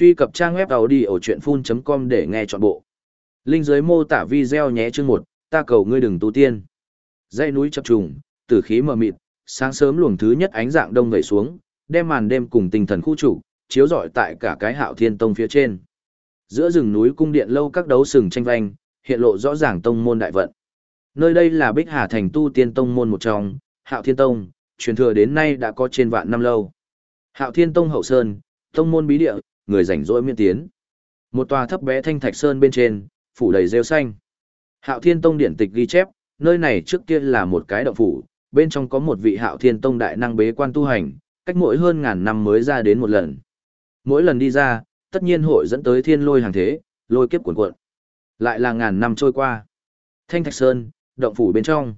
Truy cập trang web đầu đi ở audiochuyenphun.com để nghe trọn bộ. Linh dưới mô tả video nhé chương một. ta cầu ngươi đừng tu tiên. Dãy núi chập trùng, tử khí mờ mịt, sáng sớm luồng thứ nhất ánh dạng đông vẩy xuống, đem màn đêm cùng tinh thần khu chủ, chiếu rọi tại cả cái hạo thiên tông phía trên. Giữa rừng núi cung điện lâu các đấu sừng tranh vanh, hiện lộ rõ ràng tông môn đại vận. Nơi đây là Bích Hà thành tu tiên tông môn một trong, Hạo Thiên Tông, truyền thừa đến nay đã có trên vạn năm lâu. Hạo Thiên Tông hậu sơn, tông môn bí địa, người rảnh rỗi miên tiến. Một tòa thấp bé thanh thạch sơn bên trên, phủ đầy rêu xanh. Hạo Thiên Tông điển tịch ghi chép, nơi này trước kia là một cái động phủ, bên trong có một vị Hạo Thiên Tông đại năng bế quan tu hành, cách mỗi hơn ngàn năm mới ra đến một lần. Mỗi lần đi ra, tất nhiên hội dẫn tới thiên lôi hàng thế, lôi kiếp cuồn cuộn. Lại là ngàn năm trôi qua. Thanh Thạch Sơn, động phủ bên trong.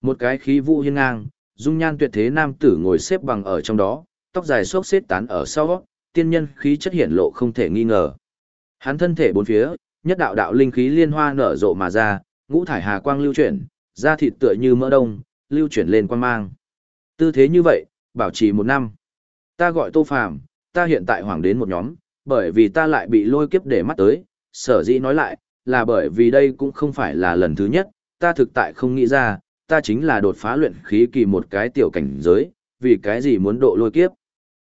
Một cái khí vũ hiên ngang, dung nhan tuyệt thế nam tử ngồi xếp bằng ở trong đó, tóc dài xốc xếp tán ở sau, tiên nhân khí chất hiển lộ không thể nghi ngờ. Hắn thân thể bốn phía, nhất đạo đạo linh khí liên hoa nở rộ mà ra, ngũ thải hà quang lưu chuyển, da thịt tựa như mỡ đông, lưu chuyển lên quang mang. Tư thế như vậy, bảo trì một năm. Ta gọi Tô Phàm, ta hiện tại hoàng đến một nhóm, bởi vì ta lại bị lôi kiếp để mắt tới, sở dĩ nói lại, là bởi vì đây cũng không phải là lần thứ nhất, ta thực tại không nghĩ ra, ta chính là đột phá luyện khí kỳ một cái tiểu cảnh giới, vì cái gì muốn độ lôi kiếp.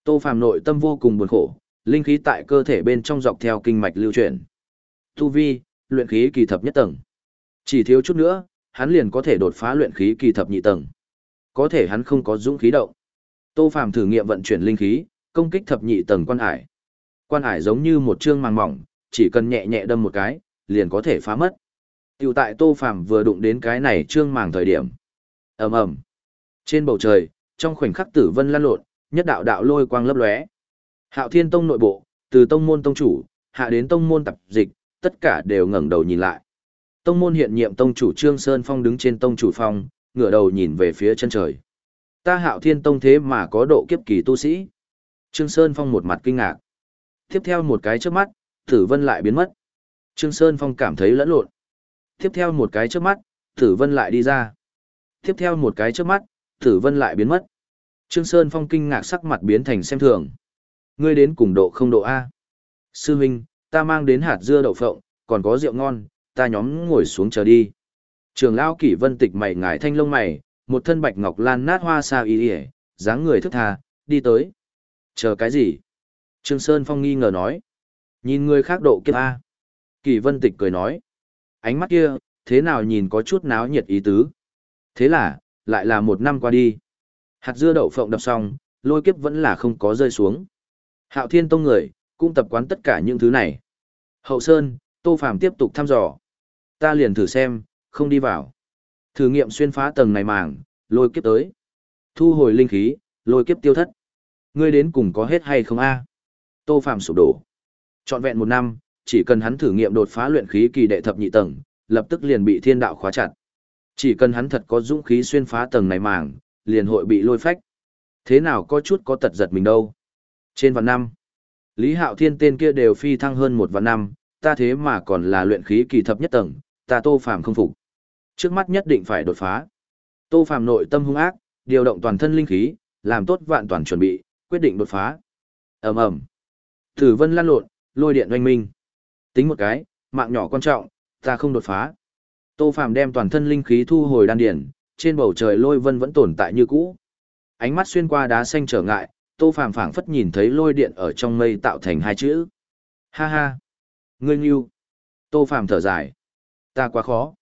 Tô Phàm nội tâm vô cùng buồn khổ, linh khí tại cơ thể bên trong dọc theo kinh mạch lưu chuyển. Tu vi, luyện khí kỳ thập nhất tầng. Chỉ thiếu chút nữa, hắn liền có thể đột phá luyện khí kỳ thập nhị tầng. Có thể hắn không có dũng khí động. Tô Phàm thử nghiệm vận chuyển linh khí, công kích thập nhị tầng quan hải. Quan hải giống như một chương màng mỏng, chỉ cần nhẹ nhẹ đâm một cái, liền có thể phá mất. Tiểu tại Tô Phàm vừa đụng đến cái này trương màng thời điểm. Ầm ầm. Trên bầu trời, trong khoảnh khắc tử vân lan lộn, nhất đạo đạo lôi quang lấp lóe. Hạo Thiên Tông nội bộ, từ tông môn tông chủ, hạ đến tông môn tập dịch, tất cả đều ngẩng đầu nhìn lại. Tông môn hiện nhiệm tông chủ Trương Sơn Phong đứng trên tông chủ phong, ngửa đầu nhìn về phía chân trời. Ta Hạo Thiên Tông thế mà có độ kiếp kỳ tu sĩ. Trương Sơn Phong một mặt kinh ngạc. Tiếp theo một cái chớp mắt, Tử Vân lại biến mất. Trương Sơn Phong cảm thấy lẫn lộn. Tiếp theo một cái chớp mắt, Tử Vân lại đi ra. Tiếp theo một cái chớp mắt, Tử Vân lại biến mất. Trương Sơn Phong kinh ngạc sắc mặt biến thành xem thường. Ngươi đến cùng độ không độ A. Sư huynh, ta mang đến hạt dưa đậu phộng, còn có rượu ngon, ta nhóm ngồi xuống chờ đi. Trường lão kỷ vân tịch mày ngải thanh lông mày, một thân bạch ngọc lan nát hoa sao y y, dáng người thức tha, đi tới. Chờ cái gì? Trương Sơn Phong nghi ngờ nói. Nhìn người khác độ kiếp A. Kỷ vân tịch cười nói. Ánh mắt kia, thế nào nhìn có chút náo nhiệt ý tứ. Thế là, lại là một năm qua đi. Hạt dưa đậu phộng đập xong, lôi kiếp vẫn là không có rơi xuống. Hạo Thiên Tông người, cũng tập quán tất cả những thứ này. Hậu Sơn, Tô Phàm tiếp tục thăm dò. Ta liền thử xem, không đi vào. Thử nghiệm xuyên phá tầng này màng, lôi kiếp tới. Thu hồi linh khí, lôi kiếp tiêu thất. Ngươi đến cùng có hết hay không a? Tô Phàm sụp đổ. Trọn vẹn một năm, chỉ cần hắn thử nghiệm đột phá luyện khí kỳ đệ thập nhị tầng, lập tức liền bị thiên đạo khóa chặt. Chỉ cần hắn thật có dũng khí xuyên phá tầng này màng, liền hội bị lôi phách. Thế nào có chút có tật giật mình đâu. Trên vạn năm, Lý Hạo Thiên tên kia đều phi thăng hơn một vạn năm, ta thế mà còn là luyện khí kỳ thập nhất tầng, ta Tô Phàm không phục. Trước mắt nhất định phải đột phá. Tô Phàm nội tâm hung ác, điều động toàn thân linh khí, làm tốt vạn toàn chuẩn bị, quyết định đột phá. Ầm ầm. Tử Vân lan lộn, lôi điện oanh minh. Tính một cái, mạng nhỏ quan trọng, ta không đột phá. Tô Phàm đem toàn thân linh khí thu hồi đan điển, trên bầu trời lôi vân vẫn tồn tại như cũ. Ánh mắt xuyên qua đá xanh trở ngại, Tô Phàm phảng phất nhìn thấy lôi điện ở trong mây tạo thành hai chữ. Ha ha, ngươi nhưu. Tô Phàm thở dài. Ta quá khó.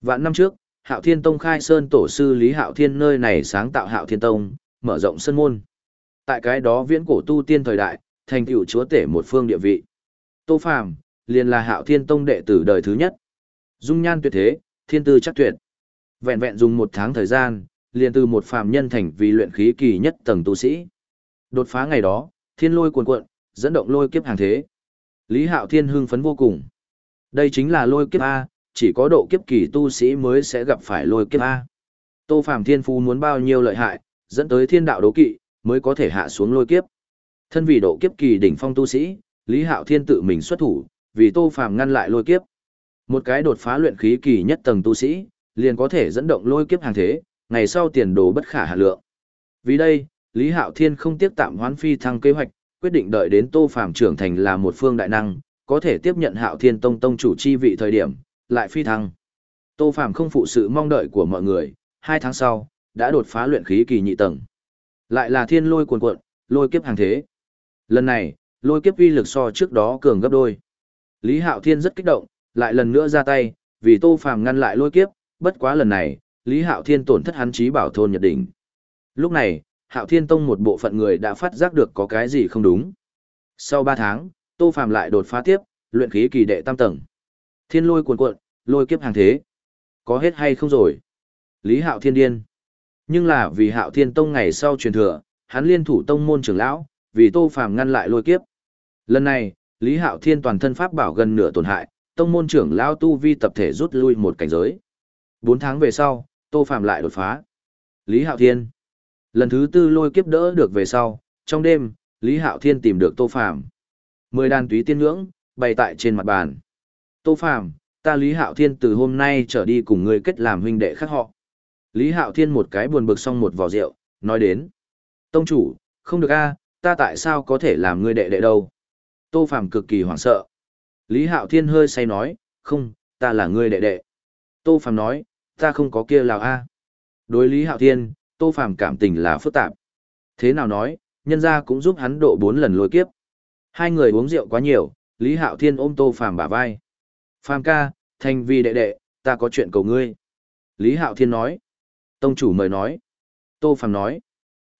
Vạn năm trước, Hạo Thiên Tông khai sơn tổ sư Lý Hạo Thiên nơi này sáng tạo Hạo Thiên Tông, mở rộng sân môn. Tại cái đó viễn cổ tu tiên thời đại, thành tựu chúa tể một phương địa vị. Tô Phàm, liền là Hạo Thiên Tông đệ tử đời thứ nhất. Dung nhan tuyệt thế, thiên tư chắc tuyệt. Vẹn vẹn dùng một tháng thời gian, liền từ một phàm nhân thành vì luyện khí kỳ nhất tầng tu sĩ. Đột phá ngày đó, thiên lôi cuồn cuộn, dẫn động lôi kiếp hàng thế. Lý Hạo Thiên hưng phấn vô cùng. Đây chính là lôi kiếp A, chỉ có độ kiếp kỳ tu sĩ mới sẽ gặp phải lôi kiếp A. Tô Phàm Thiên Phu muốn bao nhiêu lợi hại, dẫn tới thiên đạo đấu kỵ, mới có thể hạ xuống lôi kiếp. Thân vì độ kiếp kỳ đỉnh phong tu sĩ, Lý Hạo Thiên tự mình xuất thủ, vì Tô Phàm ngăn lại lôi kiếp. Một cái đột phá luyện khí kỳ nhất tầng tu sĩ, liền có thể dẫn động lôi kiếp hàng thế, ngày sau tiền đồ bất khả hạ lượng. Vì đây, Lý Hạo Thiên không tiếc tạm hoán phi thăng kế hoạch, quyết định đợi đến Tô Phàm trưởng thành là một phương đại năng, có thể tiếp nhận Hạo Thiên Tông tông chủ chi vị thời điểm, lại phi thăng. Tô Phàm không phụ sự mong đợi của mọi người, hai tháng sau, đã đột phá luyện khí kỳ nhị tầng. Lại là thiên lôi cuồn cuộn, lôi kiếp hàng thế. Lần này, lôi kiếp uy lực so trước đó cường gấp đôi. Lý Hạo Thiên rất kích động, lại lần nữa ra tay, vì Tô Phàm ngăn lại lôi kiếp, bất quá lần này, Lý Hạo Thiên tổn thất hắn trí bảo thôn Nhật Đỉnh. Lúc này, Hạo Thiên Tông một bộ phận người đã phát giác được có cái gì không đúng. Sau 3 tháng, Tô Phàm lại đột phá tiếp, luyện khí kỳ đệ tam tầng. Thiên lôi cuồn cuộn, lôi kiếp hàng thế. Có hết hay không rồi? Lý Hạo Thiên điên. Nhưng là vì Hạo Thiên Tông ngày sau truyền thừa, hắn liên thủ tông môn trưởng lão, vì Tô Phàm ngăn lại lôi kiếp. Lần này, Lý Hạo Thiên toàn thân pháp bảo gần nửa tổn hại, tông môn trưởng lão tu vi tập thể rút lui một cảnh giới. 4 tháng về sau, Tô phạm lại đột phá. Lý Hạo Thiên. Lần thứ tư lôi kiếp đỡ được về sau, trong đêm, Lý Hạo Thiên tìm được Tô phạm, Mười đàn túy tiên ngưỡng, bày tại trên mặt bàn. Tô phạm, ta Lý Hạo Thiên từ hôm nay trở đi cùng ngươi kết làm huynh đệ khác họ. Lý Hạo Thiên một cái buồn bực xong một vò rượu, nói đến. Tông chủ, không được a, ta tại sao có thể làm ngươi đệ đệ đâu? Tô phạm cực kỳ hoảng sợ. Lý Hạo Thiên hơi say nói, không, ta là ngươi đệ đệ. Tô phạm nói, ta không có kia lào a. Đối Lý Hạo Thiên, Tô Phàm cảm tình là phức tạp. Thế nào nói, nhân gia cũng giúp hắn độ bốn lần lôi kiếp. Hai người uống rượu quá nhiều, Lý Hạo Thiên ôm Tô Phàm bả vai. Phàm ca, thành vi đệ đệ, ta có chuyện cầu ngươi. Lý Hạo Thiên nói. Tông chủ mời nói. Tô Phàm nói.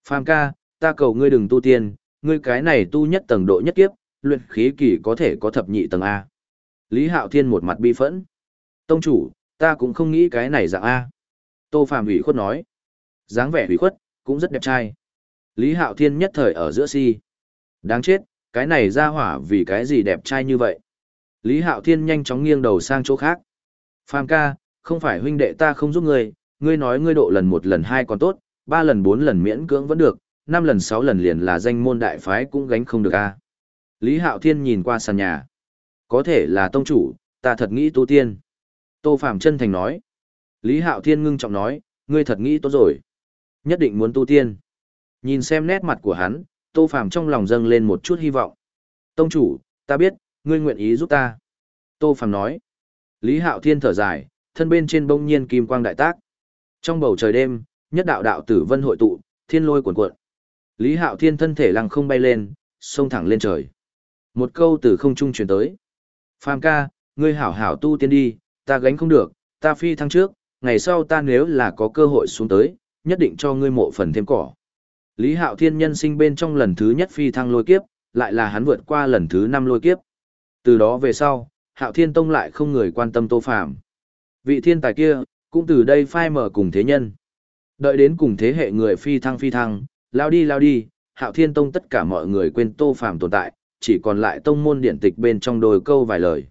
Phàm ca, ta cầu ngươi đừng tu tiên, ngươi cái này tu nhất tầng độ nhất kiếp, luyện khí kỳ có thể có thập nhị tầng A. Lý Hạo Thiên một mặt bi phẫn. Tông chủ, ta cũng không nghĩ cái này dạng A. Tô Phàm ủy khuất nói. dáng vẻ ủy khuất, cũng rất đẹp trai. Lý Hạo Thiên nhất thời ở giữa si. Đáng chết, cái này ra hỏa vì cái gì đẹp trai như vậy. Lý Hạo Thiên nhanh chóng nghiêng đầu sang chỗ khác. Phàm ca, không phải huynh đệ ta không giúp ngươi, ngươi nói ngươi độ lần một lần hai còn tốt, ba lần bốn lần miễn cưỡng vẫn được, năm lần sáu lần liền là danh môn đại phái cũng gánh không được a. Lý Hạo Thiên nhìn qua sàn nhà. Có thể là tông chủ, ta thật nghĩ tu tiên. Tô Phạm chân thành nói. Lý Hạo Thiên ngưng trọng nói, ngươi thật nghĩ tốt rồi. Nhất định muốn tu tiên. Nhìn xem nét mặt của hắn, Tô Phạm trong lòng dâng lên một chút hy vọng. Tông chủ, ta biết, ngươi nguyện ý giúp ta. Tô Phạm nói. Lý Hạo Thiên thở dài, thân bên trên bông nhiên kim quang đại tác. Trong bầu trời đêm, nhất đạo đạo tử vân hội tụ, thiên lôi cuồn cuộn. Lý Hạo Thiên thân thể lăng không bay lên, xông thẳng lên trời. Một câu từ không trung truyền tới. Phàm ca, ngươi hảo hảo tu tiên đi, ta gánh không được, ta phi thăng trước, ngày sau ta nếu là có cơ hội xuống tới, nhất định cho ngươi mộ phần thêm cỏ. Lý Hạo Thiên nhân sinh bên trong lần thứ nhất phi thăng lôi kiếp, lại là hắn vượt qua lần thứ năm lôi kiếp. Từ đó về sau, Hạo Thiên Tông lại không người quan tâm Tô Phàm. Vị thiên tài kia, cũng từ đây phai mở cùng thế nhân. Đợi đến cùng thế hệ người phi thăng phi thăng, lao đi lao đi, Hạo Thiên Tông tất cả mọi người quên Tô Phàm tồn tại, chỉ còn lại tông môn điện tịch bên trong đồi câu vài lời.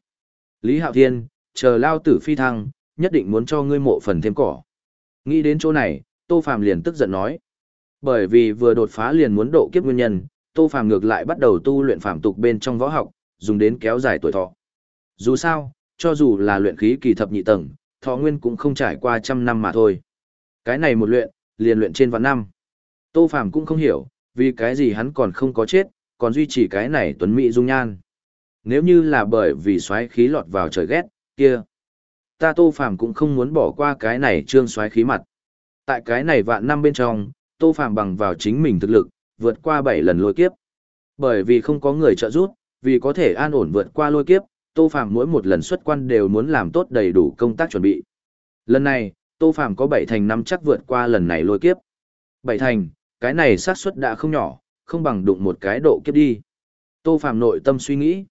Lý Hạo Thiên, chờ lao tử phi thăng, nhất định muốn cho ngươi mộ phần thêm cỏ. Nghĩ đến chỗ này, Tô Phàm liền tức giận nói. Bởi vì vừa đột phá liền muốn độ kiếp nguyên nhân, Tô Phàm ngược lại bắt đầu tu luyện phàm tục bên trong võ học, dùng đến kéo dài tuổi thọ. Dù sao, cho dù là luyện khí kỳ thập nhị tầng, thọ nguyên cũng không trải qua trăm năm mà thôi. Cái này một luyện, liền luyện trên vạn năm. Tô Phàm cũng không hiểu, vì cái gì hắn còn không có chết, còn duy trì cái này tuấn mỹ dung nhan. Nếu như là bởi vì xoáy khí lọt vào trời ghét, kia. Ta Tô Phàm cũng không muốn bỏ qua cái này trương xoáy khí mặt. Tại cái này vạn năm bên trong, Tô Phàm bằng vào chính mình thực lực, vượt qua bảy lần lôi kiếp. Bởi vì không có người trợ giúp, vì có thể an ổn vượt qua lôi kiếp, Tô Phàm mỗi một lần xuất quan đều muốn làm tốt đầy đủ công tác chuẩn bị. Lần này, Tô Phàm có bảy thành năm chắc vượt qua lần này lôi kiếp. Bảy thành, cái này xác suất đã không nhỏ, không bằng đụng một cái độ kiếp đi. Tô Phàm nội tâm suy nghĩ.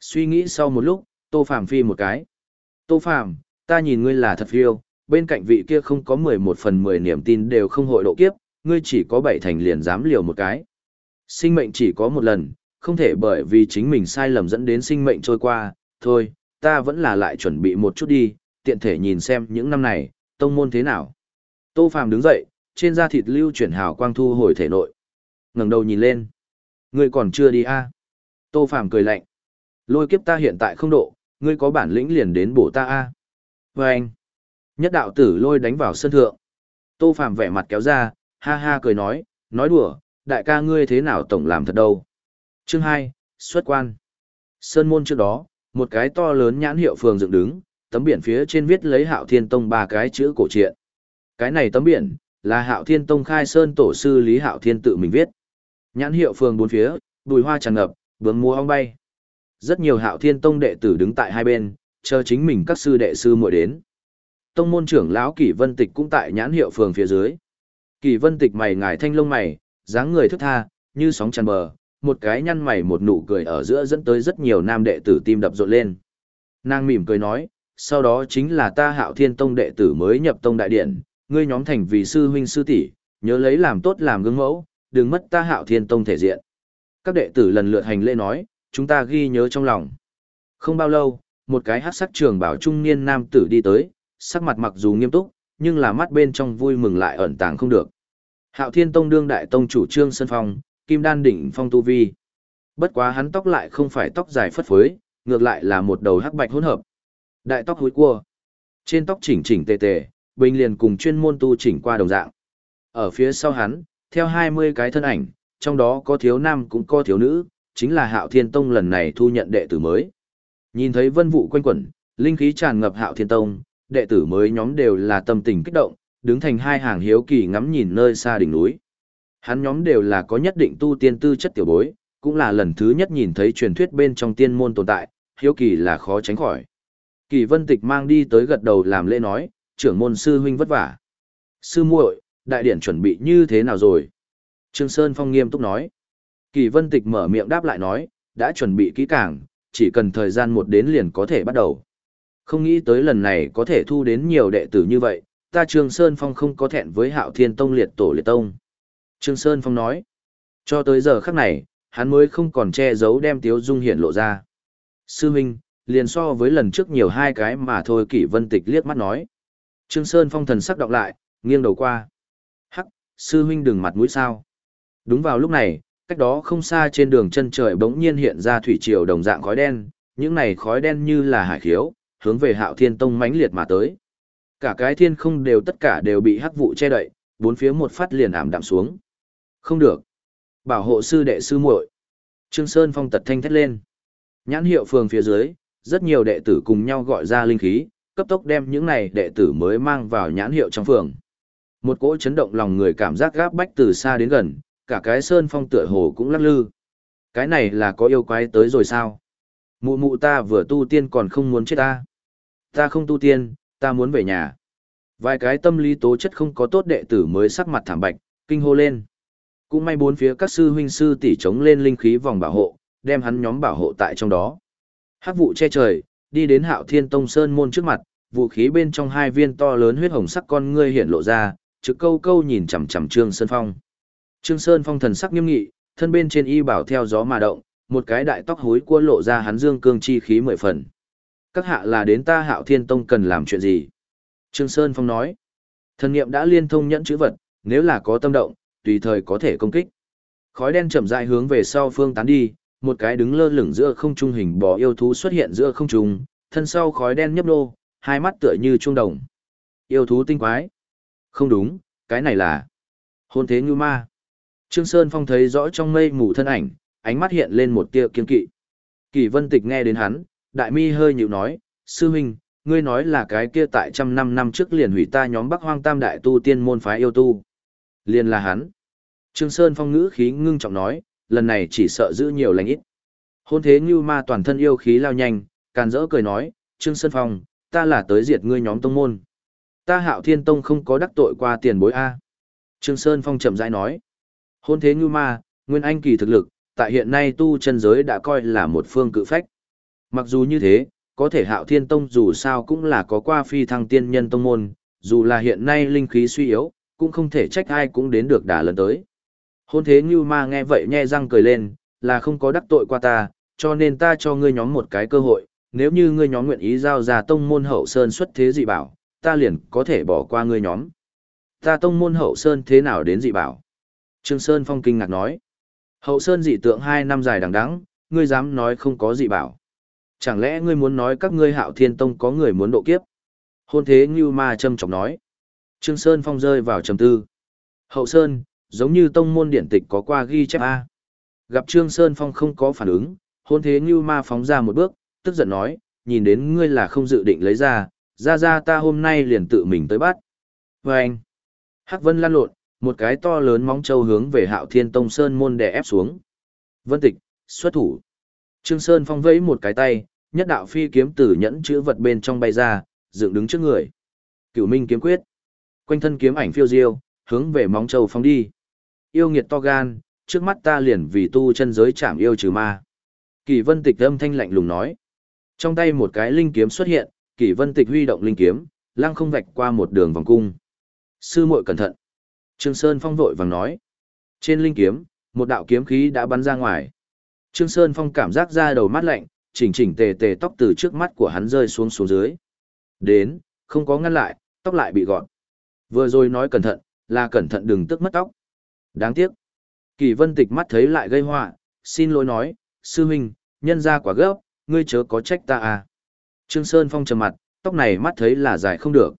Suy nghĩ sau một lúc, Tô Phàm phi một cái. Tô Phàm, ta nhìn ngươi là thật phiêu, bên cạnh vị kia không có 11 phần 10 niềm tin đều không hội độ kiếp, ngươi chỉ có 7 thành liền dám liều một cái. Sinh mệnh chỉ có một lần, không thể bởi vì chính mình sai lầm dẫn đến sinh mệnh trôi qua, thôi, ta vẫn là lại chuẩn bị một chút đi, tiện thể nhìn xem những năm này, tông môn thế nào. Tô Phàm đứng dậy, trên da thịt lưu chuyển hào quang thu hồi thể nội ngẩng đầu nhìn lên. Ngươi còn chưa đi a? À? Tô Phàm cười lạnh. Lôi kiếp ta hiện tại không độ, ngươi có bản lĩnh liền đến bổ ta a. vê anh. Nhất đạo tử lôi đánh vào sân thượng. Tô Phàm vẻ mặt kéo ra, ha ha cười nói, nói đùa, đại ca ngươi thế nào tổng làm thật đâu. Chương hai xuất quan. Sơn môn trước đó, một cái to lớn nhãn hiệu phường dựng đứng, tấm biển phía trên viết lấy Hạo Thiên Tông ba cái chữ cổ truyện. Cái này tấm biển là Hạo Thiên Tông khai sơn tổ sư Lý Hạo Thiên tự mình viết. Nhãn hiệu phường bốn phía, bùi hoa tràn ngập, bướm mua ong bay. Rất nhiều Hạo Thiên Tông đệ tử đứng tại hai bên, chờ chính mình các sư đệ sư muội đến. Tông môn trưởng lão Kỷ Vân Tịch cũng tại nhãn hiệu phường phía dưới. Kỷ Vân Tịch mày ngài thanh lông mày, dáng người thức tha, như sóng tràn bờ, một cái nhăn mày một nụ cười ở giữa dẫn tới rất nhiều nam đệ tử tim đập rộn lên. Nàng mỉm cười nói, sau đó chính là ta hạo thiên tông đệ tử mới nhập tông đại điện, ngươi nhóm thành vì sư huynh sư tỷ, nhớ lấy làm tốt làm gương mẫu, đừng mất ta hạo thiên tông thể diện. Các đệ tử lần lượt hành lễ nói, chúng ta ghi nhớ trong lòng. Không bao lâu, một cái hát sắc trường bảo trung niên nam tử đi tới, sắc mặt mặc dù nghiêm túc, nhưng là mắt bên trong vui mừng lại ẩn tàng không được. Hạo Thiên Tông đương đại tông chủ Trương Sơn Phong, Kim Đan đỉnh phong tu vi. Bất quá hắn tóc lại không phải tóc dài phất phới, ngược lại là một đầu hắc bạch hỗn hợp. Đại tóc húi cua. Trên tóc chỉnh chỉnh tề tề, bình liền cùng chuyên môn tu chỉnh qua đồng dạng. Ở phía sau hắn, theo 20 cái thân ảnh, trong đó có thiếu nam cũng có thiếu nữ, chính là Hạo Thiên Tông lần này thu nhận đệ tử mới. Nhìn thấy vân vụ quanh quẩn, linh khí tràn ngập Hạo Thiên Tông, đệ tử mới nhóm đều là tâm tình kích động, đứng thành hai hàng hiếu kỳ ngắm nhìn nơi xa đỉnh núi. Hắn nhóm đều là có nhất định tu tiên tư chất tiểu bối, cũng là lần thứ nhất nhìn thấy truyền thuyết bên trong tiên môn tồn tại, hiếu kỳ là khó tránh khỏi. Kỳ vân tịch mang đi tới gật đầu làm lễ nói, trưởng môn sư huynh vất vả. Sư muội, đại điển chuẩn bị như thế nào rồi? Trương Sơn Phong nghiêm túc nói. Kỳ vân tịch mở miệng đáp lại nói, đã chuẩn bị kỹ càng, chỉ cần thời gian một đến liền có thể bắt đầu. Không nghĩ tới lần này có thể thu đến nhiều đệ tử như vậy, ta Trương Sơn Phong không có thẹn với hạo thiên tông liệt tổ liệt tông. Trương Sơn Phong nói, cho tới giờ khắc này, hắn mới không còn che giấu đem tiếu dung hiện lộ ra. Sư Minh, liền so với lần trước nhiều hai cái mà thôi kỷ vân tịch liếc mắt nói. Trương Sơn Phong thần sắc đọc lại, nghiêng đầu qua. Hắc, sư huynh đừng mặt mũi sao. Đúng vào lúc này, cách đó không xa trên đường chân trời bỗng nhiên hiện ra thủy triều đồng dạng khói đen, những này khói đen như là hải khiếu, hướng về hạo thiên tông mãnh liệt mà tới. Cả cái thiên không đều tất cả đều bị hắc vụ che đậy, bốn phía một phát liền ảm đạm xuống. Không được. Bảo hộ sư đệ sư muội. Trương Sơn Phong tật thanh thét lên. Nhãn hiệu phường phía dưới, rất nhiều đệ tử cùng nhau gọi ra linh khí, cấp tốc đem những này đệ tử mới mang vào nhãn hiệu trong phường. Một cỗ chấn động lòng người cảm giác gáp bách từ xa đến gần, cả cái Sơn Phong tựa hồ cũng lắc lư. Cái này là có yêu quái tới rồi sao? Mụ mụ ta vừa tu tiên còn không muốn chết ta. Ta không tu tiên, ta muốn về nhà. Vài cái tâm lý tố chất không có tốt đệ tử mới sắc mặt thảm bạch, kinh hô lên. Cũng may bốn phía các sư huynh sư tỷ chống lên linh khí vòng bảo hộ, đem hắn nhóm bảo hộ tại trong đó. Hắc vụ che trời, đi đến Hạo Thiên Tông Sơn môn trước mặt, vũ khí bên trong hai viên to lớn huyết hồng sắc con ngươi hiện lộ ra, trực câu câu nhìn chằm chằm Trương Sơn Phong. Trương Sơn Phong thần sắc nghiêm nghị, thân bên trên y bảo theo gió mà động, một cái đại tóc hối cua lộ ra hắn dương cương chi khí mười phần. Các hạ là đến ta Hạo Thiên Tông cần làm chuyện gì? Trương Sơn Phong nói. Thần niệm đã liên thông nhẫn chữ vật, nếu là có tâm động, tùy thời có thể công kích. Khói đen chậm rãi hướng về sau phương tán đi, một cái đứng lơ lửng giữa không trung hình bò yêu thú xuất hiện giữa không trung, thân sau khói đen nhấp nô, hai mắt tựa như trung đồng. Yêu thú tinh quái. Không đúng, cái này là hôn thế như ma. Trương Sơn Phong thấy rõ trong mây mù thân ảnh, ánh mắt hiện lên một tia kiên kỵ. Kỳ Vân Tịch nghe đến hắn, đại mi hơi nhíu nói, sư huynh, ngươi nói là cái kia tại trăm năm năm trước liền hủy ta nhóm Bắc Hoang Tam Đại tu tiên môn phái yêu tu. Liền là hắn. Trương Sơn Phong ngữ khí ngưng trọng nói, lần này chỉ sợ giữ nhiều lành ít. Hôn thế như ma toàn thân yêu khí lao nhanh, càn rỡ cười nói, Trương Sơn Phong, ta là tới diệt ngươi nhóm tông môn. Ta hạo thiên tông không có đắc tội qua tiền bối A. Trương Sơn Phong chậm rãi nói, hôn thế như ma, nguyên anh kỳ thực lực, tại hiện nay tu chân giới đã coi là một phương cự phách. Mặc dù như thế, có thể hạo thiên tông dù sao cũng là có qua phi thăng tiên nhân tông môn, dù là hiện nay linh khí suy yếu, cũng không thể trách ai cũng đến được đả lần tới. Hôn thế như ma nghe vậy nhe răng cười lên, là không có đắc tội qua ta, cho nên ta cho ngươi nhóm một cái cơ hội, nếu như ngươi nhóm nguyện ý giao ra tông môn hậu sơn xuất thế dị bảo, ta liền có thể bỏ qua ngươi nhóm. Ta tông môn hậu sơn thế nào đến dị bảo? Trương Sơn Phong kinh ngạc nói. Hậu sơn dị tượng hai năm dài đằng đẵng, ngươi dám nói không có dị bảo. Chẳng lẽ ngươi muốn nói các ngươi hạo thiên tông có người muốn độ kiếp? Hôn thế như ma châm trọng nói. Trương Sơn Phong rơi vào trầm tư. Hậu sơn, giống như tông môn điển tịch có qua ghi chép A. Gặp Trương Sơn Phong không có phản ứng, hôn thế Ngưu Ma phóng ra một bước, tức giận nói, nhìn đến ngươi là không dự định lấy ra, ra ra ta hôm nay liền tự mình tới bắt. Và anh, Hắc Vân lan lộn, một cái to lớn móng trâu hướng về Hạo Thiên Tông Sơn môn đè ép xuống. Vân Tịch, xuất thủ. Trương Sơn Phong vẫy một cái tay, nhất đạo phi kiếm tử nhẫn chữ vật bên trong bay ra, dựng đứng trước người. Cửu Minh kiếm quyết. Quanh thân kiếm ảnh phiêu diêu, hướng về móng trâu phóng đi. Yêu nghiệt to gan, trước mắt ta liền vì tu chân giới chạm yêu trừ ma. Kỳ Vân Tịch âm thanh lạnh lùng nói. Trong tay một cái linh kiếm xuất hiện, Kỳ Vân Tịch huy động linh kiếm, lăng không vạch qua một đường vòng cung. Sư muội cẩn thận. Trương Sơn Phong vội vàng nói. Trên linh kiếm, một đạo kiếm khí đã bắn ra ngoài. Trương Sơn Phong cảm giác ra đầu mắt lạnh, chỉnh chỉnh tề tề tóc từ trước mắt của hắn rơi xuống xuống dưới. Đến, không có ngăn lại, tóc lại bị gọn. Vừa rồi nói cẩn thận, là cẩn thận đừng tức mất tóc. Đáng tiếc. Kỳ vân tịch mắt thấy lại gây họa xin lỗi nói, sư huynh, nhân ra quả gấp, ngươi chớ có trách ta à. Trương Sơn Phong trầm mặt, tóc này mắt thấy là dài không được.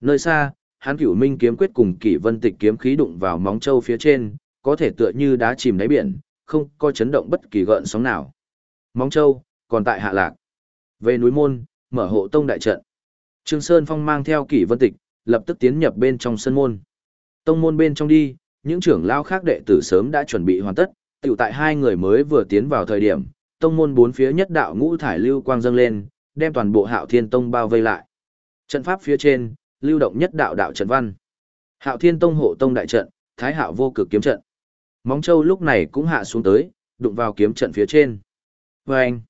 Nơi xa, hắn cửu minh kiếm quyết cùng kỷ vân tịch kiếm khí đụng vào móng trâu phía trên, có thể tựa như đá chìm đáy biển, không có chấn động bất kỳ gợn sóng nào. Móng trâu còn tại hạ lạc. Về núi môn, mở hộ tông đại trận. Trương Sơn Phong mang theo kỷ vân tịch, lập tức tiến nhập bên trong sân môn. Tông môn bên trong đi, những trưởng lao khác đệ tử sớm đã chuẩn bị hoàn tất, tiểu tại hai người mới vừa tiến vào thời điểm, tông môn bốn phía nhất đạo ngũ thải lưu quang dâng lên, đem toàn bộ Hạo Thiên Tông bao vây lại. Trận pháp phía trên, lưu động nhất đạo đạo trận văn. Hạo Thiên Tông hộ tông đại trận, Thái Hạo vô cực kiếm trận. Móng Châu lúc này cũng hạ xuống tới, đụng vào kiếm trận phía trên. Và anh,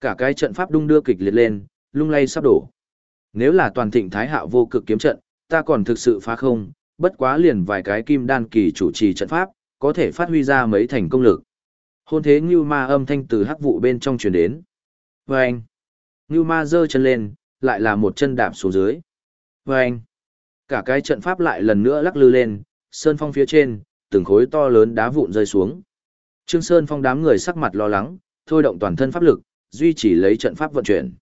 cả cái trận pháp đung đưa kịch liệt lên, lung lay sắp đổ. Nếu là toàn thịnh Thái Hạo vô cực kiếm trận, ta còn thực sự phá không, bất quá liền vài cái kim đan kỳ chủ trì trận pháp, có thể phát huy ra mấy thành công lực. Hôn thế Ngưu Ma âm thanh từ hắc vụ bên trong truyền đến. Và anh, Ngưu Ma giơ chân lên, lại là một chân đạp xuống dưới. Và anh, cả cái trận pháp lại lần nữa lắc lư lên, sơn phong phía trên, từng khối to lớn đá vụn rơi xuống. Trương Sơn phong đám người sắc mặt lo lắng, thôi động toàn thân pháp lực, duy trì lấy trận pháp vận chuyển.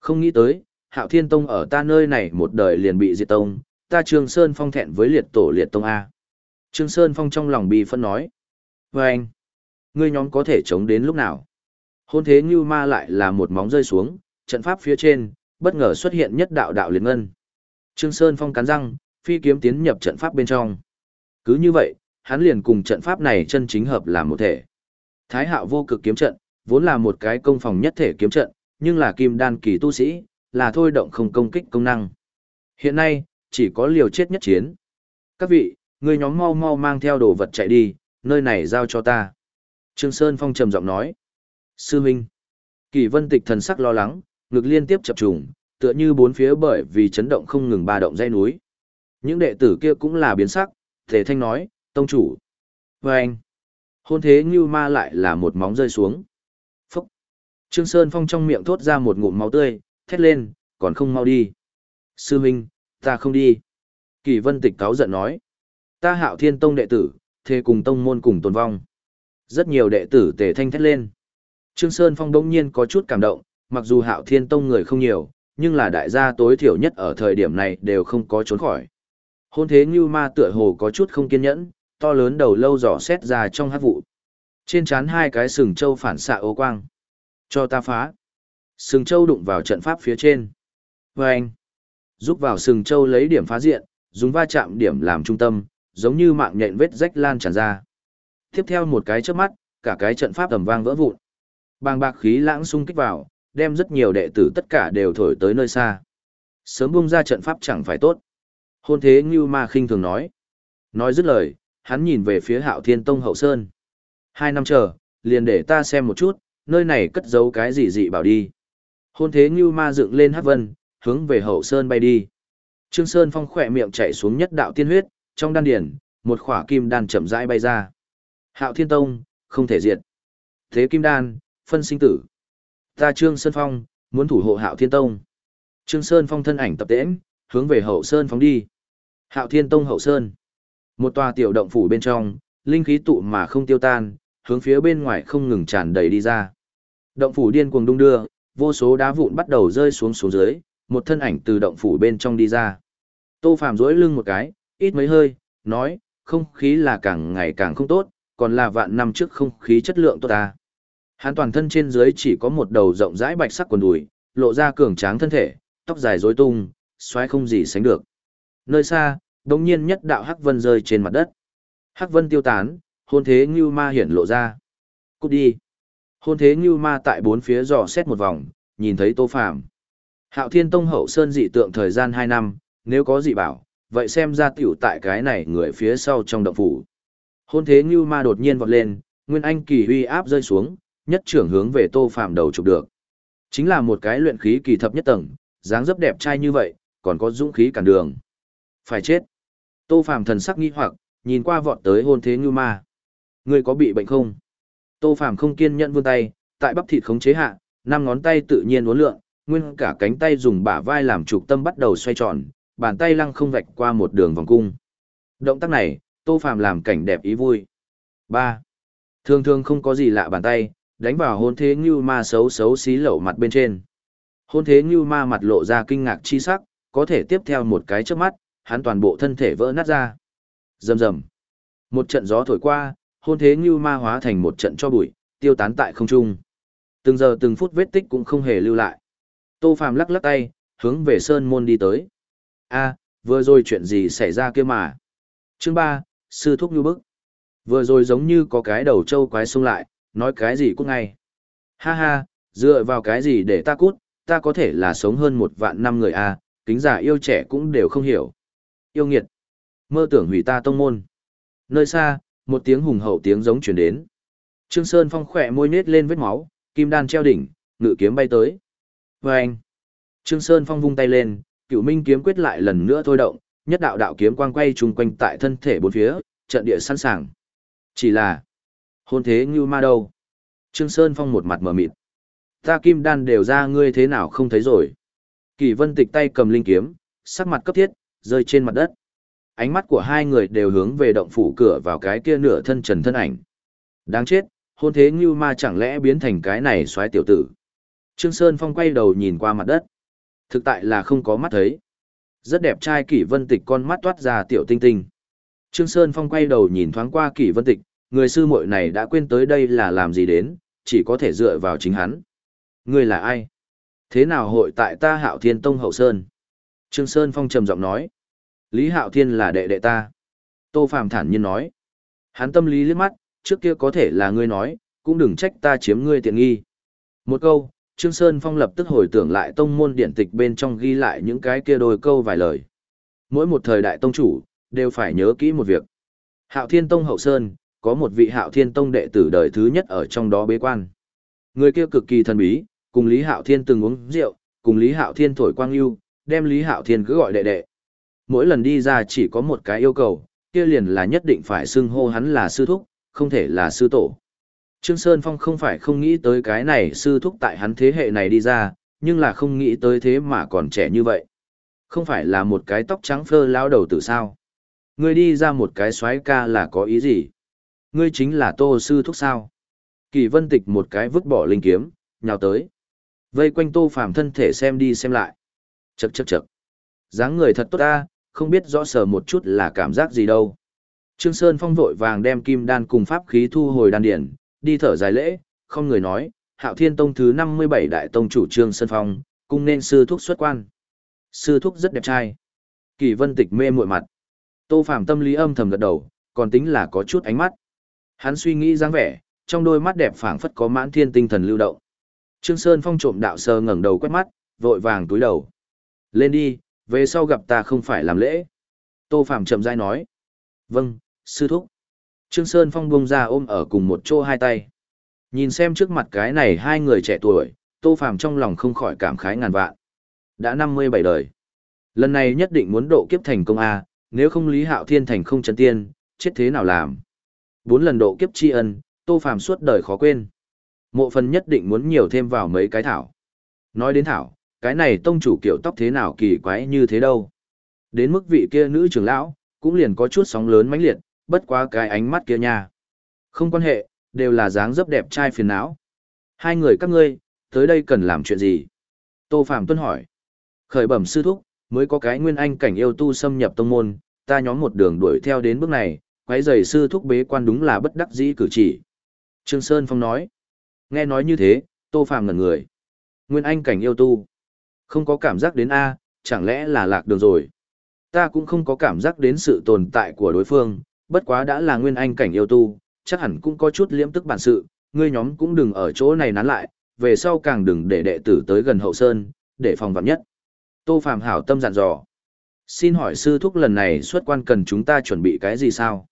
Không nghĩ tới, Hạo Thiên Tông ở ta nơi này một đời liền bị diệt tông, ta Trương Sơn phong thẹn với liệt tổ liệt tông A. Trương Sơn phong trong lòng bi phân nói. Và anh, ngươi nhóm có thể chống đến lúc nào? Hôn thế như ma lại là một móng rơi xuống, trận pháp phía trên, bất ngờ xuất hiện nhất đạo đạo liệt ngân. Trương Sơn Phong cắn răng, phi kiếm tiến nhập trận pháp bên trong. Cứ như vậy, hắn liền cùng trận pháp này chân chính hợp làm một thể. Thái Hạo vô cực kiếm trận, vốn là một cái công phòng nhất thể kiếm trận, nhưng là kim đan kỳ tu sĩ, là thôi động không công kích công năng. Hiện nay, chỉ có liều chết nhất chiến. Các vị, người nhóm mau mau mang theo đồ vật chạy đi, nơi này giao cho ta. Trương Sơn Phong trầm giọng nói. Sư Minh. Kỳ vân tịch thần sắc lo lắng, ngực liên tiếp chập trùng, tựa như bốn phía bởi vì chấn động không ngừng ba động dây núi. Những đệ tử kia cũng là biến sắc, Thể Thanh nói, tông chủ. Và anh, hôn thế như ma lại là một móng rơi xuống. Phúc. Trương Sơn Phong trong miệng thốt ra một ngụm máu tươi, thét lên, còn không mau đi. Sư Minh, ta không đi. Kỳ vân tịch cáo giận nói. Ta hạo thiên tông đệ tử, thề cùng tông môn cùng tồn vong. Rất nhiều đệ tử tề thanh thét lên. Trương Sơn Phong đông nhiên có chút cảm động, mặc dù hạo thiên tông người không nhiều, nhưng là đại gia tối thiểu nhất ở thời điểm này đều không có trốn khỏi. Hôn thế như ma tựa hồ có chút không kiên nhẫn, to lớn đầu lâu dò xét ra trong hát vụ. Trên chán hai cái sừng trâu phản xạ ô quang. Cho ta phá. Sừng trâu đụng vào trận pháp phía trên. Và anh. Giúp vào sừng trâu lấy điểm phá diện, dùng va chạm điểm làm trung tâm, giống như mạng nhện vết rách lan tràn ra. Tiếp theo một cái chớp mắt, cả cái trận pháp tầm vang vỡ vụn. Bàng bạc khí lãng xung kích vào, đem rất nhiều đệ tử tất cả đều thổi tới nơi xa. Sớm bung ra trận pháp chẳng phải tốt. Hôn thế Ngưu Ma khinh thường nói. Nói dứt lời, hắn nhìn về phía hạo thiên tông hậu sơn. Hai năm chờ, liền để ta xem một chút, nơi này cất giấu cái gì dị bảo đi. Hôn thế Ngưu Ma dựng lên hát vân, hướng về hậu sơn bay đi. Trương Sơn Phong khỏe miệng chạy xuống nhất đạo tiên huyết, trong đan điển, một khỏa kim đan chậm rãi bay ra. Hạo Thiên Tông, không thể diệt. Thế kim đan, phân sinh tử. Ta Trương Sơn Phong, muốn thủ hộ Hạo Thiên Tông. Trương Sơn Phong thân ảnh tập tễnh, hướng về hậu sơn phóng đi. Hạo Thiên Tông hậu sơn. Một tòa tiểu động phủ bên trong, linh khí tụ mà không tiêu tan, hướng phía bên ngoài không ngừng tràn đầy đi ra. Động phủ điên cuồng đung đưa, vô số đá vụn bắt đầu rơi xuống xuống dưới, một thân ảnh từ động phủ bên trong đi ra. Tô Phàm duỗi lưng một cái, ít mấy hơi, nói, không khí là càng ngày càng không tốt, còn là vạn năm trước không khí chất lượng tốt ta. Hắn toàn thân trên dưới chỉ có một đầu rộng rãi bạch sắc quần đùi, lộ ra cường tráng thân thể, tóc dài rối tung, xoáy không gì sánh được. Nơi xa, đống nhiên nhất đạo hắc vân rơi trên mặt đất. Hắc vân tiêu tán, hôn thế Ngưu Ma hiển lộ ra. Cút đi. Hôn thế Ngưu Ma tại bốn phía dò xét một vòng, nhìn thấy Tô Phàm. Hạo Thiên Tông hậu sơn dị tượng thời gian 2 năm, nếu có dị bảo, vậy xem ra tiểu tại cái này người phía sau trong động phủ. Hôn thế Ngưu Ma đột nhiên vọt lên, Nguyên Anh kỳ uy áp rơi xuống, nhất trưởng hướng về Tô Phàm đầu chụp được. Chính là một cái luyện khí kỳ thập nhất tầng, dáng dấp đẹp trai như vậy, còn có dũng khí cản đường. Phải chết. Tô Phàm thần sắc nghi hoặc, nhìn qua vọt tới hôn thế Ngưu Ma. Ngươi có bị bệnh không? Tô Phàm không kiên nhẫn vươn tay, tại bắp thịt khống chế hạ, năm ngón tay tự nhiên uốn lượn, nguyên cả cánh tay dùng bả vai làm trục tâm bắt đầu xoay tròn, bàn tay lăng không vạch qua một đường vòng cung. Động tác này, Tô Phàm làm cảnh đẹp ý vui. Ba, Thường thường không có gì lạ bàn tay, đánh vào hôn thế như Ma xấu xấu xí lẩu mặt bên trên. Hôn thế như Ma mặt lộ ra kinh ngạc chi sắc, có thể tiếp theo một cái chớp mắt, hắn toàn bộ thân thể vỡ nát ra. Rầm rầm. Một trận gió thổi qua, hôn thế như Ma hóa thành một trận cho bụi, tiêu tán tại không trung. Từng giờ từng phút vết tích cũng không hề lưu lại. Tô Phàm lắc lắc tay, hướng về sơn môn đi tới. A, vừa rồi chuyện gì xảy ra kia mà? Chương ba, sư thúc như bức. Vừa rồi giống như có cái đầu trâu quái xung lại, nói cái gì cút ngay. Ha ha, dựa vào cái gì để ta cút, ta có thể là sống hơn một vạn năm người a, kính giả yêu trẻ cũng đều không hiểu. Yêu nghiệt, mơ tưởng hủy ta tông môn. Nơi xa, một tiếng hùng hậu tiếng giống truyền đến. Trương Sơn Phong khỏe môi nết lên vết máu, kim đan treo đỉnh, ngự kiếm bay tới. Vâng! Trương Sơn Phong vung tay lên, cựu minh kiếm quyết lại lần nữa thôi động, nhất đạo đạo kiếm quang quay trung quanh tại thân thể bốn phía, trận địa sẵn sàng. Chỉ là, hôn thế như ma đâu. Trương Sơn Phong một mặt mờ mịt. Ta kim đan đều ra ngươi thế nào không thấy rồi. Kỳ vân tịch tay cầm linh kiếm, sắc mặt cấp thiết, rơi trên mặt đất. Ánh mắt của hai người đều hướng về động phủ cửa vào cái kia nửa thân trần thân ảnh. Đáng chết, hôn thế như ma chẳng lẽ biến thành cái này xoáy tiểu tử. Trương Sơn Phong quay đầu nhìn qua mặt đất. Thực tại là không có mắt thấy. Rất đẹp trai kỷ vân tịch con mắt toát ra tiểu tinh tinh. Trương Sơn Phong quay đầu nhìn thoáng qua kỷ vân tịch, người sư muội này đã quên tới đây là làm gì đến, chỉ có thể dựa vào chính hắn. Người là ai? Thế nào hội tại ta hạo thiên tông hậu sơn? Trương Sơn Phong trầm giọng nói. Lý hạo thiên là đệ đệ ta. Tô Phạm thản nhiên nói. Hắn tâm lý liếc mắt, trước kia có thể là ngươi nói, cũng đừng trách ta chiếm ngươi tiện nghi. Một câu, Trương Sơn Phong lập tức hồi tưởng lại tông môn điện tịch bên trong ghi lại những cái kia đôi câu vài lời. Mỗi một thời đại tông chủ, đều phải nhớ kỹ một việc. Hạo Thiên Tông Hậu Sơn, có một vị Hạo Thiên Tông đệ tử đời thứ nhất ở trong đó bế quan. Người kia cực kỳ thần bí, cùng Lý Hạo Thiên từng uống rượu, cùng Lý Hạo Thiên thổi quang yêu, đem Lý Hạo Thiên cứ gọi đệ đệ. Mỗi lần đi ra chỉ có một cái yêu cầu, kia liền là nhất định phải xưng hô hắn là sư thúc, không thể là sư tổ. Trương Sơn Phong không phải không nghĩ tới cái này sư thúc tại hắn thế hệ này đi ra, nhưng là không nghĩ tới thế mà còn trẻ như vậy. Không phải là một cái tóc trắng phơ lao đầu tử sao. người đi ra một cái xoái ca là có ý gì? Ngươi chính là tô sư thúc sao? Kỳ vân tịch một cái vứt bỏ linh kiếm, nhào tới. Vây quanh tô phàm thân thể xem đi xem lại. chật chật chật dáng người thật tốt ta, không biết rõ sở một chút là cảm giác gì đâu. Trương Sơn Phong vội vàng đem kim đan cùng pháp khí thu hồi đan điển, đi thở dài lễ, không người nói, Hạo Thiên Tông thứ 57 đại tông chủ Trương Sơn Phong, cung nên sư thúc xuất quan. Sư thúc rất đẹp trai. Kỳ Vân Tịch mê muội mặt. Tô Phàm tâm lý âm thầm gật đầu, còn tính là có chút ánh mắt. Hắn suy nghĩ dáng vẻ, trong đôi mắt đẹp phảng phất có mãn thiên tinh thần lưu động. Trương Sơn Phong trộm đạo sơ ngẩng đầu quét mắt, vội vàng túi đầu. Lên đi, về sau gặp ta không phải làm lễ. Tô Phàm chậm rãi nói. Vâng, sư thúc. Trương Sơn Phong buông ra ôm ở cùng một chỗ hai tay. Nhìn xem trước mặt cái này hai người trẻ tuổi, Tô Phàm trong lòng không khỏi cảm khái ngàn vạn. Đã 57 đời. Lần này nhất định muốn độ kiếp thành công A, nếu không Lý Hạo Thiên thành không chân tiên, chết thế nào làm. Bốn lần độ kiếp tri ân, Tô Phàm suốt đời khó quên. Mộ phần nhất định muốn nhiều thêm vào mấy cái thảo. Nói đến thảo, cái này tông chủ kiểu tóc thế nào kỳ quái như thế đâu. Đến mức vị kia nữ trưởng lão, cũng liền có chút sóng lớn mãnh liệt, bất quá cái ánh mắt kia nha. Không quan hệ, đều là dáng dấp đẹp trai phiền não. Hai người các ngươi, tới đây cần làm chuyện gì? Tô Phạm tuân hỏi. Khởi bẩm sư thúc, mới có cái nguyên anh cảnh yêu tu xâm nhập tông môn, ta nhóm một đường đuổi theo đến bước này, quấy giày sư thúc bế quan đúng là bất đắc dĩ cử chỉ. Trương Sơn Phong nói. Nghe nói như thế, Tô Phàm ngẩn người. Nguyên Anh cảnh yêu tu. Không có cảm giác đến A, chẳng lẽ là lạc đường rồi. Ta cũng không có cảm giác đến sự tồn tại của đối phương, bất quá đã là Nguyên Anh cảnh yêu tu, chắc hẳn cũng có chút liễm tức bản sự, ngươi nhóm cũng đừng ở chỗ này nán lại, về sau càng đừng để đệ tử tới gần hậu sơn, để phòng vạn nhất. Tô Phàm hảo tâm dặn dò. Xin hỏi sư thúc lần này xuất quan cần chúng ta chuẩn bị cái gì sao?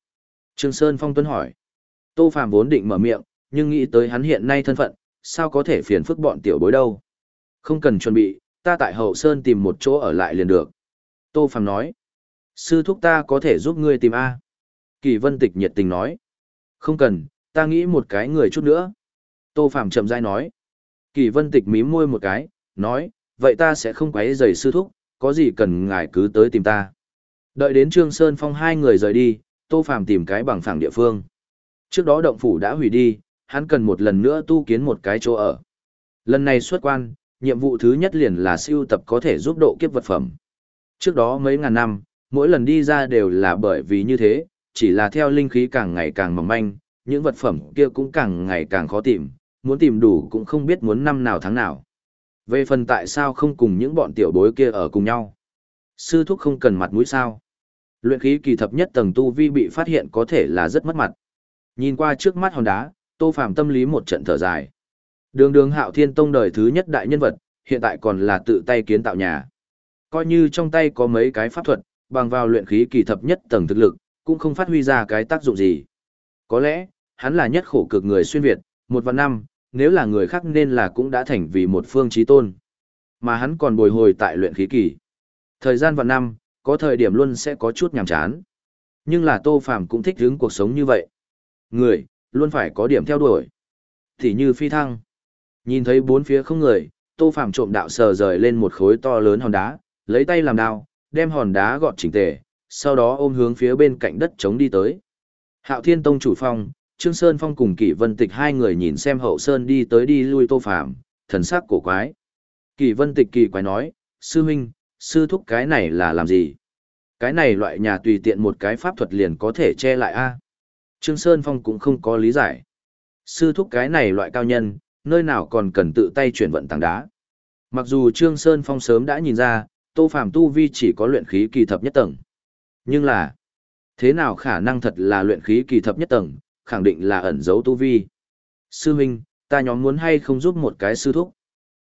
Trương Sơn Phong tuấn hỏi. Tô Phạm vốn định mở miệng, nhưng nghĩ tới hắn hiện nay thân phận, sao có thể phiền phức bọn tiểu bối đâu. Không cần chuẩn bị, ta tại hậu sơn tìm một chỗ ở lại liền được. Tô Phạm nói. Sư thúc ta có thể giúp ngươi tìm A. Kỳ vân tịch nhiệt tình nói. Không cần, ta nghĩ một cái người chút nữa. Tô Phạm chậm rãi nói. Kỳ vân tịch mím môi một cái, nói, vậy ta sẽ không quấy rầy sư thúc, có gì cần ngài cứ tới tìm ta. Đợi đến Trương Sơn Phong hai người rời đi, Tô Phàm tìm cái bằng phẳng địa phương. Trước đó động phủ đã hủy đi, hắn cần một lần nữa tu kiến một cái chỗ ở. Lần này xuất quan, nhiệm vụ thứ nhất liền là siêu tập có thể giúp độ kiếp vật phẩm. Trước đó mấy ngàn năm, mỗi lần đi ra đều là bởi vì như thế, chỉ là theo linh khí càng ngày càng mỏng manh, những vật phẩm kia cũng càng ngày càng khó tìm, muốn tìm đủ cũng không biết muốn năm nào tháng nào. Về phần tại sao không cùng những bọn tiểu bối kia ở cùng nhau? Sư thúc không cần mặt mũi sao? Luyện khí kỳ thập nhất tầng tu vi bị phát hiện có thể là rất mất mặt. Nhìn qua trước mắt hòn đá, Tô Phàm tâm lý một trận thở dài. Đường đường hạo thiên tông đời thứ nhất đại nhân vật, hiện tại còn là tự tay kiến tạo nhà. Coi như trong tay có mấy cái pháp thuật, bằng vào luyện khí kỳ thập nhất tầng thực lực, cũng không phát huy ra cái tác dụng gì. Có lẽ, hắn là nhất khổ cực người xuyên Việt, một vạn năm, nếu là người khác nên là cũng đã thành vì một phương trí tôn. Mà hắn còn bồi hồi tại luyện khí kỳ. Thời gian vạn năm, có thời điểm luôn sẽ có chút nhàm chán. Nhưng là Tô Phàm cũng thích hứng cuộc sống như vậy. Người, luôn phải có điểm theo đuổi. Thì như phi thăng. Nhìn thấy bốn phía không người, Tô Phàm trộm đạo sờ rời lên một khối to lớn hòn đá, lấy tay làm đao, đem hòn đá gọt chỉnh tề, sau đó ôm hướng phía bên cạnh đất trống đi tới. Hạo Thiên Tông chủ phong, Trương Sơn Phong cùng Kỷ Vân Tịch hai người nhìn xem Hậu Sơn đi tới đi lui Tô Phàm, thần sắc cổ quái. Kỷ Vân Tịch kỳ quái nói, sư huynh, sư thúc cái này là làm gì? Cái này loại nhà tùy tiện một cái pháp thuật liền có thể che lại a. Trương Sơn Phong cũng không có lý giải. Sư thúc cái này loại cao nhân, nơi nào còn cần tự tay chuyển vận tảng đá. Mặc dù Trương Sơn Phong sớm đã nhìn ra, Tô Phàm tu vi chỉ có luyện khí kỳ thập nhất tầng. Nhưng là, thế nào khả năng thật là luyện khí kỳ thập nhất tầng, khẳng định là ẩn giấu tu vi. Sư huynh, ta nhóm muốn hay không giúp một cái sư thúc.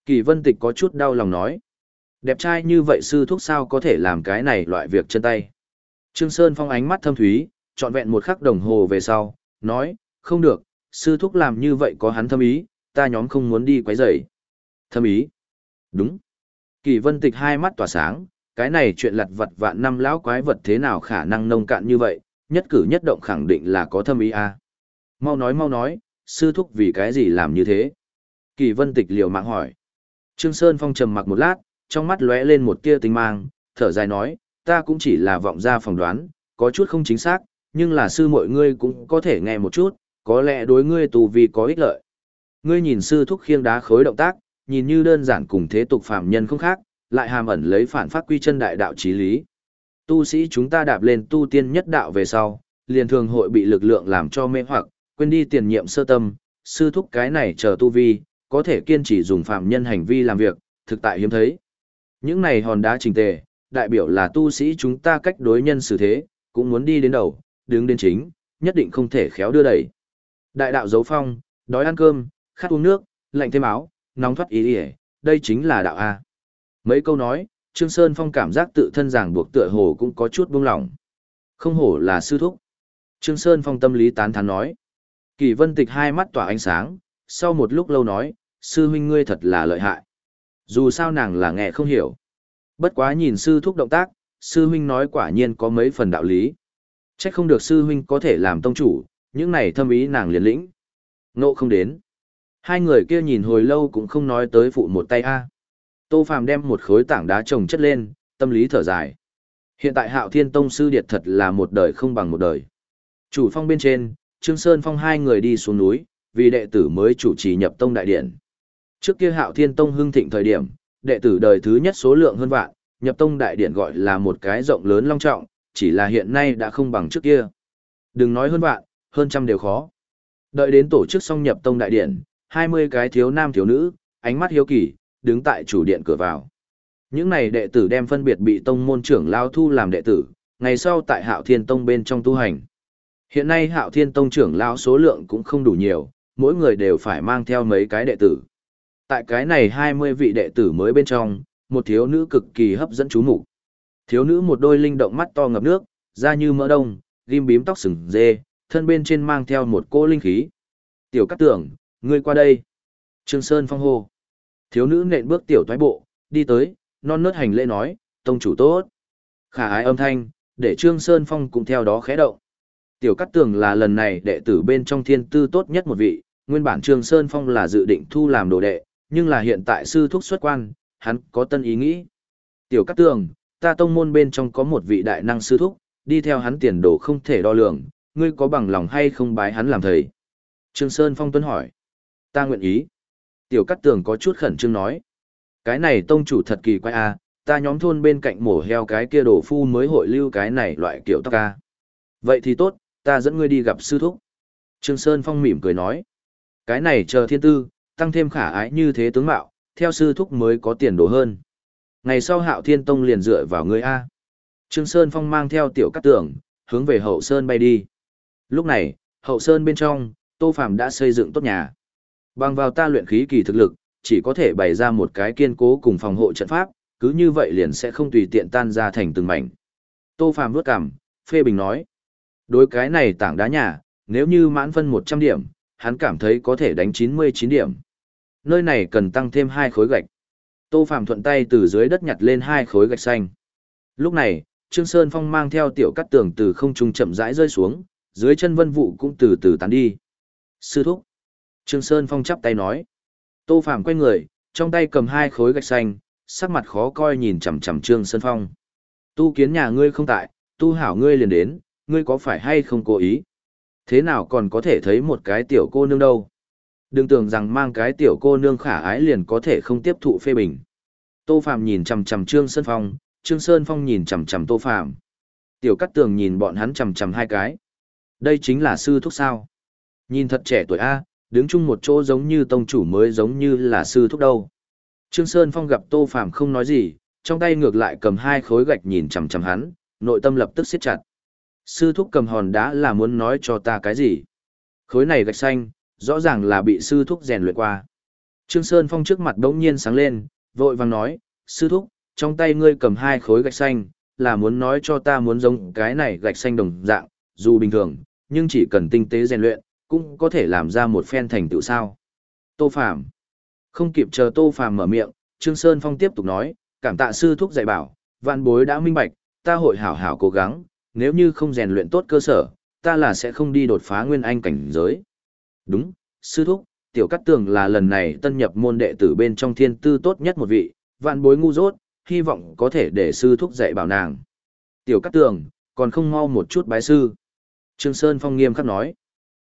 Kỳ vân tịch có chút đau lòng nói. Đẹp trai như vậy sư thúc sao có thể làm cái này loại việc chân tay. Trương Sơn Phong ánh mắt thâm thúy, trọn vẹn một khắc đồng hồ về sau, nói, không được, sư thúc làm như vậy có hắn thâm ý, ta nhóm không muốn đi quấy rầy. Thâm ý? Đúng. Kỳ vân tịch hai mắt tỏa sáng, cái này chuyện lặt vặt vạn năm lão quái vật thế nào khả năng nông cạn như vậy, nhất cử nhất động khẳng định là có thâm ý a. À. Mau nói mau nói, sư thúc vì cái gì làm như thế? Kỳ vân tịch liều mạng hỏi. Trương Sơn Phong trầm mặc một lát, trong mắt lóe lên một tia tinh mang, thở dài nói, ta cũng chỉ là vọng ra phỏng đoán, có chút không chính xác, nhưng là sư mọi ngươi cũng có thể nghe một chút, có lẽ đối ngươi tù vì có ích lợi. Ngươi nhìn sư thúc khiêng đá khối động tác, nhìn như đơn giản cùng thế tục phàm nhân không khác, lại hàm ẩn lấy phản phát quy chân đại đạo chí lý. Tu sĩ chúng ta đạp lên tu tiên nhất đạo về sau, liền thường hội bị lực lượng làm cho mê hoặc, quên đi tiền nhiệm sơ tâm, sư thúc cái này chờ tu vi, có thể kiên trì dùng phàm nhân hành vi làm việc, thực tại hiếm thấy. Những này hòn đá trình tề, đại biểu là tu sĩ chúng ta cách đối nhân xử thế, cũng muốn đi đến đầu, đứng đến chính, nhất định không thể khéo đưa đẩy. Đại đạo dấu phong, đói ăn cơm, khát uống nước, lạnh thêm áo, nóng thoát ý ỉa, đây chính là đạo A. Mấy câu nói, Trương Sơn Phong cảm giác tự thân ràng buộc tựa hồ cũng có chút buông lỏng. Không hổ là sư thúc. Trương Sơn Phong tâm lý tán thán nói. Kỳ vân tịch hai mắt tỏa ánh sáng, sau một lúc lâu nói, sư huynh ngươi thật là lợi hại. Dù sao nàng là nghe không hiểu. Bất quá nhìn sư thúc động tác, sư huynh nói quả nhiên có mấy phần đạo lý. Chắc không được sư huynh có thể làm tông chủ, những này thâm ý nàng liền lĩnh. Nộ không đến. Hai người kia nhìn hồi lâu cũng không nói tới phụ một tay a. Tô Phàm đem một khối tảng đá trồng chất lên, tâm lý thở dài. Hiện tại Hạo Thiên Tông sư điệt thật là một đời không bằng một đời. Chủ phong bên trên, Trương Sơn Phong hai người đi xuống núi, vì đệ tử mới chủ trì nhập tông đại điện. Trước kia Hạo Thiên Tông hưng thịnh thời điểm, đệ tử đời thứ nhất số lượng hơn vạn, nhập tông đại điện gọi là một cái rộng lớn long trọng, chỉ là hiện nay đã không bằng trước kia. Đừng nói hơn vạn, hơn trăm đều khó. Đợi đến tổ chức xong nhập tông đại điện, 20 cái thiếu nam thiếu nữ, ánh mắt hiếu kỳ, đứng tại chủ điện cửa vào. Những này đệ tử đem phân biệt bị tông môn trưởng lao thu làm đệ tử, ngày sau tại Hạo Thiên Tông bên trong tu hành. Hiện nay Hạo Thiên Tông trưởng lao số lượng cũng không đủ nhiều, mỗi người đều phải mang theo mấy cái đệ tử. Tại cái này 20 vị đệ tử mới bên trong, một thiếu nữ cực kỳ hấp dẫn chú mục. Thiếu nữ một đôi linh động mắt to ngập nước, da như mỡ đông, ghim bím tóc sừng dê, thân bên trên mang theo một cô linh khí. Tiểu Cát Tưởng, ngươi qua đây. Trương Sơn phong hô. Thiếu nữ nện bước tiểu thoái bộ, đi tới, non nớt hành lễ nói, tông chủ tốt. Khả ái âm thanh, để Trương Sơn Phong cũng theo đó khẽ động. Tiểu Cát Tường là lần này đệ tử bên trong thiên tư tốt nhất một vị, nguyên bản Trương Sơn Phong là dự định thu làm đồ đệ, nhưng là hiện tại sư thúc xuất quan, hắn có tân ý nghĩ. Tiểu Cát Tường, ta tông môn bên trong có một vị đại năng sư thúc, đi theo hắn tiền đồ không thể đo lường, ngươi có bằng lòng hay không bái hắn làm thầy? Trương Sơn Phong tuấn hỏi. Ta nguyện ý. Tiểu Cát Tường có chút khẩn trương nói. Cái này tông chủ thật kỳ quái a, à, ta nhóm thôn bên cạnh mổ heo cái kia đổ phu mới hội lưu cái này loại kiểu tóc ca. Vậy thì tốt, ta dẫn ngươi đi gặp sư thúc. Trương Sơn Phong mỉm cười nói. Cái này chờ thiên tư, tăng thêm khả ái như thế tướng mạo, theo sư thúc mới có tiền đồ hơn. Ngày sau hạo thiên tông liền dựa vào ngươi A. Trương Sơn Phong mang theo tiểu cắt tưởng, hướng về hậu sơn bay đi. Lúc này, hậu sơn bên trong, Tô Phạm đã xây dựng tốt nhà. Bằng vào ta luyện khí kỳ thực lực, chỉ có thể bày ra một cái kiên cố cùng phòng hộ trận pháp, cứ như vậy liền sẽ không tùy tiện tan ra thành từng mảnh. Tô Phạm vuốt cằm, phê bình nói. Đối cái này tảng đá nhà, nếu như mãn phân 100 điểm, hắn cảm thấy có thể đánh 99 điểm. Nơi này cần tăng thêm hai khối gạch. Tô Phạm thuận tay từ dưới đất nhặt lên hai khối gạch xanh. Lúc này, Trương Sơn Phong mang theo tiểu cắt tường từ không trung chậm rãi rơi xuống, dưới chân vân vụ cũng từ từ tán đi. Sư thúc. Trương Sơn Phong chắp tay nói. Tô Phạm quay người, trong tay cầm hai khối gạch xanh, sắc mặt khó coi nhìn chằm chằm Trương Sơn Phong. Tu kiến nhà ngươi không tại, tu hảo ngươi liền đến, ngươi có phải hay không cố ý? Thế nào còn có thể thấy một cái tiểu cô nương đâu? Đừng tưởng rằng mang cái tiểu cô nương khả ái liền có thể không tiếp thụ phê bình. Tô Phạm nhìn chằm chằm Trương Sơn Phong, Trương Sơn Phong nhìn chằm chằm Tô Phạm. Tiểu Cát Tường nhìn bọn hắn chằm chằm hai cái. Đây chính là sư thúc sao? Nhìn thật trẻ tuổi a, đứng chung một chỗ giống như tông chủ mới giống như là sư thúc đâu. Trương Sơn Phong gặp Tô Phạm không nói gì, trong tay ngược lại cầm hai khối gạch nhìn chằm chằm hắn, nội tâm lập tức siết chặt. Sư thúc cầm hòn đá là muốn nói cho ta cái gì? Khối này gạch xanh, rõ ràng là bị sư thúc rèn luyện qua. Trương Sơn Phong trước mặt đống nhiên sáng lên, vội vàng nói, sư thúc, trong tay ngươi cầm hai khối gạch xanh, là muốn nói cho ta muốn giống cái này gạch xanh đồng dạng, dù bình thường, nhưng chỉ cần tinh tế rèn luyện, cũng có thể làm ra một phen thành tựu sao. Tô Phạm, Không kịp chờ Tô Phạm mở miệng, Trương Sơn Phong tiếp tục nói, cảm tạ sư thúc dạy bảo, vạn bối đã minh bạch, ta hội hảo hảo cố gắng, nếu như không rèn luyện tốt cơ sở, ta là sẽ không đi đột phá nguyên anh cảnh giới. Đúng, sư thúc, tiểu cắt tường là lần này tân nhập môn đệ tử bên trong thiên tư tốt nhất một vị, vạn bối ngu dốt, hy vọng có thể để sư thúc dạy bảo nàng. Tiểu cắt tường, còn không mau một chút bái sư. Trương Sơn Phong nghiêm khắc nói.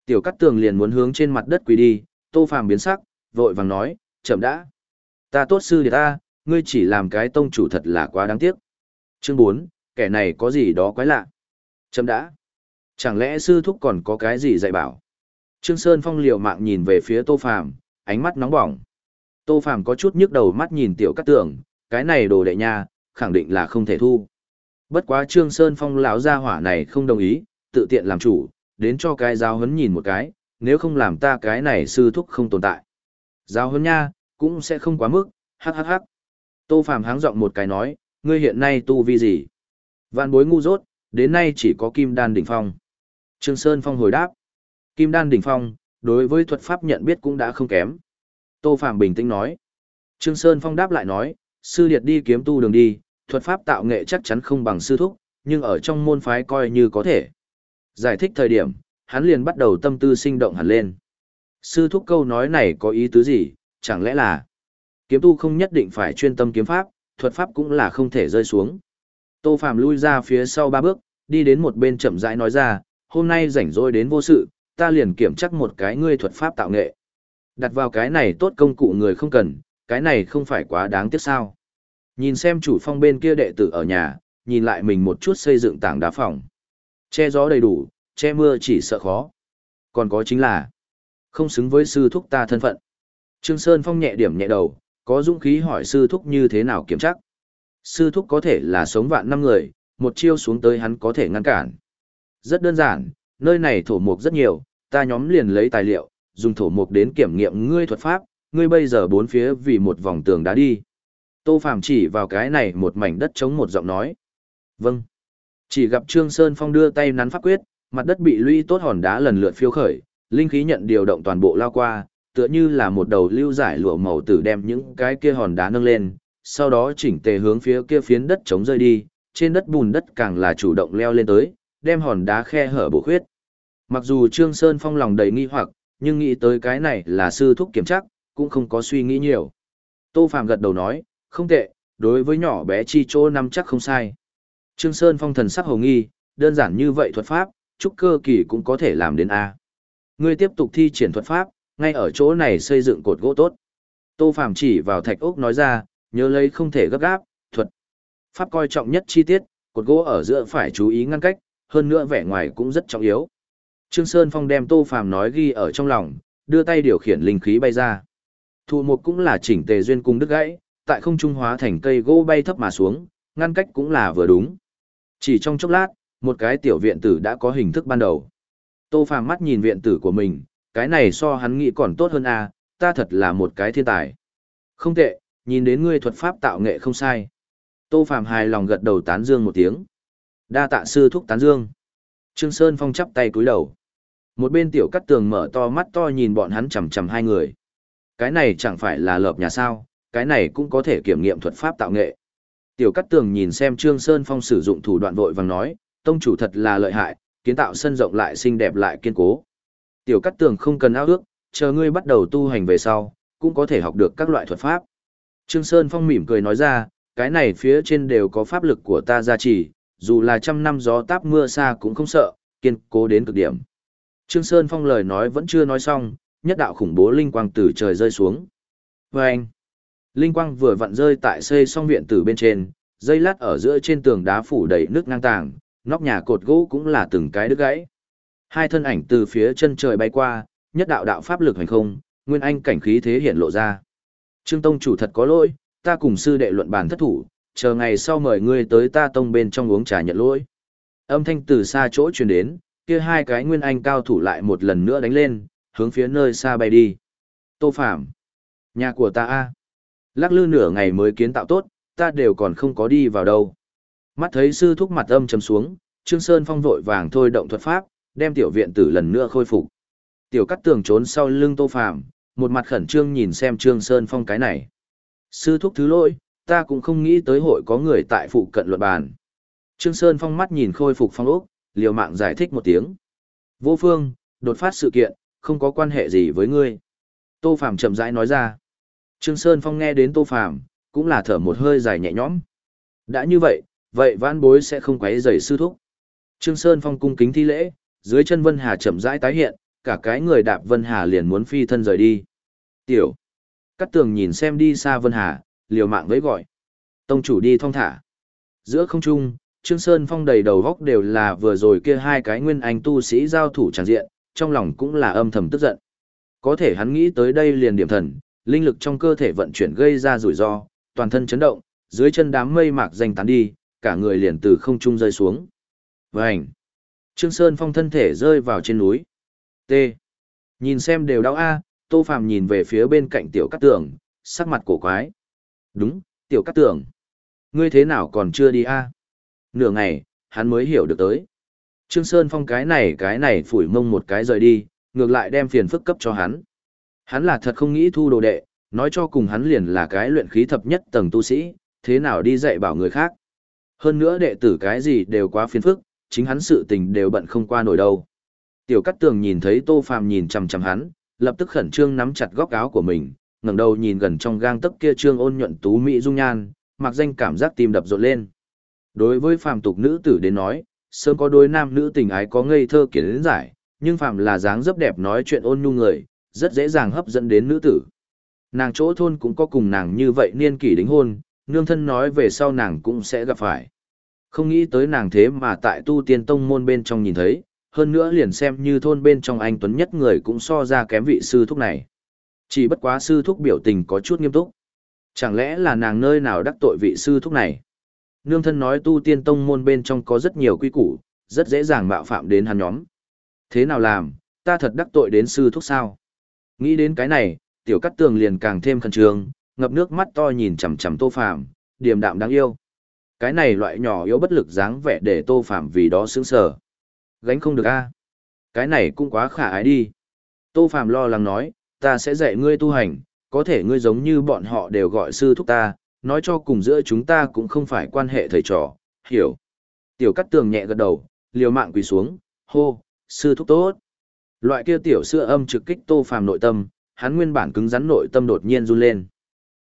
Tiểu cắt tường liền muốn hướng trên mặt đất quỳ đi, tô phàm biến sắc, vội vàng nói, chậm đã. Ta tốt sư để ta, ngươi chỉ làm cái tông chủ thật là quá đáng tiếc. Chương 4, kẻ này có gì đó quái lạ. Chậm đã. Chẳng lẽ sư thúc còn có cái gì dạy bảo? Trương Sơn Phong liều mạng nhìn về phía Tô Phàm, ánh mắt nóng bỏng. Tô Phàm có chút nhức đầu mắt nhìn Tiểu Cát Tường, cái này đồ đệ nha, khẳng định là không thể thu. Bất quá Trương Sơn Phong lão gia hỏa này không đồng ý, tự tiện làm chủ, đến cho cái giáo huấn nhìn một cái, nếu không làm ta cái này sư thúc không tồn tại. Giáo huấn nha, cũng sẽ không quá mức, hắc hắc hắc. Tô Phàm háng giọng một cái nói, ngươi hiện nay tu vi gì? Vạn bối ngu dốt, đến nay chỉ có kim đan đỉnh phong. Trương Sơn Phong hồi đáp. Kim đan đỉnh phong, đối với thuật pháp nhận biết cũng đã không kém. Tô Phạm bình tĩnh nói. Trương Sơn Phong đáp lại nói, sư điệt đi kiếm tu đường đi, thuật pháp tạo nghệ chắc chắn không bằng sư thúc, nhưng ở trong môn phái coi như có thể. Giải thích thời điểm, hắn liền bắt đầu tâm tư sinh động hẳn lên. Sư thúc câu nói này có ý tứ gì, chẳng lẽ là kiếm tu không nhất định phải chuyên tâm kiếm pháp, thuật pháp cũng là không thể rơi xuống. Tô Phạm lui ra phía sau ba bước, đi đến một bên chậm rãi nói ra, hôm nay rảnh rỗi đến vô sự, ta liền kiểm chắc một cái ngươi thuật pháp tạo nghệ. Đặt vào cái này tốt công cụ người không cần, cái này không phải quá đáng tiếc sao. Nhìn xem chủ phong bên kia đệ tử ở nhà, nhìn lại mình một chút xây dựng tảng đá phòng. Che gió đầy đủ, che mưa chỉ sợ khó. Còn có chính là, không xứng với sư thúc ta thân phận. Trương Sơn Phong nhẹ điểm nhẹ đầu, có dũng khí hỏi sư thúc như thế nào kiểm chắc. Sư thúc có thể là sống vạn năm người, một chiêu xuống tới hắn có thể ngăn cản. Rất đơn giản, nơi này thổ mục rất nhiều, ta nhóm liền lấy tài liệu, dùng thổ mục đến kiểm nghiệm ngươi thuật pháp, ngươi bây giờ bốn phía vì một vòng tường đá đi. Tô Phàm chỉ vào cái này một mảnh đất chống một giọng nói. Vâng. Chỉ gặp Trương Sơn Phong đưa tay nắn pháp quyết, mặt đất bị lũy tốt hòn đá lần lượt phiêu khởi, linh khí nhận điều động toàn bộ lao qua, tựa như là một đầu lưu giải lụa màu tử đem những cái kia hòn đá nâng lên, sau đó chỉnh tề hướng phía kia phiến đất chống rơi đi, trên đất bùn đất càng là chủ động leo lên tới, đem hòn đá khe hở bổ khuyết. Mặc dù Trương Sơn Phong lòng đầy nghi hoặc, nhưng nghĩ tới cái này là sư thúc kiểm chắc, cũng không có suy nghĩ nhiều. Tô Phạm gật đầu nói, không tệ, đối với nhỏ bé chi chỗ năm chắc không sai. Trương Sơn Phong thần sắc hồ nghi, đơn giản như vậy thuật pháp, trúc cơ kỳ cũng có thể làm đến A. Ngươi tiếp tục thi triển thuật pháp, ngay ở chỗ này xây dựng cột gỗ tốt. Tô Phạm chỉ vào thạch ốc nói ra, nhớ lấy không thể gấp gáp, thuật. Pháp coi trọng nhất chi tiết, cột gỗ ở giữa phải chú ý ngăn cách, hơn nữa vẻ ngoài cũng rất trọng yếu. Trương Sơn Phong đem Tô Phàm nói ghi ở trong lòng, đưa tay điều khiển linh khí bay ra. Thụ mục cũng là chỉnh tề duyên cung đứt gãy, tại không trung hóa thành cây gỗ bay thấp mà xuống, ngăn cách cũng là vừa đúng. Chỉ trong chốc lát, một cái tiểu viện tử đã có hình thức ban đầu. Tô Phàm mắt nhìn viện tử của mình, cái này so hắn nghĩ còn tốt hơn à, ta thật là một cái thiên tài. Không tệ, nhìn đến ngươi thuật pháp tạo nghệ không sai. Tô Phàm hài lòng gật đầu tán dương một tiếng. Đa tạ sư thúc tán dương. Trương Sơn Phong chắp tay cúi đầu. Một bên tiểu cắt tường mở to mắt to nhìn bọn hắn chằm chằm hai người. Cái này chẳng phải là lợp nhà sao, cái này cũng có thể kiểm nghiệm thuật pháp tạo nghệ. Tiểu cắt tường nhìn xem Trương Sơn Phong sử dụng thủ đoạn vội vàng nói, tông chủ thật là lợi hại, kiến tạo sân rộng lại xinh đẹp lại kiên cố. Tiểu cắt tường không cần ao ước, chờ ngươi bắt đầu tu hành về sau, cũng có thể học được các loại thuật pháp. Trương Sơn Phong mỉm cười nói ra, cái này phía trên đều có pháp lực của ta gia trì, dù là trăm năm gió táp mưa xa cũng không sợ, kiên cố đến cực điểm. Trương Sơn Phong lời nói vẫn chưa nói xong, nhất đạo khủng bố linh quang từ trời rơi xuống. Và anh, linh quang vừa vặn rơi tại xây song viện từ bên trên, dây lát ở giữa trên tường đá phủ đầy nước ngang tàng, nóc nhà cột gỗ cũng là từng cái đứt gãy. Hai thân ảnh từ phía chân trời bay qua, nhất đạo đạo pháp lực hành không, nguyên anh cảnh khí thế hiện lộ ra. Trương Tông chủ thật có lỗi, ta cùng sư đệ luận bàn thất thủ, chờ ngày sau mời ngươi tới ta tông bên trong uống trà nhận lỗi. Âm thanh từ xa chỗ truyền đến, kia hai cái nguyên anh cao thủ lại một lần nữa đánh lên, hướng phía nơi xa bay đi. Tô Phạm, nhà của ta a, lắc lư nửa ngày mới kiến tạo tốt, ta đều còn không có đi vào đâu. Mắt thấy sư thúc mặt âm trầm xuống, Trương Sơn Phong vội vàng thôi động thuật pháp, đem tiểu viện tử lần nữa khôi phục. Tiểu Cắt Tường trốn sau lưng Tô Phạm, một mặt khẩn trương nhìn xem Trương Sơn Phong cái này. Sư thúc thứ lỗi, ta cũng không nghĩ tới hội có người tại phụ cận luận bàn. Trương Sơn Phong mắt nhìn khôi phục phong ốc, liều mạng giải thích một tiếng. Vô phương, đột phát sự kiện, không có quan hệ gì với ngươi. Tô Phạm chậm rãi nói ra. Trương Sơn Phong nghe đến Tô Phạm, cũng là thở một hơi dài nhẹ nhõm. Đã như vậy, vậy vãn bối sẽ không quấy rầy sư thúc. Trương Sơn Phong cung kính thi lễ, dưới chân Vân Hà chậm rãi tái hiện, cả cái người đạp Vân Hà liền muốn phi thân rời đi. Tiểu. Cắt tường nhìn xem đi xa Vân Hà, liều mạng với gọi. Tông chủ đi thong thả. Giữa không trung, Trương Sơn Phong đầy đầu góc đều là vừa rồi kia hai cái nguyên anh tu sĩ giao thủ tràn diện, trong lòng cũng là âm thầm tức giận. Có thể hắn nghĩ tới đây liền điểm thần, linh lực trong cơ thể vận chuyển gây ra rủi ro, toàn thân chấn động, dưới chân đám mây mạc danh tán đi, cả người liền từ không trung rơi xuống. Vành! Trương Sơn Phong thân thể rơi vào trên núi. T. Nhìn xem đều đau a, Tô Phàm nhìn về phía bên cạnh tiểu cát tường, sắc mặt cổ quái. Đúng, tiểu cát tường. Ngươi thế nào còn chưa đi a? Nửa ngày, hắn mới hiểu được tới. Trương Sơn Phong cái này cái này phủi mông một cái rời đi, ngược lại đem phiền phức cấp cho hắn. Hắn là thật không nghĩ thu đồ đệ, nói cho cùng hắn liền là cái luyện khí thập nhất tầng tu sĩ, thế nào đi dạy bảo người khác. Hơn nữa đệ tử cái gì đều quá phiền phức, chính hắn sự tình đều bận không qua nổi đâu. Tiểu Cát Tường nhìn thấy Tô Phàm nhìn chằm chằm hắn, lập tức khẩn trương nắm chặt góc áo của mình, ngẩng đầu nhìn gần trong gang tấc kia trương ôn nhuận tú mỹ dung nhan, mặc danh cảm giác tim đập rộn lên. Đối với phàm tục nữ tử đến nói, sớm có đôi nam nữ tình ái có ngây thơ kiến giải, nhưng phàm là dáng dấp đẹp nói chuyện ôn nhu người, rất dễ dàng hấp dẫn đến nữ tử. Nàng chỗ thôn cũng có cùng nàng như vậy niên kỷ đính hôn, nương thân nói về sau nàng cũng sẽ gặp phải. Không nghĩ tới nàng thế mà tại tu tiên tông môn bên trong nhìn thấy, hơn nữa liền xem như thôn bên trong anh Tuấn nhất người cũng so ra kém vị sư thúc này. Chỉ bất quá sư thúc biểu tình có chút nghiêm túc. Chẳng lẽ là nàng nơi nào đắc tội vị sư thúc này? Nương thân nói tu tiên tông môn bên trong có rất nhiều quy củ, rất dễ dàng mạo phạm đến hắn nhóm. Thế nào làm, ta thật đắc tội đến sư thúc sao? Nghĩ đến cái này, tiểu cắt tường liền càng thêm khẩn trương, ngập nước mắt to nhìn chằm chằm tô phàm, điềm đạm đáng yêu. Cái này loại nhỏ yếu bất lực dáng vẻ để tô phàm vì đó sướng sở. Gánh không được a Cái này cũng quá khả ái đi. Tô phàm lo lắng nói, ta sẽ dạy ngươi tu hành, có thể ngươi giống như bọn họ đều gọi sư thúc ta, nói cho cùng giữa chúng ta cũng không phải quan hệ thầy trò, hiểu. Tiểu cắt tường nhẹ gật đầu, liều mạng quỳ xuống, hô, sư thúc tốt. Loại kia tiểu sữa âm trực kích tô phàm nội tâm, hắn nguyên bản cứng rắn nội tâm đột nhiên run lên.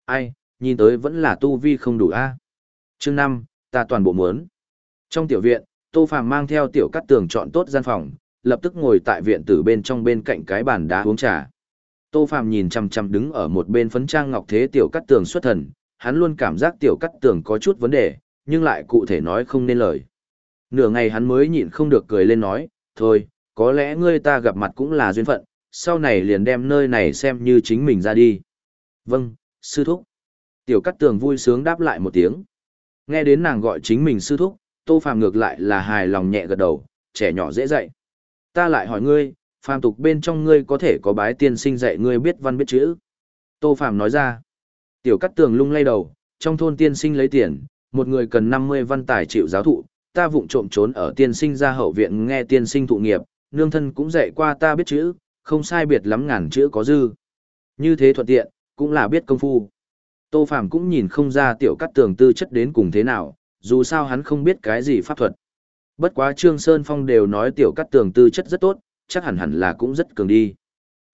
Ai, nhìn tới vẫn là tu vi không đủ a. Chương năm, ta toàn bộ muốn. Trong tiểu viện, Tô Phàm mang theo tiểu cắt tường chọn tốt gian phòng, lập tức ngồi tại viện tử bên trong bên cạnh cái bàn đá uống trà. Tô Phàm nhìn chằm chằm đứng ở một bên phấn trang ngọc thế tiểu cắt tường xuất thần, hắn luôn cảm giác tiểu cắt tường có chút vấn đề, nhưng lại cụ thể nói không nên lời. Nửa ngày hắn mới nhịn không được cười lên nói, thôi, có lẽ ngươi ta gặp mặt cũng là duyên phận, sau này liền đem nơi này xem như chính mình ra đi. Vâng, sư thúc. Tiểu cắt tường vui sướng đáp lại một tiếng. Nghe đến nàng gọi chính mình sư thúc, tô phàm ngược lại là hài lòng nhẹ gật đầu, trẻ nhỏ dễ dạy. Ta lại hỏi ngươi, phàm tục bên trong ngươi có thể có bái tiên sinh dạy ngươi biết văn biết chữ. Tô phàm nói ra. Tiểu cắt tường lung lay đầu, trong thôn tiên sinh lấy tiền, một người cần 50 văn tài chịu giáo thụ, ta vụng trộm trốn ở tiên sinh ra hậu viện nghe tiên sinh thụ nghiệp, nương thân cũng dạy qua ta biết chữ, không sai biệt lắm ngàn chữ có dư. Như thế thuận tiện, cũng là biết công phu. Tô Phàm cũng nhìn không ra tiểu cắt tường tư chất đến cùng thế nào, dù sao hắn không biết cái gì pháp thuật. Bất quá Trương Sơn Phong đều nói tiểu cắt tường tư chất rất tốt, chắc hẳn hẳn là cũng rất cường đi.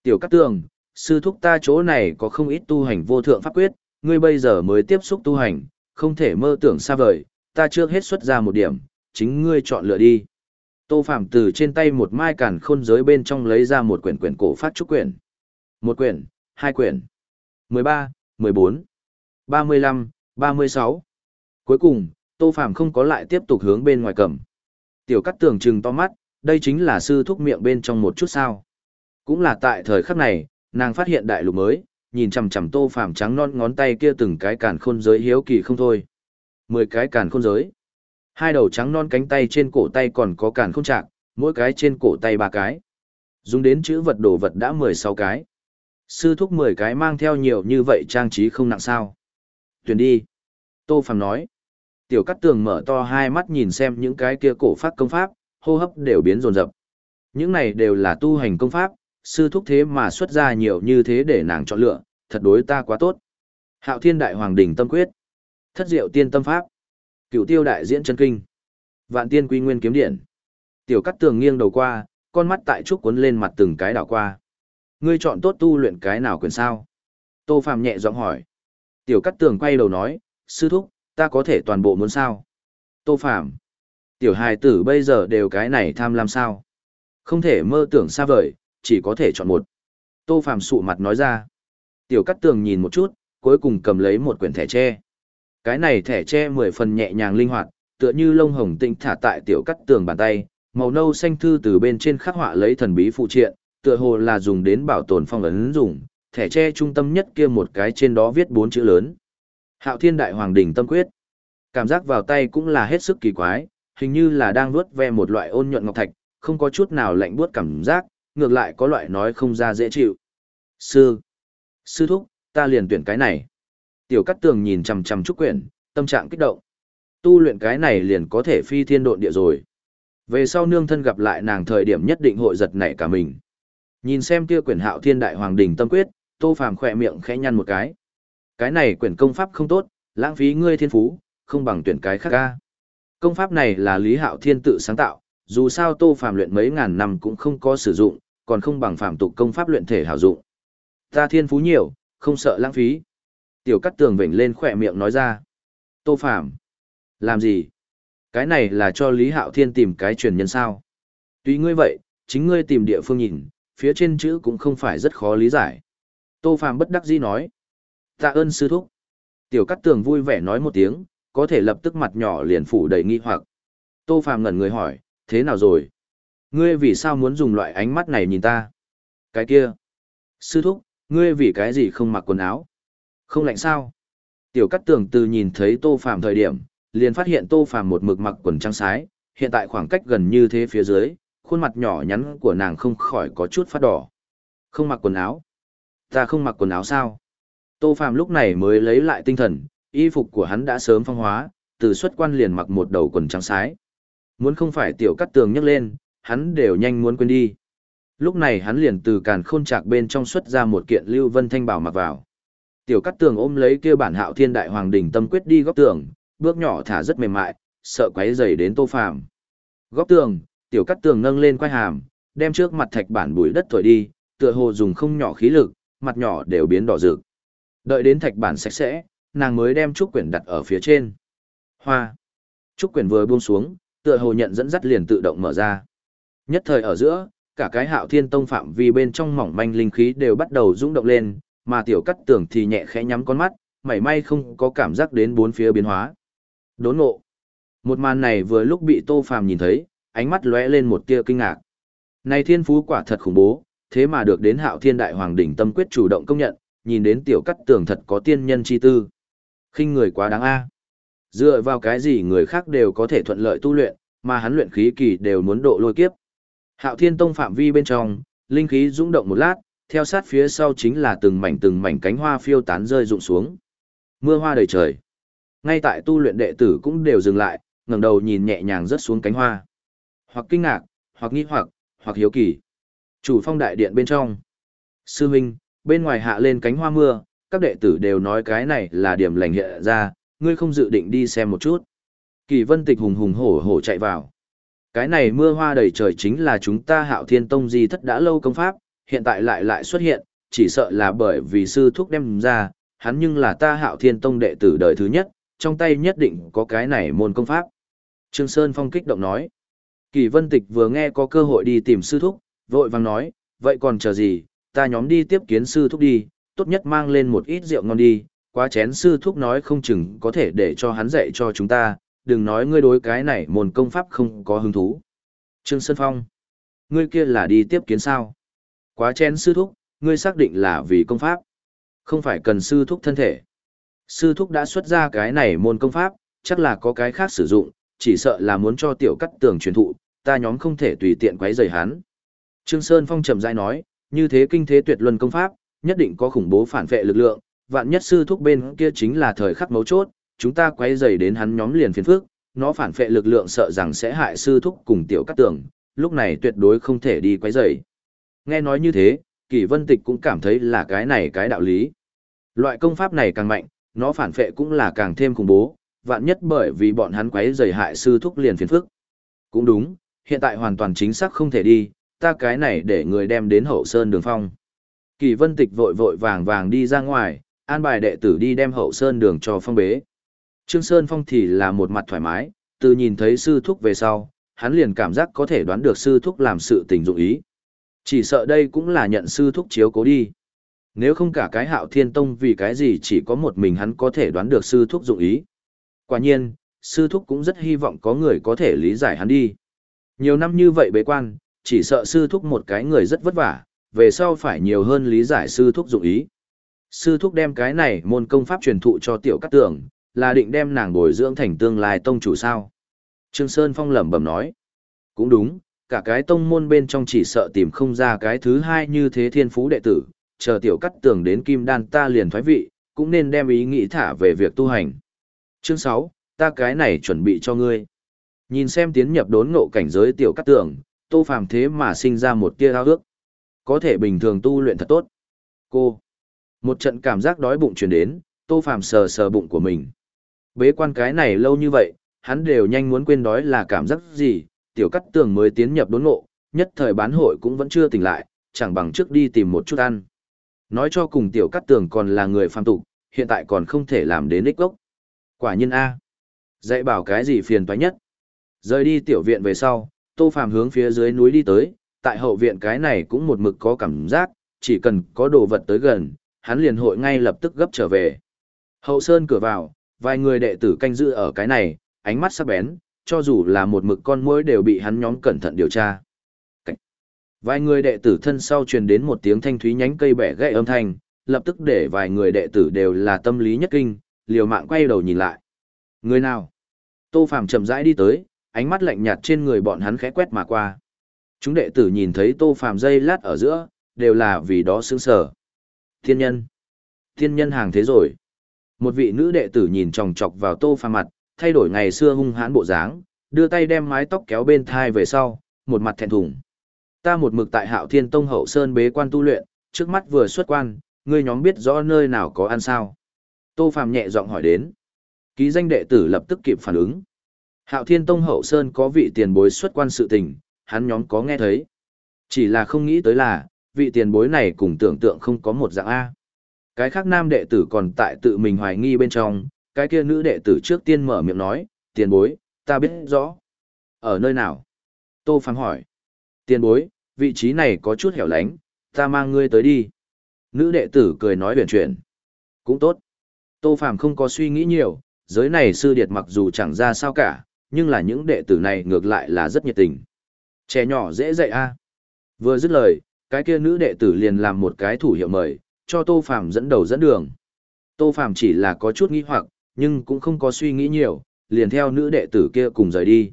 Tiểu cắt tường, sư thúc ta chỗ này có không ít tu hành vô thượng pháp quyết, ngươi bây giờ mới tiếp xúc tu hành, không thể mơ tưởng xa vời, ta trước hết xuất ra một điểm, chính ngươi chọn lựa đi. Tô Phạm từ trên tay một mai cản khôn giới bên trong lấy ra một quyển quyển cổ phát trúc quyển. Một quyển, hai quyển, 13, 14, 35, 36. Cuối cùng, Tô Phạm không có lại tiếp tục hướng bên ngoài cầm. Tiểu cắt Tường trừng to mắt, đây chính là sư thúc miệng bên trong một chút sao. Cũng là tại thời khắc này, nàng phát hiện đại lục mới, nhìn chằm chằm Tô Phạm trắng non ngón tay kia từng cái càn khôn giới hiếu kỳ không thôi. Mười cái càn khôn giới. Hai đầu trắng non cánh tay trên cổ tay còn có càn khôn trạc, mỗi cái trên cổ tay ba cái. Dùng đến chữ vật đồ vật đã 16 cái. Sư thúc 10 cái mang theo nhiều như vậy trang trí không nặng sao. Tuyển đi. Tô Phàm nói. Tiểu cắt tường mở to hai mắt nhìn xem những cái kia cổ pháp công pháp, hô hấp đều biến rồn rập. Những này đều là tu hành công pháp, sư thúc thế mà xuất ra nhiều như thế để nàng chọn lựa, thật đối ta quá tốt. Hạo Thiên Đại Hoàng Đình Tâm Quyết. Thất Diệu Tiên Tâm Pháp. Cựu Tiêu Đại Diễn Chân Kinh. Vạn Tiên Quy Nguyên Kiếm Điện. Tiểu Cắt Tường nghiêng đầu qua, con mắt tại trúc cuốn lên mặt từng cái đảo qua. Ngươi chọn tốt tu luyện cái nào quyền sao? Tô Phàm nhẹ giọng hỏi. Tiểu Cắt Tường quay đầu nói, sư thúc, ta có thể toàn bộ muốn sao? Tô Phàm Tiểu hài tử bây giờ đều cái này tham lam sao? Không thể mơ tưởng xa vời, chỉ có thể chọn một. Tô Phàm sụ mặt nói ra. Tiểu Cát Tường nhìn một chút, cuối cùng cầm lấy một quyển thẻ tre. Cái này thẻ tre mười phần nhẹ nhàng linh hoạt, tựa như lông hồng tinh thả tại tiểu Cát tường bàn tay, màu nâu xanh thư từ bên trên khắc họa lấy thần bí phụ triện, tựa hồ là dùng đến bảo tồn phong ấn dùng, thẻ tre trung tâm nhất kia một cái trên đó viết bốn chữ lớn. Hạo Thiên Đại Hoàng Đỉnh Tâm Quyết. Cảm giác vào tay cũng là hết sức kỳ quái, hình như là đang vuốt ve một loại ôn nhuận ngọc thạch, không có chút nào lạnh buốt cảm giác, ngược lại có loại nói không ra dễ chịu. Sư. Sư thúc, ta liền tuyển cái này. Tiểu Cát Tường nhìn chằm chằm trúc quyển, tâm trạng kích động. Tu luyện cái này liền có thể phi thiên độn địa rồi. Về sau nương thân gặp lại nàng thời điểm nhất định hội giật nảy cả mình. Nhìn xem kia quyển Hạo Thiên Đại Hoàng Đình Tâm Quyết, Tô Phàm khẽ miệng khẽ nhăn một cái. Cái này quyển công pháp không tốt, lãng phí ngươi thiên phú, không bằng tuyển cái khác ca. Công pháp này là Lý Hạo Thiên tự sáng tạo, dù sao Tô Phàm luyện mấy ngàn năm cũng không có sử dụng, còn không bằng phạm tục công pháp luyện thể hảo dụng. Ta thiên phú nhiều, không sợ lãng phí. Tiểu cắt tường vểnh lên khỏe miệng nói ra. Tô Phạm. Làm gì? Cái này là cho Lý Hạo Thiên tìm cái truyền nhân sao. Tuy ngươi vậy, chính ngươi tìm địa phương nhìn, phía trên chữ cũng không phải rất khó lý giải. Tô Phạm bất đắc dĩ nói. Tạ ơn sư thúc. Tiểu cắt tường vui vẻ nói một tiếng, có thể lập tức mặt nhỏ liền phủ đầy nghi hoặc. Tô Phạm ngẩn người hỏi, thế nào rồi? Ngươi vì sao muốn dùng loại ánh mắt này nhìn ta? Cái kia. Sư thúc, ngươi vì cái gì không mặc quần áo? Không lạnh sao? Tiểu cắt tường từ nhìn thấy tô phàm thời điểm, liền phát hiện tô phàm một mực mặc quần trắng sái, hiện tại khoảng cách gần như thế phía dưới, khuôn mặt nhỏ nhắn của nàng không khỏi có chút phát đỏ. Không mặc quần áo. Ta không mặc quần áo sao? Tô phàm lúc này mới lấy lại tinh thần, y phục của hắn đã sớm phong hóa, từ xuất quan liền mặc một đầu quần trắng sái. Muốn không phải tiểu cắt tường nhấc lên, hắn đều nhanh muốn quên đi. Lúc này hắn liền từ càn khôn trạc bên trong xuất ra một kiện lưu vân thanh bảo mặc vào. Tiểu cắt tường ôm lấy kia bản hạo thiên đại hoàng đỉnh tâm quyết đi góc tường, bước nhỏ thả rất mềm mại, sợ quấy dày đến tô phàm. Góc tường, tiểu cắt tường nâng lên quai hàm, đem trước mặt thạch bản bụi đất thổi đi, tựa hồ dùng không nhỏ khí lực, mặt nhỏ đều biến đỏ rực. Đợi đến thạch bản sạch sẽ, nàng mới đem trúc quyển đặt ở phía trên. Hoa. Trúc quyển vừa buông xuống, tựa hồ nhận dẫn dắt liền tự động mở ra. Nhất thời ở giữa, cả cái hạo thiên tông phạm vi bên trong mỏng manh linh khí đều bắt đầu rung động lên, mà tiểu cắt tưởng thì nhẹ khẽ nhắm con mắt, mảy may không có cảm giác đến bốn phía biến hóa. Đốn ngộ. Một màn này vừa lúc bị tô phàm nhìn thấy, ánh mắt lóe lên một tia kinh ngạc. Này thiên phú quả thật khủng bố, thế mà được đến hạo thiên đại hoàng đỉnh tâm quyết chủ động công nhận, nhìn đến tiểu cắt tưởng thật có tiên nhân chi tư. khinh người quá đáng a. Dựa vào cái gì người khác đều có thể thuận lợi tu luyện, mà hắn luyện khí kỳ đều muốn độ lôi kiếp. Hạo Thiên Tông phạm vi bên trong, linh khí rung động một lát, theo sát phía sau chính là từng mảnh từng mảnh cánh hoa phiêu tán rơi rụng xuống. Mưa hoa đầy trời. Ngay tại tu luyện đệ tử cũng đều dừng lại, ngẩng đầu nhìn nhẹ nhàng rớt xuống cánh hoa. Hoặc kinh ngạc, hoặc nghi hoặc, hoặc hiếu kỳ. Chủ phong đại điện bên trong. Sư huynh bên ngoài hạ lên cánh hoa mưa, các đệ tử đều nói cái này là điểm lành hiện ra, ngươi không dự định đi xem một chút. Kỳ vân tịch hùng hùng hổ hổ chạy vào. Cái này mưa hoa đầy trời chính là chúng ta hạo thiên tông di thất đã lâu công pháp, hiện tại lại lại xuất hiện, chỉ sợ là bởi vì sư thúc đem ra, hắn nhưng là ta hạo thiên tông đệ tử đời thứ nhất, trong tay nhất định có cái này môn công pháp. Trương Sơn Phong kích động nói. Kỳ vân tịch vừa nghe có cơ hội đi tìm sư thúc, vội vàng nói, vậy còn chờ gì, ta nhóm đi tiếp kiến sư thúc đi, tốt nhất mang lên một ít rượu ngon đi, quá chén sư thúc nói không chừng có thể để cho hắn dạy cho chúng ta, đừng nói ngươi đối cái này môn công pháp không có hứng thú. Trương Sơn Phong, ngươi kia là đi tiếp kiến sao? Quá chén sư thúc, ngươi xác định là vì công pháp, không phải cần sư thúc thân thể. Sư thúc đã xuất ra cái này môn công pháp, chắc là có cái khác sử dụng, chỉ sợ là muốn cho tiểu cắt tường truyền thụ, ta nhóm không thể tùy tiện quấy rầy hắn. Trương Sơn Phong trầm rãi nói, như thế kinh thế tuyệt luân công pháp, nhất định có khủng bố phản vệ lực lượng, vạn nhất sư thúc bên kia chính là thời khắc mấu chốt, chúng ta quay dày đến hắn nhóm liền phiền phước, nó phản phệ lực lượng sợ rằng sẽ hại sư thúc cùng tiểu cắt tường, lúc này tuyệt đối không thể đi quấy dày. Nghe nói như thế, kỷ Vân Tịch cũng cảm thấy là cái này cái đạo lý. Loại công pháp này càng mạnh, nó phản phệ cũng là càng thêm khủng bố, vạn nhất bởi vì bọn hắn quấy dày hại sư thúc liền phiền phức. Cũng đúng, hiện tại hoàn toàn chính xác không thể đi, ta cái này để người đem đến hậu sơn đường phong. Kỳ Vân Tịch vội vội vàng vàng đi ra ngoài, an bài đệ tử đi đem hậu sơn đường cho phong bế. Trương Sơn Phong thì là một mặt thoải mái, từ nhìn thấy sư thúc về sau, hắn liền cảm giác có thể đoán được sư thúc làm sự tình dụng ý. Chỉ sợ đây cũng là nhận sư thúc chiếu cố đi. Nếu không cả cái hạo thiên tông vì cái gì chỉ có một mình hắn có thể đoán được sư thúc dụng ý. Quả nhiên, sư thúc cũng rất hy vọng có người có thể lý giải hắn đi. Nhiều năm như vậy bế quan, chỉ sợ sư thúc một cái người rất vất vả, về sau phải nhiều hơn lý giải sư thúc dụng ý. Sư thúc đem cái này môn công pháp truyền thụ cho tiểu cát tường, là định đem nàng bồi dưỡng thành tương lai tông chủ sao. Trương Sơn Phong lẩm bẩm nói. Cũng đúng, cả cái tông môn bên trong chỉ sợ tìm không ra cái thứ hai như thế thiên phú đệ tử, chờ tiểu cắt tường đến kim đan ta liền thoái vị, cũng nên đem ý nghĩ thả về việc tu hành. Chương 6, ta cái này chuẩn bị cho ngươi. Nhìn xem tiến nhập đốn ngộ cảnh giới tiểu cắt tường, tô phàm thế mà sinh ra một tia ao ước. Có thể bình thường tu luyện thật tốt. Cô. Một trận cảm giác đói bụng truyền đến, tô phàm sờ sờ bụng của mình. Bế quan cái này lâu như vậy, hắn đều nhanh muốn quên đói là cảm giác gì, tiểu cắt tường mới tiến nhập đốn ngộ, nhất thời bán hội cũng vẫn chưa tỉnh lại, chẳng bằng trước đi tìm một chút ăn. Nói cho cùng tiểu cắt tường còn là người phàm tục, hiện tại còn không thể làm đến ích gốc. Quả nhiên A. Dạy bảo cái gì phiền toái nhất. Rời đi tiểu viện về sau, tô phàm hướng phía dưới núi đi tới, tại hậu viện cái này cũng một mực có cảm giác, chỉ cần có đồ vật tới gần, hắn liền hội ngay lập tức gấp trở về. Hậu sơn cửa vào, vài người đệ tử canh giữ ở cái này, ánh mắt sắc bén, cho dù là một mực con muỗi đều bị hắn nhóm cẩn thận điều tra. Vài người đệ tử thân sau truyền đến một tiếng thanh thúy nhánh cây bẻ gãy âm thanh, lập tức để vài người đệ tử đều là tâm lý nhất kinh, liều mạng quay đầu nhìn lại. Người nào? Tô Phàm chậm rãi đi tới, ánh mắt lạnh nhạt trên người bọn hắn khẽ quét mà qua. Chúng đệ tử nhìn thấy Tô Phàm dây lát ở giữa, đều là vì đó sững sờ. Thiên nhân. Thiên nhân hàng thế rồi. Một vị nữ đệ tử nhìn chòng chọc vào Tô Phàm mặt, thay đổi ngày xưa hung hãn bộ dáng, đưa tay đem mái tóc kéo bên thai về sau, một mặt thẹn thùng. Ta một mực tại Hạo Thiên Tông hậu sơn bế quan tu luyện, trước mắt vừa xuất quan, ngươi nhóm biết rõ nơi nào có ăn sao? Tô Phàm nhẹ giọng hỏi đến. Ký danh đệ tử lập tức kịp phản ứng. Hạo Thiên Tông hậu sơn có vị tiền bối xuất quan sự tình, hắn nhóm có nghe thấy. Chỉ là không nghĩ tới là, vị tiền bối này cùng tưởng tượng không có một dạng A. Cái khác nam đệ tử còn tại tự mình hoài nghi bên trong, cái kia nữ đệ tử trước tiên mở miệng nói, tiền bối, ta biết rõ. Ở nơi nào? Tô Phàm hỏi. Tiền bối, vị trí này có chút hẻo lánh, ta mang ngươi tới đi. Nữ đệ tử cười nói huyền chuyển. Cũng tốt. Tô Phàm không có suy nghĩ nhiều, giới này sư điệt mặc dù chẳng ra sao cả, nhưng là những đệ tử này ngược lại là rất nhiệt tình. Trẻ nhỏ dễ dạy a. Vừa dứt lời, cái kia nữ đệ tử liền làm một cái thủ hiệu mời, cho Tô Phàm dẫn đầu dẫn đường. Tô Phàm chỉ là có chút nghi hoặc, nhưng cũng không có suy nghĩ nhiều, liền theo nữ đệ tử kia cùng rời đi.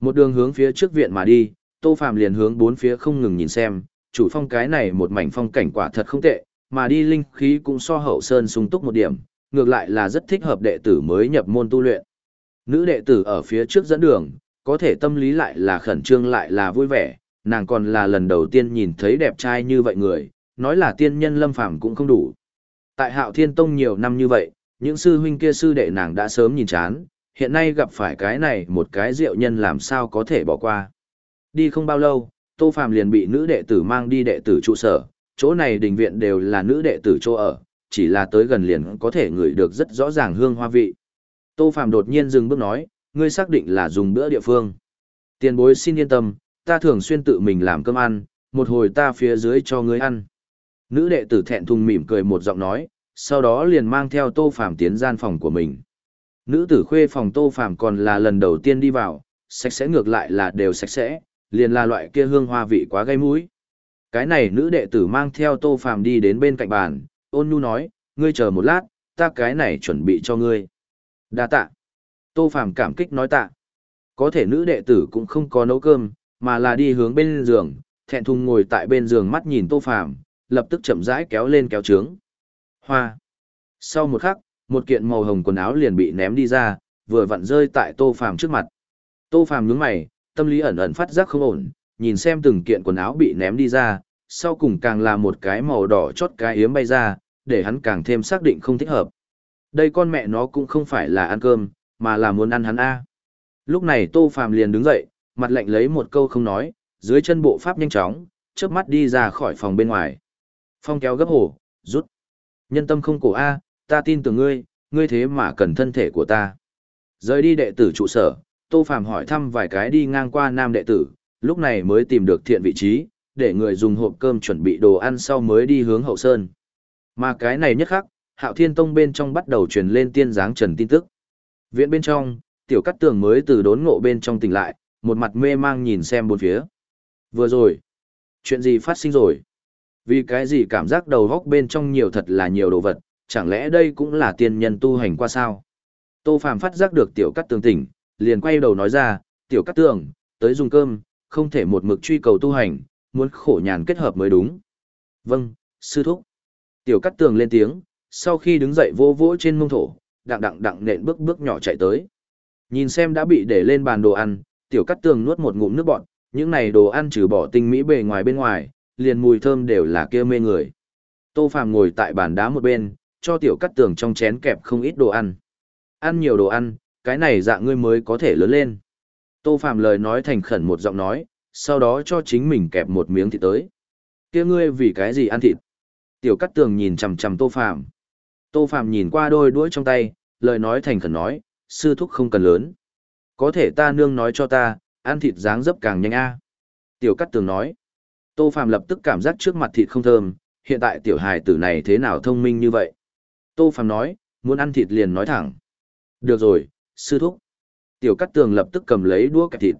Một đường hướng phía trước viện mà đi, Tô Phàm liền hướng bốn phía không ngừng nhìn xem, chủ phong cái này một mảnh phong cảnh quả thật không tệ, mà đi linh khí cũng so hậu sơn sung túc một điểm, ngược lại là rất thích hợp đệ tử mới nhập môn tu luyện. Nữ đệ tử ở phía trước dẫn đường, có thể tâm lý lại là khẩn trương lại là vui vẻ, nàng còn là lần đầu tiên nhìn thấy đẹp trai như vậy người, nói là tiên nhân lâm phàm cũng không đủ. Tại Hạo Thiên Tông nhiều năm như vậy, những sư huynh kia sư đệ nàng đã sớm nhìn chán, hiện nay gặp phải cái này một cái diệu nhân làm sao có thể bỏ qua. Đi không bao lâu, Tô Phàm liền bị nữ đệ tử mang đi đệ tử trụ sở, chỗ này đình viện đều là nữ đệ tử chỗ ở, chỉ là tới gần liền có thể ngửi được rất rõ ràng hương hoa vị. Tô Phàm đột nhiên dừng bước nói, ngươi xác định là dùng bữa địa phương. Tiền bối xin yên tâm, ta thường xuyên tự mình làm cơm ăn, một hồi ta phía dưới cho ngươi ăn. Nữ đệ tử thẹn thùng mỉm cười một giọng nói, sau đó liền mang theo Tô Phàm tiến gian phòng của mình. Nữ tử khuê phòng Tô Phàm còn là lần đầu tiên đi vào, sạch sẽ ngược lại là đều sạch sẽ, liền là loại kia hương hoa vị quá gây mũi. Cái này nữ đệ tử mang theo Tô Phàm đi đến bên cạnh bàn, ôn nhu nói, ngươi chờ một lát, ta cái này chuẩn bị cho ngươi. Đa tạ. Tô Phàm cảm kích nói tạ. Có thể nữ đệ tử cũng không có nấu cơm, mà là đi hướng bên giường, thẹn thùng ngồi tại bên giường mắt nhìn Tô Phàm, lập tức chậm rãi kéo lên kéo trướng. Hoa. Sau một khắc, một kiện màu hồng quần áo liền bị ném đi ra, vừa vặn rơi tại Tô Phàm trước mặt. Tô Phàm nhướng mày, tâm lý ẩn ẩn phát giác không ổn, nhìn xem từng kiện quần áo bị ném đi ra, sau cùng càng là một cái màu đỏ chót cái yếm bay ra, để hắn càng thêm xác định không thích hợp. Đây con mẹ nó cũng không phải là ăn cơm, mà là muốn ăn hắn A. Lúc này Tô Phàm liền đứng dậy, mặt lạnh lấy một câu không nói, dưới chân bộ pháp nhanh chóng, chớp mắt đi ra khỏi phòng bên ngoài. Phong kéo gấp hổ, rút. Nhân tâm không cổ A, ta tin tưởng ngươi, ngươi thế mà cần thân thể của ta. Rời đi đệ tử trụ sở, Tô Phàm hỏi thăm vài cái đi ngang qua nam đệ tử, lúc này mới tìm được thiện vị trí, để người dùng hộp cơm chuẩn bị đồ ăn sau mới đi hướng hậu sơn. Mà cái này nhất khắc, Hạo Thiên Tông bên trong bắt đầu truyền lên tiên dáng trần tin tức. Viện bên trong, tiểu cắt tường mới từ đốn ngộ bên trong tỉnh lại, một mặt mê mang nhìn xem bốn phía. Vừa rồi, chuyện gì phát sinh rồi? Vì cái gì cảm giác đầu góc bên trong nhiều thật là nhiều đồ vật, chẳng lẽ đây cũng là tiên nhân tu hành qua sao? Tô Phàm phát giác được tiểu cắt tường tỉnh, liền quay đầu nói ra, tiểu cắt tường, tới dùng cơm, không thể một mực truy cầu tu hành, muốn khổ nhàn kết hợp mới đúng. Vâng, sư thúc. Tiểu cắt tường lên tiếng, sau khi đứng dậy vô vỗ trên mông thổ, đặng đặng đặng nện bước bước nhỏ chạy tới. Nhìn xem đã bị để lên bàn đồ ăn, tiểu cắt tường nuốt một ngụm nước bọt, những này đồ ăn trừ bỏ tinh mỹ bề ngoài bên ngoài, liền mùi thơm đều là kia mê người. Tô Phàm ngồi tại bàn đá một bên, cho tiểu cắt tường trong chén kẹp không ít đồ ăn. Ăn nhiều đồ ăn, cái này dạng ngươi mới có thể lớn lên. Tô Phàm lời nói thành khẩn một giọng nói, sau đó cho chính mình kẹp một miếng thịt tới. Kia ngươi vì cái gì ăn thịt? Tiểu Cát Tường nhìn chằm chằm Tô Phàm. Tô Phàm nhìn qua đôi đuôi trong tay, lời nói thành khẩn nói, sư thúc không cần lớn. Có thể ta nương nói cho ta, ăn thịt dáng dấp càng nhanh a. Tiểu Cát Tường nói. Tô Phàm lập tức cảm giác trước mặt thịt không thơm, hiện tại tiểu hài tử này thế nào thông minh như vậy? Tô Phàm nói, muốn ăn thịt liền nói thẳng. Được rồi, sư thúc. Tiểu Cát Tường lập tức cầm lấy đũa kẹp thịt.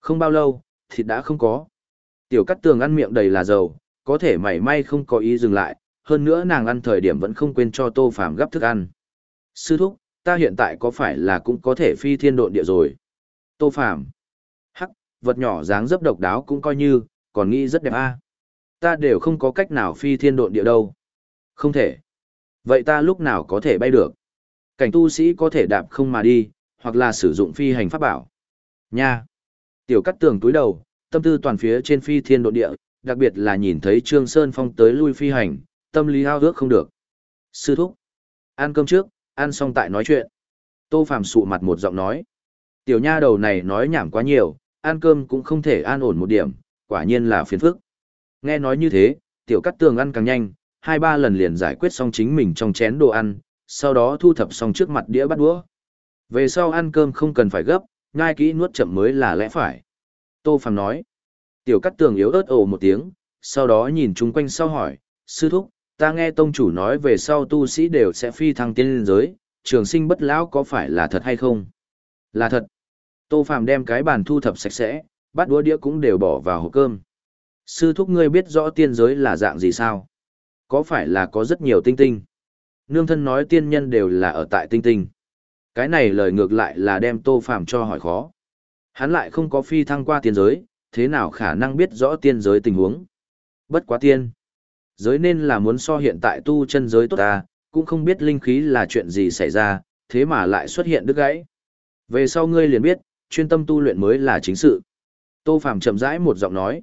Không bao lâu, thịt đã không có. Tiểu Cát tường ăn miệng đầy là dầu, có thể mảy may không có ý dừng lại, hơn nữa nàng ăn thời điểm vẫn không quên cho tô phàm gấp thức ăn. Sư thúc, ta hiện tại có phải là cũng có thể phi thiên độn địa rồi? Tô phàm. Hắc, vật nhỏ dáng dấp độc đáo cũng coi như, còn nghĩ rất đẹp a. Ta đều không có cách nào phi thiên độn địa đâu. Không thể. Vậy ta lúc nào có thể bay được? Cảnh tu sĩ có thể đạp không mà đi, hoặc là sử dụng phi hành pháp bảo. Nha. Tiểu cắt tường túi đầu, tâm tư toàn phía trên phi thiên độn địa, đặc biệt là nhìn thấy Trương Sơn Phong tới lui phi hành, tâm lý hao ước không được. Sư thúc. Ăn cơm trước, ăn xong tại nói chuyện. Tô Phàm sụ mặt một giọng nói. Tiểu nha đầu này nói nhảm quá nhiều, ăn cơm cũng không thể an ổn một điểm, quả nhiên là phiền phức. Nghe nói như thế, tiểu cắt tường ăn càng nhanh, hai ba lần liền giải quyết xong chính mình trong chén đồ ăn, sau đó thu thập xong trước mặt đĩa bắt đũa. Về sau ăn cơm không cần phải gấp, ngai kỹ nuốt chậm mới là lẽ phải. Tô Phàm nói. Tiểu cắt tường yếu ớt ồ một tiếng, sau đó nhìn chung quanh sau hỏi, sư thúc, ta nghe tông chủ nói về sau tu sĩ đều sẽ phi thăng tiên lên giới, trường sinh bất lão có phải là thật hay không? Là thật. Tô Phàm đem cái bàn thu thập sạch sẽ, bát đũa đĩa cũng đều bỏ vào hộp cơm. Sư thúc ngươi biết rõ tiên giới là dạng gì sao? Có phải là có rất nhiều tinh tinh? Nương thân nói tiên nhân đều là ở tại tinh tinh. Cái này lời ngược lại là đem Tô Phàm cho hỏi khó. Hắn lại không có phi thăng qua tiên giới, thế nào khả năng biết rõ tiên giới tình huống? Bất quá tiên. Giới nên là muốn so hiện tại tu chân giới tốt ta, cũng không biết linh khí là chuyện gì xảy ra, thế mà lại xuất hiện đứt gãy. Về sau ngươi liền biết, chuyên tâm tu luyện mới là chính sự. Tô Phàm chậm rãi một giọng nói.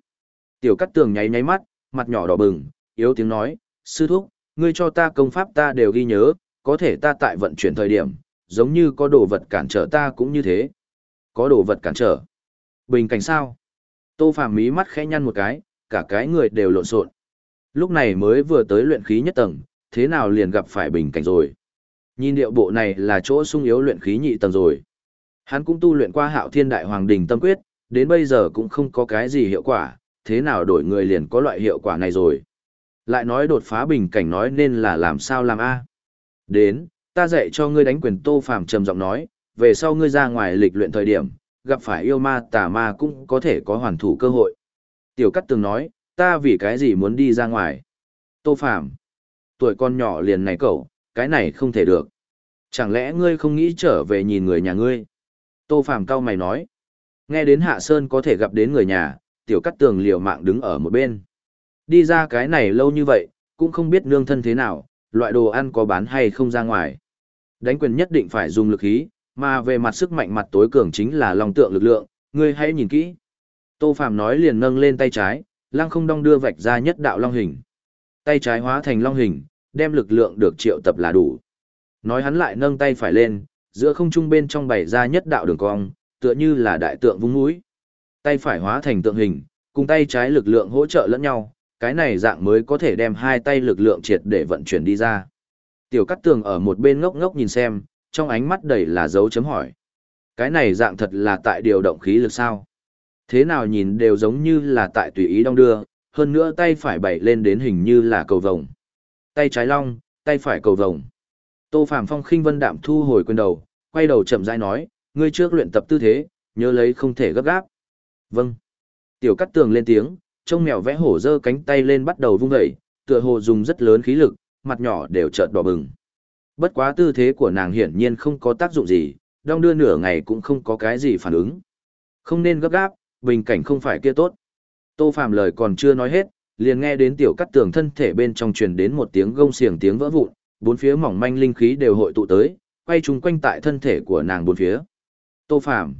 Tiểu Cát Tường nháy nháy mắt, mặt nhỏ đỏ bừng, yếu tiếng nói, "Sư thúc, ngươi cho ta công pháp ta đều ghi nhớ, có thể ta tại vận chuyển thời điểm, giống như có đồ vật cản trở ta cũng như thế." Có đồ vật cản trở? Bình cảnh sao? Tô Phàm mí mắt khẽ nhăn một cái, cả cái người đều lộn xộn. Lúc này mới vừa tới luyện khí nhất tầng, thế nào liền gặp phải bình cảnh rồi? Nhìn điệu bộ này là chỗ sung yếu luyện khí nhị tầng rồi. Hắn cũng tu luyện qua Hạo Thiên Đại Hoàng Đình Tâm Quyết, đến bây giờ cũng không có cái gì hiệu quả, thế nào đổi người liền có loại hiệu quả này rồi. Lại nói đột phá bình cảnh nói nên là làm sao làm a? Đến, ta dạy cho ngươi đánh quyền Tô Phàm trầm giọng nói, về sau ngươi ra ngoài lịch luyện thời điểm, gặp phải yêu ma tà ma cũng có thể có hoàn thủ cơ hội. Tiểu Cát từng nói, ta vì cái gì muốn đi ra ngoài? Tô Phàm tuổi con nhỏ liền này cậu, cái này không thể được. Chẳng lẽ ngươi không nghĩ trở về nhìn người nhà ngươi? Tô Phàm cao mày nói. Nghe đến Hạ Sơn có thể gặp đến người nhà, tiểu cắt tường liều mạng đứng ở một bên. Đi ra cái này lâu như vậy, cũng không biết nương thân thế nào, loại đồ ăn có bán hay không ra ngoài. Đánh quyền nhất định phải dùng lực khí, mà về mặt sức mạnh mặt tối cường chính là lòng tượng lực lượng, ngươi hãy nhìn kỹ. Tô Phạm nói liền nâng lên tay trái, lăng không đong đưa vạch ra nhất đạo long hình. Tay trái hóa thành long hình, đem lực lượng được triệu tập là đủ. Nói hắn lại nâng tay phải lên, giữa không trung bên trong bày ra nhất đạo đường cong, tựa như là đại tượng vung mũi. Tay phải hóa thành tượng hình, cùng tay trái lực lượng hỗ trợ lẫn nhau, cái này dạng mới có thể đem hai tay lực lượng triệt để vận chuyển đi ra. Tiểu Cát Tường ở một bên ngốc ngốc nhìn xem, trong ánh mắt đầy là dấu chấm hỏi. Cái này dạng thật là tại điều động khí lực sao? Thế nào nhìn đều giống như là tại tùy ý đong đưa, hơn nữa tay phải bày lên đến hình như là cầu vồng. Tay trái long, tay phải cầu vồng. Tô Phạm Phong khinh vân đạm thu hồi quyền đầu, quay đầu chậm rãi nói, ngươi trước luyện tập tư thế, nhớ lấy không thể gấp gáp. Vâng. Tiểu Cát Tường lên tiếng, trông mèo vẽ hổ giơ cánh tay lên bắt đầu vung dậy, tựa hồ dùng rất lớn khí lực, mặt nhỏ đều chợt đỏ bừng. Bất quá tư thế của nàng hiển nhiên không có tác dụng gì, đong đưa nửa ngày cũng không có cái gì phản ứng. Không nên gấp gáp, bình cảnh không phải kia tốt. Tô Phạm lời còn chưa nói hết, liền nghe đến tiểu cắt tường thân thể bên trong truyền đến một tiếng gông xiềng tiếng vỡ vụn, bốn phía mỏng manh linh khí đều hội tụ tới, quay chung quanh tại thân thể của nàng bốn phía. Tô Phạm,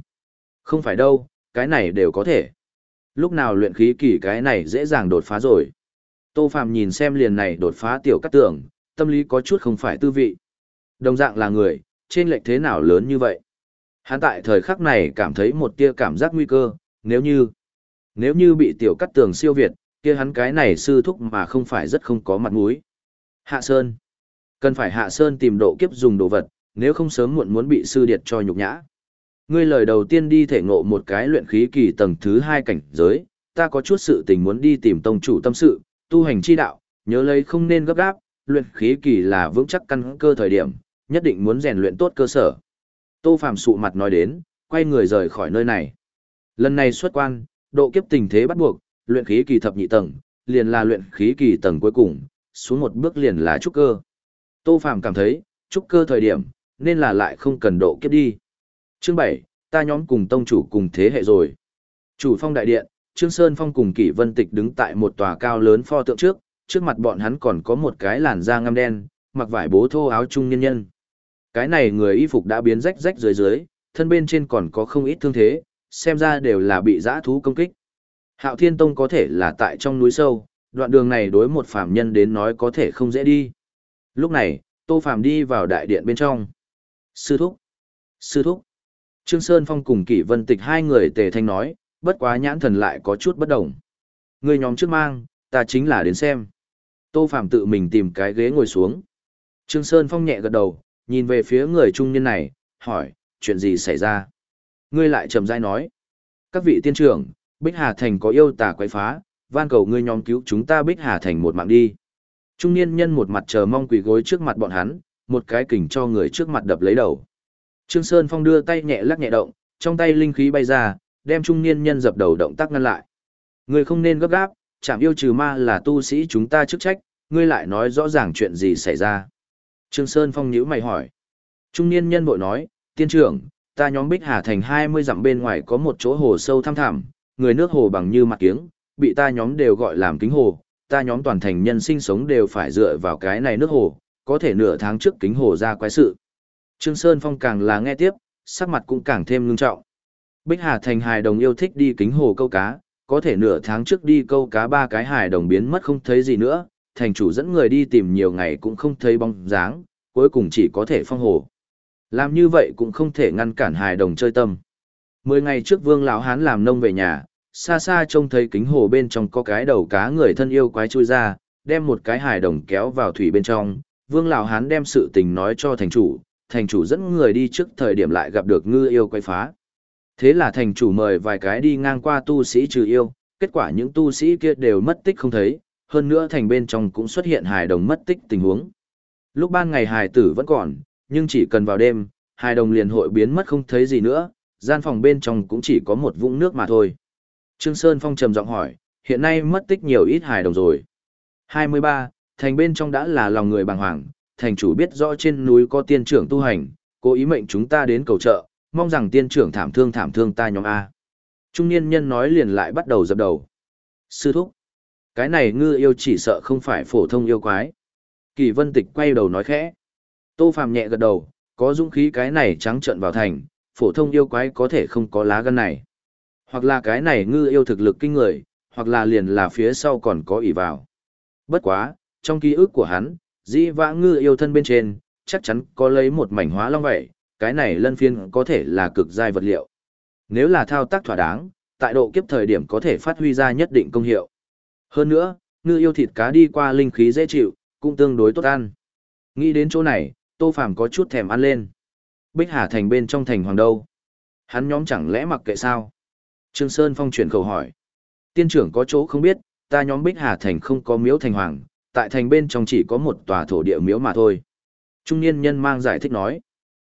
không phải đâu, cái này đều có thể. Lúc nào luyện khí kỳ cái này dễ dàng đột phá rồi. Tô Phạm nhìn xem liền này đột phá tiểu cắt tường, tâm lý có chút không phải tư vị. Đồng dạng là người, trên lệch thế nào lớn như vậy? Hắn tại thời khắc này cảm thấy một tia cảm giác nguy cơ, nếu như, nếu như bị tiểu cắt tường siêu việt, kia hắn cái này sư thúc mà không phải rất không có mặt mũi. Hạ Sơn. Cần phải Hạ Sơn tìm độ kiếp dùng đồ vật, nếu không sớm muộn muốn bị sư điệt cho nhục nhã. Ngươi lời đầu tiên đi thể ngộ một cái luyện khí kỳ tầng thứ hai cảnh giới, ta có chút sự tình muốn đi tìm tông chủ tâm sự, tu hành chi đạo, nhớ lấy không nên gấp gáp, luyện khí kỳ là vững chắc căn cơ thời điểm, nhất định muốn rèn luyện tốt cơ sở. Tô Phạm sụ mặt nói đến, quay người rời khỏi nơi này. Lần này xuất quan, độ kiếp tình thế bắt buộc, luyện khí kỳ thập nhị tầng, liền là luyện khí kỳ tầng cuối cùng, xuống một bước liền là trúc cơ. Tô Phạm cảm thấy, trúc cơ thời điểm, nên là lại không cần độ kiếp đi. Chương 7, ta nhóm cùng tông chủ cùng thế hệ rồi. Chủ phong đại điện, Trương Sơn Phong cùng Kỷ Vân Tịch đứng tại một tòa cao lớn pho tượng trước, trước mặt bọn hắn còn có một cái làn da ngăm đen, mặc vải bố thô áo trung nhân nhân. Cái này người y phục đã biến rách rách dưới dưới, thân bên trên còn có không ít thương thế, xem ra đều là bị dã thú công kích. Hạo Thiên Tông có thể là tại trong núi sâu, đoạn đường này đối một phàm nhân đến nói có thể không dễ đi. Lúc này, Tô Phàm đi vào đại điện bên trong. Sư thúc! Sư thúc! Trương Sơn Phong cùng Kỷ Vân Tịch hai người tề thanh nói, bất quá nhãn thần lại có chút bất đồng. Người nhóm trước mang, ta chính là đến xem. Tô Phạm tự mình tìm cái ghế ngồi xuống. Trương Sơn Phong nhẹ gật đầu, nhìn về phía người trung niên này, hỏi, chuyện gì xảy ra? Ngươi lại trầm rãi nói. Các vị tiên trưởng, Bích Hà Thành có yêu tà quấy phá, van cầu ngươi nhóm cứu chúng ta Bích Hà Thành một mạng đi. Trung niên nhân một mặt chờ mong quỳ gối trước mặt bọn hắn, một cái kình cho người trước mặt đập lấy đầu. Trương Sơn Phong đưa tay nhẹ lắc nhẹ động, trong tay linh khí bay ra, đem trung niên nhân dập đầu động tác ngăn lại. Ngươi không nên gấp gáp, chạm yêu trừ ma là tu sĩ chúng ta chức trách, ngươi lại nói rõ ràng chuyện gì xảy ra. Trương Sơn Phong nhíu mày hỏi. Trung niên nhân bội nói, tiên trưởng, ta nhóm Bích Hà Thành 20 dặm bên ngoài có một chỗ hồ sâu thăm thẳm, người nước hồ bằng như mặt kiếng, bị ta nhóm đều gọi làm kính hồ, ta nhóm toàn thành nhân sinh sống đều phải dựa vào cái này nước hồ, có thể nửa tháng trước kính hồ ra quái sự. Trương Sơn Phong càng là nghe tiếp, sắc mặt cũng càng thêm ngưng trọng. Bích Hà Thành hài đồng yêu thích đi kính hồ câu cá, có thể nửa tháng trước đi câu cá ba cái hài đồng biến mất không thấy gì nữa, thành chủ dẫn người đi tìm nhiều ngày cũng không thấy bóng dáng, cuối cùng chỉ có thể phong hồ. Làm như vậy cũng không thể ngăn cản hài đồng chơi tâm. Mười ngày trước vương lão hán làm nông về nhà, xa xa trông thấy kính hồ bên trong có cái đầu cá người thân yêu quái chui ra, đem một cái hài đồng kéo vào thủy bên trong. Vương lão hán đem sự tình nói cho thành chủ, thành chủ dẫn người đi trước thời điểm lại gặp được ngư yêu quay phá. Thế là thành chủ mời vài cái đi ngang qua tu sĩ trừ yêu, kết quả những tu sĩ kia đều mất tích không thấy, hơn nữa thành bên trong cũng xuất hiện hài đồng mất tích tình huống. Lúc ban ngày hài tử vẫn còn, nhưng chỉ cần vào đêm, hài đồng liền hội biến mất không thấy gì nữa, gian phòng bên trong cũng chỉ có một vũng nước mà thôi. Trương Sơn Phong trầm giọng hỏi, hiện nay mất tích nhiều ít hài đồng rồi. 23. Thành bên trong đã là lòng người bàng hoàng, thành chủ biết rõ trên núi có tiên trưởng tu hành, cố ý mệnh chúng ta đến cầu trợ, mong rằng tiên trưởng thảm thương thảm thương ta nhóm A. Trung niên nhân nói liền lại bắt đầu dập đầu. Sư thúc, cái này ngư yêu chỉ sợ không phải phổ thông yêu quái. Kỳ vân tịch quay đầu nói khẽ. Tô Phàm nhẹ gật đầu, có dũng khí cái này trắng trợn vào thành, phổ thông yêu quái có thể không có lá gan này. Hoặc là cái này ngư yêu thực lực kinh người, hoặc là liền là phía sau còn có ỷ vào. Bất quá, trong ký ức của hắn, dĩ vãng ngư yêu thân bên trên, chắc chắn có lấy một mảnh hóa long vậy, cái này lân phiên có thể là cực giai vật liệu. Nếu là thao tác thỏa đáng, tại độ kiếp thời điểm có thể phát huy ra nhất định công hiệu. Hơn nữa, ngư yêu thịt cá đi qua linh khí dễ chịu, cũng tương đối tốt ăn. Nghĩ đến chỗ này, Tô Phàm có chút thèm ăn lên. Bích Hà thành bên trong thành hoàng đâu? Hắn nhóm chẳng lẽ mặc kệ sao? Trương Sơn Phong chuyển khẩu hỏi. Tiên trưởng có chỗ không biết, ta nhóm Bích Hà thành không có miếu thành hoàng, tại thành bên trong chỉ có một tòa thổ địa miếu mà thôi. Trung niên nhân mang giải thích nói.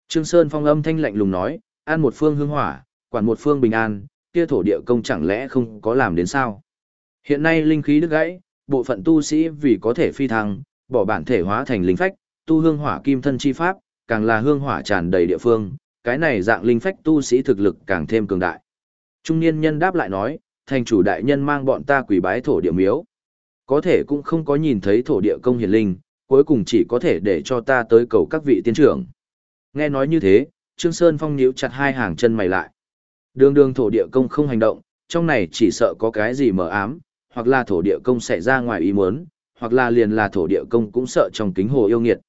Trương Sơn Phong âm thanh lạnh lùng nói, an một phương hương hỏa, quản một phương bình an, kia thổ địa công chẳng lẽ không có làm đến sao? Hiện nay linh khí đứt gãy, bộ phận tu sĩ vì có thể phi thăng, bỏ bản thể hóa thành linh phách, tu hương hỏa kim thân chi pháp, càng là hương hỏa tràn đầy địa phương, cái này dạng linh phách tu sĩ thực lực càng thêm cường đại. Trung niên nhân đáp lại nói, thành chủ đại nhân mang bọn ta quỷ bái thổ địa miếu. Có thể cũng không có nhìn thấy thổ địa công hiển linh, cuối cùng chỉ có thể để cho ta tới cầu các vị tiên trưởng. Nghe nói như thế, Trương Sơn Phong nhíu chặt hai hàng chân mày lại. Đường đường thổ địa công không hành động, trong này chỉ sợ có cái gì mờ ám, hoặc là thổ địa công xảy ra ngoài ý muốn, hoặc là liền là thổ địa công cũng sợ trong kính hồ yêu nghiệt.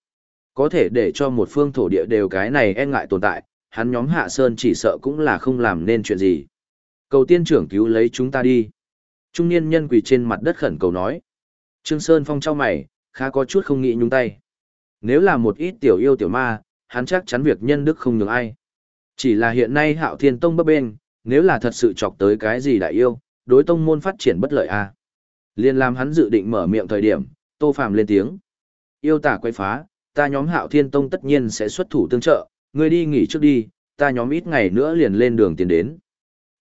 Có thể để cho một phương thổ địa đều cái này e ngại tồn tại, hắn nhóm Hạ Sơn chỉ sợ cũng là không làm nên chuyện gì. Cầu tiên trưởng cứu lấy chúng ta đi. Trung niên nhân quỳ trên mặt đất khẩn cầu nói. Trương Sơn Phong trao mày, khá có chút không nghĩ nhúng tay. Nếu là một ít tiểu yêu tiểu ma, hắn chắc chắn việc nhân đức không nhường ai. Chỉ là hiện nay hạo thiên tông bấp bên, nếu là thật sự chọc tới cái gì đại yêu, đối tông môn phát triển bất lợi a à. Liên làm hắn dự định mở miệng thời điểm, tô phàm lên tiếng. Yêu tả quay phá, ta nhóm hạo thiên tông tất nhiên sẽ xuất thủ tương trợ, ngươi đi nghỉ trước đi, ta nhóm ít ngày nữa liền lên đường tiến đến.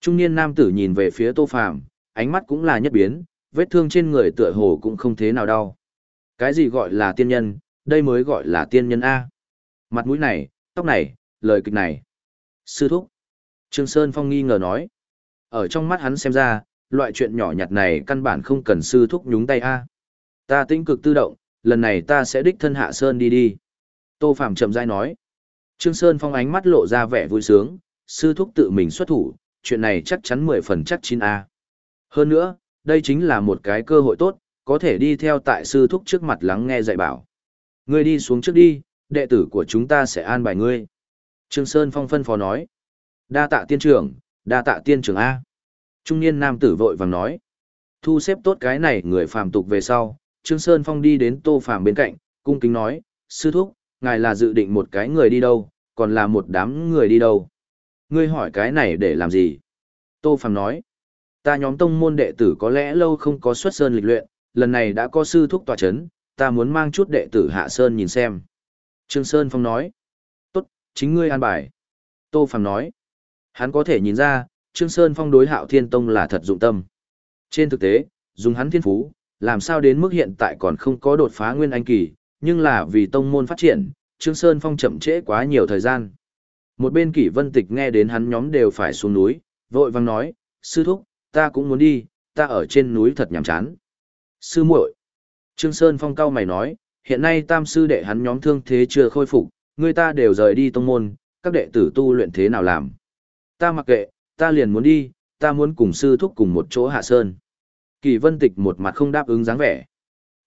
Trung niên nam tử nhìn về phía tô phàm, ánh mắt cũng là nhất biến, vết thương trên người tựa hồ cũng không thế nào đau. Cái gì gọi là tiên nhân, đây mới gọi là tiên nhân A. Mặt mũi này, tóc này, lời kịch này. Sư thúc. Trương Sơn Phong nghi ngờ nói. Ở trong mắt hắn xem ra, loại chuyện nhỏ nhặt này căn bản không cần sư thúc nhúng tay A. Ta tĩnh cực tự động, lần này ta sẽ đích thân hạ Sơn đi đi. Tô Phạm chậm rãi nói. Trương Sơn Phong ánh mắt lộ ra vẻ vui sướng, sư thúc tự mình xuất thủ, chuyện này chắc chắn mười phần chắc chín A. Hơn nữa, đây chính là một cái cơ hội tốt, có thể đi theo tại sư thúc trước mặt lắng nghe dạy bảo. Ngươi đi xuống trước đi, đệ tử của chúng ta sẽ an bài ngươi. Trương Sơn Phong phân phó nói. Đa tạ tiên trưởng, đa tạ tiên trưởng A. Trung niên nam tử vội vàng nói. Thu xếp tốt cái này người phàm tục về sau, Trương Sơn Phong đi đến Tô Phàm bên cạnh, cung kính nói, sư thúc, ngài là dự định một cái người đi đâu, còn là một đám người đi đâu. Ngươi hỏi cái này để làm gì? Tô Phàm nói, ta nhóm tông môn đệ tử có lẽ lâu không có xuất sơn lịch luyện, lần này đã có sư thúc tòa chấn, ta muốn mang chút đệ tử hạ sơn nhìn xem. Trương Sơn Phong nói, tốt, chính ngươi an bài. Tô Phàm nói, hắn có thể nhìn ra, Trương Sơn Phong đối hạo thiên tông là thật dụng tâm. Trên thực tế, dùng hắn thiên phú, làm sao đến mức hiện tại còn không có đột phá nguyên anh kỳ, nhưng là vì tông môn phát triển, Trương Sơn Phong chậm trễ quá nhiều thời gian. Một bên kỷ vân tịch nghe đến hắn nhóm đều phải xuống núi, vội vang nói, sư thúc, ta cũng muốn đi, ta ở trên núi thật nhàm chán. Sư muội Trương Sơn Phong cao mày nói, hiện nay tam sư đệ hắn nhóm thương thế chưa khôi phục, người ta đều rời đi tông môn, các đệ tử tu luyện thế nào làm. Ta mặc kệ, ta liền muốn đi, ta muốn cùng sư thúc cùng một chỗ hạ sơn. Kỳ vân tịch một mặt không đáp ứng dáng vẻ.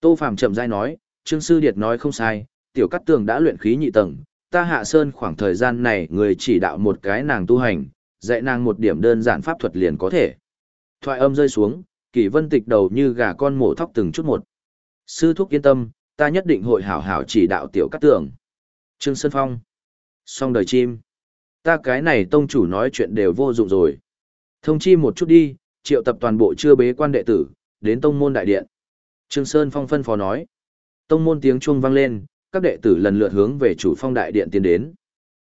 Tô Phàm chậm rãi nói, Trương Sư Điệt nói không sai, tiểu cắt tường đã luyện khí nhị tầng, ta hạ sơn khoảng thời gian này người chỉ đạo một cái nàng tu hành, dạy nàng một điểm đơn giản pháp thuật liền có thể. Thoại âm rơi xuống, kỷ vân tịch đầu như gà con mổ thóc từng chút một. Sư thúc yên tâm, ta nhất định hội hảo hảo chỉ đạo tiểu cát tường. Trương Sơn Phong. Xong đời chim. Ta cái này tông chủ nói chuyện đều vô dụng rồi. Thông chi một chút đi, triệu tập toàn bộ chưa bế quan đệ tử, đến tông môn đại điện. Trương Sơn Phong phân phó nói. Tông môn tiếng chuông vang lên, các đệ tử lần lượt hướng về chủ phong đại điện tiến đến.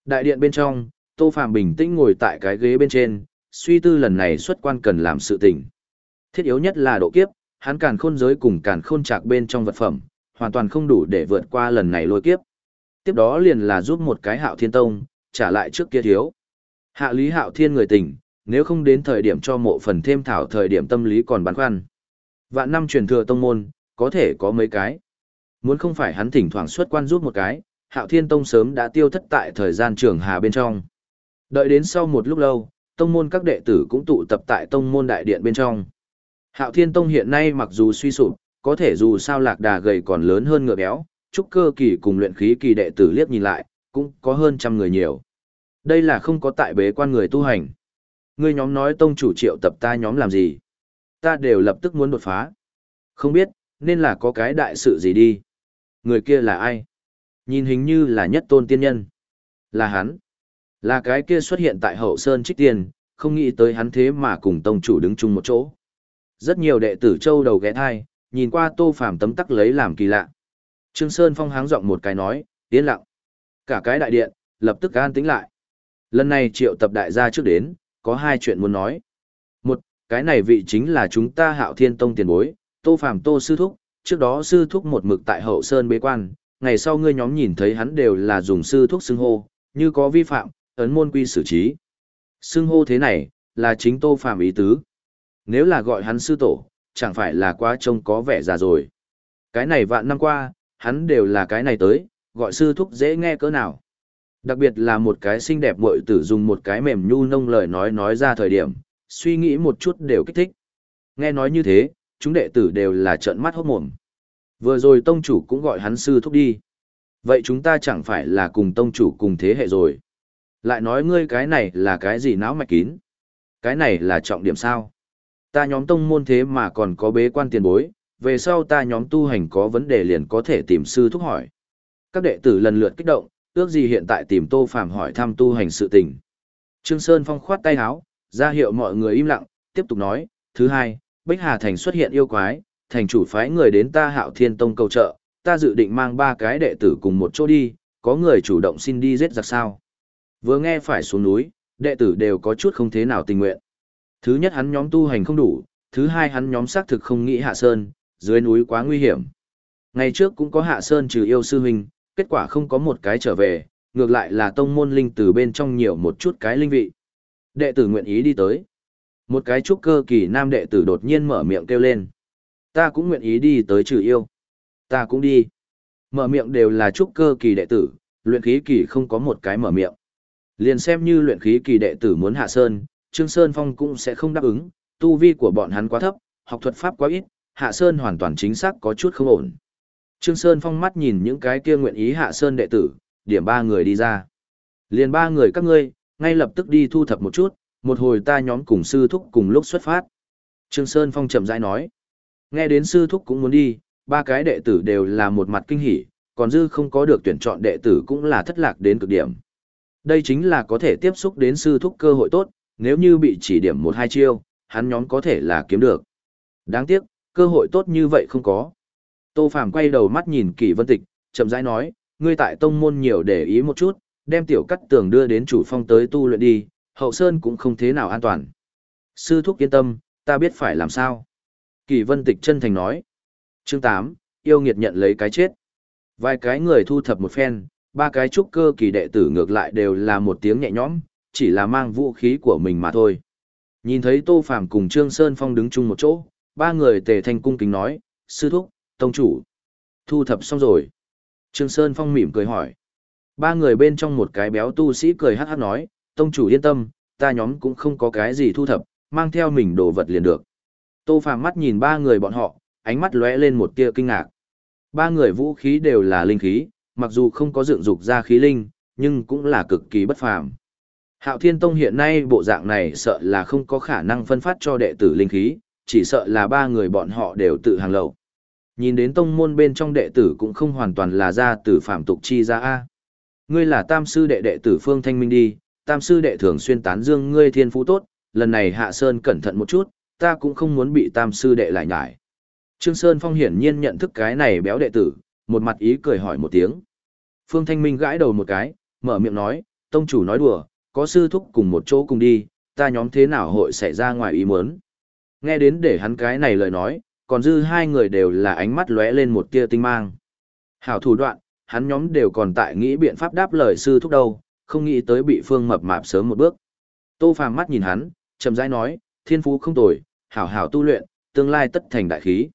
Đại điện bên trong, Tô Phạm bình tĩnh ngồi tại cái ghế bên trên, suy tư lần này xuất quan cần làm sự tình. Thiết yếu nhất là độ kiếp, hắn càn khôn giới cùng càn khôn trạc bên trong vật phẩm, hoàn toàn không đủ để vượt qua lần này lôi kiếp. Tiếp đó liền là giúp một cái hạo thiên tông, trả lại trước kia thiếu. Hạ lý hạo thiên người tình, nếu không đến thời điểm cho mộ phần thêm thảo thời điểm tâm lý còn băn khoăn. Vạn năm truyền thừa tông môn, có thể có mấy cái. Muốn không phải hắn thỉnh thoảng xuất quan giúp một cái, Hạo Thiên Tông sớm đã tiêu thất tại thời gian trường hà bên trong. Đợi đến sau một lúc lâu, tông môn các đệ tử cũng tụ tập tại tông môn đại điện bên trong. Hạo Thiên Tông hiện nay mặc dù suy sụp, có thể dù sao lạc đà gầy còn lớn hơn ngựa béo, trúc cơ kỳ cùng luyện khí kỳ đệ tử liếc nhìn lại, cũng có hơn trăm người nhiều. Đây là không có tại bế quan người tu hành. Ngươi nhóm nói tông chủ triệu tập ta nhóm làm gì? Ta đều lập tức muốn đột phá. Không biết, nên là có cái đại sự gì đi. Người kia là ai? Nhìn hình như là nhất tôn tiên nhân. Là hắn. Là cái kia xuất hiện tại hậu sơn trích tiền, không nghĩ tới hắn thế mà cùng tông chủ đứng chung một chỗ. Rất nhiều đệ tử châu đầu ghé thai, nhìn qua tô phàm tấm tắc lấy làm kỳ lạ. Trương Sơn Phong háng giọng một cái nói, yên lặng. Cả cái đại điện, lập tức an tĩnh lại. Lần này triệu tập đại gia trước đến, có hai chuyện muốn nói. Một, cái này vị chính là chúng ta hạo thiên tông tiền bối, tô phàm tô sư thúc, trước đó sư thúc một mực tại hậu sơn bế quan, ngày sau ngươi nhóm nhìn thấy hắn đều là dùng sư thúc xưng hô, như có vi phạm, ấn môn quy xử trí. Xưng hô thế này, là chính tô phàm ý tứ. Nếu là gọi hắn sư tổ, chẳng phải là quá trông có vẻ già rồi. Cái này vạn năm qua, hắn đều là cái này tới, gọi sư thúc dễ nghe cỡ nào. Đặc biệt là một cái xinh đẹp muội tử dùng một cái mềm nhu nông lời nói nói ra thời điểm, suy nghĩ một chút đều kích thích. Nghe nói như thế, chúng đệ tử đều là trợn mắt hốt mồm. Vừa rồi tông chủ cũng gọi hắn sư thúc đi. Vậy chúng ta chẳng phải là cùng tông chủ cùng thế hệ rồi. Lại nói ngươi cái này là cái gì não mạch kín. Cái này là trọng điểm sao. Ta nhóm tông môn thế mà còn có bế quan tiền bối, về sau ta nhóm tu hành có vấn đề liền có thể tìm sư thúc hỏi. Các đệ tử lần lượt kích động, ước gì hiện tại tìm Tô Phàm hỏi thăm tu hành sự tình. Trương Sơn Phong khoát tay áo, ra hiệu mọi người im lặng, tiếp tục nói, thứ hai, Bích Hà Thành xuất hiện yêu quái, thành chủ phái người đến ta Hạo Thiên Tông cầu trợ, ta dự định mang ba cái đệ tử cùng một chỗ đi, có người chủ động xin đi giết giặc sao. Vừa nghe phải xuống núi, đệ tử đều có chút không thế nào tình nguyện. Thứ nhất hắn nhóm tu hành không đủ, thứ hai hắn nhóm xác thực không nghĩ hạ sơn, dưới núi quá nguy hiểm. Ngày trước cũng có hạ sơn trừ yêu sư huynh, kết quả không có một cái trở về, ngược lại là tông môn linh từ bên trong nhiều một chút cái linh vị. Đệ tử nguyện ý đi tới. Một cái trúc cơ kỳ nam đệ tử đột nhiên mở miệng kêu lên. Ta cũng nguyện ý đi tới trừ yêu. Ta cũng đi. Mở miệng đều là trúc cơ kỳ đệ tử, luyện khí kỳ không có một cái mở miệng. Liền xem như luyện khí kỳ đệ tử muốn hạ sơn, Trương Sơn Phong cũng sẽ không đáp ứng, tu vi của bọn hắn quá thấp, học thuật pháp quá ít, hạ sơn hoàn toàn chính xác có chút không ổn. Trương Sơn Phong mắt nhìn những cái kia nguyện ý hạ sơn đệ tử, điểm ba người đi ra. Liền ba người các ngươi, ngay lập tức đi thu thập một chút, một hồi ta nhóm cùng sư thúc cùng lúc xuất phát. Trương Sơn Phong chậm rãi nói. Nghe đến sư thúc cũng muốn đi, ba cái đệ tử đều là một mặt kinh hỉ, còn dư không có được tuyển chọn đệ tử cũng là thất lạc đến cực điểm. Đây chính là có thể tiếp xúc đến sư thúc cơ hội tốt, nếu như bị chỉ điểm một hai chiêu, hắn nhóm có thể là kiếm được. Đáng tiếc, cơ hội tốt như vậy không có. Tô Phàm quay đầu mắt nhìn Kỷ Vân Tịch, chậm rãi nói, ngươi tại tông môn nhiều để ý một chút, đem tiểu cắt tường đưa đến chủ phong tới tu luyện đi, hậu sơn cũng không thế nào an toàn. Sư thúc yên tâm, ta biết phải làm sao. Kỷ Vân Tịch chân thành nói. Chương 8, yêu nghiệt nhận lấy cái chết. Vài cái người thu thập một phen, ba cái trúc cơ kỳ đệ tử ngược lại đều là một tiếng nhẹ nhõm, chỉ là mang vũ khí của mình mà thôi. Nhìn thấy Tô Phàm cùng Trương Sơn Phong đứng chung một chỗ, ba người tề thanh cung kính nói, sư thúc, tông chủ. Thu thập xong rồi. Trương Sơn Phong mỉm cười hỏi. Ba người bên trong một cái béo tu sĩ cười hát hát nói, tông chủ yên tâm, ta nhóm cũng không có cái gì thu thập, mang theo mình đồ vật liền được. Tô Phàm mắt nhìn ba người bọn họ, ánh mắt lóe lên một tia kinh ngạc. Ba người vũ khí đều là linh khí, mặc dù không có dựng dục ra khí linh, nhưng cũng là cực kỳ bất phàm. Hạo Thiên Tông hiện nay bộ dạng này sợ là không có khả năng phân phát cho đệ tử linh khí, chỉ sợ là ba người bọn họ đều tự hàng lậu. Nhìn đến tông môn bên trong đệ tử cũng không hoàn toàn là ra từ phạm tục chi ra A. Ngươi là tam sư đệ đệ tử Phương Thanh Minh đi, tam sư đệ thường xuyên tán dương ngươi thiên phú tốt, lần này hạ sơn cẩn thận một chút, ta cũng không muốn bị tam sư đệ lại nhải. Trương Sơn Phong hiển nhiên nhận thức cái này béo đệ tử, một mặt ý cười hỏi một tiếng. Phương Thanh Minh gãi đầu một cái, mở miệng nói, tông chủ nói đùa, có sư thúc cùng một chỗ cùng đi, ta nhóm thế nào hội xảy ra ngoài ý muốn. Nghe đến để hắn cái này lời nói, còn dư hai người đều là ánh mắt lóe lên một tia tinh mang. Hảo thủ đoạn, hắn nhóm đều còn tại nghĩ biện pháp đáp lời sư thúc đâu, không nghĩ tới bị phương mập mạp sớm một bước. Tô Phàm mắt nhìn hắn, chậm rãi nói, thiên phú không tồi, hảo hảo tu luyện, tương lai tất thành đại khí.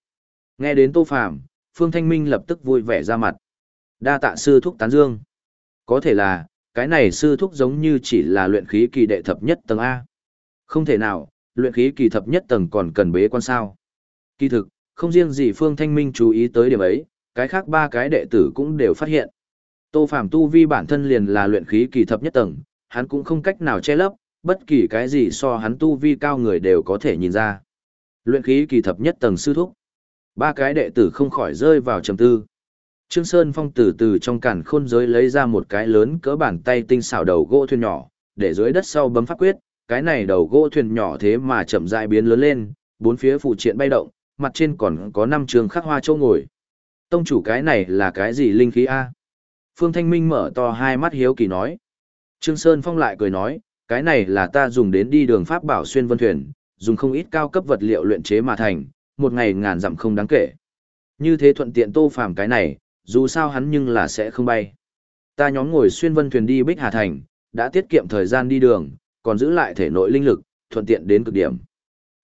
Nghe đến Tô Phàm, Phương Thanh Minh lập tức vui vẻ ra mặt. Đa tạ sư thúc tán dương. Có thể là, cái này sư thúc giống như chỉ là luyện khí kỳ đệ thập nhất tầng A. Không thể nào, luyện khí kỳ thập nhất tầng còn cần bế quan sao. Kỳ thực, không riêng gì Phương Thanh Minh chú ý tới điểm ấy, cái khác ba cái đệ tử cũng đều phát hiện. Tô Phạm tu vi bản thân liền là luyện khí kỳ thập nhất tầng, hắn cũng không cách nào che lấp, bất kỳ cái gì so hắn tu vi cao người đều có thể nhìn ra. Luyện khí kỳ thập nhất tầng sư thúc. Ba cái đệ tử không khỏi rơi vào trầm tư. Trương Sơn Phong từ từ trong cản khôn giới lấy ra một cái lớn cỡ bàn tay tinh xảo đầu gỗ thuyền nhỏ, để dưới đất sau bấm pháp quyết, cái này đầu gỗ thuyền nhỏ thế mà chậm rãi biến lớn lên, bốn phía phụ triện bay động, mặt trên còn có năm trường khắc hoa châu ngồi. Tông chủ cái này là cái gì linh khí a? Phương Thanh Minh mở to hai mắt hiếu kỳ nói. Trương Sơn Phong lại cười nói, cái này là ta dùng đến đi đường pháp bảo xuyên vân thuyền, dùng không ít cao cấp vật liệu luyện chế mà thành, một ngày ngàn dặm không đáng kể. Như thế thuận tiện tô phàm cái này, dù sao hắn nhưng là sẽ không bay. Ta nhóm ngồi xuyên vân thuyền đi Bích Hà Thành, đã tiết kiệm thời gian đi đường, còn giữ lại thể nội linh lực, thuận tiện đến cực điểm.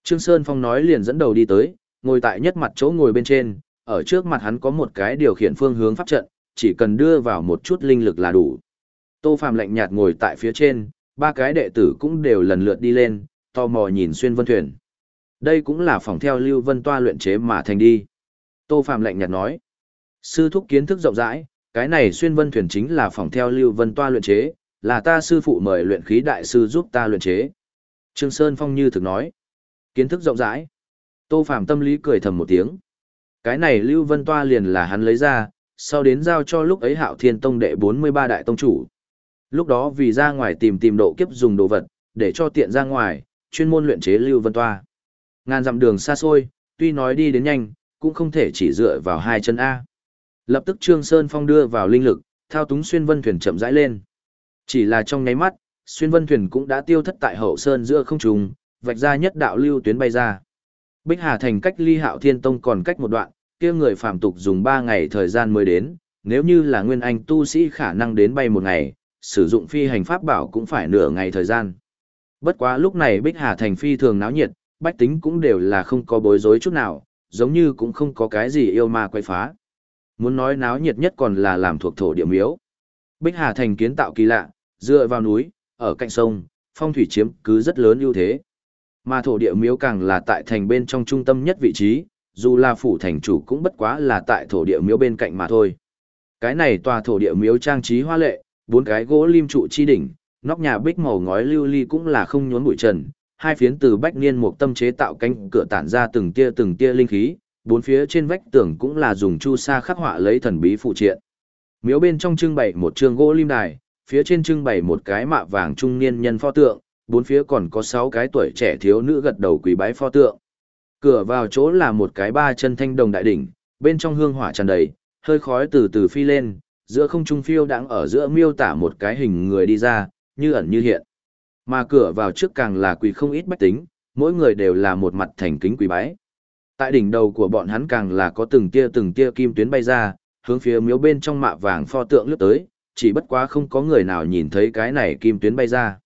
Trương Sơn Phong nói liền dẫn đầu đi tới, ngồi tại nhất mặt chỗ ngồi bên trên, ở trước mặt hắn có một cái điều khiển phương hướng pháp trận, chỉ cần đưa vào một chút linh lực là đủ. Tô Phàm lạnh nhạt ngồi tại phía trên, ba cái đệ tử cũng đều lần lượt đi lên, tò mò nhìn xuyên vân thuyền. Đây cũng là phòng theo Lưu Vân Toa luyện chế mà thành đi. Tô Phạm lạnh nhạt nói. Sư thúc kiến thức rộng rãi, cái này xuyên vân thuyền chính là phòng theo Lưu Vân Toa luyện chế, là ta sư phụ mời luyện khí đại sư giúp ta luyện chế. Trương Sơn Phong như thực nói. Kiến thức rộng rãi. Tô Phạm tâm lý cười thầm một tiếng. Cái này Lưu Vân Toa liền là hắn lấy ra, sau đến giao cho lúc ấy Hạo Thiên Tông đệ 43 đại tông chủ. Lúc đó vì ra ngoài tìm tìm độ kiếp dùng đồ vật, để cho tiện ra ngoài, chuyên môn luyện chế Lưu Vân Toa. Ngàn dặm đường xa xôi, tuy nói đi đến nhanh, cũng không thể chỉ dựa vào hai chân A. Lập tức Trương Sơn Phong đưa vào linh lực, thao túng xuyên vân thuyền chậm rãi lên. Chỉ là trong nháy mắt, xuyên vân thuyền cũng đã tiêu thất tại hậu sơn giữa không trung, vạch ra nhất đạo lưu tuyến bay ra. Bích Hà Thành cách ly hạo thiên tông còn cách một đoạn, kia người phạm tục dùng 3 ngày thời gian mới đến, nếu như là nguyên anh tu sĩ khả năng đến bay một ngày, sử dụng phi hành pháp bảo cũng phải nửa ngày thời gian. Bất quá lúc này Bích Hà Thành phi thường náo nhiệt, bách tính cũng đều là không có bối rối chút nào, giống như cũng không có cái gì yêu ma quay phá. Muốn nói náo nhiệt nhất còn là làm thuộc thổ địa miếu. Bích Hà Thành kiến tạo kỳ lạ, dựa vào núi, ở cạnh sông, phong thủy chiếm cứ rất lớn ưu thế. Mà thổ địa miếu càng là tại thành bên trong trung tâm nhất vị trí, dù là phủ thành chủ cũng bất quá là tại thổ địa miếu bên cạnh mà thôi. Cái này tòa thổ địa miếu trang trí hoa lệ, bốn cái gỗ lim trụ chi đỉnh, nóc nhà bích màu ngói lưu ly cũng là không nhốn bụi trần, hai phiến từ bách niên một tâm chế tạo cánh cửa tản ra từng tia từng tia linh khí, bốn phía trên vách tường cũng là dùng chu sa khắc họa lấy thần bí phụ triện. Miếu bên trong trưng bày một trường gỗ lim đài, phía trên trưng bày một cái mạ vàng trung niên nhân pho tượng, bốn phía còn có sáu cái tuổi trẻ thiếu nữ gật đầu quỳ bái pho tượng. Cửa vào chỗ là một cái ba chân thanh đồng đại đỉnh, bên trong hương hỏa tràn đầy, hơi khói từ từ phi lên, giữa không trung phiêu đang ở giữa miêu tả một cái hình người đi ra, như ẩn như hiện. Mà cửa vào trước càng là quỳ không ít bách tính, mỗi người đều là một mặt thành kính quỳ bái. Tại đỉnh đầu của bọn hắn càng là có từng tia từng tia kim tuyến bay ra, hướng phía miếu bên trong mạ vàng pho tượng lướt tới, chỉ bất quá không có người nào nhìn thấy cái này kim tuyến bay ra.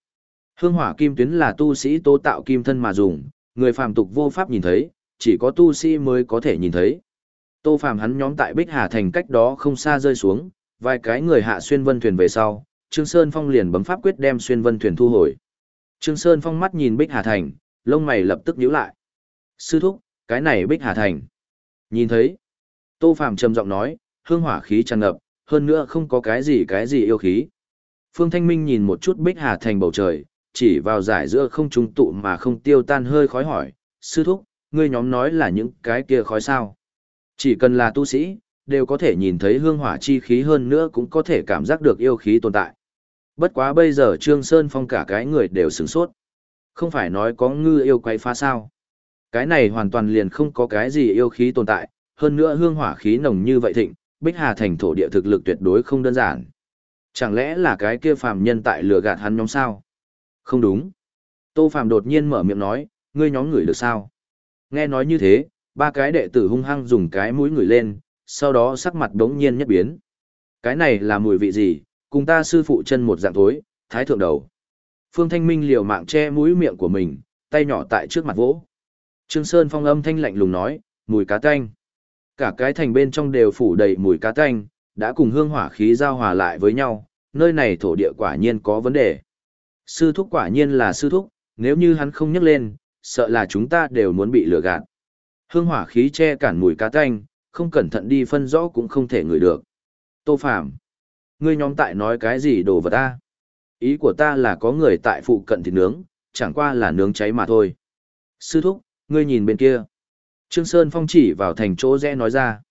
Hương hỏa kim tuyến là tu sĩ tố tạo kim thân mà dùng, người phàm tục vô pháp nhìn thấy, chỉ có tu sĩ mới có thể nhìn thấy. Tô phàm hắn nhóm tại Bích Hà thành cách đó không xa rơi xuống, vài cái người hạ xuyên vân thuyền về sau, Trương Sơn Phong liền bấm pháp quyết đem xuyên vân thuyền thu hồi. Trương Sơn Phong mắt nhìn Bích Hà thành, lông mày lập tức nhíu lại. Sư thúc, cái này Bích Hà thành. Nhìn thấy. Tô phàm trầm giọng nói, hương hỏa khí tràn ngập, hơn nữa không có cái gì cái gì yêu khí. Phương Thanh Minh nhìn một chút Bích Hà thành bầu trời, chỉ vào giải giữa không trung tụ mà không tiêu tan hơi khói hỏi, sư thúc, ngươi nhóm nói là những cái kia khói sao. Chỉ cần là tu sĩ, đều có thể nhìn thấy hương hỏa chi khí hơn nữa cũng có thể cảm giác được yêu khí tồn tại. Bất quá bây giờ Trương Sơn Phong cả cái người đều sửng sốt. Không phải nói có ngư yêu quay phá sao. Cái này hoàn toàn liền không có cái gì yêu khí tồn tại, hơn nữa hương hỏa khí nồng như vậy thịnh, Bích Hà thành thổ địa thực lực tuyệt đối không đơn giản. Chẳng lẽ là cái kia phàm nhân tại lừa gạt hắn nhóm sao? Không đúng. Tô Phàm đột nhiên mở miệng nói, ngươi nhóm người được sao? Nghe nói như thế, ba cái đệ tử hung hăng dùng cái mũi người lên, sau đó sắc mặt đống nhiên nhất biến. Cái này là mùi vị gì, cùng ta sư phụ chân một dạng thối, thái thượng đầu. Phương Thanh Minh liều mạng che mũi miệng của mình, tay nhỏ tại trước mặt vỗ. Trương Sơn phong âm thanh lạnh lùng nói, mùi cá tanh. Cả cái thành bên trong đều phủ đầy mùi cá tanh, đã cùng hương hỏa khí giao hòa lại với nhau, nơi này thổ địa quả nhiên có vấn đề. Sư thúc quả nhiên là sư thúc, nếu như hắn không nhắc lên, sợ là chúng ta đều muốn bị lừa gạt. Hương hỏa khí che cản mùi cá tanh, không cẩn thận đi phân rõ cũng không thể ngửi được. Tô Phạm, ngươi nhóm tại nói cái gì đồ vật ta? Ý của ta là có người tại phụ cận thịt nướng, chẳng qua là nướng cháy mà thôi. Sư thúc, ngươi nhìn bên kia. Trương Sơn Phong chỉ vào thành chỗ rẽ nói ra.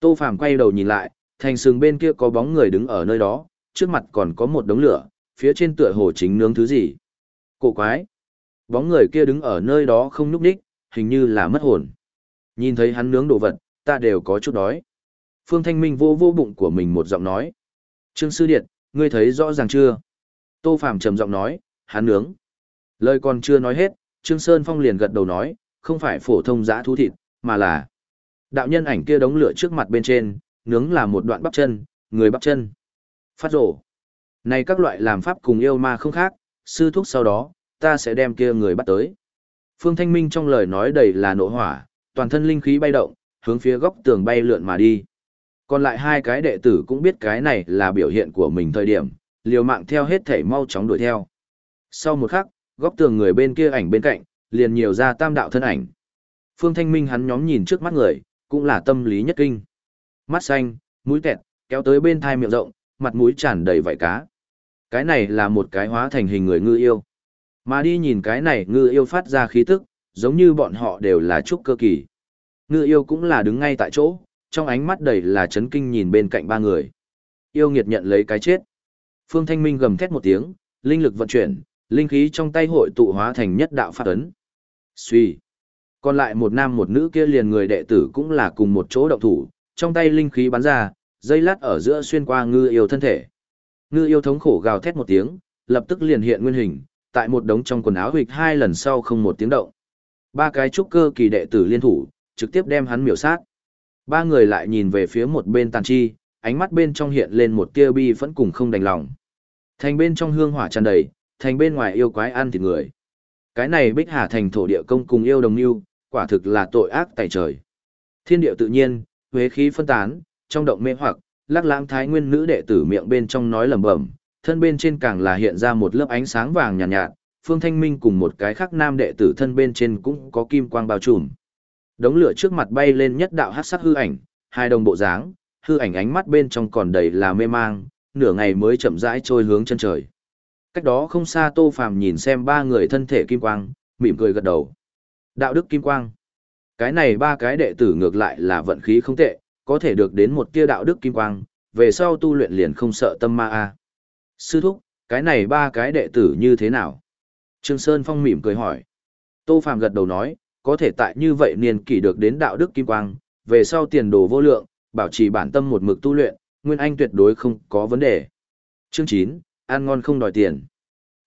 Tô Phạm quay đầu nhìn lại, thành sừng bên kia có bóng người đứng ở nơi đó, trước mặt còn có một đống lửa, phía trên tựa hồ chính nướng thứ gì. Cổ quái. Bóng người kia đứng ở nơi đó không nhúc đích, hình như là mất hồn. Nhìn thấy hắn nướng đồ vật, ta đều có chút đói. Phương Thanh Minh vô vô bụng của mình một giọng nói. Trương Sư Điệt, ngươi thấy rõ ràng chưa? Tô Phạm trầm giọng nói, hắn nướng. Lời còn chưa nói hết, Trương Sơn Phong liền gật đầu nói, không phải phổ thông giã thú thịt, mà là đạo nhân ảnh kia đống lửa trước mặt bên trên, nướng là một đoạn bắp chân, người bắp chân. Phát rổ. Này các loại làm pháp cùng yêu ma không khác, sư thúc sau đó, ta sẽ đem kia người bắt tới. Phương Thanh Minh trong lời nói đầy là nộ hỏa, toàn thân linh khí bay động, hướng phía góc tường bay lượn mà đi. Còn lại hai cái đệ tử cũng biết cái này là biểu hiện của mình thời điểm, liều mạng theo hết thể mau chóng đuổi theo. Sau một khắc, góc tường người bên kia ảnh bên cạnh, liền nhiều ra tam đạo thân ảnh. Phương Thanh Minh hắn nhóm nhìn trước mắt người, cũng là tâm lý nhất kinh. Mắt xanh, mũi tẹt kéo tới bên thai miệng rộng, mặt mũi tràn đầy vảy cá. Cái này là một cái hóa thành hình người ngư yêu. Mà đi nhìn cái này ngư yêu phát ra khí tức, giống như bọn họ đều là trúc cơ kỳ. Ngư yêu cũng là đứng ngay tại chỗ, trong ánh mắt đầy là chấn kinh nhìn bên cạnh ba người. Yêu nghiệt nhận lấy cái chết. Phương Thanh Minh gầm thét một tiếng, linh lực vận chuyển, linh khí trong tay hội tụ hóa thành nhất đạo pháp ấn. Suy. Còn lại một nam một nữ kia liền người đệ tử cũng là cùng một chỗ động thủ, trong tay linh khí bắn ra, dây lát ở giữa xuyên qua ngư yêu thân thể. Ngư yêu thống khổ gào thét một tiếng, lập tức liền hiện nguyên hình, tại một đống trong quần áo hịch hai lần sau không một tiếng động. Ba cái trúc cơ kỳ đệ tử liên thủ, trực tiếp đem hắn miểu sát. Ba người lại nhìn về phía một bên tàn chi, ánh mắt bên trong hiện lên một tia bi vẫn cùng không đành lòng. Thành bên trong hương hỏa tràn đầy, thành bên ngoài yêu quái ăn thịt người. Cái này bích hà thành thổ địa công cùng yêu đồng yêu, quả thực là tội ác tại trời. Thiên địa tự nhiên, huế khí phân tán, trong động mê hoặc, lắc lãng thái nguyên nữ đệ tử miệng bên trong nói lẩm bẩm, thân bên trên càng là hiện ra một lớp ánh sáng vàng nhàn nhạt, nhạt, Phương Thanh Minh cùng một cái khác nam đệ tử thân bên trên cũng có kim quang bao trùm. Đống lửa trước mặt bay lên nhất đạo hắc sắc hư ảnh, hai đồng bộ dáng, hư ảnh ánh mắt bên trong còn đầy là mê mang, nửa ngày mới chậm rãi trôi hướng chân trời. Cách đó không xa Tô Phàm nhìn xem ba người thân thể kim quang, mỉm cười gật đầu. Đạo đức kim quang. Cái này ba cái đệ tử ngược lại là vận khí không tệ, có thể được đến một tia đạo đức kim quang, về sau tu luyện liền không sợ tâm ma a. Sư thúc, cái này ba cái đệ tử như thế nào? Trương Sơn Phong mỉm cười hỏi. Tô Phàm gật đầu nói, có thể tại như vậy niên kỷ được đến đạo đức kim quang, về sau tiền đồ vô lượng, bảo trì bản tâm một mực tu luyện, Nguyên Anh tuyệt đối không có vấn đề. Chương 9, ăn ngon không đòi tiền.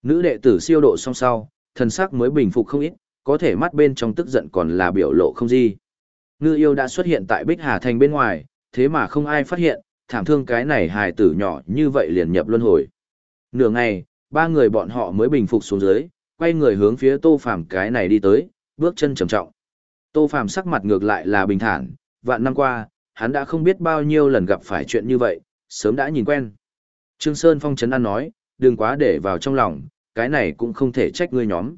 Nữ đệ tử siêu độ song sau, thần sắc mới bình phục không ít, có thể mắt bên trong tức giận còn là biểu lộ không gì. Ngư yêu đã xuất hiện tại Bích Hà Thành bên ngoài, thế mà không ai phát hiện, thảm thương cái này hài tử nhỏ như vậy liền nhập luân hồi. Nửa ngày, ba người bọn họ mới bình phục xuống dưới, quay người hướng phía Tô Phàm cái này đi tới, bước chân trầm trọng. Tô Phàm sắc mặt ngược lại là bình thản, vạn năm qua, hắn đã không biết bao nhiêu lần gặp phải chuyện như vậy, sớm đã nhìn quen. Trương Sơn Phong chấn an nói, đừng quá để vào trong lòng, cái này cũng không thể trách ngươi nhóm.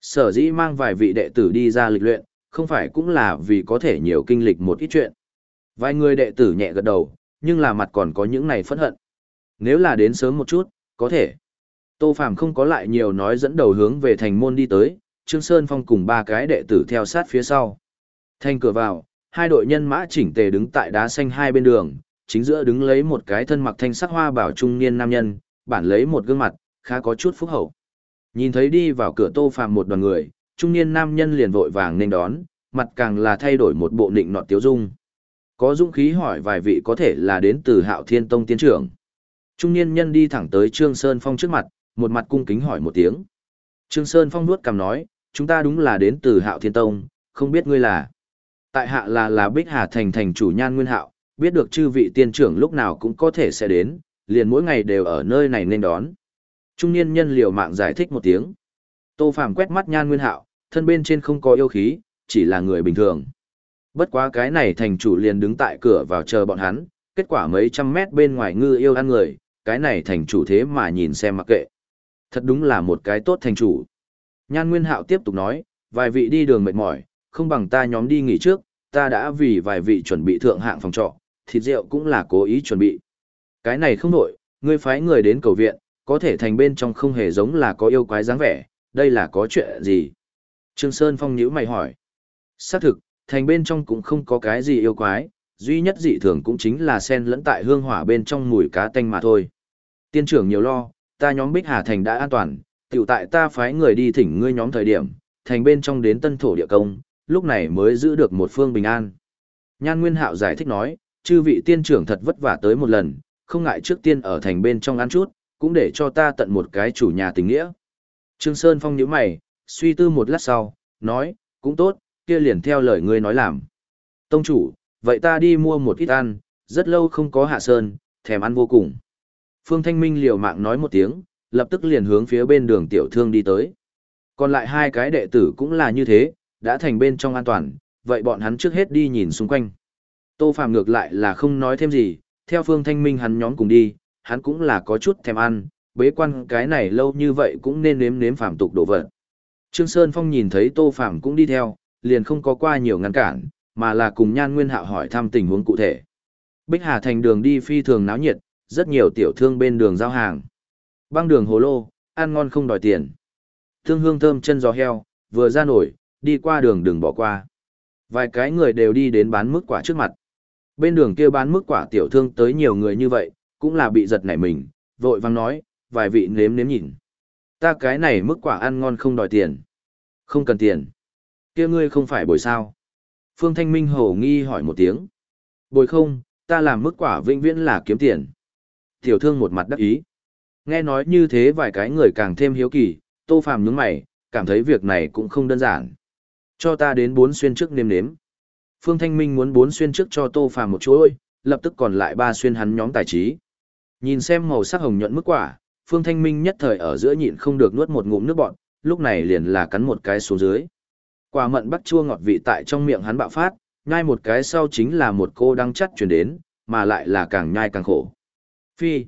Sở dĩ mang vài vị đệ tử đi ra lịch luyện, không phải cũng là vì có thể nhiều kinh lịch một ít chuyện. Vài người đệ tử nhẹ gật đầu, nhưng là mặt còn có những này phẫn hận. Nếu là đến sớm một chút, có thể. Tô Phàm không có lại nhiều nói dẫn đầu hướng về thành môn đi tới, Trương Sơn Phong cùng ba cái đệ tử theo sát phía sau. Thành cửa vào, hai đội nhân mã chỉnh tề đứng tại đá xanh hai bên đường, chính giữa đứng lấy một cái thân mặc thanh sắc hoa bảo trung niên nam nhân, bản lấy một gương mặt, khá có chút phúc hậu. Nhìn thấy đi vào cửa Tô Phàm một đoàn người, trung niên nam nhân liền vội vàng nên đón, mặt càng là thay đổi một bộ nịnh nọt tiếu dung. Có dũng khí hỏi vài vị có thể là đến từ Hạo Thiên Tông tiến trưởng. Trung niên nhân đi thẳng tới Trương Sơn Phong trước mặt, một mặt cung kính hỏi một tiếng. Trương Sơn Phong nuốt cằm nói, chúng ta đúng là đến từ Hạo Thiên Tông, không biết ngươi là. Tại hạ là là Bích Hà Thành thành chủ nhan nguyên hạo, biết được chư vị tiên trưởng lúc nào cũng có thể sẽ đến, liền mỗi ngày đều ở nơi này nên đón. Trung niên nhân liều mạng giải thích một tiếng. Tô Phàm quét mắt nhan nguyên hạo, thân bên trên không có yêu khí, chỉ là người bình thường. Bất quá cái này thành chủ liền đứng tại cửa vào chờ bọn hắn, kết quả mấy trăm mét bên ngoài ngư yêu ăn người, cái này thành chủ thế mà nhìn xem mặc kệ. Thật đúng là một cái tốt thành chủ. Nhan Nguyên Hạo tiếp tục nói, vài vị đi đường mệt mỏi, không bằng ta nhóm đi nghỉ trước, ta đã vì vài vị chuẩn bị thượng hạng phòng trọ, thịt rượu cũng là cố ý chuẩn bị. Cái này không đổi, ngươi phái người đến cầu viện, có thể thành bên trong không hề giống là có yêu quái dáng vẻ, đây là có chuyện gì? Trương Sơn Phong nhíu mày hỏi. Xác thực, thành bên trong cũng không có cái gì yêu quái, duy nhất dị thường cũng chính là sen lẫn tại hương hỏa bên trong mùi cá tanh mà thôi. Tiên trưởng nhiều lo, ta nhóm Bích Hà Thành đã an toàn, tiểu tại ta phái người đi thỉnh ngươi nhóm thời điểm, thành bên trong đến tân thổ địa công, lúc này mới giữ được một phương bình an. Nhan Nguyên Hạo giải thích nói, chư vị tiên trưởng thật vất vả tới một lần, không ngại trước tiên ở thành bên trong ăn chút, cũng để cho ta tận một cái chủ nhà tình nghĩa. Trương Sơn Phong nhíu mày, suy tư một lát sau, nói, cũng tốt, kia liền theo lời ngươi nói làm. Tông chủ, vậy ta đi mua một ít ăn, rất lâu không có hạ sơn, thèm ăn vô cùng. Phương Thanh Minh liều mạng nói một tiếng, lập tức liền hướng phía bên đường tiểu thương đi tới. Còn lại hai cái đệ tử cũng là như thế, đã thành bên trong an toàn, vậy bọn hắn trước hết đi nhìn xung quanh. Tô Phạm ngược lại là không nói thêm gì, theo Phương Thanh Minh hắn nhóm cùng đi, hắn cũng là có chút thèm ăn, bế quan cái này lâu như vậy cũng nên nếm nếm phạm tục đồ vật. Trương Sơn Phong nhìn thấy Tô Phạm cũng đi theo, liền không có qua nhiều ngăn cản, mà là cùng Nhan Nguyên Hạo hỏi thăm tình huống cụ thể. Bích Hà thành đường đi phi thường náo nhiệt, rất nhiều tiểu thương bên đường giao hàng. Băng đường hồ lô, ăn ngon không đòi tiền. Thương hương thơm chân giò heo, vừa ra nổi, đi qua đường đừng bỏ qua. Vài cái người đều đi đến bán mức quả trước mặt. Bên đường kia bán mức quả tiểu thương tới nhiều người như vậy, cũng là bị giật nảy mình, vội vang nói, vài vị nếm nếm nhìn. Ta cái này mức quả ăn ngon không đòi tiền. Không cần tiền. kia ngươi không phải bồi sao. Phương Thanh Minh hổ nghi hỏi một tiếng. Bồi không, ta làm mức quả vĩnh viễn là kiếm tiền. Tiểu thương một mặt đắc ý. Nghe nói như thế vài cái người càng thêm hiếu kỳ, Tô Phàm nhướng mày, cảm thấy việc này cũng không đơn giản. Cho ta đến bốn xuyên trước nêm nếm. Phương Thanh Minh muốn bốn xuyên trước cho Tô Phàm một chuỗi, lập tức còn lại ba xuyên hắn nhóm tài trí. Nhìn xem màu sắc hồng nhuận mức quả, Phương Thanh Minh nhất thời ở giữa nhịn không được nuốt một ngụm nước bọt, lúc này liền là cắn một cái xuống dưới. Quả mận bắc chua ngọt vị tại trong miệng hắn bạo phát, nhai một cái sau chính là một cô đang chắt chuyển đến, mà lại là càng nhai càng khổ. Phi.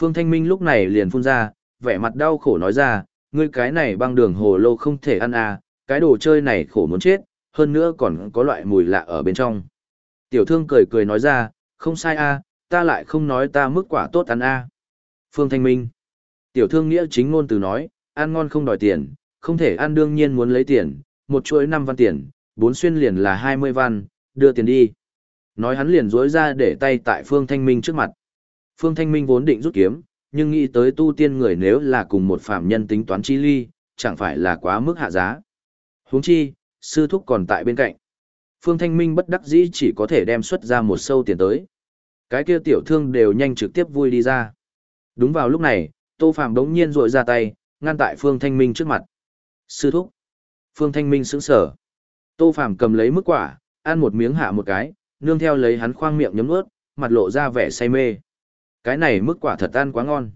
Phương Thanh Minh lúc này liền phun ra, vẻ mặt đau khổ nói ra, ngươi cái này băng đường hồ lô không thể ăn à, cái đồ chơi này khổ muốn chết, hơn nữa còn có loại mùi lạ ở bên trong. Tiểu thương cười cười nói ra, không sai a, à, ta lại không nói ta mức quả tốt ăn a. À. Phương Thanh Minh. Tiểu thương nghĩa chính ngôn từ nói, ăn ngon không đòi tiền, không thể ăn đương nhiên muốn lấy tiền, một chuỗi năm văn tiền, bốn xuyên liền là hai mươi văn, đưa tiền đi. Nói hắn liền dối ra để tay tại Phương Thanh Minh trước mặt. Phương Thanh Minh vốn định rút kiếm, nhưng nghĩ tới tu tiên người nếu là cùng một phạm nhân tính toán chi ly, chẳng phải là quá mức hạ giá. huống chi, sư thúc còn tại bên cạnh. Phương Thanh Minh bất đắc dĩ chỉ có thể đem xuất ra một sâu tiền tới. Cái kia tiểu thương đều nhanh trực tiếp vui đi ra. Đúng vào lúc này, Tô Phạm đống nhiên rội ra tay, ngăn tại Phương Thanh Minh trước mặt. Sư thúc. Phương Thanh Minh sững sở. Tô Phạm cầm lấy mức quả, ăn một miếng hạ một cái, nương theo lấy hắn khoang miệng nhấm nuốt, mặt lộ ra vẻ say mê. Cái này mức quả thật ăn quá ngon.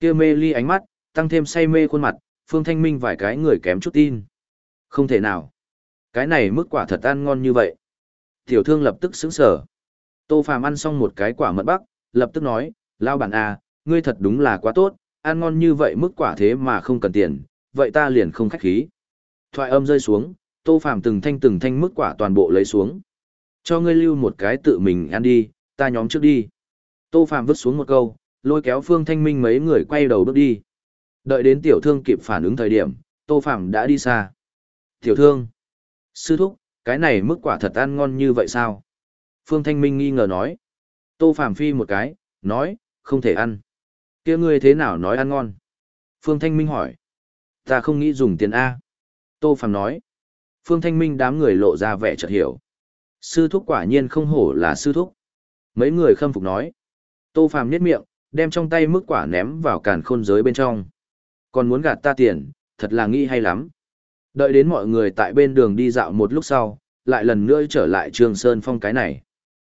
Kia mê ly ánh mắt, tăng thêm say mê khuôn mặt, Phương Thanh Minh vài cái người kém chút tin. Không thể nào. Cái này mức quả thật ăn ngon như vậy. Tiểu thương lập tức sững sở. Tô Phàm ăn xong một cái quả mận bắc, lập tức nói, lao bản à, ngươi thật đúng là quá tốt, ăn ngon như vậy mức quả thế mà không cần tiền, vậy ta liền không khách khí. Thoại âm rơi xuống, Tô Phàm từng thanh từng thanh mức quả toàn bộ lấy xuống. Cho ngươi lưu một cái tự mình ăn đi, ta nhóm trước đi. Tô Phạm vứt xuống một câu, lôi kéo Phương Thanh Minh mấy người quay đầu bước đi. Đợi đến tiểu thương kịp phản ứng thời điểm, Tô Phạm đã đi xa. Tiểu thương, sư thúc, cái này mức quả thật ăn ngon như vậy sao? Phương Thanh Minh nghi ngờ nói. Tô Phạm phi một cái, nói, không thể ăn. kia ngươi thế nào nói ăn ngon? Phương Thanh Minh hỏi. Ta không nghĩ dùng tiền A. Tô Phạm nói. Phương Thanh Minh đám người lộ ra vẻ chợt hiểu. Sư thúc quả nhiên không hổ là sư thúc. Mấy người khâm phục nói. Tô Phàm nhếch miệng, đem trong tay mức quả ném vào càn khôn giới bên trong. Còn muốn gạt ta tiền, thật là nghĩ hay lắm. Đợi đến mọi người tại bên đường đi dạo một lúc sau, lại lần nữa trở lại Trường Sơn Phong cái này.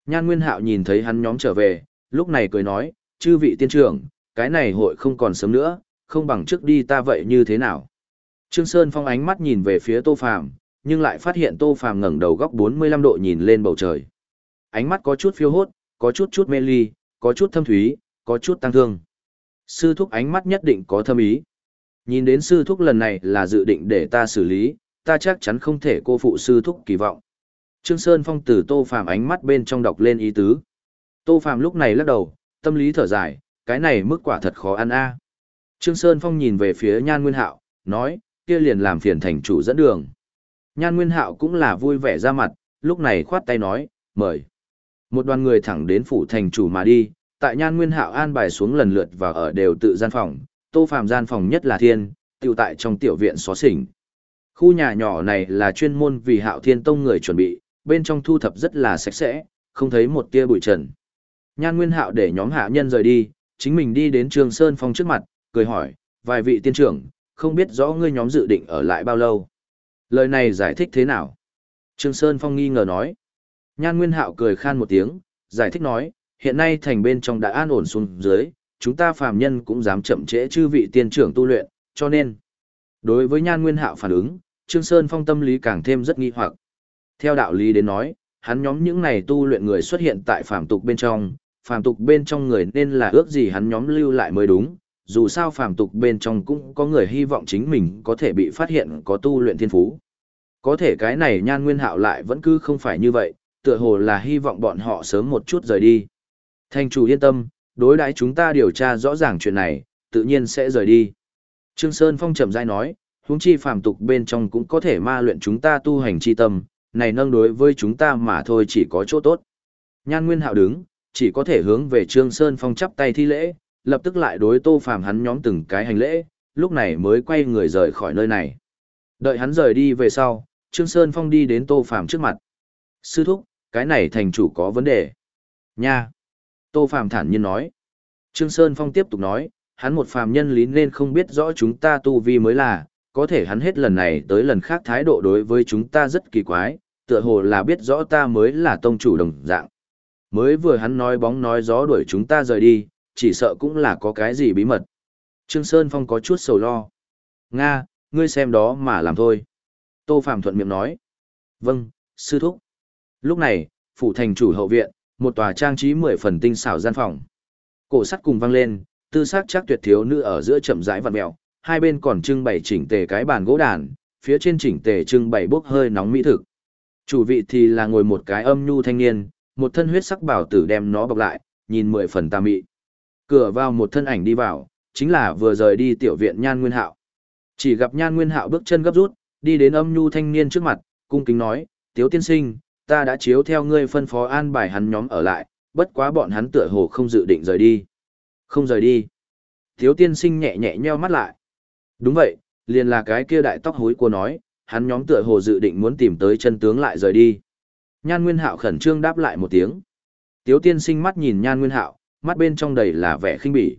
Nhan Nguyên Hạo nhìn thấy hắn nhóm trở về, lúc này cười nói, chư vị tiên trưởng, cái này hội không còn sớm nữa, không bằng trước đi ta vậy như thế nào. Trương Sơn Phong ánh mắt nhìn về phía Tô Phàm, nhưng lại phát hiện Tô Phàm ngẩng đầu góc 45 độ nhìn lên bầu trời. Ánh mắt có chút phiêu hốt, có chút chút mê ly, có chút thâm thúy, có chút tăng thương. Sư thúc ánh mắt nhất định có thâm ý. Nhìn đến sư thúc lần này là dự định để ta xử lý, ta chắc chắn không thể cô phụ sư thúc kỳ vọng. Trương Sơn Phong từ Tô Phàm ánh mắt bên trong đọc lên ý tứ. Tô Phàm lúc này lắc đầu, tâm lý thở dài, cái này mức quả thật khó ăn a. Trương Sơn Phong nhìn về phía Nhan Nguyên Hạo, nói, kia liền làm phiền thành chủ dẫn đường. Nhan Nguyên Hạo cũng là vui vẻ ra mặt, lúc này khoát tay nói, mời. Một đoàn người thẳng đến phủ thành chủ mà đi, tại Nhan Nguyên Hạo an bài xuống lần lượt và ở đều tự gian phòng, Tô Phàm gian phòng nhất là thiên, tiêu tại trong tiểu viện xó xỉnh. Khu nhà nhỏ này là chuyên môn vì Hạo Thiên Tông người chuẩn bị, bên trong thu thập rất là sạch sẽ, không thấy một tia bụi trần. Nhan Nguyên Hạo để nhóm hạ nhân rời đi, chính mình đi đến Trường Sơn Phong trước mặt, cười hỏi, vài vị tiên trưởng, không biết rõ ngươi nhóm dự định ở lại bao lâu. Lời này giải thích thế nào? Trương Sơn Phong nghi ngờ nói. Nhan Nguyên Hạo cười khan một tiếng, giải thích nói, hiện nay thành bên trong đã an ổn xuống dưới, chúng ta phàm nhân cũng dám chậm trễ chư vị tiên trưởng tu luyện, cho nên. Đối với Nhan Nguyên Hạo phản ứng, Trương Sơn Phong tâm lý càng thêm rất nghi hoặc. Theo đạo lý đến nói, hắn nhóm những này tu luyện người xuất hiện tại phàm tục bên trong, phàm tục bên trong người nên là ước gì hắn nhóm lưu lại mới đúng, dù sao phàm tục bên trong cũng có người hy vọng chính mình có thể bị phát hiện có tu luyện thiên phú. Có thể cái này nhan nguyên hạo lại vẫn cứ không phải như vậy, tựa hồ là hy vọng bọn họ sớm một chút rời đi. Thành chủ yên tâm, đối đãi chúng ta điều tra rõ ràng chuyện này, tự nhiên sẽ rời đi. Trương Sơn Phong chậm rãi nói, huống chi phàm tục bên trong cũng có thể ma luyện chúng ta tu hành chi tâm, này nâng đối với chúng ta mà thôi chỉ có chỗ tốt. Nhan Nguyên Hạo đứng, chỉ có thể hướng về Trương Sơn Phong chắp tay thi lễ, lập tức lại đối Tô Phàm hắn nhóm từng cái hành lễ, lúc này mới quay người rời khỏi nơi này. Đợi hắn rời đi về sau, Trương Sơn Phong đi đến Tô Phàm trước mặt. Sư thúc, cái này thành chủ có vấn đề. Nha. Tô phạm thản nhiên nói. Trương Sơn Phong tiếp tục nói, hắn một phàm nhân lý nên không biết rõ chúng ta tu vi mới là, có thể hắn hết lần này tới lần khác thái độ đối với chúng ta rất kỳ quái, tựa hồ là biết rõ ta mới là tông chủ đồng dạng. Mới vừa hắn nói bóng nói gió đuổi chúng ta rời đi, chỉ sợ cũng là có cái gì bí mật. Trương Sơn Phong có chút sầu lo. Nga, ngươi xem đó mà làm thôi. Tô Phạm thuận miệng nói. Vâng, sư thúc. Lúc này, phủ thành chủ hậu viện, một tòa trang trí mười phần tinh xảo gian phòng. Cổ sắt cùng vang lên, tư sắc chắc tuyệt thiếu nữ ở giữa chậm rãi vặn mèo, hai bên còn trưng bày chỉnh tề cái bàn gỗ đàn, phía trên chỉnh tề trưng bày bốc hơi nóng mỹ thực. Chủ vị thì là ngồi một cái âm nhu thanh niên, một thân huyết sắc bảo tử đem nó bọc lại, nhìn mười phần tà mị. Cửa vào một thân ảnh đi vào, chính là vừa rời đi tiểu viện Nhan Nguyên Hạo. Chỉ gặp Nhan Nguyên Hạo bước chân gấp rút, đi đến âm nhu thanh niên trước mặt, cung kính nói, "Tiếu tiên sinh, ta đã chiếu theo ngươi phân phó an bài hắn nhóm ở lại, bất quá bọn hắn tựa hồ không dự định rời đi." "Không rời đi?" Thiếu tiên sinh nhẹ nhẹ nheo mắt lại. "Đúng vậy, liền là cái kia đại tóc hối của nói, hắn nhóm tựa hồ dự định muốn tìm tới chân tướng lại rời đi." Nhan Nguyên Hạo khẩn trương đáp lại một tiếng. Tiếu tiên sinh mắt nhìn Nhan Nguyên Hạo, mắt bên trong đầy là vẻ khinh bỉ.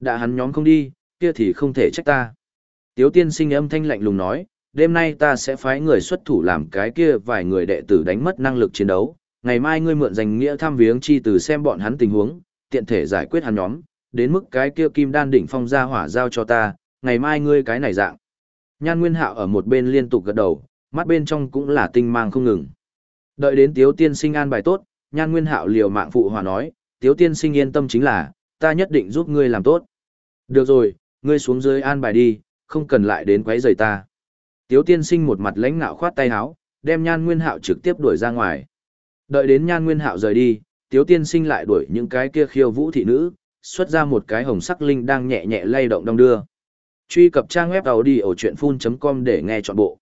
Đã hắn nhóm không đi, kia thì không thể trách ta. Tiếu tiên sinh âm thanh lạnh lùng nói, đêm nay ta sẽ phái người xuất thủ làm cái kia vài người đệ tử đánh mất năng lực chiến đấu. Ngày mai ngươi mượn danh nghĩa thăm viếng chi từ xem bọn hắn tình huống, tiện thể giải quyết hắn nhóm, đến mức cái kia kim đan đỉnh phong ra hỏa giao cho ta, ngày mai ngươi cái này dạng. Nhan Nguyên Hạo ở một bên liên tục gật đầu, mắt bên trong cũng là tinh mang không ngừng. Đợi đến Tiếu tiên sinh an bài tốt, Nhan Nguyên Hạo liều mạng phụ hòa nói, Tiếu tiên sinh yên tâm chính là, ta nhất định giúp ngươi làm tốt. Được rồi, ngươi xuống dưới an bài đi, không cần lại đến quấy rầy ta. Tiếu tiên sinh một mặt lãnh ngạo khoát tay áo, đem Nhan Nguyên Hạo trực tiếp đuổi ra ngoài. Đợi đến Nhan Nguyên Hạo rời đi, Tiếu tiên sinh lại đuổi những cái kia khiêu vũ thị nữ, xuất ra một cái hồng sắc linh đang nhẹ nhẹ lay động đong đưa. Truy cập trang web đầu đi ở chuyện full.com để nghe trọn bộ.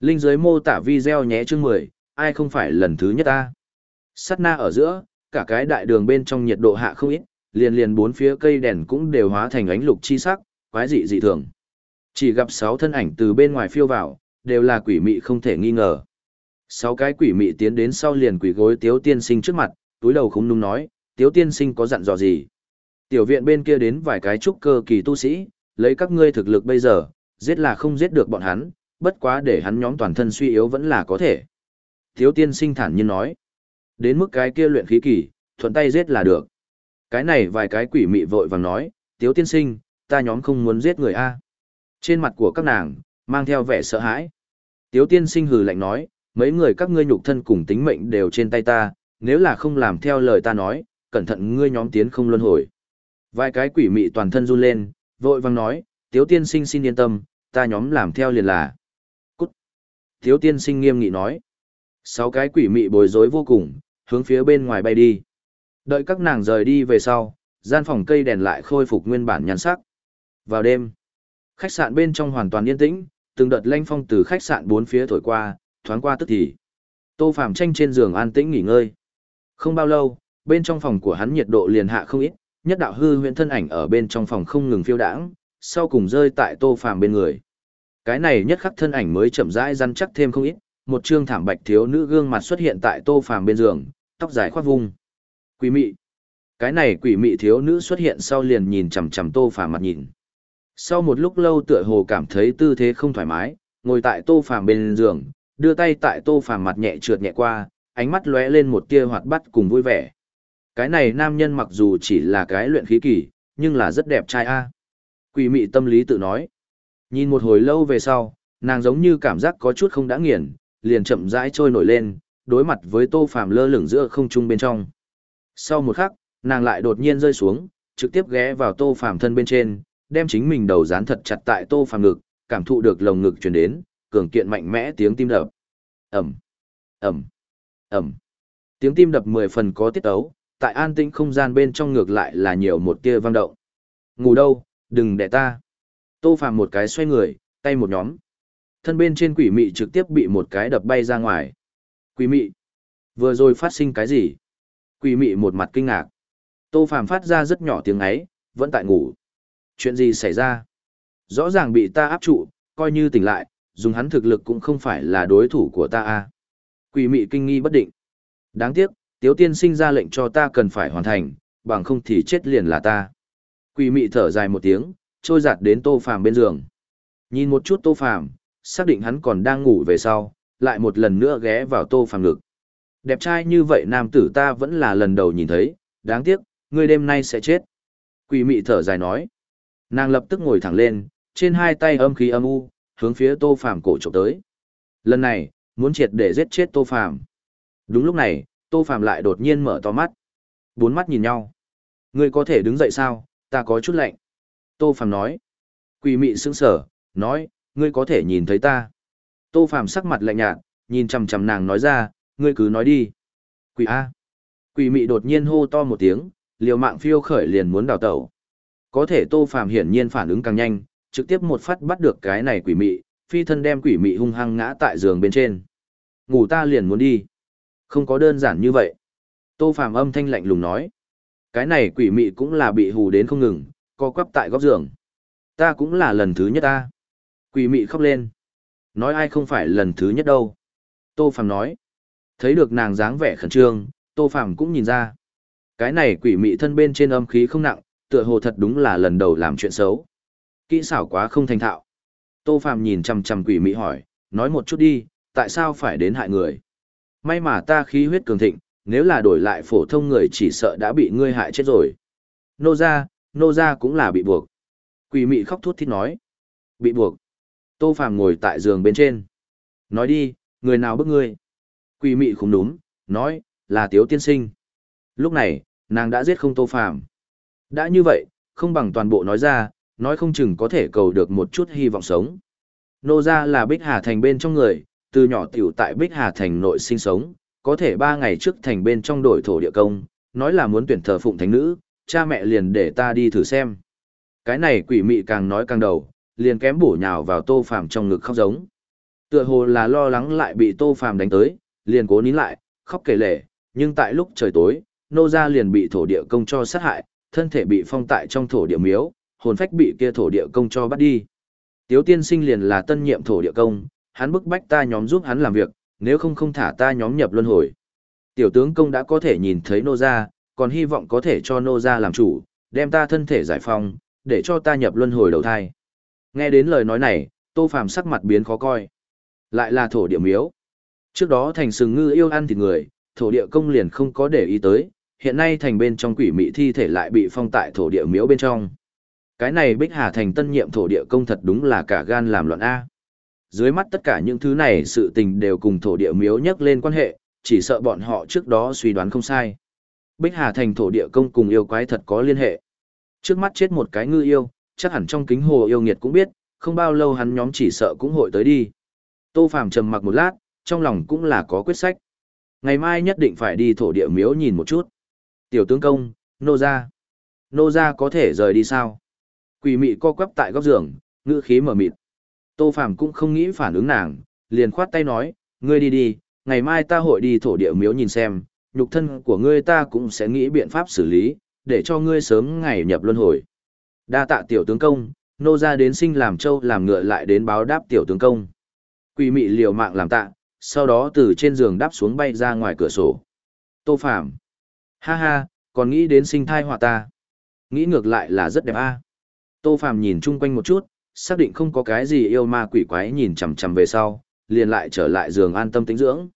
Linh dưới mô tả video nhé chương 10, ai không phải lần thứ nhất ta. Sát na ở giữa, cả cái đại đường bên trong nhiệt độ hạ không ít, liền liền bốn phía cây đèn cũng đều hóa thành ánh lục chi sắc, quái dị dị thường. Chỉ gặp sáu thân ảnh từ bên ngoài phiêu vào, đều là quỷ mị không thể nghi ngờ. Sáu cái quỷ mị tiến đến sau liền quỷ gối Tiếu Tiên Sinh trước mặt, túi đầu không nung nói, Tiếu Tiên Sinh có dặn dò gì? Tiểu viện bên kia đến vài cái trúc cơ kỳ tu sĩ, lấy các ngươi thực lực bây giờ, giết là không giết được bọn hắn, bất quá để hắn nhóm toàn thân suy yếu vẫn là có thể. Tiếu Tiên Sinh thản nhiên nói, đến mức cái kia luyện khí kỳ, thuận tay giết là được. Cái này vài cái quỷ mị vội vàng nói, Tiếu Tiên Sinh, ta nhóm không muốn giết người A. Trên mặt của các nàng, mang theo vẻ sợ hãi. Tiếu tiên sinh hừ lạnh nói, mấy người các ngươi nhục thân cùng tính mệnh đều trên tay ta, nếu là không làm theo lời ta nói, cẩn thận ngươi nhóm tiến không luân hồi. Vài cái quỷ mị toàn thân run lên, vội văng nói, tiếu tiên sinh xin yên tâm, ta nhóm làm theo liền là. Cút. Tiếu tiên sinh nghiêm nghị nói. Sáu cái quỷ mị bối rối vô cùng, hướng phía bên ngoài bay đi. Đợi các nàng rời đi về sau, gian phòng cây đèn lại khôi phục nguyên bản nhắn sắc. Vào đêm, Khách sạn bên trong hoàn toàn yên tĩnh, từng đợt lanh phong từ khách sạn bốn phía thổi qua, thoáng qua tức thì. Tô Phàm tranh trên giường an tĩnh nghỉ ngơi. Không bao lâu, bên trong phòng của hắn nhiệt độ liền hạ không ít, nhất đạo hư huyễn thân ảnh ở bên trong phòng không ngừng phiêu đãng, sau cùng rơi tại Tô Phàm bên người. Cái này nhất khắc thân ảnh mới chậm rãi răn chắc thêm không ít, một trương thảm bạch thiếu nữ gương mặt xuất hiện tại Tô Phàm bên giường, tóc dài khoác vung. Quỷ mị. Cái này quỷ mị thiếu nữ xuất hiện sau liền nhìn chằm chằm Tô Phàm mặt nhìn. Sau một lúc lâu tựa hồ cảm thấy tư thế không thoải mái, ngồi tại tô phàm bên giường, đưa tay tại tô phàm mặt nhẹ trượt nhẹ qua, ánh mắt lóe lên một tia hoạt bát cùng vui vẻ. Cái này nam nhân mặc dù chỉ là cái luyện khí kỳ, nhưng là rất đẹp trai a. Quỷ mị tâm lý tự nói. Nhìn một hồi lâu về sau, nàng giống như cảm giác có chút không đã nghiền, liền chậm rãi trôi nổi lên, đối mặt với tô phàm lơ lửng giữa không trung bên trong. Sau một khắc, nàng lại đột nhiên rơi xuống, trực tiếp ghé vào tô phàm thân bên trên, đem chính mình đầu dán thật chặt tại tô phàm ngực, cảm thụ được lồng ngực truyền đến, cường kiện mạnh mẽ tiếng tim đập. Ầm, ầm, ầm. Tiếng tim đập mười phần có tiết tấu, tại an tĩnh không gian bên trong ngược lại là nhiều một tia vang động. Ngủ đâu, đừng để ta. Tô phàm một cái xoay người, tay một nhóm. Thân bên trên quỷ mị trực tiếp bị một cái đập bay ra ngoài. Quỷ mị, vừa rồi phát sinh cái gì? Quỷ mị một mặt kinh ngạc. Tô phàm phát ra rất nhỏ tiếng ấy, vẫn tại ngủ chuyện gì xảy ra? Rõ ràng bị ta áp trụ, coi như tỉnh lại, dùng hắn thực lực cũng không phải là đối thủ của ta a. Quỷ mị kinh nghi bất định. Đáng tiếc, Tiếu Tiên sinh ra lệnh cho ta cần phải hoàn thành, bằng không thì chết liền là ta. Quỷ mị thở dài một tiếng, trôi giạt đến Tô Phàm bên giường. Nhìn một chút Tô Phàm, xác định hắn còn đang ngủ về sau, lại một lần nữa ghé vào Tô Phàm ngực. Đẹp trai như vậy nam tử ta vẫn là lần đầu nhìn thấy, đáng tiếc, ngươi đêm nay sẽ chết. Quỷ mị thở dài nói. Nàng lập tức ngồi thẳng lên, trên hai tay âm khí âm u, hướng phía Tô Phàm cổ chụp tới. Lần này, muốn triệt để giết chết Tô Phàm. Đúng lúc này, Tô Phàm lại đột nhiên mở to mắt. Bốn mắt nhìn nhau. Ngươi có thể đứng dậy sao, ta có chút lạnh. Tô Phàm nói. Quỷ mị sững sờ, nói, ngươi có thể nhìn thấy ta. Tô Phàm sắc mặt lạnh nhạt, nhìn chằm chằm nàng nói ra, ngươi cứ nói đi. Quỷ A. Quỷ mị đột nhiên hô to một tiếng, liều mạng phiêu khởi liền muốn đào tẩu. Có thể Tô Phàm hiển nhiên phản ứng càng nhanh, trực tiếp một phát bắt được cái này quỷ mị, phi thân đem quỷ mị hung hăng ngã tại giường bên trên. Ngủ ta liền muốn đi. Không có đơn giản như vậy. Tô Phàm âm thanh lạnh lùng nói. Cái này quỷ mị cũng là bị hù đến không ngừng, co quắp tại góc giường. Ta cũng là lần thứ nhất ta. Quỷ mị khóc lên. Nói ai không phải lần thứ nhất đâu. Tô Phàm nói. Thấy được nàng dáng vẻ khẩn trương, Tô Phàm cũng nhìn ra. Cái này quỷ mị thân bên trên âm khí không nặng, tựa hồ thật đúng là lần đầu làm chuyện xấu. Kỹ xảo quá không thành thạo. Tô Phàm nhìn chằm chằm quỷ mị hỏi, nói một chút đi, tại sao phải đến hại người? May mà ta khí huyết cường thịnh, nếu là đổi lại phổ thông người chỉ sợ đã bị ngươi hại chết rồi. Nô ra, nô ra cũng là bị buộc. Quỷ mị khóc thút thít nói. Bị buộc. Tô Phàm ngồi tại giường bên trên. Nói đi, người nào bức ngươi? Quỷ mị không đúng, nói, là tiếu tiên sinh. Lúc này, nàng đã giết không Tô Phàm. Đã như vậy, không bằng toàn bộ nói ra, nói không chừng có thể cầu được một chút hy vọng sống. Nô ra là Bích Hà Thành bên trong người, từ nhỏ tiểu tại Bích Hà Thành nội sinh sống, có thể ba ngày trước thành bên trong đổi thổ địa công, nói là muốn tuyển thờ phụng thánh nữ, cha mẹ liền để ta đi thử xem. Cái này quỷ mị càng nói càng đầu, liền kém bổ nhào vào tô phàm trong ngực khóc giống. Tựa hồ là lo lắng lại bị tô phàm đánh tới, liền cố nín lại, khóc kể lể, nhưng tại lúc trời tối, nô gia liền bị thổ địa công cho sát hại, thân thể bị phong tại trong thổ địa miếu, hồn phách bị kia thổ địa công cho bắt đi. Tiếu tiên sinh liền là tân nhiệm thổ địa công, hắn bức bách ta nhóm giúp hắn làm việc, nếu không không thả ta nhóm nhập luân hồi. Tiểu tướng công đã có thể nhìn thấy nô gia, còn hy vọng có thể cho nô gia làm chủ, đem ta thân thể giải phong, để cho ta nhập luân hồi đầu thai. Nghe đến lời nói này, Tô Phàm sắc mặt biến khó coi. Lại là thổ địa miếu. Trước đó thành sừng ngư yêu ăn thịt người, thổ địa công liền không có để ý tới, hiện nay thành bên trong quỷ mị thi thể lại bị phong tại thổ địa miếu bên trong. Cái này Bích Hà thành tân nhiệm thổ địa công thật đúng là cả gan làm loạn A. Dưới mắt tất cả những thứ này sự tình đều cùng thổ địa miếu nhắc lên quan hệ, chỉ sợ bọn họ trước đó suy đoán không sai. Bích Hà thành thổ địa công cùng yêu quái thật có liên hệ. Trước mắt chết một cái ngư yêu, chắc hẳn trong kính hồ yêu nghiệt cũng biết, không bao lâu hắn nhóm chỉ sợ cũng hội tới đi. Tô Phàm trầm mặc một lát, trong lòng cũng là có quyết sách. Ngày mai nhất định phải đi thổ địa miếu nhìn một chút. Tiểu tướng công, nô ra. Nô ra có thể rời đi sao? Quỷ mị co quắp tại góc giường, ngữ khí mở mịt. Tô Phàm cũng không nghĩ phản ứng nàng, liền khoát tay nói, ngươi đi đi, ngày mai ta hội đi thổ địa miếu nhìn xem, nhục thân của ngươi ta cũng sẽ nghĩ biện pháp xử lý, để cho ngươi sớm ngày nhập luân hồi. Đa tạ tiểu tướng công, nô ra đến sinh làm châu làm ngựa lại đến báo đáp tiểu tướng công. Quỷ mị liều mạng làm tạ, sau đó từ trên giường đáp xuống bay ra ngoài cửa sổ. Tô Phàm Ha ha, còn nghĩ đến sinh thai họa ta. Nghĩ ngược lại là rất đẹp a. Tô Phàm nhìn chung quanh một chút, xác định không có cái gì yêu ma quỷ quái nhìn chằm chằm về sau, liền lại trở lại giường an tâm tĩnh dưỡng.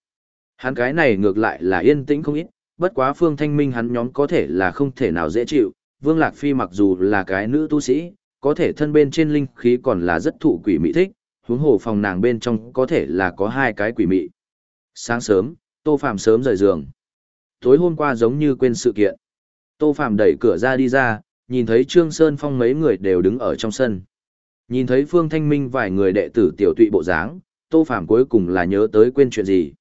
Hắn cái này ngược lại là yên tĩnh không ít, bất quá Phương Thanh Minh hắn nhóm có thể là không thể nào dễ chịu, Vương Lạc Phi mặc dù là cái nữ tu sĩ, có thể thân bên trên linh khí còn là rất thụ quỷ mị thích, huống hồ phòng nàng bên trong có thể là có hai cái quỷ mị. Sáng sớm, Tô Phàm sớm rời giường. Tối hôm qua giống như quên sự kiện. Tô Phạm đẩy cửa ra đi ra, nhìn thấy Trương Sơn Phong mấy người đều đứng ở trong sân. Nhìn thấy Phương Thanh Minh vài người đệ tử tiểu tụy bộ dáng, Tô Phạm cuối cùng là nhớ tới quên chuyện gì.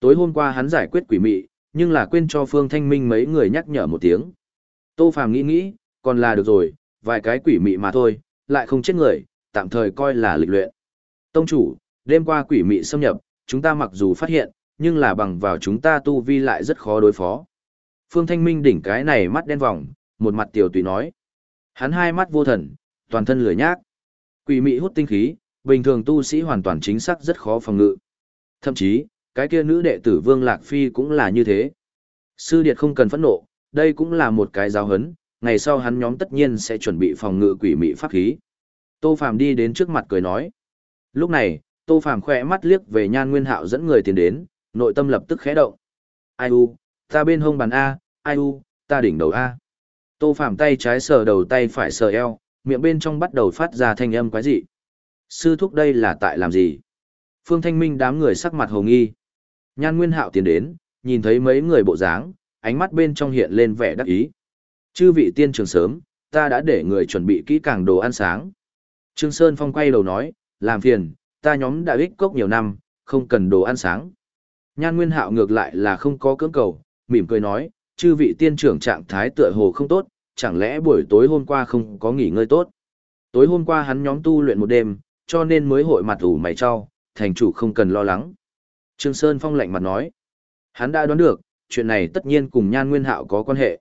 Tối hôm qua hắn giải quyết quỷ mị, nhưng là quên cho Phương Thanh Minh mấy người nhắc nhở một tiếng. Tô Phạm nghĩ nghĩ, còn là được rồi, vài cái quỷ mị mà thôi, lại không chết người, tạm thời coi là lịch luyện. Tông chủ, đêm qua quỷ mị xâm nhập, chúng ta mặc dù phát hiện, nhưng là bằng vào chúng ta tu vi lại rất khó đối phó. Phương Thanh Minh đỉnh cái này mắt đen vòng, một mặt tiểu tùy nói. Hắn hai mắt vô thần, toàn thân lười nhác. Quỷ mị hút tinh khí, bình thường tu sĩ hoàn toàn chính xác rất khó phòng ngự. Thậm chí, cái kia nữ đệ tử Vương Lạc Phi cũng là như thế. Sư Điệt không cần phẫn nộ, đây cũng là một cái giáo hấn, ngày sau hắn nhóm tất nhiên sẽ chuẩn bị phòng ngự quỷ mị pháp khí. Tô Phàm đi đến trước mặt cười nói. Lúc này, Tô Phàm khỏe mắt liếc về Nhan Nguyên Hạo dẫn người tiến đến, nội tâm lập tức khẽ động. Ai u, ta bên hông bàn A, ai u, ta đỉnh đầu A. Tô phạm tay trái sờ đầu tay phải sờ eo, miệng bên trong bắt đầu phát ra thanh âm quái dị. Sư thúc đây là tại làm gì? Phương Thanh Minh đám người sắc mặt hồ nghi. Nhan Nguyên Hạo tiến đến, nhìn thấy mấy người bộ dáng, ánh mắt bên trong hiện lên vẻ đắc ý. Chư vị tiên trường sớm, ta đã để người chuẩn bị kỹ càng đồ ăn sáng. Trương Sơn Phong quay đầu nói, làm phiền, ta nhóm đã ích cốc nhiều năm, không cần đồ ăn sáng. Nhan Nguyên Hạo ngược lại là không có cưỡng cầu, mỉm cười nói, chư vị tiên trưởng trạng thái tựa hồ không tốt, chẳng lẽ buổi tối hôm qua không có nghỉ ngơi tốt. Tối hôm qua hắn nhóm tu luyện một đêm, cho nên mới hội mặt ủ mày cho, thành chủ không cần lo lắng. Trương Sơn Phong lạnh mặt nói, hắn đã đoán được, chuyện này tất nhiên cùng Nhan Nguyên Hạo có quan hệ.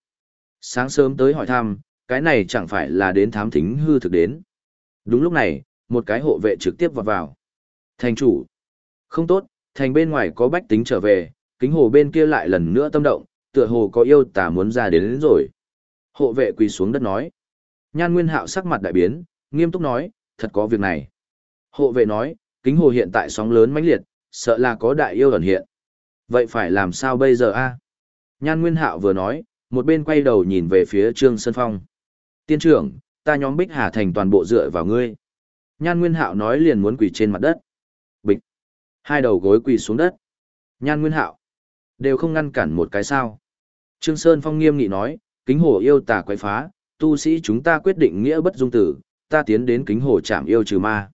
Sáng sớm tới hỏi thăm, cái này chẳng phải là đến thám thính hư thực đến. Đúng lúc này, một cái hộ vệ trực tiếp vọt vào. Thành chủ. Không tốt, thành bên ngoài có bách tính trở về, kính hồ bên kia lại lần nữa tâm động, tựa hồ có yêu tà muốn ra đến, đến rồi. Hộ vệ quỳ xuống đất nói. Nhan Nguyên Hạo sắc mặt đại biến, nghiêm túc nói, thật có việc này. Hộ vệ nói, kính hồ hiện tại sóng lớn mãnh liệt, sợ là có đại yêu ẩn hiện. Vậy phải làm sao bây giờ a? Nhan Nguyên Hạo vừa nói, một bên quay đầu nhìn về phía Trương Sơn Phong. Tiên trưởng, ta nhóm Bích Hà Thành toàn bộ dựa vào ngươi. Nhan Nguyên Hạo nói liền muốn quỳ trên mặt đất. Hai đầu gối quỳ xuống đất. Nhan Nguyên Hạo. Đều không ngăn cản một cái sao. Trương Sơn Phong nghiêm nghị nói, kính hồ yêu tà quái phá, tu sĩ chúng ta quyết định nghĩa bất dung tử, ta tiến đến kính hồ chạm yêu trừ ma.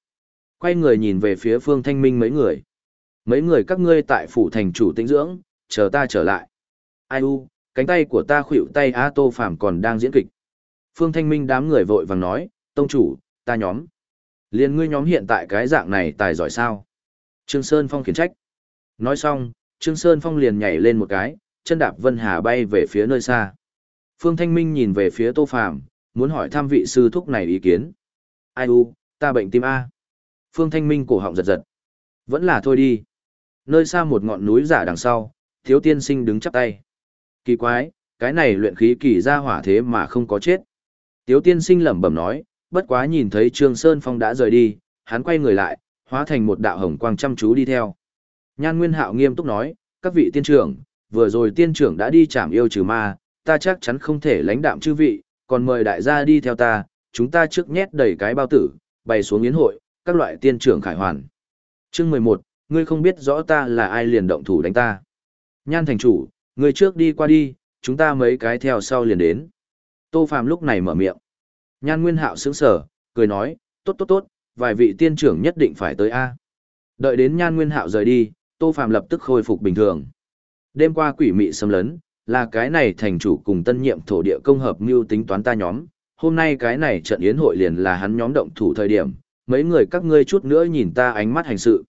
Quay người nhìn về phía phương thanh minh mấy người. Mấy người các ngươi tại phủ thành chủ tĩnh dưỡng, chờ ta trở lại. Ai u, cánh tay của ta khuỵu tay A Tô Phàm còn đang diễn kịch. Phương Thanh Minh đám người vội vàng nói, tông chủ, ta nhóm. Liên ngươi nhóm hiện tại cái dạng này tài giỏi sao? Trương Sơn Phong khiển trách. Nói xong, Trương Sơn Phong liền nhảy lên một cái, chân đạp Vân Hà bay về phía nơi xa. Phương Thanh Minh nhìn về phía Tô Phàm, muốn hỏi thăm vị sư thúc này ý kiến. Ai u, ta bệnh tim A. Phương Thanh Minh cổ họng giật giật. Vẫn là thôi đi. Nơi xa một ngọn núi giả đằng sau, thiếu tiên sinh đứng chắp tay. Kỳ quái, cái này luyện khí kỳ ra hỏa thế mà không có chết. Tiếu tiên sinh lẩm bẩm nói, bất quá nhìn thấy Trương Sơn Phong đã rời đi, hắn quay người lại, hóa thành một đạo hồng quang chăm chú đi theo. Nhan Nguyên Hạo nghiêm túc nói, các vị tiên trưởng, vừa rồi tiên trưởng đã đi chạm yêu trừ ma, ta chắc chắn không thể lãnh đạm chư vị, còn mời đại gia đi theo ta, chúng ta trước nhét đầy cái bao tử, bày xuống yến hội, các loại tiên trưởng khải hoàn. Chương 11, ngươi không biết rõ ta là ai liền động thủ đánh ta. Nhan thành chủ, ngươi trước đi qua đi, chúng ta mấy cái theo sau liền đến. Tô Phàm lúc này mở miệng. Nhan Nguyên Hạo sững sờ, cười nói, tốt tốt tốt, vài vị tiên trưởng nhất định phải tới A. Đợi đến Nhan Nguyên Hạo rời đi, Tô phạm lập tức khôi phục bình thường. Đêm qua quỷ mị xâm lấn, là cái này thành chủ cùng tân nhiệm thổ địa công hợp mưu tính toán ta nhóm. Hôm nay cái này trận yến hội liền là hắn nhóm động thủ thời điểm, mấy người các ngươi chút nữa nhìn ta ánh mắt hành sự.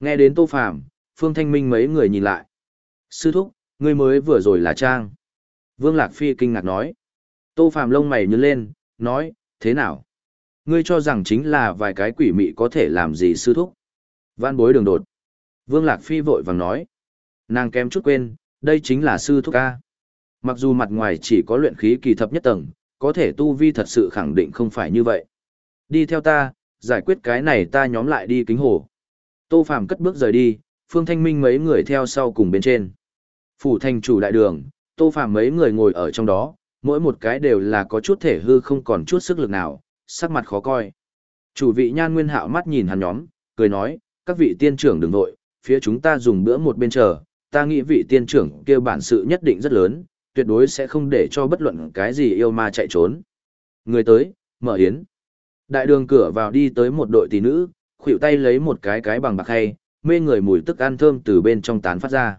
Nghe đến Tô phạm Phương Thanh Minh mấy người nhìn lại. Sư thúc, ngươi mới vừa rồi là Trang. Vương Lạc Phi kinh ngạc nói. Tô phạm lông mày nhướng lên, nói, thế nào? Ngươi cho rằng chính là vài cái quỷ mị có thể làm gì sư thúc? Văn bối đường đột. Vương Lạc Phi vội vàng nói. Nàng kém chút quên, đây chính là sư thúc ca. Mặc dù mặt ngoài chỉ có luyện khí kỳ thập nhất tầng, có thể tu vi thật sự khẳng định không phải như vậy. Đi theo ta, giải quyết cái này ta nhóm lại đi kính hồ. Tô Phàm cất bước rời đi, Phương Thanh Minh mấy người theo sau cùng bên trên. Phủ thành chủ đại đường, Tô Phàm mấy người ngồi ở trong đó, mỗi một cái đều là có chút thể hư không còn chút sức lực nào, sắc mặt khó coi. Chủ vị nhan nguyên hạo mắt nhìn hắn nhóm, cười nói, các vị tiên trưởng đừng vội, phía chúng ta dùng bữa một bên chờ, ta nghĩ vị tiên trưởng kêu bản sự nhất định rất lớn, tuyệt đối sẽ không để cho bất luận cái gì yêu ma chạy trốn. Người tới, mở yến. Đại đường cửa vào đi tới một đội tỷ nữ, khuỷu tay lấy một cái cái bằng bạc hay, mê người mùi tức ăn thơm từ bên trong tán phát ra.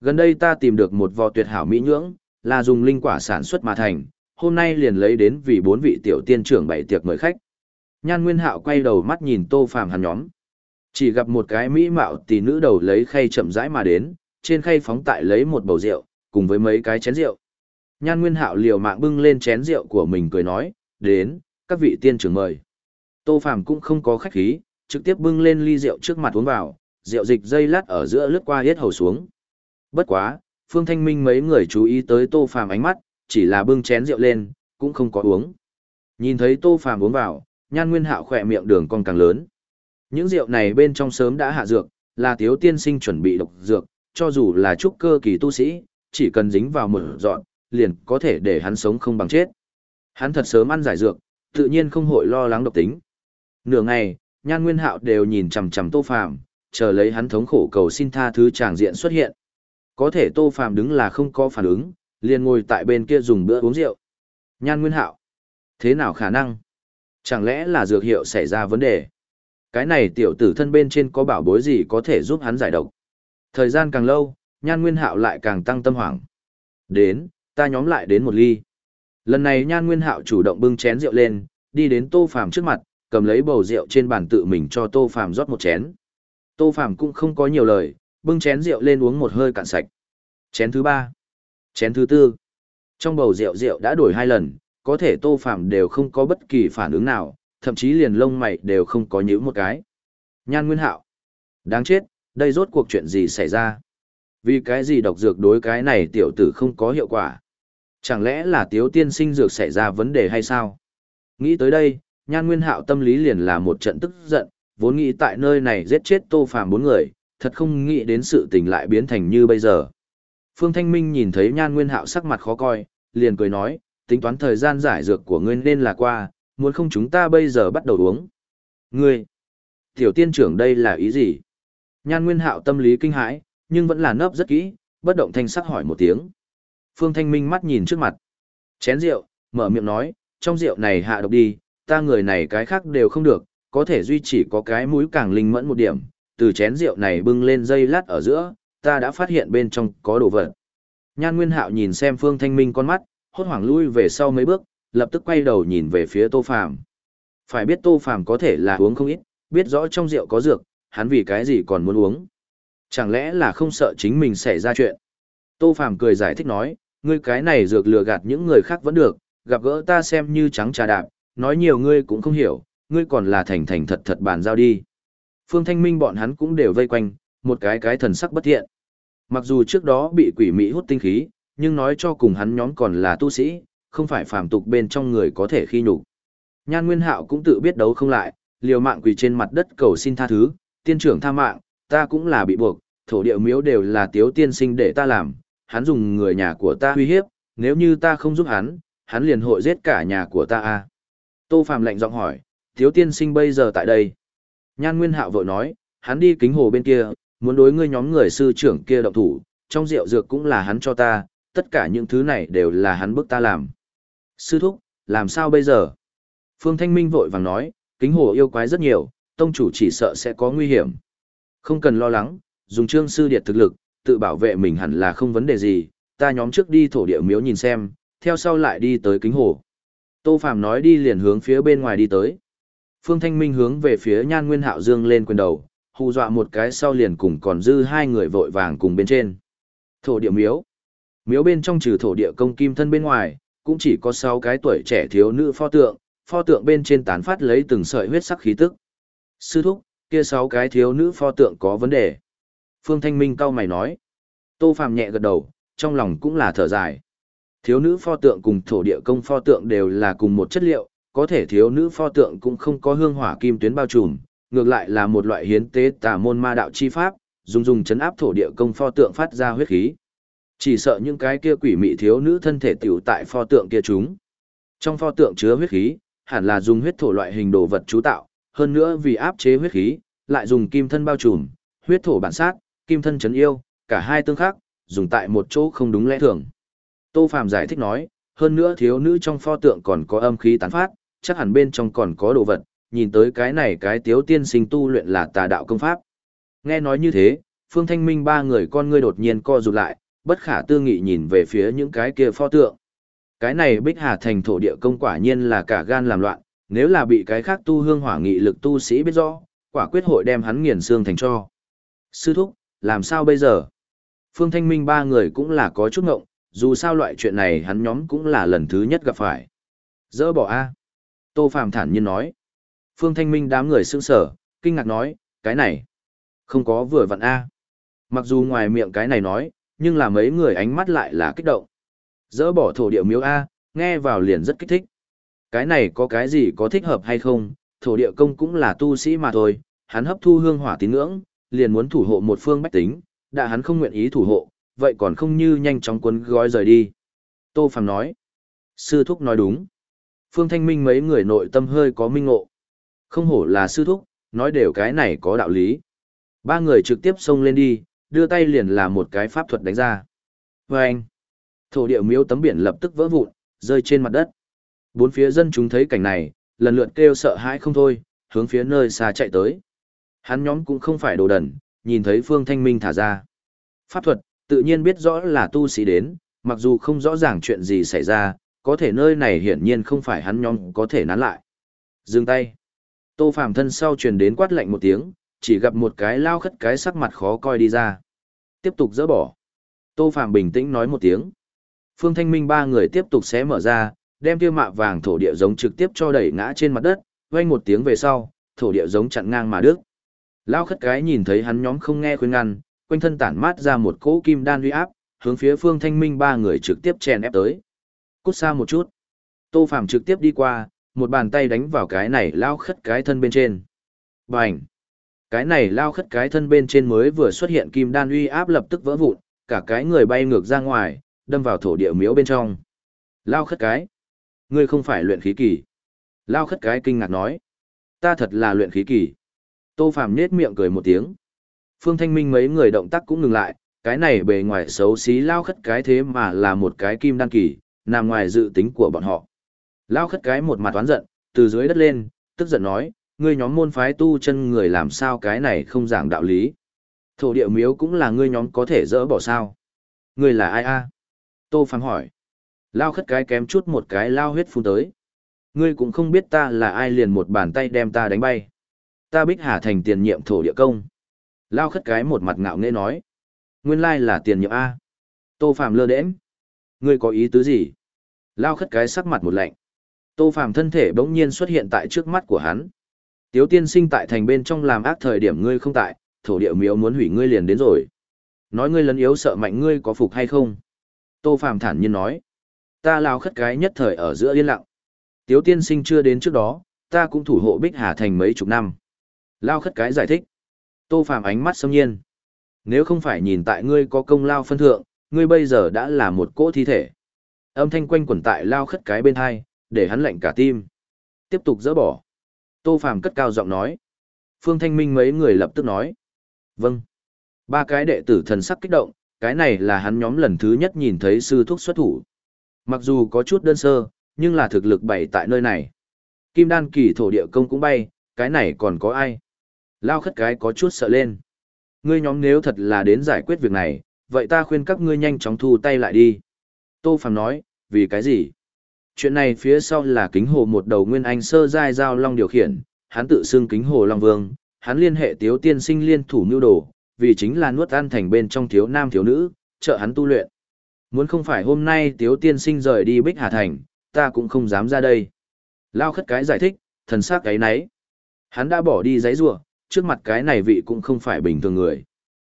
Gần đây ta tìm được một vò tuyệt hảo mỹ nhưỡng, là dùng linh quả sản xuất mà thành, hôm nay liền lấy đến vì bốn vị tiểu tiên trưởng bảy tiệc mời khách. Nhan Nguyên Hạo quay đầu mắt nhìn Tô Phàm hắn nhóm. Chỉ gặp một cái mỹ mạo tỷ nữ đầu lấy khay chậm rãi mà đến, trên khay phóng tại lấy một bầu rượu, cùng với mấy cái chén rượu. Nhan Nguyên Hạo liều mạng bưng lên chén rượu của mình cười nói, đến, các vị tiên trưởng mời. Tô Phàm cũng không có khách khí, trực tiếp bưng lên ly rượu trước mặt uống vào, rượu dịch dây lát ở giữa lướt qua hết hầu xuống. Bất quá, Phương Thanh Minh mấy người chú ý tới Tô Phàm ánh mắt, chỉ là bưng chén rượu lên, cũng không có uống. Nhìn thấy Tô Phàm uống vào, Nhan Nguyên Hạo khỏe miệng đường cong càng lớn. Những rượu này bên trong sớm đã hạ dược, là thiếu tiên sinh chuẩn bị độc dược, cho dù là trúc cơ kỳ tu sĩ, chỉ cần dính vào một dọn, liền có thể để hắn sống không bằng chết. Hắn thật sớm ăn giải dược, tự nhiên không hội lo lắng độc tính. Nửa ngày, Nhan Nguyên Hạo đều nhìn chằm chằm Tô Phàm, chờ lấy hắn thống khổ cầu xin tha thứ tràng diện xuất hiện. Có thể Tô Phàm đứng là không có phản ứng, liền ngồi tại bên kia dùng bữa uống rượu. Nhan Nguyên Hạo, thế nào khả năng? Chẳng lẽ là dược hiệu xảy ra vấn đề? Cái này tiểu tử thân bên trên có bảo bối gì có thể giúp hắn giải độc? Thời gian càng lâu, Nhan Nguyên Hạo lại càng tăng tâm hoảng. Đến, ta nhóm lại đến một ly. Lần này Nhan Nguyên Hạo chủ động bưng chén rượu lên, đi đến Tô Phàm trước mặt, cầm lấy bầu rượu trên bàn tự mình cho Tô Phàm rót một chén. Tô Phàm cũng không có nhiều lời, bưng chén rượu lên uống một hơi cạn sạch. Chén thứ ba, chén thứ tư. Trong bầu rượu rượu đã đổi hai lần, có thể Tô Phàm đều không có bất kỳ phản ứng nào, thậm chí liền lông mày đều không có nhíu một cái. Nhan Nguyên Hạo, đáng chết, đây rốt cuộc chuyện gì xảy ra? Vì cái gì độc dược đối cái này tiểu tử không có hiệu quả? Chẳng lẽ là tiếu tiên sinh dược xảy ra vấn đề hay sao? Nghĩ tới đây, nhan nguyên hạo tâm lý liền là một trận tức giận, vốn nghĩ tại nơi này giết chết tô phàm bốn người, thật không nghĩ đến sự tình lại biến thành như bây giờ. Phương Thanh Minh nhìn thấy nhan nguyên hạo sắc mặt khó coi, liền cười nói, tính toán thời gian giải dược của ngươi nên là qua, muốn không chúng ta bây giờ bắt đầu uống. Ngươi, tiểu tiên trưởng đây là ý gì? Nhan nguyên hạo tâm lý kinh hãi, nhưng vẫn là nấp rất kỹ, bất động thanh sắc hỏi một tiếng. Phương Thanh Minh mắt nhìn trước mặt. Chén rượu, mở miệng nói, trong rượu này hạ độc đi, ta người này cái khác đều không được, có thể duy chỉ có cái mũi càng linh mẫn một điểm, từ chén rượu này bưng lên dây lát ở giữa, ta đã phát hiện bên trong có đồ vật. Nhan Nguyên Hạo nhìn xem Phương Thanh Minh con mắt, hốt hoảng lui về sau mấy bước, lập tức quay đầu nhìn về phía Tô Phàm. Phải biết Tô Phàm có thể là uống không ít, biết rõ trong rượu có dược, hắn vì cái gì còn muốn uống. Chẳng lẽ là không sợ chính mình xảy ra chuyện. Tô Phàm cười giải thích nói, ngươi cái này dược lừa gạt những người khác vẫn được, gặp gỡ ta xem như trắng trà đạp, nói nhiều ngươi cũng không hiểu, ngươi còn là thành thành thật thật bàn giao đi. Phương Thanh Minh bọn hắn cũng đều vây quanh, một cái cái thần sắc bất thiện. Mặc dù trước đó bị quỷ mỹ hút tinh khí, nhưng nói cho cùng hắn nhóm còn là tu sĩ, không phải phàm tục bên trong người có thể khi nhục. Nhan Nguyên Hạo cũng tự biết đấu không lại, liều mạng quỳ trên mặt đất cầu xin tha thứ, tiên trưởng tha mạng, ta cũng là bị buộc, thổ địa miếu đều là tiếu tiên sinh để ta làm, hắn dùng người nhà của ta uy hiếp, nếu như ta không giúp hắn, hắn liền hội giết cả nhà của ta a. Tô Phạm lạnh giọng hỏi, thiếu tiên sinh bây giờ tại đây. Nhan Nguyên Hạo vội nói, hắn đi kính hồ bên kia, muốn đối ngươi nhóm người sư trưởng kia động thủ, trong rượu dược cũng là hắn cho ta, tất cả những thứ này đều là hắn bức ta làm. Sư thúc, làm sao bây giờ? Phương Thanh Minh vội vàng nói, kính hồ yêu quái rất nhiều, tông chủ chỉ sợ sẽ có nguy hiểm. Không cần lo lắng, dùng trương sư điệt thực lực, tự bảo vệ mình hẳn là không vấn đề gì, ta nhóm trước đi thổ địa miếu nhìn xem, theo sau lại đi tới kính hồ. Tô Phạm nói đi liền hướng phía bên ngoài đi tới. Phương Thanh Minh hướng về phía Nhan Nguyên Hạo dương lên quyền đầu, hù dọa một cái sau liền cùng còn dư hai người vội vàng cùng bên trên. Thổ địa miếu. Miếu bên trong trừ thổ địa công kim thân bên ngoài, cũng chỉ có sáu cái tuổi trẻ thiếu nữ pho tượng, pho tượng bên trên tán phát lấy từng sợi huyết sắc khí tức. Sư thúc, kia sáu cái thiếu nữ pho tượng có vấn đề. Phương Thanh Minh cau mày nói. Tô Phạm nhẹ gật đầu, trong lòng cũng là thở dài. Thiếu nữ pho tượng cùng thổ địa công pho tượng đều là cùng một chất liệu, có thể thiếu nữ pho tượng cũng không có hương hỏa kim tuyến bao trùm, ngược lại là một loại hiến tế tà môn ma đạo chi pháp, dùng dùng chấn áp thổ địa công pho tượng phát ra huyết khí. Chỉ sợ những cái kia quỷ mị thiếu nữ thân thể tiểu tại pho tượng kia chúng. Trong pho tượng chứa huyết khí, hẳn là dùng huyết thổ loại hình đồ vật chú tạo, hơn nữa vì áp chế huyết khí, lại dùng kim thân bao trùm, huyết thổ bản sát, kim thân chấn yêu, cả hai tương khắc, dùng tại một chỗ không đúng lẽ thường. Tô Phạm giải thích nói, hơn nữa thiếu nữ trong pho tượng còn có âm khí tán phát, chắc hẳn bên trong còn có đồ vật, nhìn tới cái này cái tiếu tiên sinh tu luyện là tà đạo công pháp. Nghe nói như thế, Phương Thanh Minh ba người con ngươi đột nhiên co rụt lại, bất khả tư nghị nhìn về phía những cái kia pho tượng. Cái này Bích Hà thành thổ địa công quả nhiên là cả gan làm loạn, nếu là bị cái khác tu hương hỏa nghị lực tu sĩ biết rõ, quả quyết hội đem hắn nghiền xương thành cho. Sư thúc, làm sao bây giờ? Phương Thanh Minh ba người cũng là có chút ngộng, dù sao loại chuyện này hắn nhóm cũng là lần thứ nhất gặp phải. Dỡ bỏ A. Tô Phạm thản nhiên nói. Phương Thanh Minh đám người sững sở, kinh ngạc nói, cái này, không có vừa vặn A. Mặc dù ngoài miệng cái này nói, nhưng là mấy người ánh mắt lại là kích động. Dỡ bỏ thổ địa miếu A, nghe vào liền rất kích thích. Cái này có cái gì có thích hợp hay không, Thổ địa công cũng là tu sĩ mà thôi, hắn hấp thu hương hỏa tín ngưỡng, liền muốn thủ hộ một phương bách tính, đã hắn không nguyện ý thủ hộ, vậy còn không như nhanh chóng cuốn gói rời đi. Tô Phàm nói, sư thúc nói đúng. Phương Thanh Minh mấy người nội tâm hơi có minh ngộ. Không hổ là sư thúc, nói đều cái này có đạo lý. Ba người trực tiếp xông lên đi, đưa tay liền là một cái pháp thuật đánh ra. Và anh, thổ địa miếu tấm biển lập tức vỡ vụn, rơi trên mặt đất. Bốn phía dân chúng thấy cảnh này, lần lượt kêu sợ hãi không thôi, hướng phía nơi xa chạy tới. Hắn nhóm cũng không phải đồ đần, nhìn thấy Phương Thanh Minh thả ra. Pháp thuật, tự nhiên biết rõ là tu sĩ đến, mặc dù không rõ ràng chuyện gì xảy ra, có thể nơi này hiển nhiên không phải hắn nhóm có thể nán lại. Dừng tay. Tô Phàm thân sau truyền đến quát lạnh một tiếng, chỉ gặp một cái lao khất cái sắc mặt khó coi đi ra. Tiếp tục dỡ bỏ. Tô Phàm bình tĩnh nói một tiếng. Phương Thanh Minh ba người tiếp tục xé mở ra, đem kia mạ vàng thổ địa giống trực tiếp cho đẩy ngã trên mặt đất, vang một tiếng về sau, thổ địa giống chặn ngang mà đứt. Lao khất cái nhìn thấy hắn nhóm không nghe khuyên ngăn, quanh thân tản mát ra một cỗ kim đan uy áp, hướng phía Phương Thanh Minh ba người trực tiếp chèn ép tới. Cút xa một chút. Tô Phàm trực tiếp đi qua, một bàn tay đánh vào cái này lao khất cái thân bên trên. Bành! Cái này lao khất cái thân bên trên mới vừa xuất hiện kim đan uy áp lập tức vỡ vụn, cả cái người bay ngược ra ngoài, đâm vào thổ địa miếu bên trong. Lao khất cái! Ngươi không phải luyện khí kỳ. Lao khất cái kinh ngạc nói. Ta thật là luyện khí kỳ. Tô phạm nết miệng cười một tiếng. Phương Thanh Minh mấy người động tác cũng ngừng lại, cái này bề ngoài xấu xí lao khất cái thế mà là một cái kim đan kỳ, nằm ngoài dự tính của bọn họ. Lao khất cái một mặt toán giận, từ dưới đất lên, tức giận nói, ngươi nhóm môn phái tu chân người làm sao cái này không giảng đạo lý. Thổ địa miếu cũng là ngươi nhóm có thể dỡ bỏ sao. Ngươi là ai a? Tô Phạm hỏi. Lao khất cái kém chút một cái lao huyết phun tới. Ngươi cũng không biết ta là ai liền một bàn tay đem ta đánh bay. Ta bích hà thành tiền nhiệm thổ địa công. Lao khất cái một mặt ngạo nghễ nói. Nguyên lai là tiền nhiệm A. Tô Phạm lơ đễm. Ngươi có ý tứ gì? Lao khất cái sắc mặt một lạnh. Tô Phạm thân thể bỗng nhiên xuất hiện tại trước mắt của hắn. Tiếu tiên sinh tại thành bên trong làm ác thời điểm ngươi không tại, thổ địa miếu muốn hủy ngươi liền đến rồi. Nói ngươi lấn yếu sợ mạnh ngươi có phục hay không? Tô Phạm thản nhiên nói. Ta lao khất cái nhất thời ở giữa yên lặng. Tiếu tiên sinh chưa đến trước đó, ta cũng thủ hộ Bích Hà Thành mấy chục năm. Lao khất cái giải thích. Tô Phạm ánh mắt sâm nhiên. Nếu không phải nhìn tại ngươi có công lao phân thượng, ngươi bây giờ đã là một cỗ thi thể. Âm thanh quanh quẩn tại lao khất cái bên hai, để hắn lạnh cả tim. Tiếp tục dỡ bỏ. Tô Phạm cất cao giọng nói. Phương Thanh Minh mấy người lập tức nói. Vâng. Ba cái đệ tử thần sắc kích động, cái này là hắn nhóm lần thứ nhất nhìn thấy sư thúc xuất thủ. Mặc dù có chút đơn sơ, nhưng là thực lực bày tại nơi này. Kim đan kỳ thổ địa công cũng bay, cái này còn có ai? Lao khất cái có chút sợ lên. Ngươi nhóm nếu thật là đến giải quyết việc này, vậy ta khuyên các ngươi nhanh chóng thu tay lại đi. Tô Phàm nói, vì cái gì? Chuyện này phía sau là kính hồ một đầu nguyên anh sơ giai giao long điều khiển, hắn tự xưng kính hồ long vương, hắn liên hệ tiếu tiên sinh liên thủ mưu đồ, vì chính là nuốt ăn thành bên trong thiếu nam thiếu nữ, trợ hắn tu luyện. Muốn không phải hôm nay tiếu tiên sinh rời đi Bích Hà Thành, ta cũng không dám ra đây. Lao khất cái giải thích, thần sắc cái nấy. Hắn đã bỏ đi giấy rùa, trước mặt cái này vị cũng không phải bình thường người.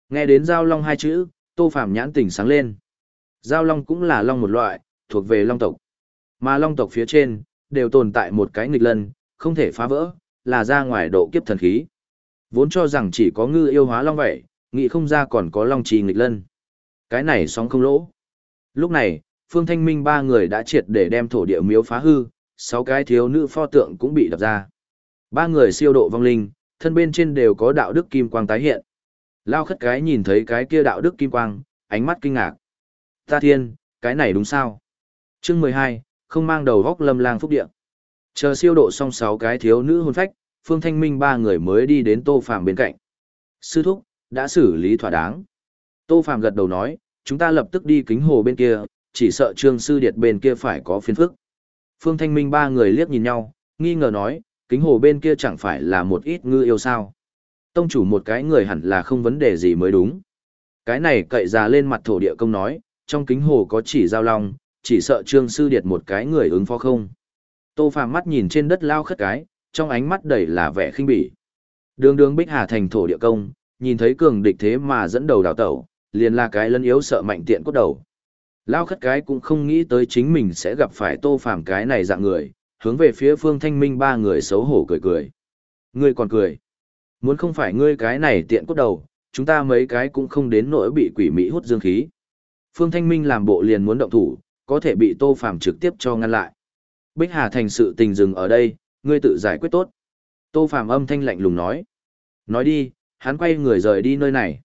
Nghe đến giao long hai chữ, tô phạm nhãn tỉnh sáng lên. Giao long cũng là long một loại, thuộc về long tộc. Mà long tộc phía trên, đều tồn tại một cái nghịch lân, không thể phá vỡ, là ra ngoài độ kiếp thần khí. Vốn cho rằng chỉ có ngư yêu hóa long vậy, nghĩ không ra còn có long trì nghịch lân. Cái này sóng không lỗ. Lúc này, Phương Thanh Minh ba người đã triệt để đem thổ địa miếu phá hư, sáu cái thiếu nữ pho tượng cũng bị đập ra. Ba người siêu độ vong linh, thân bên trên đều có đạo đức kim quang tái hiện. Lao khất cái nhìn thấy cái kia đạo đức kim quang, ánh mắt kinh ngạc. Ta thiên, cái này đúng sao? Chương mười hai, không mang đầu góc lâm lang phúc địa. Chờ siêu độ xong sáu cái thiếu nữ hồn phách, Phương Thanh Minh ba người mới đi đến Tô Phàm bên cạnh. Sư thúc, đã xử lý thỏa đáng. Tô Phàm gật đầu nói, chúng ta lập tức đi kính hồ bên kia, chỉ sợ trương sư điệt bên kia phải có phiền phức. Phương Thanh Minh ba người liếc nhìn nhau, nghi ngờ nói, kính hồ bên kia chẳng phải là một ít ngư yêu sao. Tông chủ một cái người hẳn là không vấn đề gì mới đúng. Cái này cậy già lên mặt thổ địa công nói, trong kính hồ có chỉ giao long, chỉ sợ trương sư điệt một cái người ứng phó không. Tô phàm mắt nhìn trên đất lao khất cái, trong ánh mắt đầy là vẻ khinh bỉ. Đường đường bích hà thành thổ địa công, nhìn thấy cường địch thế mà dẫn đầu đào tẩu, liền là cái lân yếu sợ mạnh tiện cốt đầu. Lao khất cái cũng không nghĩ tới chính mình sẽ gặp phải tô phàm cái này dạng người, hướng về phía phương thanh minh ba người xấu hổ cười cười. Ngươi còn cười. Muốn không phải ngươi cái này tiện cốt đầu, chúng ta mấy cái cũng không đến nỗi bị quỷ mỹ hút dương khí. Phương Thanh Minh làm bộ liền muốn động thủ, có thể bị Tô Phàm trực tiếp cho ngăn lại. Bích Hà thành sự tình dừng ở đây, ngươi tự giải quyết tốt. Tô Phàm âm thanh lạnh lùng nói. Nói đi, hắn quay người rời đi nơi này.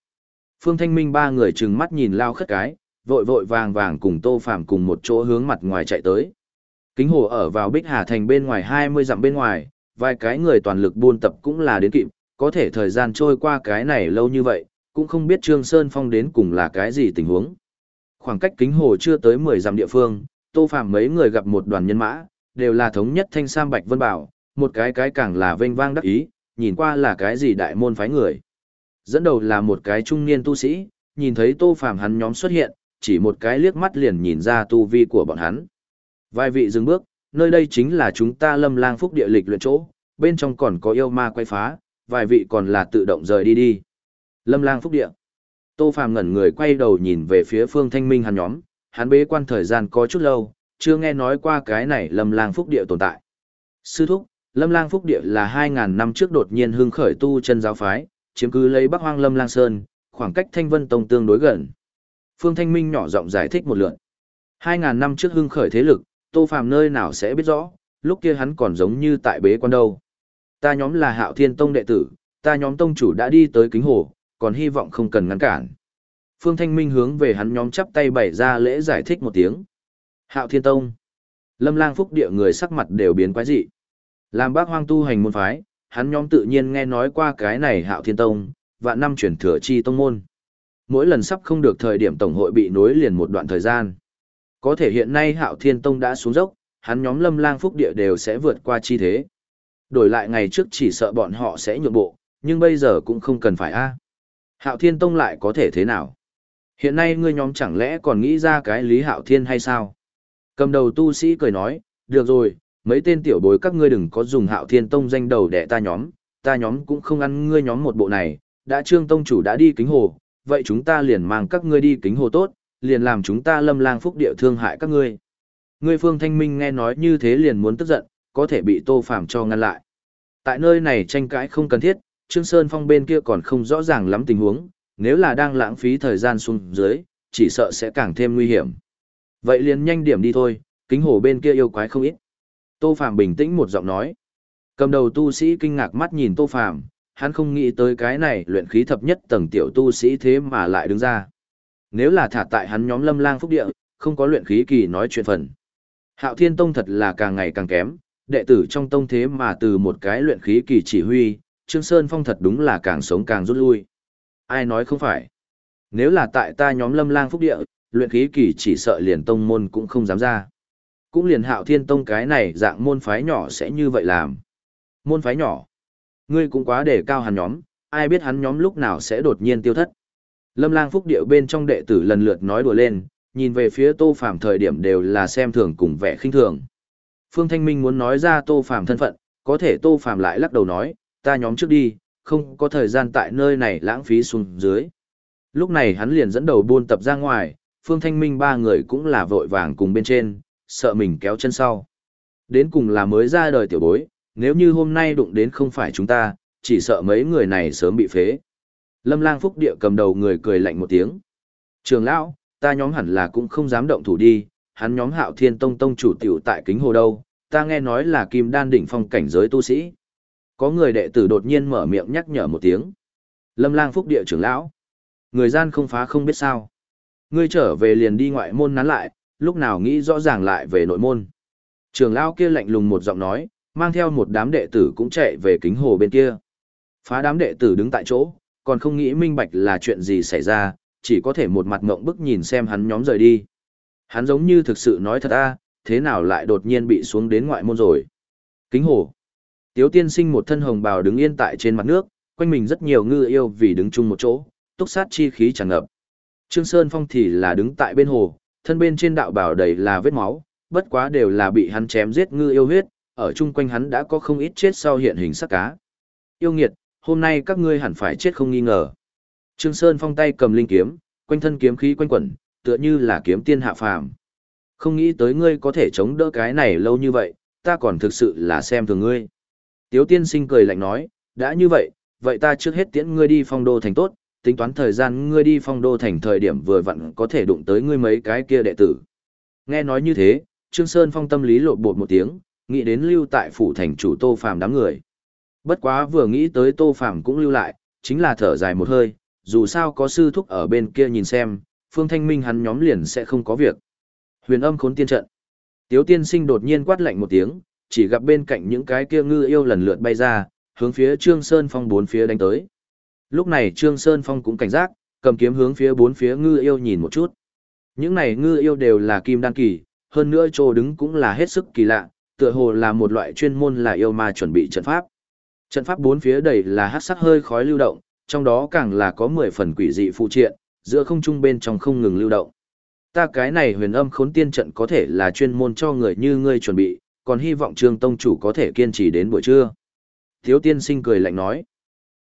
Phương Thanh Minh ba người trừng mắt nhìn lao khất cái, vội vội vàng vàng cùng Tô Phàm cùng một chỗ hướng mặt ngoài chạy tới. Kính hồ ở vào Bích Hà thành bên ngoài 20 dặm bên ngoài, vài cái người toàn lực buôn tập cũng là đến kịp, có thể thời gian trôi qua cái này lâu như vậy, cũng không biết Trương Sơn Phong đến cùng là cái gì tình huống. Khoảng cách kính hồ chưa tới 10 dặm địa phương, Tô Phàm mấy người gặp một đoàn nhân mã, đều là thống nhất thanh sam bạch vân bảo, một cái cái càng là vênh vang đắc ý, nhìn qua là cái gì đại môn phái người. Dẫn đầu là một cái trung niên tu sĩ, nhìn thấy Tô Phàm hắn nhóm xuất hiện, chỉ một cái liếc mắt liền nhìn ra tu vi của bọn hắn. Vài vị dừng bước, nơi đây chính là chúng ta lâm lang phúc địa lịch luyện chỗ, bên trong còn có yêu ma quay phá, vài vị còn là tự động rời đi đi. Lâm lang phúc địa. Tô Phàm ngẩn người quay đầu nhìn về phía phương thanh minh hắn nhóm, hắn bế quan thời gian có chút lâu, chưa nghe nói qua cái này lâm lang phúc địa tồn tại. Sư thúc, lâm lang phúc địa là 2000 năm trước đột nhiên hưng khởi tu chân giáo phái, chiếm cứ lấy bắc hoang lâm lang sơn, khoảng cách thanh vân tông tương đối gần. Phương Thanh Minh nhỏ giọng giải thích một lượt. 2000 năm trước hưng khởi thế lực, Tô Phàm nơi nào sẽ biết rõ, lúc kia hắn còn giống như tại bế quan đâu. Ta nhóm là Hạo Thiên Tông đệ tử, ta nhóm tông chủ đã đi tới kính hồ, còn hy vọng không cần ngăn cản. Phương Thanh Minh hướng về hắn nhóm chắp tay bày ra lễ giải thích một tiếng. Hạo Thiên Tông. Lâm Lang Phúc địa người sắc mặt đều biến quái dị. Làm bác hoang tu hành môn phái, hắn nhóm tự nhiên nghe nói qua cái này Hạo Thiên Tông, và năm chuyển thừa chi tông môn. Mỗi lần sắp không được thời điểm tổng hội bị nối liền một đoạn thời gian. Có thể hiện nay Hạo Thiên Tông đã xuống dốc, hắn nhóm Lâm Lang Phúc địa đều sẽ vượt qua chi thế. Đổi lại ngày trước chỉ sợ bọn họ sẽ nhượng bộ, nhưng bây giờ cũng không cần phải a. Hạo Thiên Tông lại có thể thế nào? Hiện nay ngươi nhóm chẳng lẽ còn nghĩ ra cái Lý Hạo Thiên hay sao? Cầm đầu tu sĩ cười nói, được rồi, mấy tên tiểu bối các ngươi đừng có dùng Hạo Thiên Tông danh đầu để ta nhóm, ta nhóm cũng không ăn ngươi nhóm một bộ này, đã trương tông chủ đã đi kính hồ, vậy chúng ta liền mang các ngươi đi kính hồ tốt, liền làm chúng ta lâm lang phúc địa thương hại các ngươi. Ngươi Phương Thanh Minh nghe nói như thế liền muốn tức giận, có thể bị Tô Phàm cho ngăn lại. Tại nơi này tranh cãi không cần thiết, Trương Sơn Phong bên kia còn không rõ ràng lắm tình huống, nếu là đang lãng phí thời gian xuống dưới, chỉ sợ sẽ càng thêm nguy hiểm. Vậy liền nhanh điểm đi thôi, kính hồ bên kia yêu quái không ít. Tô Phạm bình tĩnh một giọng nói. Cầm đầu tu sĩ kinh ngạc mắt nhìn Tô Phạm, hắn không nghĩ tới cái này luyện khí thập nhất tầng tiểu tu sĩ thế mà lại đứng ra. Nếu là thả tại hắn nhóm lâm lang phúc địa, không có luyện khí kỳ nói chuyện phần. Hạo Thiên Tông thật là càng ngày càng kém, đệ tử trong tông thế mà từ một cái luyện khí kỳ chỉ huy, Trương Sơn Phong thật đúng là càng sống càng rút lui. Ai nói không phải? Nếu là tại ta nhóm lâm lang phúc địa, luyện khí kỳ chỉ sợ liền tông môn cũng không dám ra. Cũng liền hạo thiên tông cái này dạng môn phái nhỏ sẽ như vậy làm. Môn phái nhỏ. Ngươi cũng quá để cao hắn nhóm, ai biết hắn nhóm lúc nào sẽ đột nhiên tiêu thất. Lâm lang phúc địa bên trong đệ tử lần lượt nói đùa lên, nhìn về phía tô phàm thời điểm đều là xem thường cùng vẻ khinh thường. Phương Thanh Minh muốn nói ra tô phàm thân phận, có thể tô phàm lại lắc đầu nói, ta nhóm trước đi, không có thời gian tại nơi này lãng phí xuống dưới. Lúc này hắn liền dẫn đầu buôn tập ra ngoài, Phương Thanh Minh ba người cũng là vội vàng cùng bên trên, sợ mình kéo chân sau. Đến cùng là mới ra đời tiểu bối, nếu như hôm nay đụng đến không phải chúng ta, chỉ sợ mấy người này sớm bị phế. Lâm lang phúc địa cầm đầu người cười lạnh một tiếng. Trường lão, ta nhóm hẳn là cũng không dám động thủ đi, hắn nhóm hạo thiên tông tông chủ tiểu tại kính hồ đâu, ta nghe nói là kim đan đỉnh phong cảnh giới tu sĩ. Có người đệ tử đột nhiên mở miệng nhắc nhở một tiếng. Lâm lang phúc địa trưởng lão. Người gian không phá không biết sao. Ngươi trở về liền đi ngoại môn nán lại, lúc nào nghĩ rõ ràng lại về nội môn. Trường lão kia lạnh lùng một giọng nói, mang theo một đám đệ tử cũng chạy về kính hồ bên kia. Phá đám đệ tử đứng tại chỗ, còn không nghĩ minh bạch là chuyện gì xảy ra, chỉ có thể một mặt ngộng bức nhìn xem hắn nhóm rời đi. Hắn giống như thực sự nói thật a, thế nào lại đột nhiên bị xuống đến ngoại môn rồi. Kính hồ. Tiếu tiên sinh một thân hồng bào đứng yên tại trên mặt nước, quanh mình rất nhiều ngư yêu vì đứng chung một chỗ, túc sát chi khí tràn ngập. Trương Sơn Phong thì là đứng tại bên hồ, thân bên trên đạo bào đầy là vết máu, bất quá đều là bị hắn chém giết ngư yêu huyết, ở chung quanh hắn đã có không ít chết sau hiện hình sắc cá. Yêu nghiệt, hôm nay các ngươi hẳn phải chết không nghi ngờ. Trương Sơn Phong tay cầm linh kiếm, quanh thân kiếm khí quanh quẩn, tựa như là kiếm tiên hạ phàm. Không nghĩ tới ngươi có thể chống đỡ cái này lâu như vậy, ta còn thực sự là xem thường ngươi. Tiếu tiên sinh cười lạnh nói, đã như vậy, vậy ta trước hết tiễn ngươi đi phong đô thành tốt, tính toán thời gian ngươi đi phong đô thành thời điểm vừa vặn có thể đụng tới ngươi mấy cái kia đệ tử. Nghe nói như thế, Trương Sơn Phong tâm lý lộn bột một tiếng, nghĩ đến lưu tại phủ thành chủ Tô Phàm đám người. Bất quá vừa nghĩ tới Tô Phàm cũng lưu lại, chính là thở dài một hơi, dù sao có sư thúc ở bên kia nhìn xem, Phương Thanh Minh hắn nhóm liền sẽ không có việc. Huyền âm khốn tiên trận. Tiếu tiên sinh đột nhiên quát lạnh một tiếng, chỉ gặp bên cạnh những cái kia ngư yêu lần lượt bay ra, hướng phía Trương Sơn Phong bốn phía đánh tới. Lúc này Trương Sơn Phong cũng cảnh giác, cầm kiếm hướng phía bốn phía ngư yêu nhìn một chút. Những này ngư yêu đều là kim đan kỳ, hơn nữa chỗ đứng cũng là hết sức kỳ lạ, tựa hồ là một loại chuyên môn là yêu ma chuẩn bị trận pháp. Trận pháp bốn phía đầy là hắc sắc hơi khói lưu động, trong đó càng là có 10 phần quỷ dị phụ triện, giữa không trung bên trong không ngừng lưu động. Ta cái này huyền âm khốn tiên trận có thể là chuyên môn cho người như ngươi chuẩn bị, còn hy vọng Trương Tông chủ có thể kiên trì đến buổi trưa. Thiếu tiên sinh cười lạnh nói.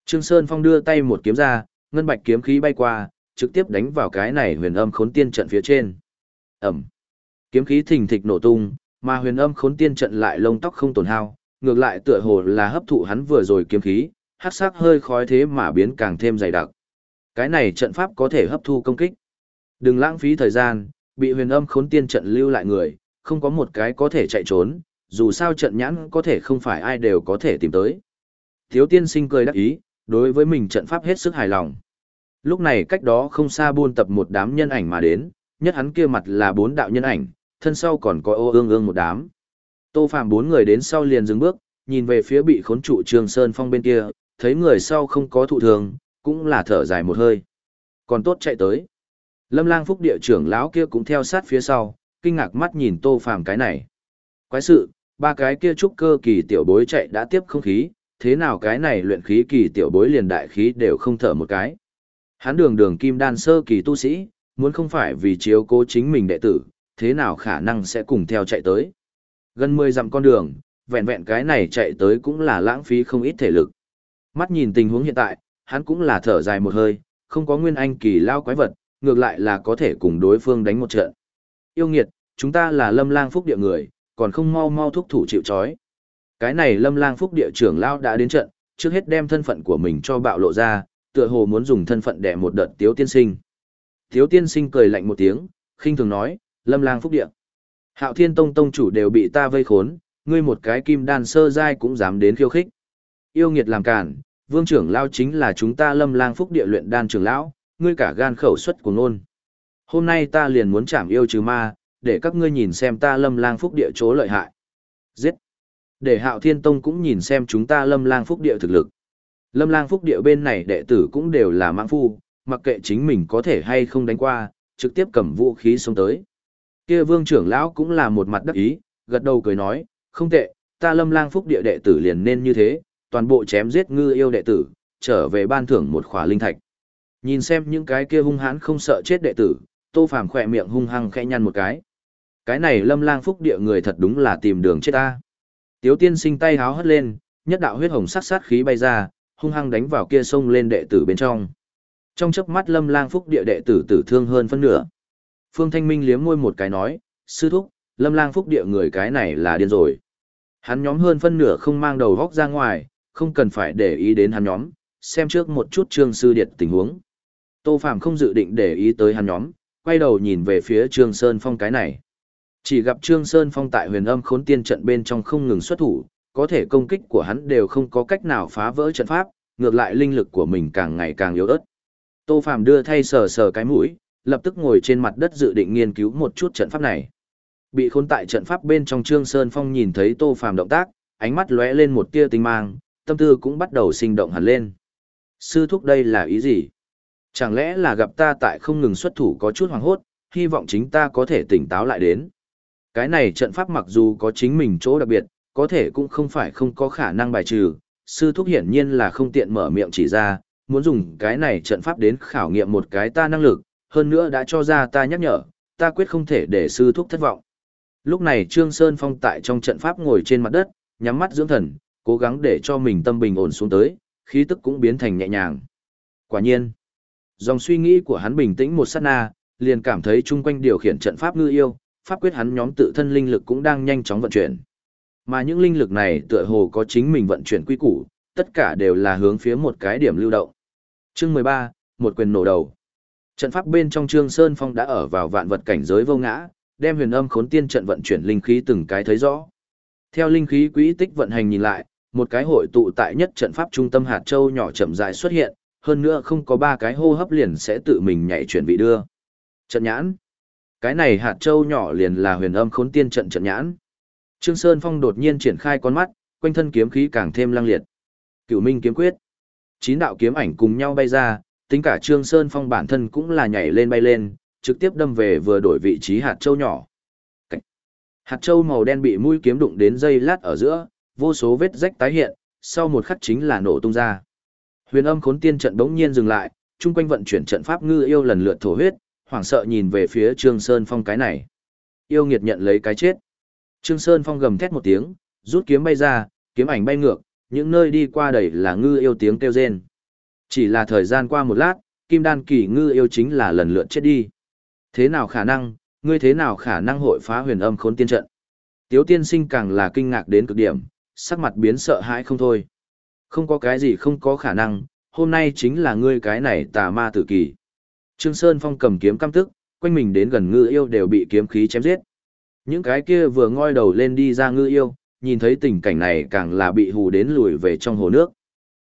Trương Sơn Phong đưa tay một kiếm ra, ngân bạch kiếm khí bay qua, trực tiếp đánh vào cái này huyền âm khốn tiên trận phía trên. Ẩm. Kiếm khí thình thịch nổ tung, mà huyền âm khốn tiên trận lại lông tóc không tổn hao, ngược lại tựa hồ là hấp thụ hắn vừa rồi kiếm khí, hắc sắc hơi khói thế mà biến càng thêm dày đặc. Cái này trận pháp có thể hấp thu công kích. Đừng lãng phí thời gian, bị huyền âm khốn tiên trận lưu lại người, không có một cái có thể chạy trốn, dù sao trận nhãn có thể không phải ai đều có thể tìm tới. Thiếu tiên sinh cười đắc ý, đối với mình trận pháp hết sức hài lòng. Lúc này cách đó không xa buôn tập một đám nhân ảnh mà đến, nhất hắn kia mặt là bốn đạo nhân ảnh, thân sau còn có ô ương ương một đám. Tô Phạm bốn người đến sau liền dừng bước, nhìn về phía bị khốn trụ Trương Sơn Phong bên kia, thấy người sau không có thụ thường, cũng là thở dài một hơi. Còn tốt chạy tới. Lâm Lang Phúc địa trưởng lão kia cũng theo sát phía sau, kinh ngạc mắt nhìn Tô Phạm cái này. Quái sự, ba cái kia trúc cơ kỳ tiểu bối chạy đã tiếp không khí, thế nào cái này luyện khí kỳ tiểu bối liền đại khí đều không thở một cái. Hắn đường đường kim đan sơ kỳ tu sĩ, muốn không phải vì chiếu cố chính mình đệ tử, thế nào khả năng sẽ cùng theo chạy tới. Gần 10 dặm con đường, vẹn vẹn cái này chạy tới cũng là lãng phí không ít thể lực. Mắt nhìn tình huống hiện tại, hắn cũng là thở dài một hơi, không có nguyên anh kỳ lao quái vật, ngược lại là có thể cùng đối phương đánh một trận. Yêu nghiệt, chúng ta là lâm lang phúc địa người, còn không mau mau thúc thủ chịu chói. Cái này lâm lang phúc địa trưởng lao đã đến trận, trước hết đem thân phận của mình cho bạo lộ ra, tựa hồ muốn dùng thân phận để một đợt tiếu tiên sinh. Tiếu tiên sinh cười lạnh một tiếng, khinh thường nói, lâm lang phúc địa. Hạo thiên tông tông chủ đều bị ta vây khốn, ngươi một cái kim đan sơ giai cũng dám đến khiêu khích. Yêu nghiệt làm cản, vương trưởng lao chính là chúng ta lâm lang phúc địa luyện đan trưởng lão, ngươi cả gan khẩu xuất của nôn. Hôm nay ta liền muốn chạm yêu trừ ma, để các ngươi nhìn xem ta lâm lang phúc địa chỗ lợi hại. Giết! Để hạo thiên tông cũng nhìn xem chúng ta lâm lang phúc địa thực lực. Lâm lang phúc địa bên này đệ tử cũng đều là mạng phu, mặc kệ chính mình có thể hay không đánh qua, trực tiếp cầm vũ khí xuống tới. Kia vương trưởng lão cũng là một mặt đắc ý, gật đầu cười nói, không tệ, ta lâm lang phúc địa đệ tử liền nên như thế, toàn bộ chém giết ngư yêu đệ tử, trở về ban thưởng một khỏa linh thạch. Nhìn xem những cái kia hung hãn không sợ chết đệ tử, Tô Phàm khỏe miệng hung hăng khẽ nhăn một cái. Cái này Lâm Lang Phúc địa người thật đúng là tìm đường chết ta. Tiếu Tiên sinh tay háo hất lên, nhất đạo huyết hồng sát sát khí bay ra, hung hăng đánh vào kia sông lên đệ tử bên trong. Trong chớp mắt Lâm Lang Phúc địa đệ tử tử thương hơn phân nửa. Phương Thanh Minh liếm môi một cái nói, sư thúc, Lâm Lang Phúc địa người cái này là điên rồi. Hắn nhóm hơn phân nửa không mang đầu góc ra ngoài, không cần phải để ý đến hắn nhóm, xem trước một chút trương sư điệt tình huống. Tô Phạm không dự định để ý tới hắn nhóm, quay đầu nhìn về phía Trương Sơn Phong cái này. Chỉ gặp Trương Sơn Phong tại huyền âm khốn tiên trận bên trong không ngừng xuất thủ, có thể công kích của hắn đều không có cách nào phá vỡ trận pháp, ngược lại linh lực của mình càng ngày càng yếu ớt. Tô Phạm đưa thay sờ sờ cái mũi, lập tức ngồi trên mặt đất dự định nghiên cứu một chút trận pháp này. Bị khốn tại trận pháp bên trong Trương Sơn Phong nhìn thấy Tô Phạm động tác, ánh mắt lóe lên một tia tinh mang, tâm tư cũng bắt đầu sinh động hẳn lên. Sư thúc đây là ý gì? Chẳng lẽ là gặp ta tại không ngừng xuất thủ có chút hoàng hốt, hy vọng chính ta có thể tỉnh táo lại đến. Cái này trận pháp mặc dù có chính mình chỗ đặc biệt, có thể cũng không phải không có khả năng bài trừ. Sư thúc hiển nhiên là không tiện mở miệng chỉ ra, muốn dùng cái này trận pháp đến khảo nghiệm một cái ta năng lực, hơn nữa đã cho ra ta nhắc nhở, ta quyết không thể để sư thúc thất vọng. Lúc này Trương Sơn Phong tại trong trận pháp ngồi trên mặt đất, nhắm mắt dưỡng thần, cố gắng để cho mình tâm bình ổn xuống tới, khí tức cũng biến thành nhẹ nhàng. Quả nhiên, dòng suy nghĩ của hắn bình tĩnh một sát na, liền cảm thấy chung quanh điều khiển trận pháp ngư yêu, pháp quyết hắn nhóm tự thân linh lực cũng đang nhanh chóng vận chuyển. Mà những linh lực này tựa hồ có chính mình vận chuyển quy củ, tất cả đều là hướng phía một cái điểm lưu động. Chương 13, một quyền nổ đầu. Trận pháp bên trong Trương Sơn Phong đã ở vào vạn vật cảnh giới vô ngã, đem huyền âm khốn tiên trận vận chuyển linh khí từng cái thấy rõ. Theo linh khí quỹ tích vận hành nhìn lại, một cái hội tụ tại nhất trận pháp trung tâm hạt châu nhỏ chậm rãi xuất hiện, hơn nữa không có ba cái hô hấp liền sẽ tự mình nhảy chuyển vị đưa. Trận nhãn. Cái này hạt châu nhỏ liền là huyền âm khốn tiên trận trận nhãn. Trương Sơn Phong đột nhiên triển khai con mắt, quanh thân kiếm khí càng thêm lăng liệt. Cửu Minh kiếm quyết. Chín đạo kiếm ảnh cùng nhau bay ra, tính cả Trương Sơn Phong bản thân cũng là nhảy lên bay lên, trực tiếp đâm về vừa đổi vị trí hạt châu nhỏ. Cách. Hạt châu màu đen bị mũi kiếm đụng đến dây lát ở giữa, vô số vết rách tái hiện, sau một khắc chính là nổ tung ra. Huyền âm khốn tiên trận đống nhiên dừng lại, chung quanh vận chuyển trận pháp ngư yêu lần lượt thổ huyết, hoảng sợ nhìn về phía Trương Sơn Phong cái này. Yêu nghiệt nhận lấy cái chết. Trương Sơn Phong gầm thét một tiếng, rút kiếm bay ra, kiếm ảnh bay ngược, những nơi đi qua đầy là ngư yêu tiếng kêu rên. Chỉ là thời gian qua một lát, kim đan kỳ ngư yêu chính là lần lượt chết đi. Thế nào khả năng, ngươi thế nào khả năng hội phá huyền âm khốn tiên trận? Tiếu tiên sinh càng là kinh ngạc đến cực điểm, sắc mặt biến sợ hãi không thôi. Không có cái gì không có khả năng, hôm nay chính là ngươi cái này tà ma tử kỳ. Trương Sơn Phong cầm kiếm căm tức, quanh mình đến gần ngư yêu đều bị kiếm khí chém giết. Những cái kia vừa ngoi đầu lên đi ra ngư yêu, nhìn thấy tình cảnh này càng là bị hù đến lùi về trong hồ nước.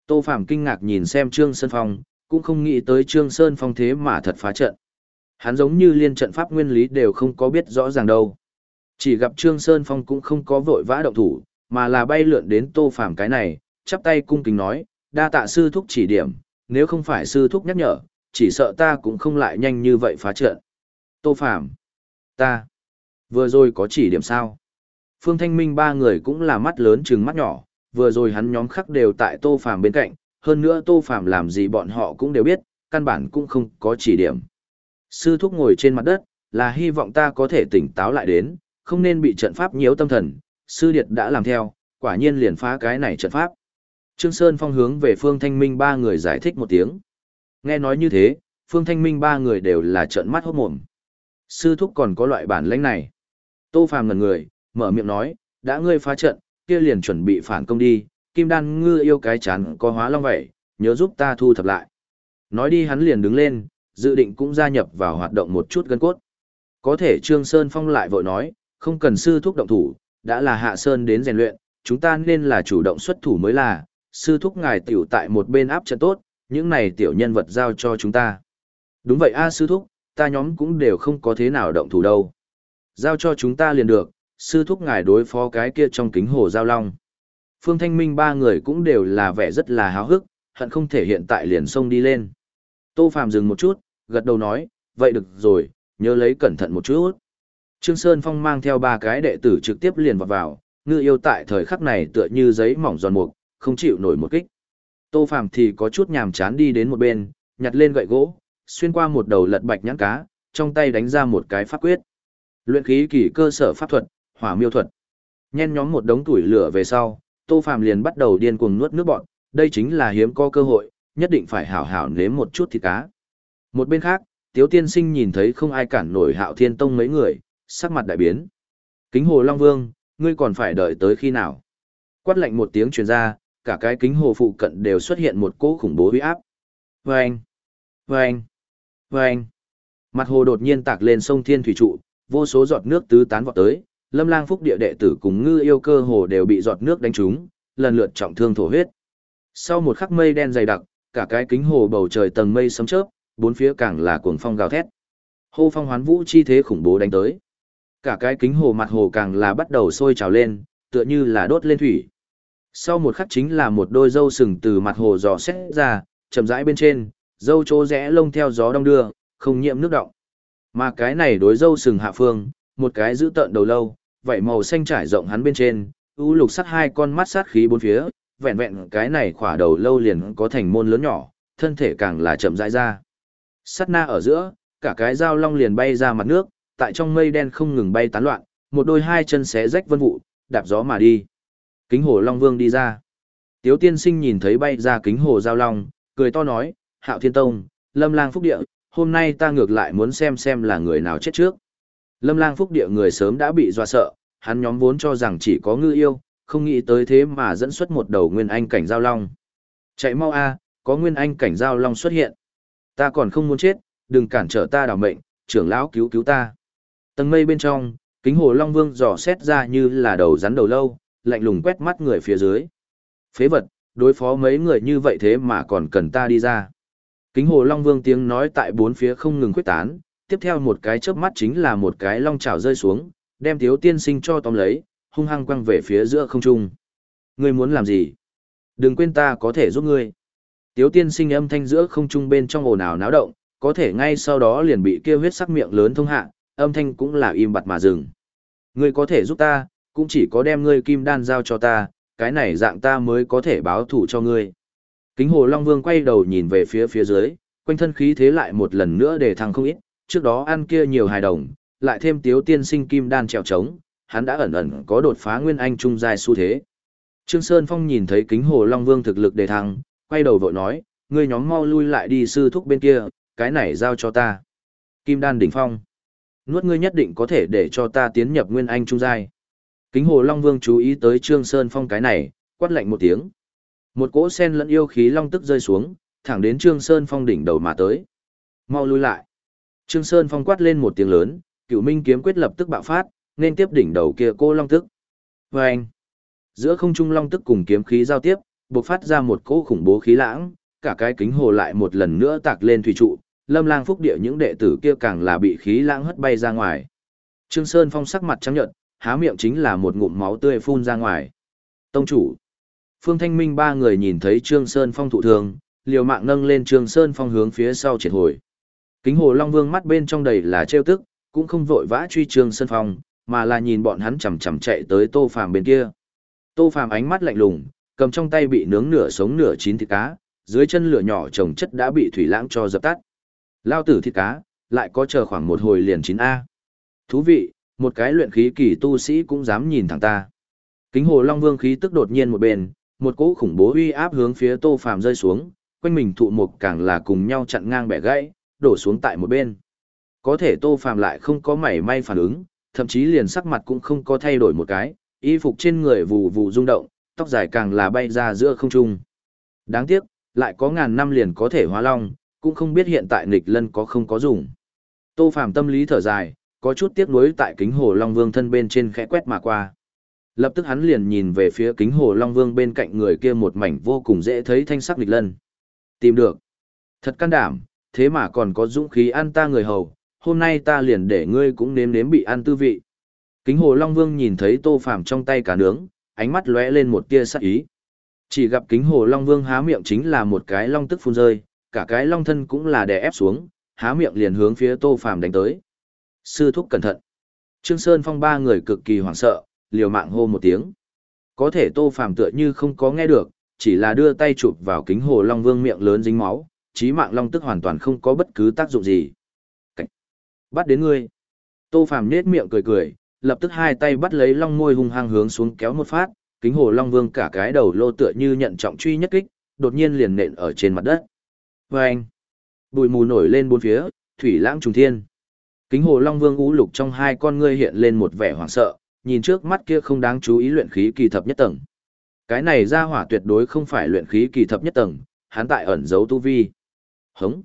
Tô Phạm kinh ngạc nhìn xem Trương Sơn Phong, cũng không nghĩ tới Trương Sơn Phong thế mà thật phá trận. Hắn giống như liên trận pháp nguyên lý đều không có biết rõ ràng đâu. Chỉ gặp Trương Sơn Phong cũng không có vội vã động thủ, mà là bay lượn đến Tô Phạm cái này, chắp tay cung kính nói, đa tạ sư thúc chỉ điểm, nếu không phải sư thúc nhắc nhở, chỉ sợ ta cũng không lại nhanh như vậy phá trận. Tô Phạm, ta, vừa rồi có chỉ điểm sao? Phương Thanh Minh ba người cũng là mắt lớn trừng mắt nhỏ, vừa rồi hắn nhóm khắc đều tại Tô Phàm bên cạnh, hơn nữa Tô Phàm làm gì bọn họ cũng đều biết, căn bản cũng không có chỉ điểm. Sư thúc ngồi trên mặt đất, là hy vọng ta có thể tỉnh táo lại đến, không nên bị trận pháp nhiễu tâm thần, sư điệt đã làm theo, quả nhiên liền phá cái này trận pháp. Trương Sơn phong hướng về Phương Thanh Minh ba người giải thích một tiếng. Nghe nói như thế, Phương Thanh Minh ba người đều là trợn mắt hốt mồm. Sư thúc còn có loại bản lĩnh này. Tô Phàm ngẩn người, mở miệng nói, đã ngươi phá trận, kia liền chuẩn bị phản công đi, kim đan ngư yêu cái chán có hóa long vậy, nhớ giúp ta thu thập lại. Nói đi hắn liền đứng lên, dự định cũng gia nhập vào hoạt động một chút gân cốt. Có thể Trương Sơn Phong lại vội nói, không cần sư thúc động thủ, đã là hạ sơn đến rèn luyện, chúng ta nên là chủ động xuất thủ mới là, sư thúc ngài tiểu tại một bên áp trận tốt, những này tiểu nhân vật giao cho chúng ta. Đúng vậy a sư thúc, ta nhóm cũng đều không có thế nào động thủ đâu. Giao cho chúng ta liền được, sư thúc ngài đối phó cái kia trong kính hồ giao long. Phương Thanh Minh ba người cũng đều là vẻ rất là háo hức, hận không thể hiện tại liền xông đi lên. Tô Phạm dừng một chút, gật đầu nói, vậy được rồi, nhớ lấy cẩn thận một chút. Trương Sơn Phong mang theo ba cái đệ tử trực tiếp liền vào vào, ngư yêu tại thời khắc này tựa như giấy mỏng giòn mục, không chịu nổi một kích. Tô Phàm thì có chút nhàm chán đi đến một bên, nhặt lên gậy gỗ, xuyên qua một đầu lật bạch nhãn cá, trong tay đánh ra một cái pháp quyết. Luyện khí kỳ cơ sở pháp thuật, hỏa miêu thuật. Nhen nhóm một đống tuổi lửa về sau, Tô Phàm liền bắt đầu điên cuồng nuốt nước bọt. đây chính là hiếm có cơ hội, nhất định phải hảo hảo nếm một chút thịt cá. Một bên khác, Tiếu Tiên Sinh nhìn thấy không ai cản nổi Hạo Thiên Tông mấy người, sắc mặt đại biến. Kính Hồ Long Vương, ngươi còn phải đợi tới khi nào? Quát lạnh một tiếng truyền ra, cả cái kính hồ phụ cận đều xuất hiện một cỗ khủng bố huy áp. Vâng! Vâng! Vâng! Mặt hồ đột nhiên tạc lên sông Thiên Thủy Trụ, vô số giọt nước tứ tán vọt tới, lâm lang phúc địa đệ tử cùng ngư yêu cơ hồ đều bị giọt nước đánh trúng, lần lượt trọng thương thổ huyết. Sau một khắc mây đen dày đặc, cả cái kính hồ bầu trời tầng mây sấm chớp, bốn phía càng là cuồng phong gào thét. Hô phong hoán vũ chi thế khủng bố đánh tới. Cả cái kính hồ mặt hồ càng là bắt đầu sôi trào lên, tựa như là đốt lên thủy. Sau một khắc chính là một đôi dâu sừng từ mặt hồ dò xét ra, chậm rãi bên trên, dâu chỗ rẽ lông theo gió đông đưa, không nhiễm nước động. Mà cái này đối dâu sừng hạ phương, một cái giữ tợn đầu lâu, vậy màu xanh trải rộng hắn bên trên, u lục sắt hai con mắt sát khí bốn phía, vẹn vẹn cái này khỏa đầu lâu liền có thành môn lớn nhỏ, thân thể càng là chậm rãi ra. Sắt na ở giữa, cả cái dao long liền bay ra mặt nước, tại trong mây đen không ngừng bay tán loạn, một đôi hai chân xé rách vân vụ, đạp gió mà đi. Kính hồ long vương đi ra. Tiếu tiên sinh nhìn thấy bay ra kính hồ giao long, cười to nói, hạo thiên tông, lâm lang phúc địa, hôm nay ta ngược lại muốn xem xem là người nào chết trước. Lâm lang phúc địa người sớm đã bị dọa sợ, hắn nhóm vốn cho rằng chỉ có ngư yêu, không nghĩ tới thế mà dẫn xuất một đầu nguyên anh cảnh giao long. Chạy mau a, có nguyên anh cảnh giao long xuất hiện. Ta còn không muốn chết, đừng cản trở ta đảo mệnh, trưởng lão cứu cứu ta. Tầng mây bên trong, kính hồ long vương dò xét ra như là đầu rắn đầu lâu, lạnh lùng quét mắt người phía dưới. Phế vật, đối phó mấy người như vậy thế mà còn cần ta đi ra. Kính hồ long vương tiếng nói tại bốn phía không ngừng quyết tán, tiếp theo một cái chớp mắt chính là một cái long chảo rơi xuống, đem thiếu tiên sinh cho tóm lấy, hung hăng quăng về phía giữa không trung. Ngươi muốn làm gì? Đừng quên ta có thể giúp ngươi. Tiếu tiên sinh âm thanh giữa không trung bên trong ồn ào náo động, có thể ngay sau đó liền bị kêu huyết sắc miệng lớn thông hạ, âm thanh cũng là im bặt mà dừng. Ngươi có thể giúp ta, cũng chỉ có đem ngươi kim đan giao cho ta, cái này dạng ta mới có thể báo thủ cho ngươi. Kính hồ Long Vương quay đầu nhìn về phía phía dưới, quanh thân khí thế lại một lần nữa để thăng không ít, trước đó ăn kia nhiều hài đồng, lại thêm tiếu tiên sinh kim đan trèo trống, hắn đã ẩn ẩn có đột phá nguyên anh trung giai xu thế. Trương Sơn Phong nhìn thấy kính hồ Long Vương thực lực đề thăng, quay đầu vội nói, ngươi nhóm mau lui lại đi sư thúc bên kia, cái này giao cho ta. Kim đan đỉnh phong. Nuốt ngươi nhất định có thể để cho ta tiến nhập nguyên anh trung giai. Kính hồ Long Vương chú ý tới Trương Sơn Phong cái này, quát lạnh một tiếng. Một cỗ sen lẫn yêu khí long tức rơi xuống, thẳng đến Trương Sơn Phong đỉnh đầu mà tới. Mau lui lại. Trương Sơn Phong quát lên một tiếng lớn, cựu minh kiếm quyết lập tức bạo phát, nên tiếp đỉnh đầu kia cô long tức. Và anh, giữa không trung long tức cùng kiếm khí giao tiếp, bộc phát ra một cỗ khủng bố khí lãng, cả cái kính hồ lại một lần nữa tạc lên thủy trụ, lâm lang phúc địa những đệ tử kia càng là bị khí lãng hất bay ra ngoài. Trương Sơn Phong sắc mặt trắng nhợt, há miệng chính là một ngụm máu tươi phun ra ngoài. Tông chủ, Phương Thanh Minh ba người nhìn thấy Trương Sơn Phong thụ thương, liều mạng nâng lên Trương Sơn Phong hướng phía sau triệt hồi. Kính hồ Long Vương mắt bên trong đầy là trêu tức, cũng không vội vã truy Trương Sơn Phong, mà là nhìn bọn hắn chầm chầm chạy tới Tô Phàm bên kia. Tô Phàm ánh mắt lạnh lùng, cầm trong tay bị nướng nửa sống nửa chín thịt cá, dưới chân lửa nhỏ trồng chất đã bị thủy lãng cho dập tắt. Lao tử thịt cá, lại có chờ khoảng một hồi liền chín a. Thú vị, một cái luyện khí kỳ tu sĩ cũng dám nhìn thẳng ta. Kính hồ Long Vương khí tức đột nhiên một bên, một cỗ khủng bố uy áp hướng phía Tô Phàm rơi xuống, quanh mình thụ mục càng là cùng nhau chặn ngang bẻ gãy, đổ xuống tại một bên. Có thể Tô Phàm lại không có mảy may phản ứng, thậm chí liền sắc mặt cũng không có thay đổi một cái, y phục trên người vù vù rung động, tóc dài càng là bay ra giữa không trung. Đáng tiếc, lại có ngàn năm liền có thể hóa long, cũng không biết hiện tại nghịch lân có không có dùng. Tô Phàm tâm lý thở dài, có chút tiếc nuối tại kính hồ Long Vương thân bên trên khẽ quét mà qua. Lập tức hắn liền nhìn về phía kính hồ Long Vương bên cạnh người kia một mảnh vô cùng dễ thấy thanh sắc nghịch lân. Tìm được. Thật can đảm, thế mà còn có dũng khí ăn ta người hầu, hôm nay ta liền để ngươi cũng nếm nếm bị ăn tư vị. Kính hồ Long Vương nhìn thấy tô phàm trong tay cả nướng, ánh mắt lóe lên một tia sắc ý. Chỉ gặp kính hồ Long Vương há miệng chính là một cái long tức phun rơi, cả cái long thân cũng là đè ép xuống, há miệng liền hướng phía tô phàm đánh tới. Sư thúc cẩn thận. Trương Sơn Phong ba người cực kỳ hoảng sợ, liều mạng hô một tiếng. Có thể tô phàm tựa như không có nghe được, chỉ là đưa tay chụp vào kính hồ Long Vương miệng lớn dính máu, chí mạng long tức hoàn toàn không có bất cứ tác dụng gì. Cảnh. Bắt đến ngươi. Tô Phàm nết miệng cười cười, lập tức hai tay bắt lấy long môi hung hăng hướng xuống kéo một phát, kính hồ long vương cả cái đầu lô tựa như nhận trọng truy nhất kích, đột nhiên liền nện ở trên mặt đất. Vâng! Bụi mù nổi lên bốn phía, thủy lãng trùng thiên. Kính hồ long vương ú lục trong hai con ngươi hiện lên một vẻ hoảng sợ, nhìn trước mắt kia không đáng chú ý luyện khí kỳ thập nhất tầng. Cái này ra hỏa tuyệt đối không phải luyện khí kỳ thập nhất tầng, hắn tại ẩn giấu tu vi. Hống!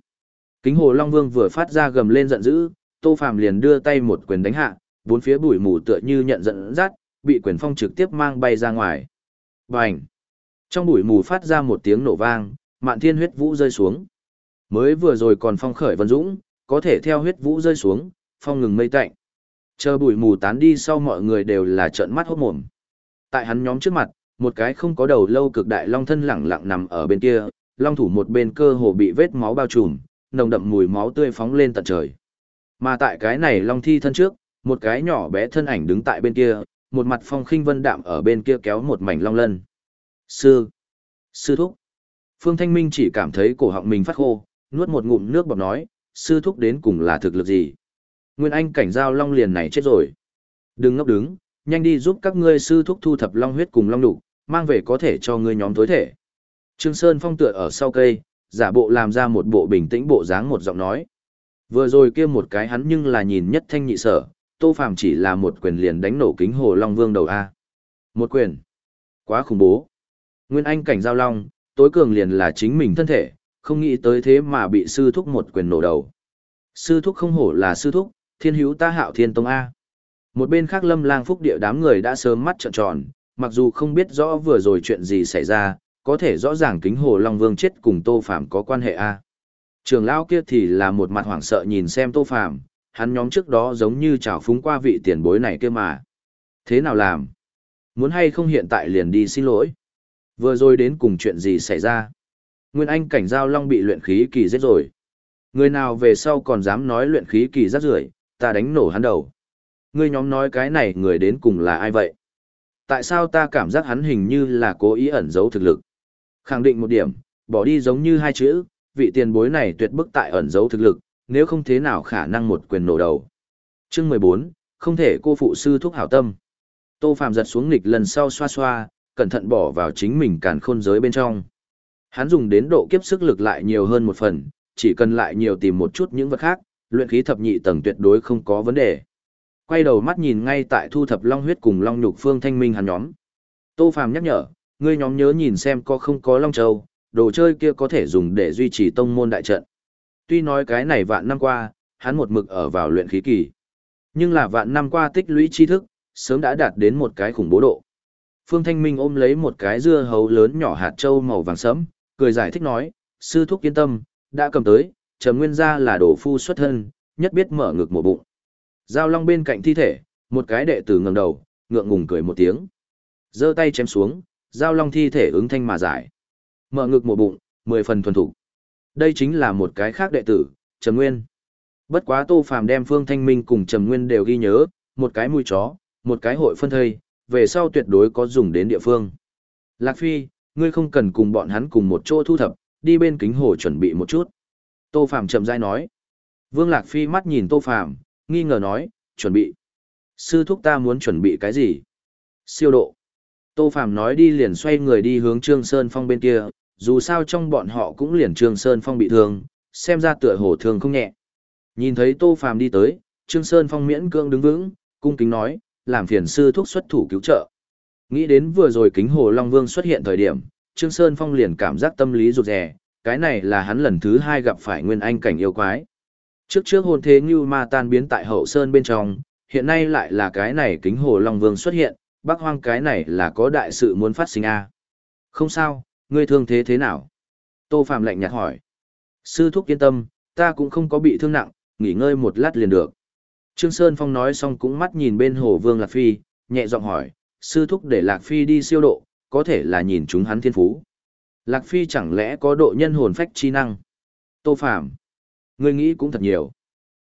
Kính hồ long vương vừa phát ra gầm lên giận dữ, tô phàm liền đưa tay một quyền đánh hạ, bốn phía bụi mù tựa như nhận giận dắt, bị quyền phong trực tiếp mang bay ra ngoài. Bành! Trong bụi mù phát ra một tiếng nổ vang, mạn thiên huyết vũ rơi xuống. Mới vừa rồi còn phong khởi vân dũng, có thể theo huyết vũ rơi xuống, phong ngừng mây tạnh. Chờ bụi mù tán đi sau mọi người đều là trợn mắt hốt mồm. Tại hắn nhóm trước mặt, một cái không có đầu lâu cực đại long thân lẳng lặng nằm ở bên kia, long thủ một bên cơ hồ bị vết máu bao trùm, nồng đậm mùi máu tươi phóng lên tận trời. Mà tại cái này long thi thân trước, một cái nhỏ bé thân ảnh đứng tại bên kia, một mặt phong khinh vân đạm ở bên kia kéo một mảnh long lân. Sư! Sư thúc! Phương Thanh Minh chỉ cảm thấy cổ họng mình phát khô, nuốt một ngụm nước bọt nói, sư thúc đến cùng là thực lực gì? Nguyên Anh cảnh giao long liền này chết rồi. Đừng ngốc đứng, nhanh đi giúp các ngươi sư thúc thu thập long huyết cùng long đục, mang về có thể cho ngươi nhóm tối thể. Trương Sơn phong tựa ở sau cây, giả bộ làm ra một bộ bình tĩnh bộ dáng một giọng nói. Vừa rồi kia một cái hắn nhưng là nhìn nhất thanh nhị sở, Tô Phàm chỉ là một quyền liền đánh nổ kính hồ Long Vương đầu A. Một quyền. Quá khủng bố. Nguyên Anh cảnh giao long, tối cường liền là chính mình thân thể, không nghĩ tới thế mà bị sư thúc một quyền nổ đầu. Sư thúc không hổ là sư thúc, thiên hữu ta hạo thiên tông A. Một bên khác lâm lang phúc địa đám người đã sớm mắt trợn tròn, mặc dù không biết rõ vừa rồi chuyện gì xảy ra, có thể rõ ràng kính hồ Long Vương chết cùng Tô Phạm có quan hệ A. Trường lão kia thì là một mặt hoảng sợ nhìn xem Tô Phạm, hắn nhóm trước đó giống như trào phúng qua vị tiền bối này kia mà. Thế nào làm? Muốn hay không hiện tại liền đi xin lỗi? Vừa rồi đến cùng chuyện gì xảy ra? Nguyên Anh cảnh giao long bị luyện khí kỳ giết rồi. Người nào về sau còn dám nói luyện khí kỳ rác rưởi, ta đánh nổ hắn đầu. Ngươi nhóm nói cái này người đến cùng là ai vậy? Tại sao ta cảm giác hắn hình như là cố ý ẩn giấu thực lực? Khẳng định một điểm, bỏ đi giống như hai chữ, vị tiền bối này tuyệt bức tại ẩn giấu thực lực, nếu không thế nào khả năng một quyền nổ đầu. Chương mười bốn, không thể cô phụ sư thúc hảo tâm. Tô Phạm giật xuống nghịch lần sau xoa xoa, cẩn thận bỏ vào chính mình càn khôn giới bên trong. Hắn dùng đến độ kiếp sức lực lại nhiều hơn một phần, chỉ cần lại nhiều tìm một chút những vật khác, luyện khí thập nhị tầng tuyệt đối không có vấn đề. Quay đầu mắt nhìn ngay tại thu thập long huyết cùng long nhục phương thanh minh hắn nhóm. Tô Phàm nhắc nhở, ngươi nhóm nhớ nhìn xem có không có long châu, đồ chơi kia có thể dùng để duy trì tông môn đại trận. Tuy nói cái này vạn năm qua, hắn một mực ở vào luyện khí kỳ. Nhưng là vạn năm qua tích lũy tri thức, sớm đã đạt đến một cái khủng bố độ. Phương Thanh Minh ôm lấy một cái dưa hấu lớn nhỏ hạt châu màu vàng sẫm, cười giải thích nói, sư thúc yên tâm, đã cầm tới, trầm nguyên gia là đồ phu xuất thân, nhất biết mở ngực một bụng. Giao long bên cạnh thi thể, một cái đệ tử ngẩng đầu, ngượng ngùng cười một tiếng. giơ tay chém xuống, giao long thi thể ứng thanh mà giải. Mở ngực một bụng, mười phần thuần thủ. Đây chính là một cái khác đệ tử, Trầm Nguyên. Bất quá Tô Phàm đem Phương Thanh Minh cùng Trầm Nguyên đều ghi nhớ, một cái mũi chó, một cái hội phân thây, về sau tuyệt đối có dùng đến địa phương. Lạc Phi, ngươi không cần cùng bọn hắn cùng một chỗ thu thập, đi bên kính hồ chuẩn bị một chút. Tô Phạm chậm rãi nói. Vương Lạc Phi mắt nhìn Tô Phạm, nghi ngờ nói, chuẩn bị. Sư thúc ta muốn chuẩn bị cái gì? Siêu độ. Tô Phạm nói đi liền xoay người đi hướng Trương Sơn Phong bên kia, dù sao trong bọn họ cũng liền Trương Sơn Phong bị thương, xem ra tựa hồ thương không nhẹ. Nhìn thấy Tô Phạm đi tới, Trương Sơn Phong miễn cương đứng vững, cung kính nói, làm phiền sư thúc xuất thủ cứu trợ. Nghĩ đến vừa rồi kính hồ Long Vương xuất hiện thời điểm, Trương Sơn Phong liền cảm giác tâm lý rụt rè, cái này là hắn lần thứ hai gặp phải nguyên anh cảnh yêu quái. Trước trước hôn thế như ma tan biến tại hậu sơn bên trong, hiện nay lại là cái này kính hồ Long Vương xuất hiện, bác hoang cái này là có đại sự muốn phát sinh a à? Không sao, ngươi thương thế thế nào? Tô Phạm lạnh nhạt hỏi. Sư thúc yên tâm, ta cũng không có bị thương nặng, nghỉ ngơi một lát liền được. Trương Sơn Phong nói xong cũng mắt nhìn bên hồ Vương Lạc Phi, nhẹ giọng hỏi, sư thúc để Lạc Phi đi siêu độ, có thể là nhìn chúng hắn thiên phú. Lạc Phi chẳng lẽ có độ nhân hồn phách chi năng? Tô Phạm, người nghĩ cũng thật nhiều.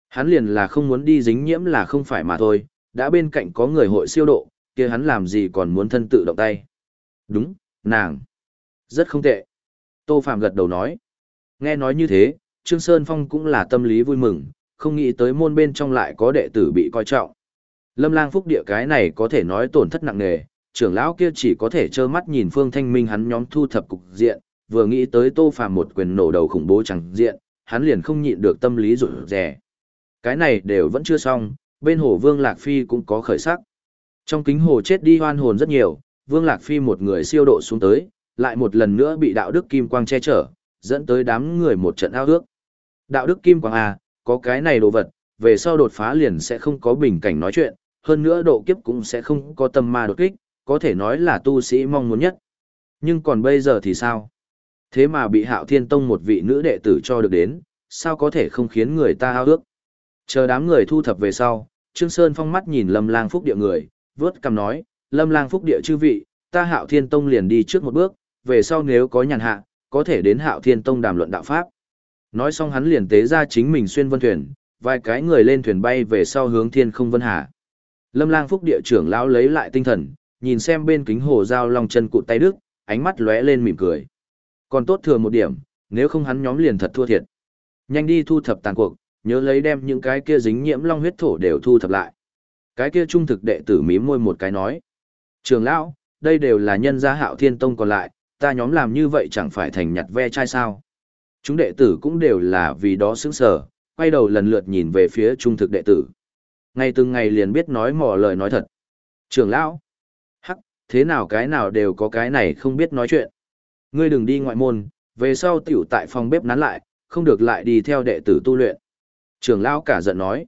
Hắn liền là không muốn đi dính nhiễm là không phải mà thôi, đã bên cạnh có người hội siêu độ, kia hắn làm gì còn muốn thân tự động tay. Đúng, nàng. Rất không tệ. Tô Phạm gật đầu nói. Nghe nói như thế, Trương Sơn Phong cũng là tâm lý vui mừng, không nghĩ tới môn bên trong lại có đệ tử bị coi trọng. Lâm lang phúc địa cái này có thể nói tổn thất nặng nề, trưởng lão kia chỉ có thể trơ mắt nhìn Phương Thanh Minh hắn nhóm thu thập cục diện, vừa nghĩ tới Tô Phàm một quyền nổ đầu khủng bố chẳng diện, hắn liền không nhịn được tâm lý rụt rè. Cái này đều vẫn chưa xong, bên hồ Vương Lạc Phi cũng có khởi sắc. Trong kính hồ chết đi hoan hồn rất nhiều, Vương Lạc Phi một người siêu độ xuống tới, lại một lần nữa bị đạo đức kim quang che chở, dẫn tới đám người một trận ao ước. Đạo đức kim quang à, có cái này đồ vật, về sau đột phá liền sẽ không có bình cảnh nói chuyện, hơn nữa độ kiếp cũng sẽ không có tâm ma đột kích, có thể nói là tu sĩ mong muốn nhất. Nhưng còn bây giờ thì sao? Thế mà bị hạo thiên tông một vị nữ đệ tử cho được đến, sao có thể không khiến người ta ao ước? Chờ đám người thu thập về sau, Trương Sơn phong mắt nhìn lâm lang phúc địa người, vớt cầm nói, lâm lang phúc địa chư vị, ta hạo thiên tông liền đi trước một bước, về sau nếu có nhàn hạ, có thể đến hạo thiên tông đàm luận đạo pháp. Nói xong hắn liền tế ra chính mình xuyên vân thuyền, vài cái người lên thuyền bay về sau hướng thiên không vân hà. Lâm lang phúc địa trưởng lão lấy lại tinh thần, nhìn xem bên kính hồ giao long chân cụt tay đức, ánh mắt lóe lên mỉm cười. Còn tốt thừa một điểm, nếu không hắn nhóm liền thật thua thiệt. Nhanh đi thu thập tàn cuộc, nhớ lấy đem những cái kia dính nhiễm long huyết thổ đều thu thập lại. Cái kia trung thực đệ tử mím môi một cái nói. Trường lão, đây đều là nhân gia hạo thiên tông còn lại, ta nhóm làm như vậy chẳng phải thành nhặt ve chai sao. Chúng đệ tử cũng đều là vì đó sững sờ, quay đầu lần lượt nhìn về phía trung thực đệ tử. Ngày từng ngày liền biết nói mỏ lời nói thật. Trường lão, thế nào cái nào đều có cái này không biết nói chuyện. Ngươi đừng đi ngoại môn, về sau tiểu tại phòng bếp nán lại, không được lại đi theo đệ tử tu luyện. Trường lão cả giận nói.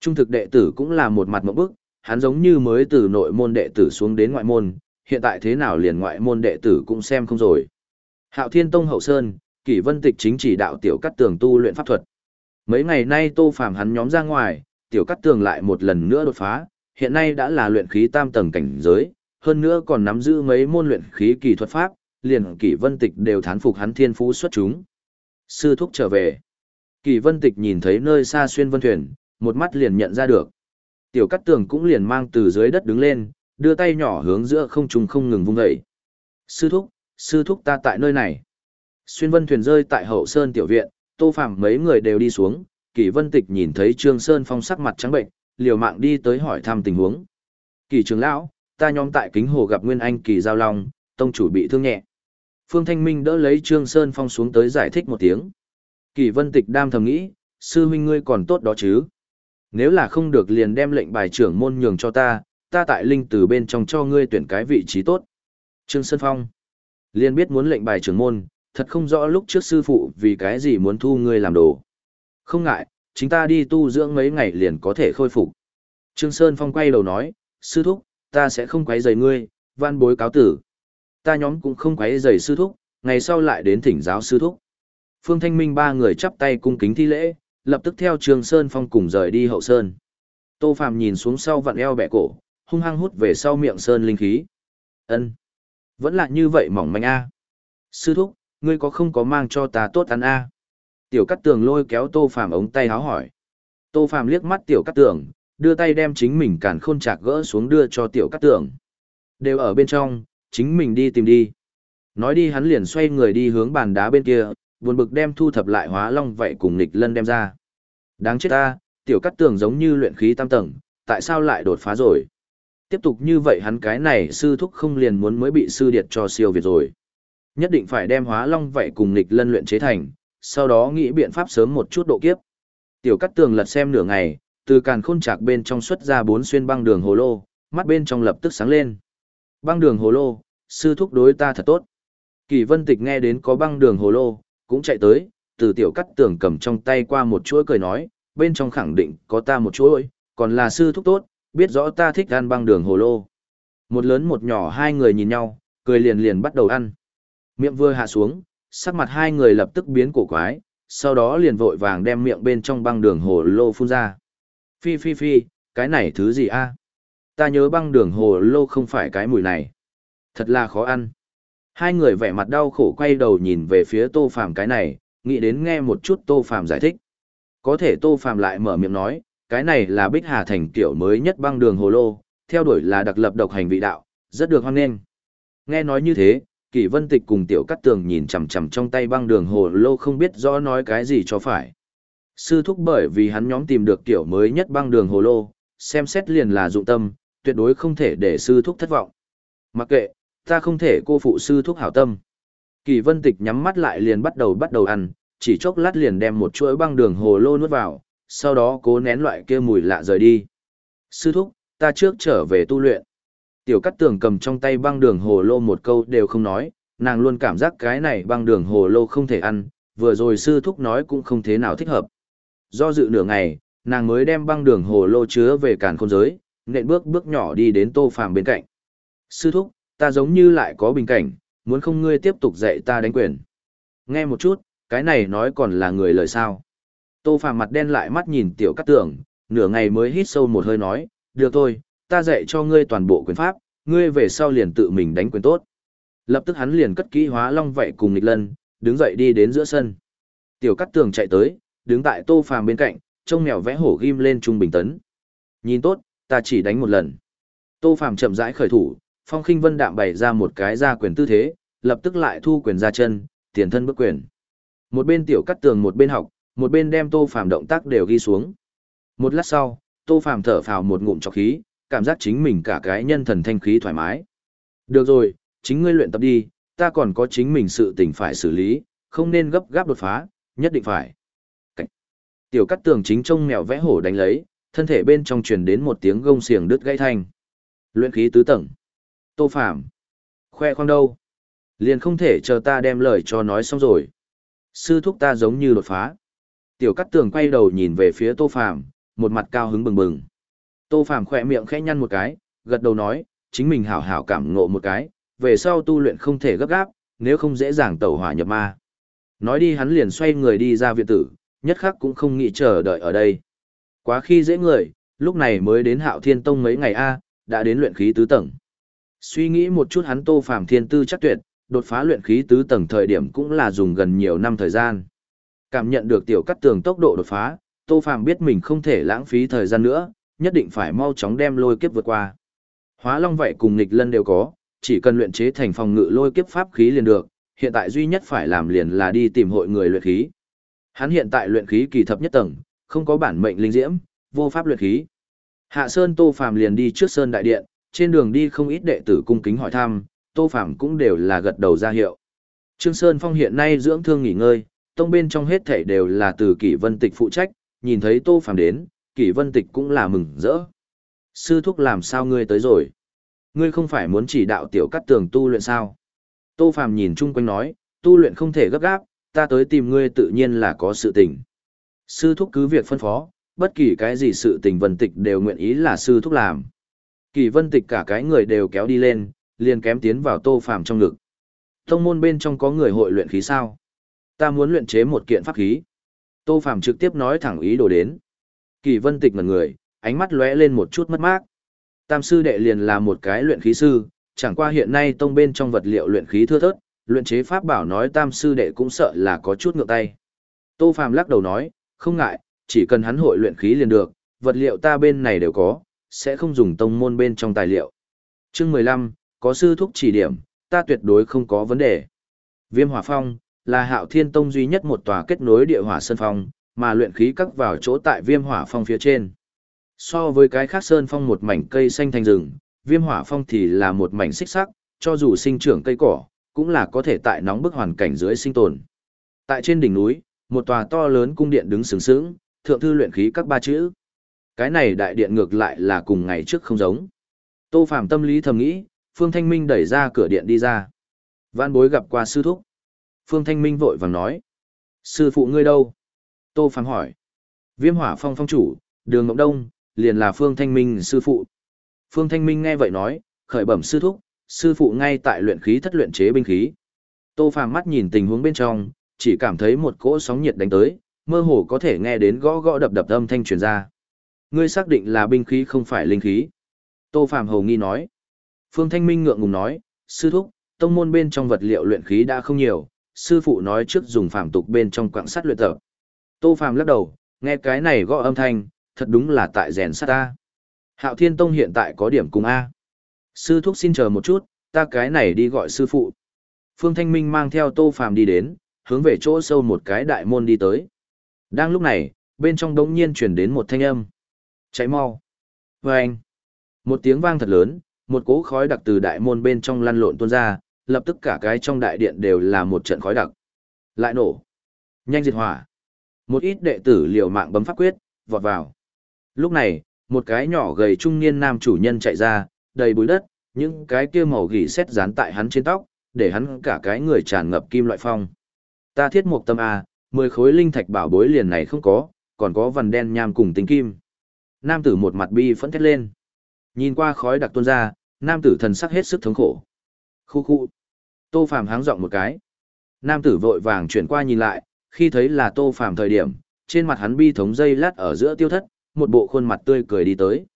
Trung thực đệ tử cũng là một mặt mộng bức, hắn giống như mới từ nội môn đệ tử xuống đến ngoại môn, hiện tại thế nào liền ngoại môn đệ tử cũng xem không rồi. Hạo Thiên Tông Hậu Sơn, Kỷ Vân Tịch chính chỉ đạo tiểu cắt tường tu luyện pháp thuật. Mấy ngày nay Tô Phàm hắn nhóm ra ngoài, tiểu cắt tường lại một lần nữa đột phá, hiện nay đã là luyện khí tam tầng cảnh giới, hơn nữa còn nắm giữ mấy môn luyện khí kỳ thuật pháp, liền Kỷ Vân Tịch đều thán phục hắn thiên phú xuất chúng. Sư thúc trở về. Kỷ Vân Tịch nhìn thấy nơi xa xuyên vân thuyền, một mắt liền nhận ra được. Tiểu cát tường cũng liền mang từ dưới đất đứng lên, đưa tay nhỏ hướng giữa không trung không ngừng vung dậy. Sư thúc, sư thúc ta tại nơi này. Xuyên vân thuyền rơi tại hậu sơn tiểu viện, tô phạm mấy người đều đi xuống, Kỷ Vân Tịch nhìn thấy Trương Sơn Phong sắc mặt trắng bệnh, liều mạng đi tới hỏi thăm tình huống. kỷ trưởng lão, ta nhóm tại kính hồ gặp Nguyên Anh Kỳ Giao Long, tông chủ bị thương nhẹ. Phương Thanh Minh đỡ lấy Trương Sơn Phong xuống tới giải thích một tiếng. Kỳ Vân Tịch đam thầm nghĩ, sư huynh ngươi còn tốt đó chứ. Nếu là không được liền đem lệnh bài trưởng môn nhường cho ta, ta tại linh từ bên trong cho ngươi tuyển cái vị trí tốt. Trương Sơn Phong. Liền biết muốn lệnh bài trưởng môn, thật không rõ lúc trước sư phụ vì cái gì muốn thu ngươi làm đồ. Không ngại, chúng ta đi tu dưỡng mấy ngày liền có thể khôi phục. Trương Sơn Phong quay đầu nói, sư thúc, ta sẽ không quấy rầy ngươi, van bối cáo tử. Ta nhóm cũng không quấy rầy sư thúc, ngày sau lại đến thỉnh giáo sư thúc. Phương Thanh Minh ba người chắp tay cung kính thi lễ, lập tức theo trường Sơn Phong cùng rời đi hậu sơn. Tô Phạm nhìn xuống sau vặn eo bẻ cổ, hung hăng hút về sau miệng sơn linh khí. Ân, Vẫn là như vậy mỏng manh a. Sư thúc, ngươi có không có mang cho ta tốt ăn a? Tiểu Cát Tường lôi kéo Tô Phàm ống tay háo hỏi. Tô Phàm liếc mắt Tiểu Cát Tường, đưa tay đem chính mình càn khôn chạc gỡ xuống đưa cho Tiểu Cát Tường. Đều ở bên trong, chính mình đi tìm đi. Nói đi hắn liền xoay người đi hướng bàn đá bên kia, buồn bực đem thu thập lại hóa long vậy cùng nịch lân đem ra. Đáng chết ta, Tiểu Cát Tường giống như luyện khí tam tầng, tại sao lại đột phá rồi? Tiếp tục như vậy hắn cái này sư thúc không liền muốn mới bị sư điệt cho siêu việt rồi. Nhất định phải đem hóa long vậy cùng nịch lân luyện chế thành, sau đó nghĩ biện pháp sớm một chút độ kiếp. Tiểu cát tường lật xem nửa ngày, từ càn khôn chạc bên trong xuất ra bốn xuyên băng đường hồ lô, mắt bên trong lập tức sáng lên. Băng đường hồ lô, sư thúc đối ta thật tốt. Kỳ vân tịch nghe đến có băng đường hồ lô, cũng chạy tới, từ tiểu cắt tường cầm trong tay qua một chuỗi cười nói, bên trong khẳng định có ta một chuỗi, còn là sư thúc tốt, biết rõ ta thích ăn băng đường hồ lô. Một lớn một nhỏ hai người nhìn nhau, cười liền liền bắt đầu ăn. Miệng vừa hạ xuống, sắc mặt hai người lập tức biến cổ quái, sau đó liền vội vàng đem miệng bên trong băng đường hồ lô phun ra. Phi phi phi, cái này thứ gì a? Ta nhớ băng đường hồ lô không phải cái mùi này. Thật là khó ăn. Hai người vẻ mặt đau khổ quay đầu nhìn về phía tô phàm cái này, nghĩ đến nghe một chút tô phàm giải thích. Có thể tô phàm lại mở miệng nói, cái này là bích hà thành kiểu mới nhất băng đường hồ lô, theo đuổi là đặc lập độc hành vị đạo, rất được hoan nghênh. Nghe nói như thế, Kỷ Vân Tịch cùng Tiểu Cát Tường nhìn chằm chằm trong tay băng đường hồ lô không biết rõ nói cái gì cho phải. Sư thúc bởi vì hắn nhóm tìm được kiểu mới nhất băng đường hồ lô, xem xét liền là dụng tâm, tuyệt đối không thể để sư thúc thất vọng. Mặc kệ, ta không thể cô phụ sư thúc hảo tâm. Kỳ Vân Tịch nhắm mắt lại liền bắt đầu bắt đầu ăn, chỉ chốc lát liền đem một chuỗi băng đường hồ lô nuốt vào, sau đó cố nén loại kia mùi lạ rời đi. Sư thúc, ta trước trở về tu luyện. Tiểu cắt tường cầm trong tay băng đường hồ lô một câu đều không nói, nàng luôn cảm giác cái này băng đường hồ lô không thể ăn, vừa rồi sư thúc nói cũng không thế nào thích hợp. Do dự nửa ngày, nàng mới đem băng đường hồ lô chứa về càn khôn giới, nện bước bước nhỏ đi đến tô phàm bên cạnh. Sư thúc, ta giống như lại có bình cảnh, muốn không ngươi tiếp tục dạy ta đánh quyền. Nghe một chút, cái này nói còn là người lời sao. Tô phàm mặt đen lại mắt nhìn tiểu cắt tường, nửa ngày mới hít sâu một hơi nói, được thôi, ta dạy cho ngươi toàn bộ quyền pháp, ngươi về sau liền tự mình đánh quyền tốt. Lập tức hắn liền cất kỹ hóa long vậy cùng nghịch lân, đứng dậy đi đến giữa sân. Tiểu cắt tường chạy tới, đứng tại tô phàm bên cạnh, trông mèo vẽ hổ ghim lên trung bình tấn. Nhìn tốt, ta chỉ đánh một lần. Tô phàm chậm rãi khởi thủ, phong khinh vân đạm bày ra một cái ra quyền tư thế, lập tức lại thu quyền ra chân, tiền thân bước quyền. Một bên tiểu cắt tường một bên học, một bên đem tô phàm động tác đều ghi xuống. Một lát sau, tô phàm thở phào một ngụm trọc khí, cảm giác chính mình cả cái nhân thần thanh khí thoải mái. Được rồi, chính ngươi luyện tập đi, ta còn có chính mình sự tình phải xử lý, không nên gấp gáp đột phá, nhất định phải. Tiểu cắt tường chính trông mèo vẽ hổ đánh lấy, thân thể bên trong truyền đến một tiếng gông xiềng đứt gãy thanh. Luyện khí tứ tầng. Tô Phạm. Khoe khoang đâu? Liền không thể chờ ta đem lời cho nói xong rồi. Sư thúc ta giống như đột phá. Tiểu cắt tường quay đầu nhìn về phía Tô Phạm, một mặt cao hứng bừng bừng. Tô Phạm khỏe miệng khẽ nhăn một cái, gật đầu nói, chính mình hảo hảo cảm ngộ một cái, về sau tu luyện không thể gấp gáp, nếu không dễ dàng tẩu hỏa nhập ma. Nói đi hắn liền xoay người đi ra viện tử, nhất khắc cũng không nghĩ chờ đợi ở đây. Quá khi dễ người, lúc này mới đến hạo thiên tông mấy ngày a đã đến luyện khí tứ tầng. Suy nghĩ một chút hắn tô phàm thiên tư chắc tuyệt, đột phá luyện khí tứ tầng thời điểm cũng là dùng gần nhiều năm thời gian. Cảm nhận được tiểu cắt tường tốc độ đột phá, tô phàm biết mình không thể lãng phí thời gian nữa, nhất định phải mau chóng đem lôi kiếp vượt qua. Hóa long vậy cùng nghịch lân đều có, chỉ cần luyện chế thành phòng ngự lôi kiếp pháp khí liền được, hiện tại duy nhất phải làm liền là đi tìm hội người luyện khí. Hắn hiện tại luyện khí kỳ thập nhất tầng, không có bản mệnh linh diễm, vô pháp luyện khí. Hạ Sơn Tô Phàm liền đi trước Sơn Đại Điện, trên đường đi không ít đệ tử cung kính hỏi thăm, Tô Phàm cũng đều là gật đầu ra hiệu. Trương Sơn Phong hiện nay dưỡng thương nghỉ ngơi, tông bên trong hết thảy đều là từ Kỷ Vân Tịch phụ trách, nhìn thấy Tô Phàm đến, Kỷ Vân Tịch cũng là mừng rỡ. Sư thúc làm sao ngươi tới rồi? Ngươi không phải muốn chỉ đạo tiểu cắt tường tu luyện sao? Tô Phàm nhìn chung quanh nói, tu luyện không thể gấp gáp, ta tới tìm ngươi tự nhiên là có sự tình. Sư thúc cứ việc phân phó, bất kỳ cái gì sự tình vân tịch đều nguyện ý là sư thúc làm. Kỳ vân tịch cả cái người đều kéo đi lên, liền kém tiến vào tô phàm trong ngực. Tông môn bên trong có người hội luyện khí sao? Ta muốn luyện chế một kiện pháp khí. Tô phàm trực tiếp nói thẳng ý đồ đến. Kỳ vân tịch ngần người, ánh mắt lóe lên một chút mất mát. Tam sư đệ liền là một cái luyện khí sư, chẳng qua hiện nay tông bên trong vật liệu luyện khí thưa thớt, luyện chế pháp bảo nói tam sư đệ cũng sợ là có chút ngược tay. Tô Phàm lắc đầu nói, không ngại, chỉ cần hắn hội luyện khí liền được, vật liệu ta bên này đều có, sẽ không dùng tông môn bên trong tài liệu. Chương 15, có sư thúc chỉ điểm, ta tuyệt đối không có vấn đề. Viêm Hỏa Phong là Hạo Thiên Tông duy nhất một tòa kết nối địa hỏa sơn phong, mà luyện khí cắt vào chỗ tại Viêm Hỏa Phong phía trên. So với cái khác sơn phong một mảnh cây xanh thành rừng, Viêm Hỏa Phong thì là một mảnh xích sắc, cho dù sinh trưởng cây cỏ, cũng là có thể tại nóng bức hoàn cảnh dưới sinh tồn. Tại trên đỉnh núi, một tòa to lớn cung điện đứng sướng sướng, thượng thư luyện khí các ba chữ. Cái này đại điện ngược lại là cùng ngày trước không giống. Tô phạm tâm lý thầm nghĩ, Phương Thanh Minh đẩy ra cửa điện đi ra. Vãn bối gặp qua sư thúc. Phương Thanh Minh vội vàng nói. Sư phụ ngươi đâu? Tô phạm hỏi. Viêm hỏa phong phong chủ, đường Ngọc Đông, liền là Phương Thanh Minh sư phụ. Phương Thanh Minh nghe vậy nói, khởi bẩm sư thúc, sư phụ ngay tại luyện khí thất luyện chế binh khí. Tô Phàm mắt nhìn tình huống bên trong, chỉ cảm thấy một cỗ sóng nhiệt đánh tới, mơ hồ có thể nghe đến gõ gõ đập đập âm thanh truyền ra. Ngươi xác định là binh khí không phải linh khí. Tô Phàm hầu nghi nói. Phương Thanh Minh ngượng ngùng nói, sư thúc, tông môn bên trong vật liệu luyện khí đã không nhiều, sư phụ nói trước dùng phàm tục bên trong quặng sắt luyện tập. Tô Phàm lắc đầu, nghe cái này gõ âm thanh, thật đúng là tại rèn sắt ta. Hạo Thiên Tông hiện tại có điểm cùng A. Sư thúc xin chờ một chút, ta cái này đi gọi sư phụ. Phương Thanh Minh mang theo Tô Phàm đi đến, hướng về chỗ sâu một cái đại môn đi tới. Đang lúc này, bên trong đống nhiên chuyển đến một thanh âm. Cháy mau. Và anh. Một tiếng vang thật lớn, một cỗ khói đặc từ đại môn bên trong lăn lộn tuôn ra, lập tức cả cái trong đại điện đều là một trận khói đặc. Lại nổ. Nhanh diệt hỏa. Một ít đệ tử liều mạng bấm pháp quyết, vọt vào. Lúc này, một cái nhỏ gầy trung niên nam chủ nhân chạy ra, đầy bụi đất, những cái kia màu gỉ xét dán tại hắn trên tóc, để hắn cả cái người tràn ngập kim loại phong. Ta thiết một tâm A, mười khối linh thạch bảo bối liền này không có, còn có vằn đen nham cùng tính kim. Nam tử một mặt bi phẫn thét lên. Nhìn qua khói đặc tuôn ra, nam tử thần sắc hết sức thống khổ. Khu khu. Tô Phàm háng giọng một cái. Nam tử vội vàng chuyển qua nhìn lại, khi thấy là Tô Phàm thời điểm, trên mặt hắn bi thống dây lát ở giữa tiêu thất, một bộ khuôn mặt tươi cười đi tới.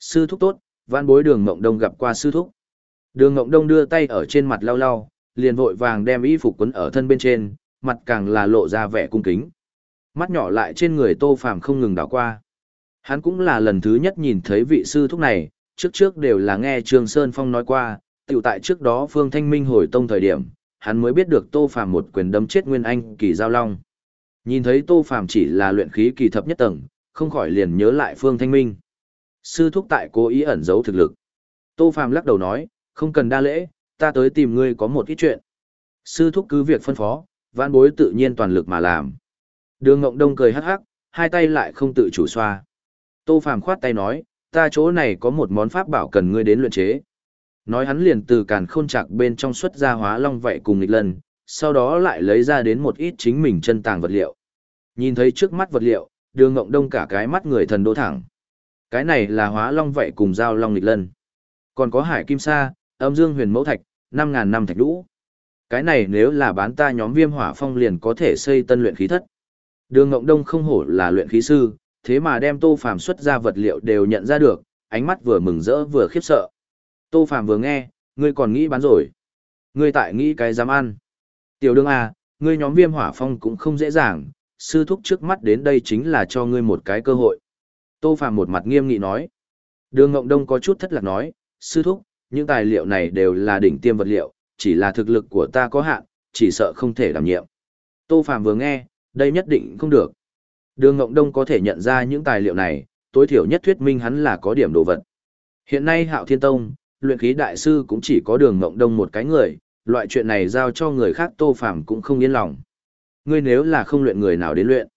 Sư thúc tốt, văn bối đường Ngộng Đông gặp qua sư thúc. Đường Ngộng Đông đưa tay ở trên mặt lau lau, liền vội vàng đem y phục quấn ở thân bên trên, mặt càng là lộ ra vẻ cung kính. Mắt nhỏ lại trên người Tô Phàm không ngừng đảo qua. Hắn cũng là lần thứ nhất nhìn thấy vị sư thúc này, trước trước đều là nghe Trường Sơn Phong nói qua, tiểu tại trước đó Phương Thanh Minh hồi tông thời điểm, hắn mới biết được Tô Phàm một quyền đấm chết Nguyên Anh kỳ giao long. Nhìn thấy Tô Phàm chỉ là luyện khí kỳ thập nhất tầng, không khỏi liền nhớ lại Phương Thanh Minh. Sư thúc tại cố ý ẩn giấu thực lực. Tô Phàm lắc đầu nói, không cần đa lễ, ta tới tìm ngươi có một ít chuyện. Sư thúc cứ việc phân phó, vãn bối tự nhiên toàn lực mà làm. Đường Ngộng Đông cười hắc hắc, hai tay lại không tự chủ xoa. Tô Phàm khoát tay nói, ta chỗ này có một món pháp bảo cần ngươi đến luyện chế. Nói hắn liền từ càn khôn chạc bên trong xuất ra hóa long vậy cùng nghịch lần, sau đó lại lấy ra đến một ít chính mình chân tàng vật liệu. Nhìn thấy trước mắt vật liệu, đường ngộng đông cả cái mắt người thần đô thẳng. Cái này là hóa long vậy cùng giao long nghịch lân. Còn có hải kim sa, âm dương huyền mẫu thạch, 5.000 năm thạch lũ. Cái này nếu là bán ta nhóm viêm hỏa phong liền có thể xây tân luyện khí thất. Đường Ngộng Đông không hổ là luyện khí sư, thế mà đem Tô Phàm xuất ra vật liệu đều nhận ra được, ánh mắt vừa mừng rỡ vừa khiếp sợ. Tô Phàm vừa nghe, ngươi còn nghĩ bán rồi. Ngươi tại nghĩ cái dám ăn. Tiểu đương à, ngươi nhóm viêm hỏa phong cũng không dễ dàng, sư thúc trước mắt đến đây chính là cho ngươi một cái cơ hội. Tô Phạm một mặt nghiêm nghị nói. Đường Ngộng Đông có chút thất lạc nói, sư thúc, những tài liệu này đều là đỉnh tiêm vật liệu, chỉ là thực lực của ta có hạn, chỉ sợ không thể đảm nhiệm. Tô Phạm vừa nghe, đây nhất định không được. Đường Ngộng Đông có thể nhận ra những tài liệu này, tối thiểu nhất thuyết minh hắn là có điểm đồ vật. Hiện nay Hạo Thiên Tông, luyện khí đại sư cũng chỉ có Đường Ngộng Đông một cái người, loại chuyện này giao cho người khác Tô Phàm cũng không yên lòng. Ngươi nếu là không luyện người nào đến luyện,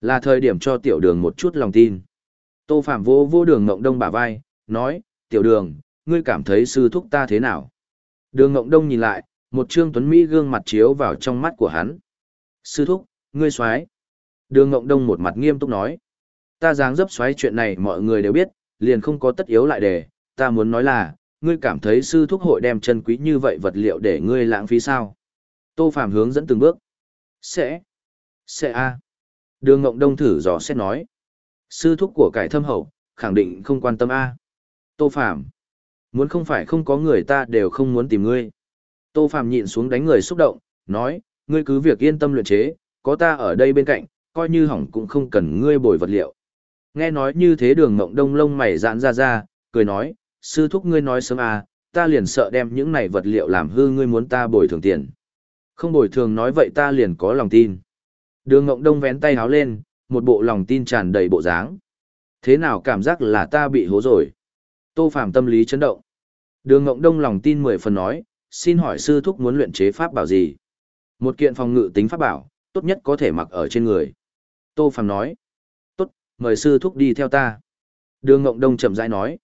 là thời điểm cho tiểu đường một chút lòng tin. Tô Phạm vô vô Đường Ngộng Đông bả vai, nói, tiểu đường, ngươi cảm thấy sư thúc ta thế nào? Đường Ngộng Đông nhìn lại, một trương tuấn Mỹ gương mặt chiếu vào trong mắt của hắn. Sư thúc, ngươi xoái. Đường Ngộng Đông một mặt nghiêm túc nói. Ta dáng dấp xoáy chuyện này mọi người đều biết, liền không có tất yếu lại để, ta muốn nói là, ngươi cảm thấy sư thúc hội đem chân quý như vậy vật liệu để ngươi lãng phí sao? Tô Phạm hướng dẫn từng bước. Sẽ. Sẽ a. Đường Ngộng Đông thử dò xét nói. Sư thúc của cải thâm hậu, khẳng định không quan tâm a. Tô Phạm. Muốn không phải không có người ta đều không muốn tìm ngươi. Tô Phạm nhịn xuống đánh người xúc động, nói, ngươi cứ việc yên tâm luyện chế, có ta ở đây bên cạnh, coi như hỏng cũng không cần ngươi bồi vật liệu. Nghe nói như thế đường mộng đông lông mày giãn ra ra, cười nói, sư thúc ngươi nói sớm à, ta liền sợ đem những này vật liệu làm hư ngươi muốn ta bồi thường tiền. Không bồi thường nói vậy ta liền có lòng tin. Đường mộng đông vén tay háo lên, một bộ lòng tin tràn đầy bộ dáng. Thế nào cảm giác là ta bị hố rồi? Tô Phạm tâm lý chấn động. Đường Ngộng đông lòng tin mười phần nói, xin hỏi sư thúc muốn luyện chế pháp bảo gì? Một kiện phòng ngự tính pháp bảo, tốt nhất có thể mặc ở trên người. Tô Phàm nói, tốt, mời sư thúc đi theo ta. Đường Ngộng Đông chậm rãi nói,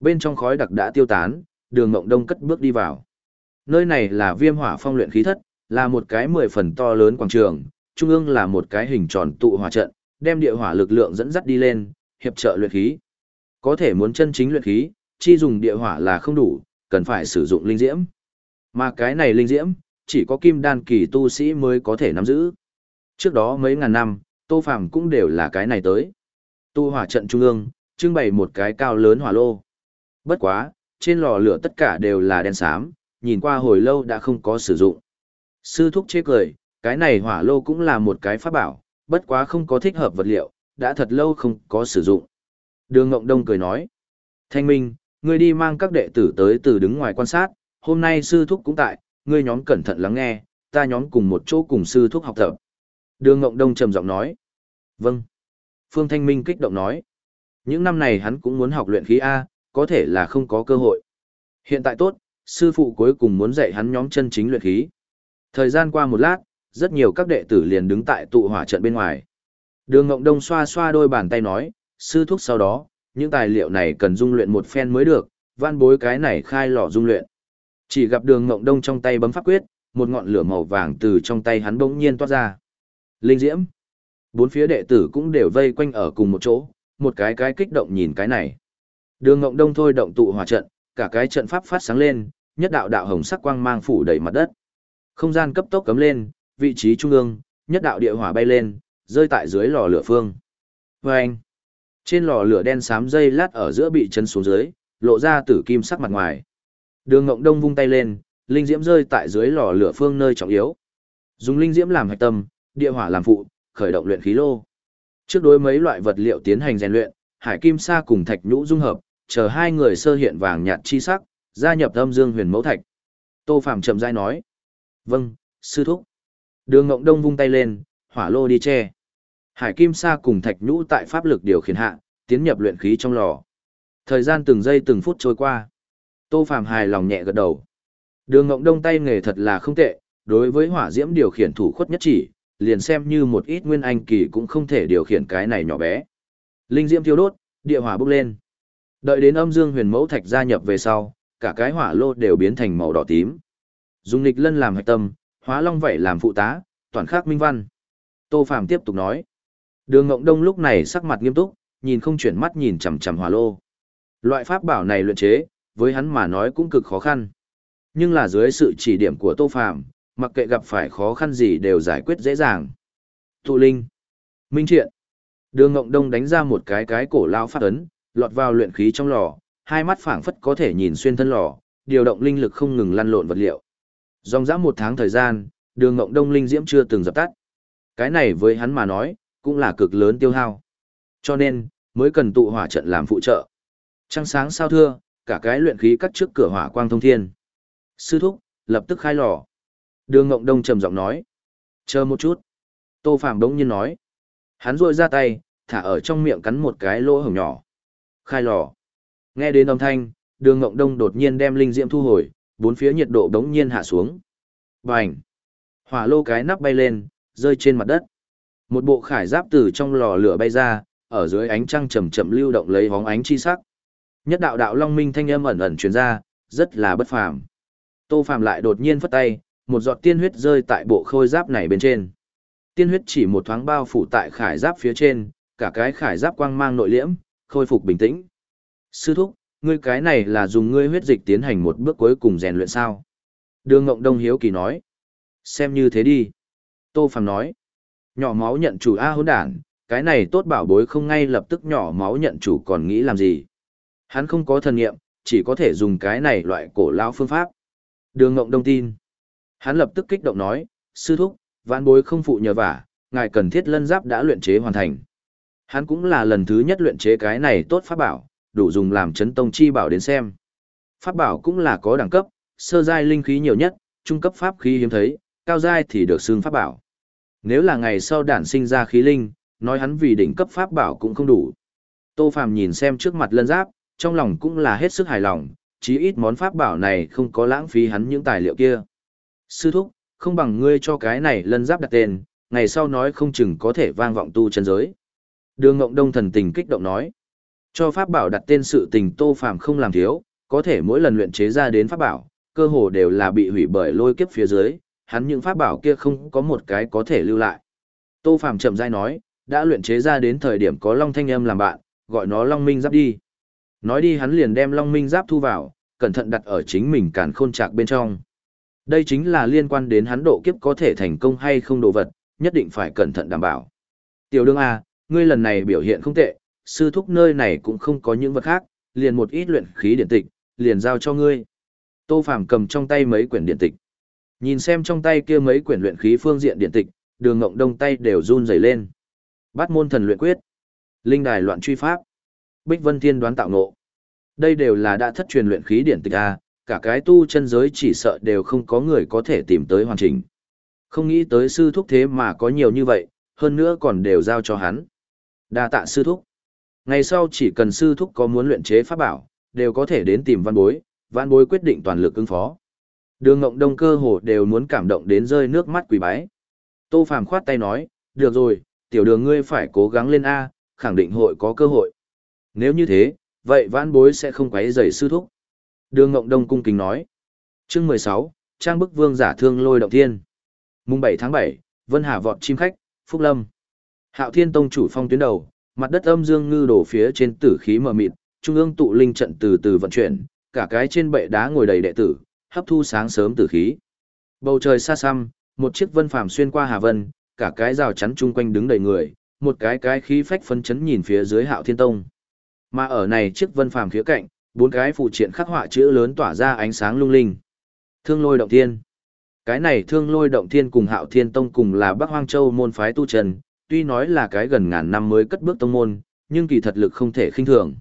bên trong khói đặc đã tiêu tán, đường Ngộng Đông cất bước đi vào. Nơi này là viêm hỏa phong luyện khí thất, là một cái mười phần to lớn quảng trường, trung ương là một cái hình tròn tụ hỏa trận, đem địa hỏa lực lượng dẫn dắt đi lên, hiệp trợ luyện khí. Có thể muốn chân chính luyện khí, chi dùng địa hỏa là không đủ, cần phải sử dụng linh diễm. Mà cái này linh diễm, chỉ có kim đan kỳ tu sĩ mới có thể nắm giữ. Trước đó mấy ngàn năm, Tô Phàm cũng đều là cái này tới. Tu hỏa trận trung ương, trưng bày một cái cao lớn hỏa lô. Bất quá, trên lò lửa tất cả đều là đen xám, nhìn qua hồi lâu đã không có sử dụng. Sư thúc chế cười, cái này hỏa lô cũng là một cái pháp bảo, bất quá không có thích hợp vật liệu, đã thật lâu không có sử dụng. Đường Ngộng Đông cười nói, Thanh Minh, ngươi đi mang các đệ tử tới từ đứng ngoài quan sát, hôm nay sư thúc cũng tại, ngươi nhóm cẩn thận lắng nghe, ta nhóm cùng một chỗ cùng sư thúc học tập. Đường Ngộng Đông trầm giọng nói. Vâng. Phương Thanh Minh kích động nói. Những năm này hắn cũng muốn học luyện khí A, có thể là không có cơ hội. Hiện tại tốt, sư phụ cuối cùng muốn dạy hắn nhóm chân chính luyện khí. Thời gian qua một lát, rất nhiều các đệ tử liền đứng tại tụ hỏa trận bên ngoài. Đường Ngộng Đông xoa xoa đôi bàn tay nói, sư thúc sau đó, những tài liệu này cần dung luyện một phen mới được, van bối cái này khai lò dung luyện. Chỉ gặp đường Ngộng Đông trong tay bấm pháp quyết, một ngọn lửa màu vàng từ trong tay hắn bỗng nhiên toát ra. Linh diễm. Bốn phía đệ tử cũng đều vây quanh ở cùng một chỗ, một cái cái kích động nhìn cái này. Đường Ngộng Đông thôi động tụ hỏa trận, cả cái trận pháp phát sáng lên, nhất đạo đạo hồng sắc quang mang phủ đầy mặt đất. Không gian cấp tốc cấm lên, vị trí trung ương, nhất đạo địa hỏa bay lên, rơi tại dưới lò lửa phương. Vâng! Trên lò lửa đen xám dây lát ở giữa bị chân xuống dưới, lộ ra tử kim sắc mặt ngoài. Đường Ngộng Đông vung tay lên, linh diễm rơi tại dưới lò lửa phương nơi trọng yếu. Dùng linh diễm làm hạch tâm, địa hỏa làm phụ, khởi động luyện khí lô. Trước đối mấy loại vật liệu tiến hành rèn luyện, hải kim sa cùng thạch nhũ dung hợp, chờ hai người sơ hiện vàng nhạt chi sắc, gia nhập âm dương huyền mẫu thạch. Tô Phàm chậm rãi nói: "Vâng, sư thúc." Đường Ngộng Đông vung tay lên, hỏa lô đi che. Hải kim sa cùng thạch nhũ tại pháp lực điều khiển hạ, tiến nhập luyện khí trong lò. Thời gian từng giây từng phút trôi qua. Tô Phàm hài lòng nhẹ gật đầu. Đường Ngộng Đông tay nghề thật là không tệ, đối với hỏa diễm điều khiển thủ khuất nhất chỉ, liền xem như một ít nguyên anh kỳ cũng không thể điều khiển cái này nhỏ bé. Linh diễm thiêu đốt, địa hỏa bốc lên. Đợi đến âm dương huyền mẫu thạch gia nhập về sau, cả cái hỏa lô đều biến thành màu đỏ tím. Dùng lịch lân làm hạch tâm, hóa long vậy làm phụ tá, toàn khắc minh văn. Tô Phàm tiếp tục nói. Đường Ngộng Đông lúc này sắc mặt nghiêm túc, nhìn không chuyển mắt nhìn chằm chằm hỏa lô. Loại pháp bảo này luyện chế, với hắn mà nói cũng cực khó khăn. Nhưng là dưới sự chỉ điểm của Tô Phàm, mặc kệ gặp phải khó khăn gì đều giải quyết dễ dàng. Tụ linh, Minh Triện. Đường Ngộng Đông đánh ra một cái cái cổ lao phát ấn, lọt vào luyện khí trong lò, hai mắt phảng phất có thể nhìn xuyên thân lò, điều động linh lực không ngừng lăn lộn vật liệu. Dòng dã một tháng thời gian, đường Ngộng Đông linh diễm chưa từng dập tắt. Cái này với hắn mà nói, cũng là cực lớn tiêu hao. Cho nên, mới cần tụ hỏa trận làm phụ trợ. Trăng sáng sao thưa, cả cái luyện khí cắt trước cửa hỏa quang thông thiên. Sư thúc, lập tức khai lò. Đường Ngộng Đông trầm giọng nói. Chờ một chút. Tô Phạm đống nhiên nói. Hắn rội ra tay, thả ở trong miệng cắn một cái lỗ hổng nhỏ. Khai lò. Nghe đến âm thanh, đường Ngộng Đông đột nhiên đem linh diễm thu hồi, bốn phía nhiệt độ đống nhiên hạ xuống. Bành. Hỏa lô cái nắp bay lên, rơi trên mặt đất. Một bộ khải giáp từ trong lò lửa bay ra, ở dưới ánh trăng chậm chậm lưu động lấy bóng ánh chi sắc. Nhất đạo đạo long minh thanh âm ẩn ẩn truyền ra, rất là bất phàm. Tô Phàm lại đột nhiên phất tay, một giọt tiên huyết rơi tại bộ khôi giáp này bên trên. Tiên huyết chỉ một thoáng bao phủ tại khải giáp phía trên, cả cái khải giáp quang mang nội liễm, khôi phục bình tĩnh. Sư thúc, ngươi cái này là dùng ngươi huyết dịch tiến hành một bước cuối cùng rèn luyện sao? Đường Ngộng Đông hiếu kỳ nói. Xem như thế đi. Tô Phàm nói. Nhỏ máu nhận chủ A hỗn đản, cái này tốt bảo bối không ngay lập tức nhỏ máu nhận chủ còn nghĩ làm gì. Hắn không có thần nghiệm, chỉ có thể dùng cái này loại cổ lão phương pháp. Đường Ngộng Đông tin. Hắn lập tức kích động nói, sư thúc, vãn bối không phụ nhờ vả, ngài cần thiết lân giáp đã luyện chế hoàn thành. Hắn cũng là lần thứ nhất luyện chế cái này tốt pháp bảo, đủ dùng làm chấn tông chi bảo đến xem. Pháp bảo cũng là có đẳng cấp, sơ giai linh khí nhiều nhất, trung cấp pháp khí hiếm thấy, cao giai thì được xương pháp bảo. Nếu là ngày sau đản sinh ra khí linh, nói hắn vì đỉnh cấp pháp bảo cũng không đủ. Tô Phàm nhìn xem trước mặt lân giáp, trong lòng cũng là hết sức hài lòng, chí ít món pháp bảo này không có lãng phí hắn những tài liệu kia. Sư thúc, không bằng ngươi cho cái này lân giáp đặt tên, ngày sau nói không chừng có thể vang vọng tu chân giới. Đường Ngộng Đông thần tình kích động nói, cho pháp bảo đặt tên sự tình Tô Phàm không làm thiếu, có thể mỗi lần luyện chế ra đến pháp bảo, cơ hồ đều là bị hủy bởi lôi kiếp phía dưới, hắn những pháp bảo kia không có một cái có thể lưu lại. Tô Phàm chậm rãi nói, đã luyện chế ra đến thời điểm có Long Thanh Âm làm bạn, gọi nó Long Minh Giáp đi. Nói đi hắn liền đem Long Minh Giáp thu vào, cẩn thận đặt ở chính mình càn khôn trạc bên trong. Đây chính là liên quan đến hắn độ kiếp có thể thành công hay không đồ vật, nhất định phải cẩn thận đảm bảo. Tiểu đương A, ngươi lần này biểu hiện không tệ, sư thúc nơi này cũng không có những vật khác, liền một ít luyện khí điện tịch, liền giao cho ngươi. Tô Phàm cầm trong tay mấy quyển điện tịch. Nhìn xem trong tay kia mấy quyển luyện khí phương diện điện tịch, đường ngộng đông tay đều run rẩy lên. Bát môn thần luyện quyết, linh đài loạn truy pháp, bích vân thiên đoán tạo ngộ. Đây đều là đã thất truyền luyện khí điển tịch A, cả cái tu chân giới chỉ sợ đều không có người có thể tìm tới hoàn chỉnh. Không nghĩ tới sư thúc thế mà có nhiều như vậy, hơn nữa còn đều giao cho hắn. đa tạ sư thúc. Ngày sau chỉ cần sư thúc có muốn luyện chế pháp bảo, đều có thể đến tìm văn bối, văn bối quyết định toàn lực ứng phó. Đường Ngộng Đông cơ hồ đều muốn cảm động đến rơi nước mắt quỳ bái. Tô Phàm khoát tay nói, được rồi, tiểu đường ngươi phải cố gắng lên A, khẳng định hội có cơ hội. Nếu như thế, vậy vãn bối sẽ không quấy rầy sư thúc. Đường Ngộng Đông cung kính nói. Chương mười sáu, Trang bức vương giả thương lôi động thiên. Mùng bảy tháng bảy, Vân Hà vọt chim khách, Phúc Lâm. Hạo Thiên Tông chủ phong tuyến đầu, mặt đất âm dương ngư đổ phía trên tử khí mờ mịt, trung ương tụ linh trận từ từ vận chuyển, cả cái trên bệ đá ngồi đầy đệ tử, hấp thu sáng sớm tử khí. Bầu trời xa xăm, một chiếc vân phàm xuyên qua hà vân, cả cái rào chắn chung quanh đứng đầy người, một cái cái khí phách phấn chấn nhìn phía dưới Hạo Thiên Tông. Mà ở này chiếc vân phàm khía cạnh, bốn cái phụ triện khắc họa chữ lớn tỏa ra ánh sáng lung linh. Thương lôi động thiên. Cái này thương lôi động thiên cùng hạo thiên tông cùng là Bắc Hoang Châu môn phái tu trần, tuy nói là cái gần ngàn năm mới cất bước tông môn, nhưng kỳ thật lực không thể khinh thường.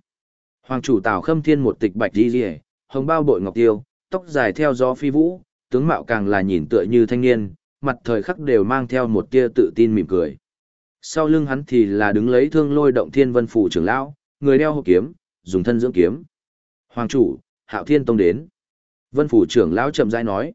Hoàng chủ Tào Khâm Thiên một tịch bạch đi rìa, hồng bao bội ngọc tiêu, tóc dài theo gió phi vũ, tướng mạo càng là nhìn tựa như thanh niên, mặt thời khắc đều mang theo một tia tự tin mỉm cười. Sau lưng hắn thì là đứng lấy thương lôi động thiên vân phủ trưởng lão, người đeo hộp kiếm, dùng thân dưỡng kiếm. Hoàng chủ, Hạo Thiên Tông đến. Vân phủ trưởng lão chậm rãi nói.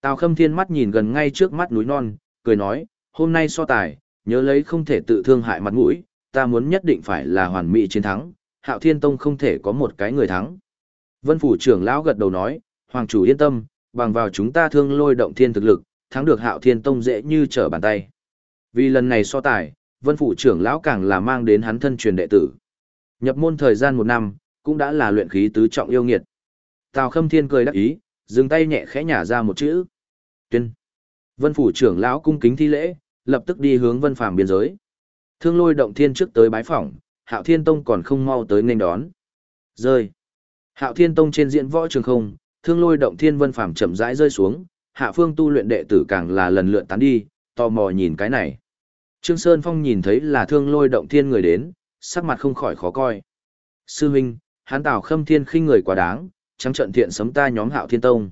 Tào Khâm Thiên mắt nhìn gần ngay trước mắt núi non, cười nói, hôm nay so tài, nhớ lấy không thể tự thương hại mặt mũi, ta muốn nhất định phải là hoàn mỹ chiến thắng, Hạo Thiên Tông không thể có một cái người thắng. Vân phủ trưởng lão gật đầu nói, hoàng chủ yên tâm, bằng vào chúng ta thương lôi động thiên thực lực, thắng được hạo thiên tông dễ như trở bàn tay. Vì lần này so tài, vân phủ trưởng lão càng là mang đến hắn thân truyền đệ tử. Nhập môn thời gian một năm, cũng đã là luyện khí tứ trọng yêu nghiệt. Tào khâm thiên cười đắc ý, dừng tay nhẹ khẽ nhả ra một chữ. Tuyên. Vân phủ trưởng lão cung kính thi lễ, lập tức đi hướng vân phàm biên giới. Thương lôi động thiên trước tới bái phỏng, hạo thiên tông còn không mau tới nghênh đón. Rơi. Hạo thiên tông trên diện võ trường không, thương lôi động thiên vân phàm chậm rãi rơi xuống, hạ phương tu luyện đệ tử càng là lần lượt tán đi, tò mò nhìn cái này. Trương Sơn Phong nhìn thấy là thương lôi động thiên người đến, sắc mặt không khỏi khó coi. Sư huynh, hán tào khâm thiên khinh người quá đáng, trắng trận thiện sấm ta nhóm hạo thiên tông.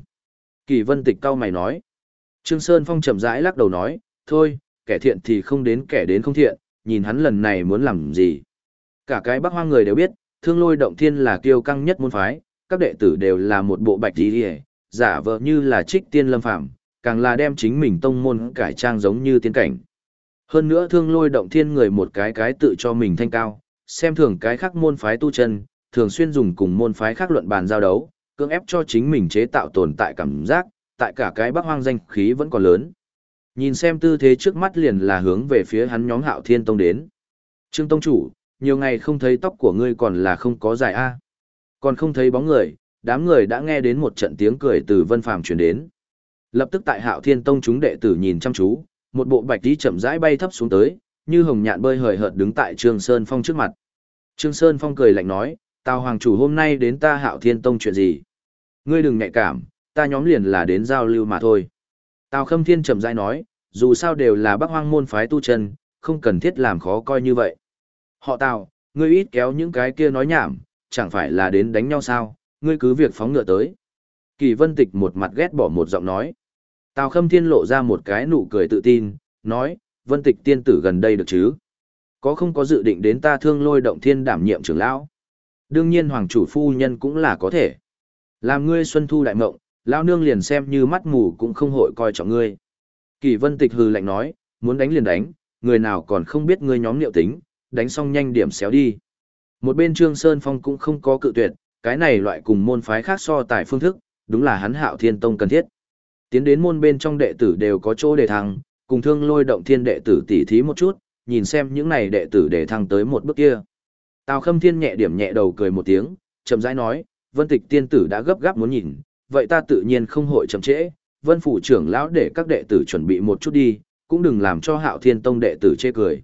Kỳ vân tịch cao mày nói. Trương Sơn Phong chậm rãi lắc đầu nói, thôi, kẻ thiện thì không đến kẻ đến không thiện, nhìn hắn lần này muốn làm gì. Cả cái bắc hoang người đều biết, thương lôi động thiên là kiêu căng nhất môn phái, các đệ tử đều là một bộ bạch đi hề, giả vờ như là trích tiên lâm phạm, càng là đem chính mình tông môn cải trang giống như tiên cảnh. Hơn nữa thương lôi động thiên người một cái cái tự cho mình thanh cao, xem thường cái khác môn phái tu chân, thường xuyên dùng cùng môn phái khác luận bàn giao đấu, cưỡng ép cho chính mình chế tạo tồn tại cảm giác, tại cả cái bắc hoang danh khí vẫn còn lớn. Nhìn xem tư thế trước mắt liền là hướng về phía hắn nhóm hạo thiên tông đến. Trương Tông Chủ, nhiều ngày không thấy tóc của ngươi còn là không có dài a Còn không thấy bóng người, đám người đã nghe đến một trận tiếng cười từ vân phàm truyền đến. Lập tức tại hạo thiên tông chúng đệ tử nhìn chăm chú, một bộ bạch tí chậm rãi bay thấp xuống tới, như hồng nhạn bơi hời hợt đứng tại Trương Sơn Phong trước mặt. Trương Sơn Phong cười lạnh nói, Tào Hoàng chủ hôm nay đến ta hạo thiên tông chuyện gì? Ngươi đừng nhạy cảm, ta nhóm liền là đến giao lưu mà thôi. Tào Khâm Thiên chậm rãi nói, dù sao đều là Bắc hoang môn phái tu chân, không cần thiết làm khó coi như vậy. Họ Tào, ngươi ít kéo những cái kia nói nhảm, chẳng phải là đến đánh nhau sao, ngươi cứ việc phóng ngựa tới. Kỳ vân tịch một mặt ghét bỏ một giọng nói. Tào Khâm Thiên lộ ra một cái nụ cười tự tin, nói, vân tịch tiên tử gần đây được chứ? Có không có dự định đến ta thương lôi động thiên đảm nhiệm trưởng lão? Đương nhiên hoàng chủ phu nhân cũng là có thể. Làm ngươi xuân thu đại mộng, lão nương liền xem như mắt mù cũng không hội coi trọng ngươi. Kỳ vân tịch hừ lạnh nói, muốn đánh liền đánh, người nào còn không biết ngươi nhóm liệu tính, đánh xong nhanh điểm xéo đi. Một bên Trương Sơn Phong cũng không có cự tuyệt, cái này loại cùng môn phái khác so tài phương thức, đúng là hắn hạo thiên tông cần thiết. Tiến đến môn bên trong đệ tử đều có chỗ để thăng, cùng thương lôi động thiên đệ tử tỉ thí một chút, nhìn xem những này đệ tử để thăng tới một bước kia. Tào Khâm Thiên nhẹ điểm nhẹ đầu cười một tiếng, chậm rãi nói, Vân Tịch tiên tử đã gấp gáp muốn nhìn, vậy ta tự nhiên không hội chậm trễ, Vân phủ trưởng lão để các đệ tử chuẩn bị một chút đi, cũng đừng làm cho Hạo Thiên tông đệ tử chê cười.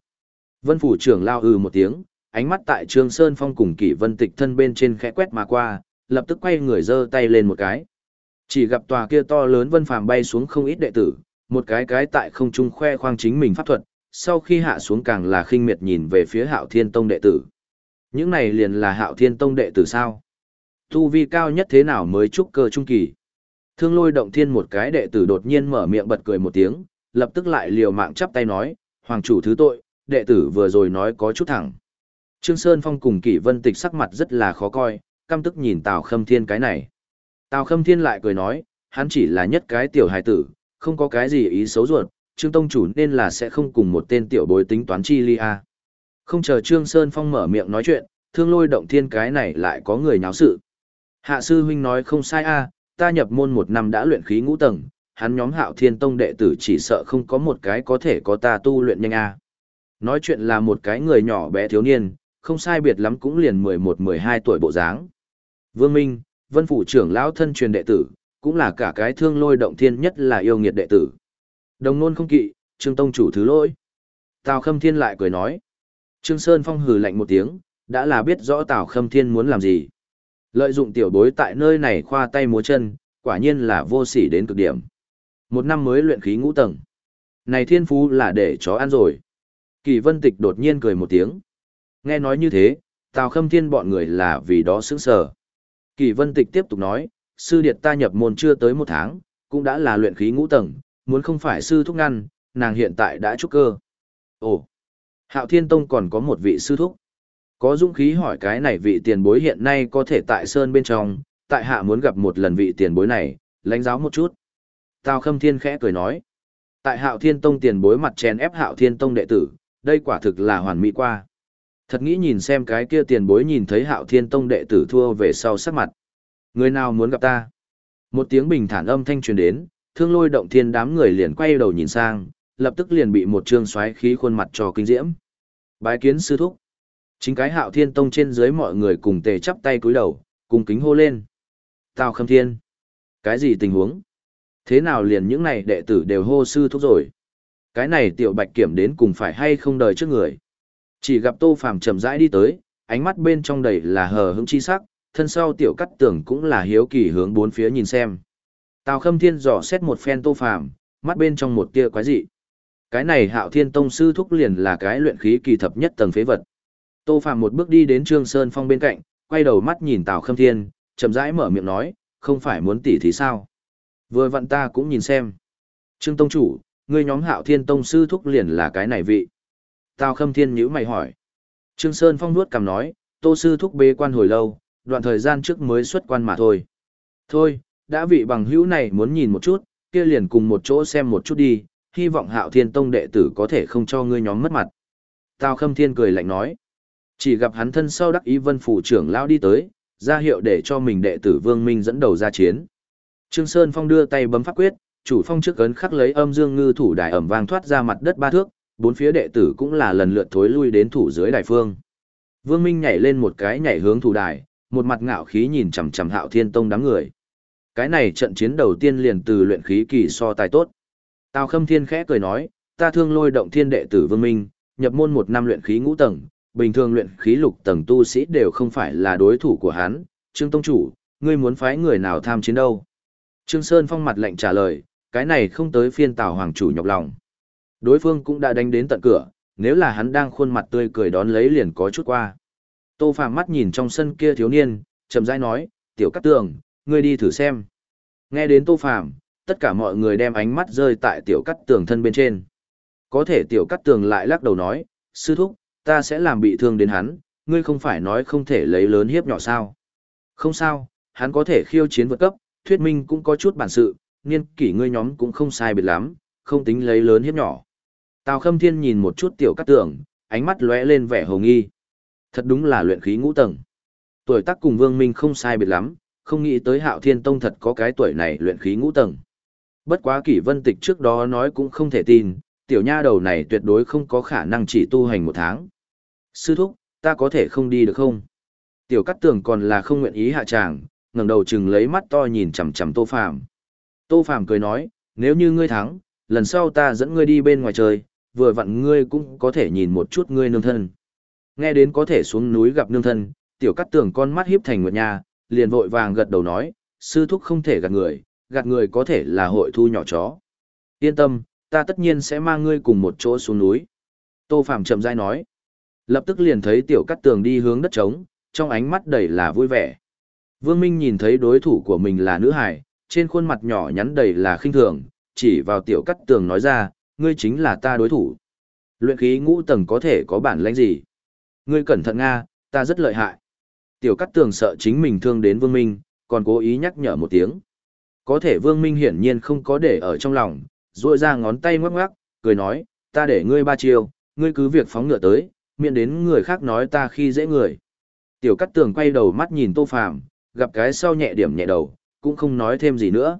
Vân phủ trưởng lao ừ một tiếng, ánh mắt tại Trương Sơn Phong cùng Kỷ Vân Tịch thân bên trên khẽ quét mà qua, lập tức quay người giơ tay lên một cái. Chỉ gặp tòa kia to lớn vân phàm bay xuống không ít đệ tử, một cái cái tại không trung khoe khoang chính mình pháp thuật, sau khi hạ xuống càng là khinh miệt nhìn về phía Hạo Thiên Tông đệ tử. Những này liền là Hạo Thiên Tông đệ tử sao? Tu vi cao nhất thế nào mới trúc cơ trung kỳ? Thương lôi động thiên một cái đệ tử đột nhiên mở miệng bật cười một tiếng, lập tức lại liều mạng chắp tay nói, Hoàng chủ thứ tội, đệ tử vừa rồi nói có chút thẳng. Trương Sơn Phong cùng Kỷ Vân Tịch sắc mặt rất là khó coi, căm tức nhìn Tào Khâm Thiên cái này. Tào Khâm Thiên lại cười nói, hắn chỉ là nhất cái tiểu hài tử, không có cái gì ý xấu ruột, Trương Tông chủ nên là sẽ không cùng một tên tiểu bối tính toán chi li à? Không chờ Trương Sơn Phong mở miệng nói chuyện, thương lôi động thiên cái này lại có người nháo sự. Hạ sư huynh nói không sai a, ta nhập môn một năm đã luyện khí ngũ tầng, hắn nhóm hạo thiên tông đệ tử chỉ sợ không có một cái có thể có ta tu luyện nhanh a. Nói chuyện là một cái người nhỏ bé thiếu niên, không sai biệt lắm cũng liền 11-12 tuổi bộ dáng. Vương Minh, vân phủ trưởng lão thân truyền đệ tử, cũng là cả cái thương lôi động thiên nhất là yêu nghiệt đệ tử. Đồng nôn không kỵ, Trương Tông chủ thứ lỗi. Tào Khâm Thiên lại cười nói. Trương Sơn Phong hừ lạnh một tiếng, đã là biết rõ Tào Khâm Thiên muốn làm gì. Lợi dụng tiểu bối tại nơi này khoa tay múa chân, quả nhiên là vô sỉ đến cực điểm. Một năm mới luyện khí ngũ tầng. Này thiên phú là để chó ăn rồi. Kỳ vân tịch đột nhiên cười một tiếng. Nghe nói như thế, Tào Khâm Thiên bọn người là vì đó sững sờ. Kỳ vân tịch tiếp tục nói, sư điệt ta nhập môn chưa tới một tháng, cũng đã là luyện khí ngũ tầng, muốn không phải sư thúc ngăn, nàng hiện tại đã trúc cơ. Ồ, Hạo Thiên Tông còn có một vị sư thúc. Có dũng khí hỏi cái này vị tiền bối hiện nay có thể tại sơn bên trong, tại hạ muốn gặp một lần vị tiền bối này, lãnh giáo một chút. Tào Khâm Thiên khẽ cười nói. Tại Hạo Thiên Tông tiền bối mặt chèn ép Hạo Thiên Tông đệ tử, đây quả thực là hoàn mỹ qua. Thật nghĩ nhìn xem cái kia tiền bối nhìn thấy Hạo Thiên Tông đệ tử thua về sau sắc mặt. Người nào muốn gặp ta? Một tiếng bình thản âm thanh truyền đến, thương lôi động thiên đám người liền quay đầu nhìn sang, lập tức liền bị một trương xoáy khí khuôn mặt cho kinh diễm. Bái kiến sư thúc. Chính cái hạo thiên tông trên dưới mọi người cùng tề chắp tay cúi đầu, cùng kính hô lên. Tào khâm thiên. Cái gì tình huống? Thế nào liền những này đệ tử đều hô sư thúc rồi? Cái này tiểu bạch kiểm đến cùng phải hay không đời trước người? Chỉ gặp tô phàm chậm rãi đi tới, ánh mắt bên trong đầy là hờ hững chi sắc, thân sau tiểu cắt tưởng cũng là hiếu kỳ hướng bốn phía nhìn xem. Tào khâm thiên dò xét một phen tô phàm, mắt bên trong một tia quái dị. Cái này hạo thiên tông sư thúc liền là cái luyện khí kỳ thập nhất tầng phế vật. Tô phàm một bước đi đến Trương Sơn Phong bên cạnh, quay đầu mắt nhìn Tào khâm thiên, chậm rãi mở miệng nói, không phải muốn tỉ thì sao? Vừa vặn ta cũng nhìn xem. Trương Tông Chủ, ngươi nhóm hạo thiên tông sư thúc liền là cái này vị. Tào khâm thiên nhữ mày hỏi. Trương Sơn Phong nuốt cằm nói, tô sư thúc bế quan hồi lâu, đoạn thời gian trước mới xuất quan mà thôi. Thôi, đã vị bằng hữu này muốn nhìn một chút, kia liền cùng một chỗ xem một chút đi, hy vọng hạo thiên tông đệ tử có thể không cho ngươi nhóm mất mặt. Tào khâm thiên cười lạnh nói. Chỉ gặp hắn thân sau đắc ý vân phủ trưởng lão đi tới, ra hiệu để cho mình đệ tử Vương Minh dẫn đầu ra chiến. Trương Sơn Phong đưa tay bấm pháp quyết, chủ phong trước ấn khắc lấy âm dương ngư thủ đài ẩm vang thoát ra mặt đất ba thước, bốn phía đệ tử cũng là lần lượt thối lui đến thủ dưới đài phương. Vương Minh nhảy lên một cái nhảy hướng thủ đài, một mặt ngạo khí nhìn chằm chằm Hạo Thiên Tông đám người. Cái này trận chiến đầu tiên liền từ luyện khí kỳ so tài tốt. Tào Khâm Thiên khẽ cười nói, ta thương lôi động thiên đệ tử Vương Minh, nhập môn một năm luyện khí ngũ tầng, bình thường luyện khí lục tầng tu sĩ đều không phải là đối thủ của hắn. Trương Tông Chủ, ngươi muốn phái người nào tham chiến đâu? Trương Sơn Phong mặt lạnh trả lời, cái này không tới phiên Tào Hoàng Chủ nhọc lòng. Đối phương cũng đã đánh đến tận cửa, nếu là hắn đang khuôn mặt tươi cười đón lấy liền có chút qua. Tô Phàm mắt nhìn trong sân kia thiếu niên, chậm rãi nói, "Tiểu cắt Tường, ngươi đi thử xem." Nghe đến Tô Phàm, tất cả mọi người đem ánh mắt rơi tại Tiểu cắt Tường thân bên trên. Có thể Tiểu cắt Tường lại lắc đầu nói, "Sư thúc, ta sẽ làm bị thương đến hắn, ngươi không phải nói không thể lấy lớn hiếp nhỏ sao?" "Không sao, hắn có thể khiêu chiến vượt cấp, thuyết minh cũng có chút bản sự, niên kỷ ngươi nhóm cũng không sai biệt lắm, không tính lấy lớn hiếp nhỏ." Tào Khâm Thiên nhìn một chút Tiểu Cát Tường, ánh mắt lóe lên vẻ hồ nghi. Thật đúng là luyện khí ngũ tầng. Tuổi tác cùng Vương Minh không sai biệt lắm, không nghĩ tới Hạo Thiên Tông thật có cái tuổi này luyện khí ngũ tầng. Bất quá Kỷ Vân Tịch trước đó nói cũng không thể tin, tiểu nha đầu này tuyệt đối không có khả năng chỉ tu hành một tháng. Sư thúc, ta có thể không đi được không? Tiểu Cát Tường còn là không nguyện ý hạ tràng, ngẩng đầu chừng lấy mắt to nhìn chằm chằm Tô Phàm. Tô Phàm cười nói, nếu như ngươi thắng, lần sau ta dẫn ngươi đi bên ngoài trời, vừa vặn ngươi cũng có thể nhìn một chút ngươi nương thân. Nghe đến có thể xuống núi gặp nương thân, tiểu cắt tường con mắt hiếp thành nguyệt nha, liền vội vàng gật đầu nói, sư thúc không thể gạt người, gạt người có thể là hội thu nhỏ chó. Yên tâm, ta tất nhiên sẽ mang ngươi cùng một chỗ xuống núi. Tô Phạm chậm rãi nói. Lập tức liền thấy tiểu cắt tường đi hướng đất trống, trong ánh mắt đầy là vui vẻ. Vương Minh nhìn thấy đối thủ của mình là nữ hải, trên khuôn mặt nhỏ nhắn đầy là khinh thường, chỉ vào tiểu cắt tường nói ra, ngươi chính là ta đối thủ. Luyện khí ngũ tầng có thể có bản lãnh gì? Ngươi cẩn thận Nga, ta rất lợi hại. Tiểu cắt tường sợ chính mình thương đến Vương Minh, còn cố ý nhắc nhở một tiếng. Có thể Vương Minh hiển nhiên không có để ở trong lòng, duỗi ra ngón tay ngoắc ngoắc, cười nói, ta để ngươi ba chiêu, ngươi cứ việc phóng ngựa tới, miễn đến người khác nói ta khi dễ người. Tiểu cắt tường quay đầu mắt nhìn Tô Phàm, gặp cái sau nhẹ điểm nhẹ đầu, cũng không nói thêm gì nữa.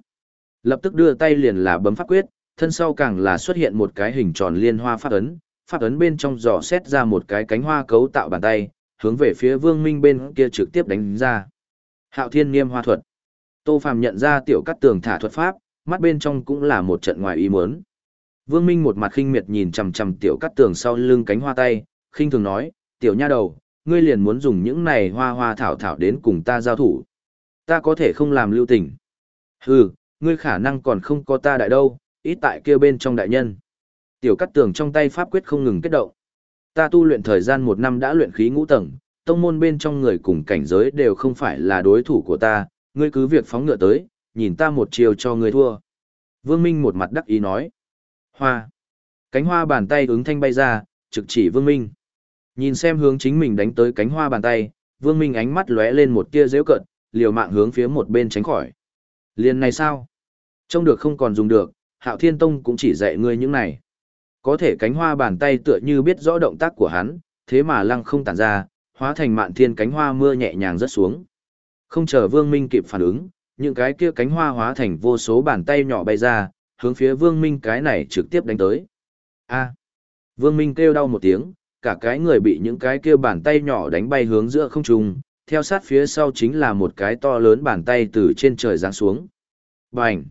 Lập tức đưa tay liền là bấm pháp quyết, thân sau càng là xuất hiện một cái hình tròn liên hoa pháp ấn, pháp ấn bên trong giò xét ra một cái cánh hoa cấu tạo bàn tay, hướng về phía Vương Minh bên kia trực tiếp đánh ra. Hạo Thiên Niêm Hoa thuật. Tô Phàm nhận ra tiểu cắt tường thả thuật pháp, mắt bên trong cũng là một trận ngoài ý muốn. Vương Minh một mặt khinh miệt nhìn chằm chằm tiểu cắt tường sau lưng cánh hoa tay, khinh thường nói, "Tiểu nha đầu, ngươi liền muốn dùng những này hoa hoa thảo thảo đến cùng ta giao thủ. Ta có thể không làm lưu tình." "Hừ, ngươi khả năng còn không có ta đại đâu, ít tại kia bên trong đại nhân." Tiểu cắt tường trong tay pháp quyết không ngừng kết động. Ta tu luyện thời gian một năm đã luyện khí ngũ tầng, tông môn bên trong người cùng cảnh giới đều không phải là đối thủ của ta, ngươi cứ việc phóng ngựa tới, nhìn ta một chiều cho ngươi thua. Vương Minh một mặt đắc ý nói. Hoa. Cánh hoa bàn tay ứng thanh bay ra, trực chỉ Vương Minh. Nhìn xem hướng chính mình đánh tới cánh hoa bàn tay, Vương Minh ánh mắt lóe lên một tia dễu cận, liều mạng hướng phía một bên tránh khỏi. Liền này sao? Trông được không còn dùng được, Hạo Thiên Tông cũng chỉ dạy ngươi những này có thể cánh hoa bàn tay tựa như biết rõ động tác của hắn, thế mà lăng không tản ra, hóa thành mạn thiên cánh hoa mưa nhẹ nhàng rớt xuống. Không chờ Vương Minh kịp phản ứng, những cái kia cánh hoa hóa thành vô số bàn tay nhỏ bay ra, hướng phía Vương Minh cái này trực tiếp đánh tới. A. Vương Minh kêu đau một tiếng, cả cái người bị những cái kia bàn tay nhỏ đánh bay hướng giữa không trung, theo sát phía sau chính là một cái to lớn bàn tay từ trên trời giáng xuống. Bành!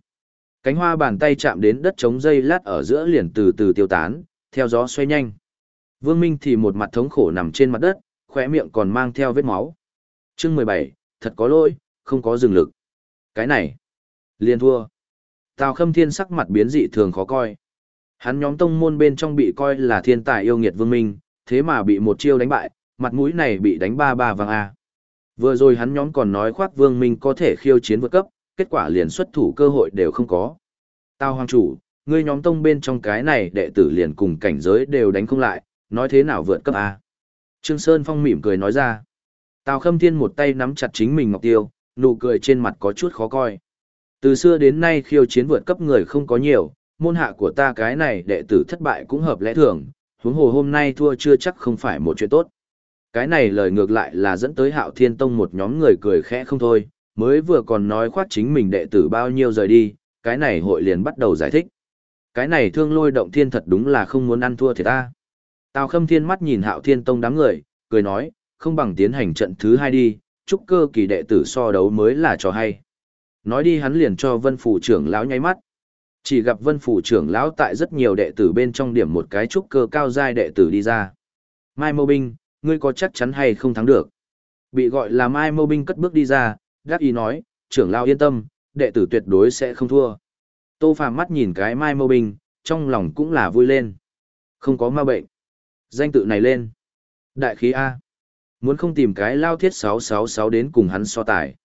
Cánh hoa bàn tay chạm đến đất trống dây lát ở giữa liền từ từ tiêu tán, theo gió xoay nhanh. Vương Minh thì một mặt thống khổ nằm trên mặt đất, khỏe miệng còn mang theo vết máu. Chương mười bảy, thật có lỗi, không có dừng lực. Cái này, liền thua. Tào Khâm Thiên sắc mặt biến dị thường khó coi. Hắn nhóm tông môn bên trong bị coi là thiên tài yêu nghiệt Vương Minh, thế mà bị một chiêu đánh bại, mặt mũi này bị đánh ba ba vàng a. Vừa rồi hắn nhóm còn nói khoác Vương Minh có thể khiêu chiến vượt cấp, kết quả liền xuất thủ cơ hội đều không có. Tao hoàng chủ, ngươi nhóm tông bên trong cái này đệ tử liền cùng cảnh giới đều đánh không lại, nói thế nào vượt cấp A. Trương Sơn Phong mỉm cười nói ra. Tào Khâm Thiên một tay nắm chặt chính mình ngọc tiêu, nụ cười trên mặt có chút khó coi. Từ xưa đến nay khiêu chiến vượt cấp người không có nhiều, môn hạ của ta cái này đệ tử thất bại cũng hợp lẽ thường, huống hồ hôm nay thua chưa chắc không phải một chuyện tốt. Cái này lời ngược lại là dẫn tới Hạo Thiên Tông một nhóm người cười khẽ không thôi, mới vừa còn nói khoát chính mình đệ tử bao nhiêu rời đi, cái này hội liền bắt đầu giải thích. Cái này thương lôi động thiên thật đúng là không muốn ăn thua thì ta. Tào Khâm Thiên mắt nhìn Hạo Thiên Tông đám người, cười nói, không bằng tiến hành trận thứ hai đi, chúc cơ kỳ đệ tử so đấu mới là trò hay. Nói đi hắn liền cho Vân Phủ trưởng lão nháy mắt. Chỉ gặp Vân Phủ trưởng lão tại rất nhiều đệ tử bên trong điểm một cái trúc cơ cao giai đệ tử đi ra. Mai Mô Binh, ngươi có chắc chắn hay không thắng được? Bị gọi là Mai Mô Binh cất bước đi ra, gác ý nói, trưởng lão yên tâm, đệ tử tuyệt đối sẽ không thua. Tô Phàm mắt nhìn cái Mai Mô Binh, trong lòng cũng là vui lên. Không có ma bệnh. Danh tự này lên. Đại khí A. Muốn không tìm cái lao thiết 666 đến cùng hắn so tài.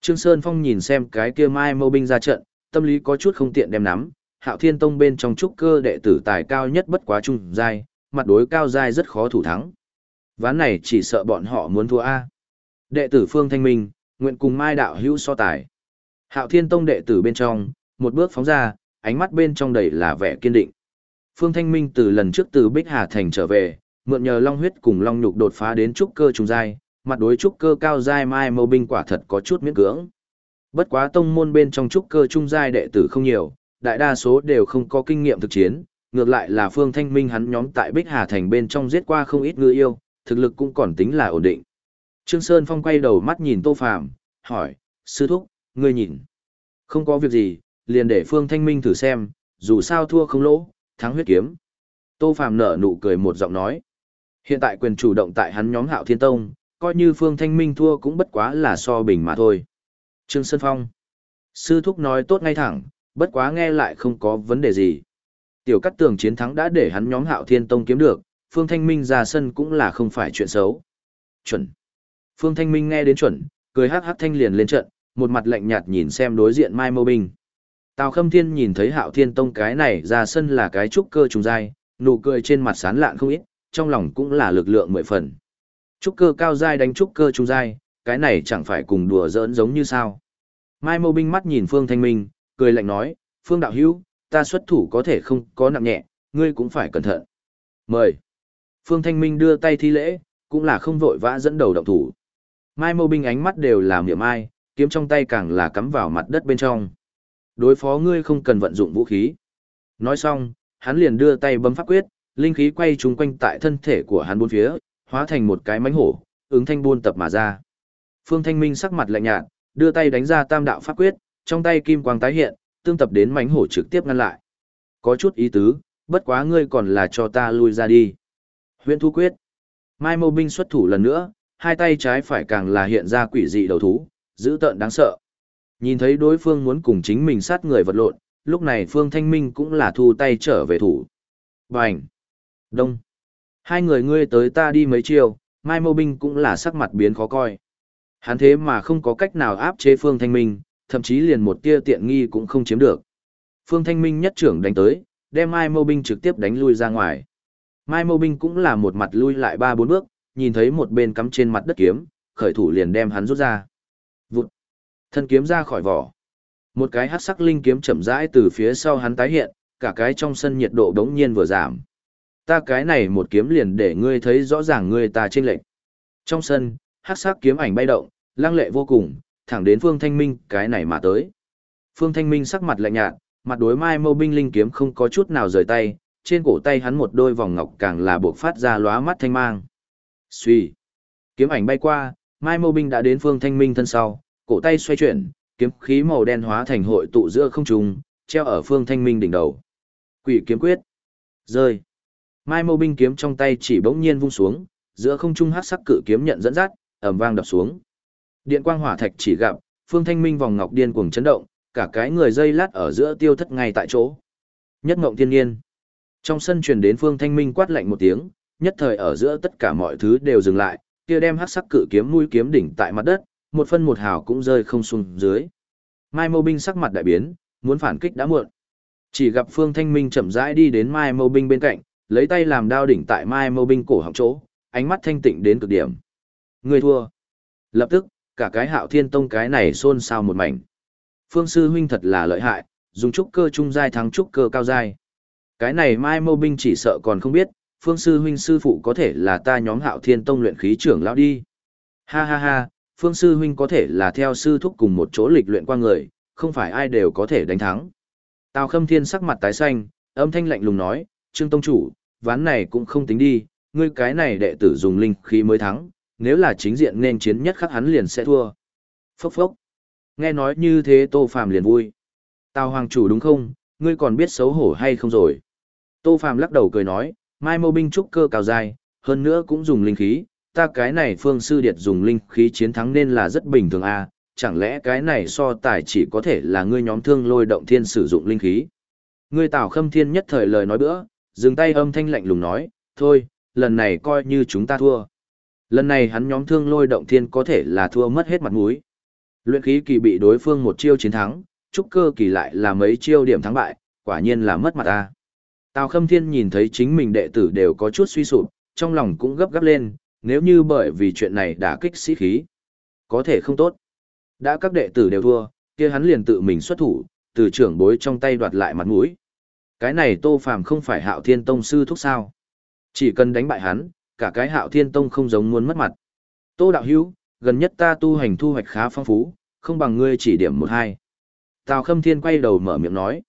Trương Sơn Phong nhìn xem cái kia Mai Mô Binh ra trận, tâm lý có chút không tiện đem nắm. Hạo Thiên Tông bên trong trúc cơ đệ tử tài cao nhất bất quá trung giai, mặt đối cao giai rất khó thủ thắng. Ván này chỉ sợ bọn họ muốn thua A. Đệ tử Phương Thanh Minh, nguyện cùng Mai Đạo hữu so tài. Hạo Thiên Tông đệ tử bên trong, một bước phóng ra, ánh mắt bên trong đầy là vẻ kiên định. Phương Thanh Minh từ lần trước từ Bích Hà Thành trở về, mượn nhờ Long huyết cùng Long nhục đột phá đến trúc cơ trung giai, mặt đối trúc cơ cao giai Mai Mâu binh quả thật có chút miễn cưỡng. Bất quá tông môn bên trong trúc cơ trung giai đệ tử không nhiều, đại đa số đều không có kinh nghiệm thực chiến, ngược lại là Phương Thanh Minh hắn nhóm tại Bích Hà Thành bên trong giết qua không ít ngư yêu, thực lực cũng còn tính là ổn định. Trương Sơn Phong quay đầu mắt nhìn Tô Phàm, hỏi, sư thúc, ngươi nhìn. Không có việc gì, liền để Phương Thanh Minh thử xem, dù sao thua không lỗ, thắng huyết kiếm. Tô Phàm nở nụ cười một giọng nói. Hiện tại quyền chủ động tại hắn nhóm Hạo Thiên Tông, coi như Phương Thanh Minh thua cũng bất quá là so bình mà thôi. Trương Sơn Phong. Sư thúc nói tốt ngay thẳng, bất quá nghe lại không có vấn đề gì. Tiểu cắt tường chiến thắng đã để hắn nhóm Hạo Thiên Tông kiếm được, Phương Thanh Minh ra sân cũng là không phải chuyện xấu. Chuẩn. Phương Thanh Minh nghe đến chuẩn, cười hắc hắc thanh liền lên trận, một mặt lạnh nhạt nhìn xem đối diện Mai Mâu Bình. Tào Khâm Thiên nhìn thấy Hạo Thiên Tông cái này ra sân là cái trúc cơ trùng giai, nụ cười trên mặt sán lạn không ít, trong lòng cũng là lực lượng mười phần. Trúc cơ cao giai đánh trúc cơ trùng giai, cái này chẳng phải cùng đùa giỡn giống như sao? Mai Mâu Binh mắt nhìn Phương Thanh Minh, cười lạnh nói, "Phương đạo hữu, ta xuất thủ có thể không có nặng nhẹ, ngươi cũng phải cẩn thận." Mời. Phương Thanh Minh đưa tay thi lễ, cũng là không vội vã dẫn đầu động thủ. Mai Mâu Binh ánh mắt đều là miệng ai, kiếm trong tay càng là cắm vào mặt đất bên trong. Đối phó ngươi không cần vận dụng vũ khí. Nói xong, hắn liền đưa tay bấm pháp quyết, linh khí quay trúng quanh tại thân thể của hắn bốn phía, hóa thành một cái mánh hổ, ứng thanh buôn tập mà ra. Phương Thanh Minh sắc mặt lạnh nhạt, đưa tay đánh ra tam đạo pháp quyết, trong tay kim quang tái hiện, tương tập đến mánh hổ trực tiếp ngăn lại. Có chút ý tứ, bất quá ngươi còn là cho ta lui ra đi. Huyễn thu quyết. Mai Mâu Binh xuất thủ lần nữa, hai tay trái phải càng là hiện ra quỷ dị đầu thú, dữ tợn đáng sợ. Nhìn thấy đối phương muốn cùng chính mình sát người vật lộn, lúc này Phương Thanh Minh cũng là thu tay trở về thủ. Bành! Đông! Hai người ngươi tới ta đi mấy chiều, Mai Mâu Binh cũng là sắc mặt biến khó coi. Hắn thế mà không có cách nào áp chế Phương Thanh Minh, thậm chí liền một tia tiện nghi cũng không chiếm được. Phương Thanh Minh nhất trưởng đánh tới, đem Mai Mâu Binh trực tiếp đánh lui ra ngoài. Mai Mâu Binh cũng là một mặt lui lại ba bốn bước, nhìn thấy một bên cắm trên mặt đất kiếm, khởi thủ liền đem hắn rút ra. Vụt. Thân kiếm ra khỏi vỏ. Một cái hắc sắc linh kiếm chậm rãi từ phía sau hắn tái hiện, cả cái trong sân nhiệt độ đống nhiên vừa giảm. Ta cái này một kiếm liền để ngươi thấy rõ ràng ngươi ta trên lệnh. Trong sân, hắc sắc kiếm ảnh bay động, lang lệ vô cùng, thẳng đến Phương Thanh Minh cái này mà tới. Phương Thanh Minh sắc mặt lạnh nhạt, mặt đối Mai Mâu binh linh kiếm không có chút nào rời tay, trên cổ tay hắn một đôi vòng ngọc càng là buộc phát ra lóa mắt thanh mang. Xuy. Kiếm ảnh bay qua, Mai Mâu binh đã đến Phương Thanh Minh thân sau, cổ tay xoay chuyển, kiếm khí màu đen hóa thành hội tụ giữa không trung, treo ở Phương Thanh Minh đỉnh đầu. Quỷ kiếm quyết. Rơi. Mai Mâu binh kiếm trong tay chỉ bỗng nhiên vung xuống, giữa không trung hắc sắc cự kiếm nhận dẫn dắt, ầm vang đập xuống. Điện quang hỏa thạch chỉ gặp, Phương Thanh Minh vòng ngọc điên cuồng chấn động, cả cái người dây lát ở giữa tiêu thất ngay tại chỗ. Nhất ngộng thiên nhiên. Trong sân truyền đến Phương Thanh Minh quát lạnh một tiếng, nhất thời ở giữa tất cả mọi thứ đều dừng lại, kia đem hắc sắc cự kiếm mũi kiếm đỉnh tại mặt đất, một phân một hào cũng rơi không xuống dưới. Mai Mâu binh sắc mặt đại biến, muốn phản kích đã muộn. Chỉ gặp Phương Thanh Minh chậm rãi đi đến Mai Mâu binh bên cạnh, lấy tay làm đao đỉnh tại Mai Mâu binh cổ họng chỗ, ánh mắt thanh tịnh đến cực điểm. Người thua. Lập tức, cả cái Hạo Thiên Tông cái này xôn xao một mảnh. Phương sư huynh thật là lợi hại, dùng trúc cơ trung giai thắng trúc cơ cao giai. Cái này Mai Mâu binh chỉ sợ còn không biết, Phương sư huynh sư phụ có thể là ta nhóm Hạo Thiên Tông luyện khí trưởng lão đi. Ha ha ha, Phương sư huynh có thể là theo sư thúc cùng một chỗ lịch luyện qua người, không phải ai đều có thể đánh thắng. Tào Khâm Thiên sắc mặt tái xanh, âm thanh lạnh lùng nói, Trương Tông Chủ, ván này cũng không tính đi, ngươi cái này đệ tử dùng linh khí mới thắng, nếu là chính diện nên chiến nhất khắc hắn liền sẽ thua. Phốc phốc. Nghe nói như thế Tô Phàm liền vui. Tào Hoàng Chủ đúng không, ngươi còn biết xấu hổ hay không rồi? Tô Phàm lắc đầu cười nói, Mai Mâu Binh trúc cơ cao dài, hơn nữa cũng dùng linh khí, ta cái này phương sư điệt dùng linh khí chiến thắng nên là rất bình thường à, chẳng lẽ cái này so tài chỉ có thể là ngươi nhóm thương lôi động thiên sử dụng linh khí. Ngươi Tào Khâm Thiên nhất thời lời nói bữa, dừng tay âm thanh lạnh lùng nói, thôi, lần này coi như chúng ta thua. Lần này hắn nhóm thương lôi động thiên có thể là thua mất hết mặt mũi. Luyện khí kỳ bị đối phương một chiêu chiến thắng, trúc cơ kỳ lại là mấy chiêu điểm thắng bại, quả nhiên là mất mặt ta. Tào Khâm Thiên nhìn thấy chính mình đệ tử đều có chút suy sụp, trong lòng cũng gấp gáp lên, nếu như bởi vì chuyện này đã kích sĩ khí. Có thể không tốt. Đã các đệ tử đều thua, kia hắn liền tự mình xuất thủ, từ trưởng bối trong tay đoạt lại mặt mũi. Cái này Tô Phàm không phải Hạo Thiên Tông sư thúc sao? Chỉ cần đánh bại hắn, cả cái Hạo Thiên Tông không giống muốn mất mặt. Tô đạo hữu, gần nhất ta tu hành thu hoạch khá phong phú, không bằng ngươi chỉ điểm một hai. Tào Khâm Thiên quay đầu mở miệng nói.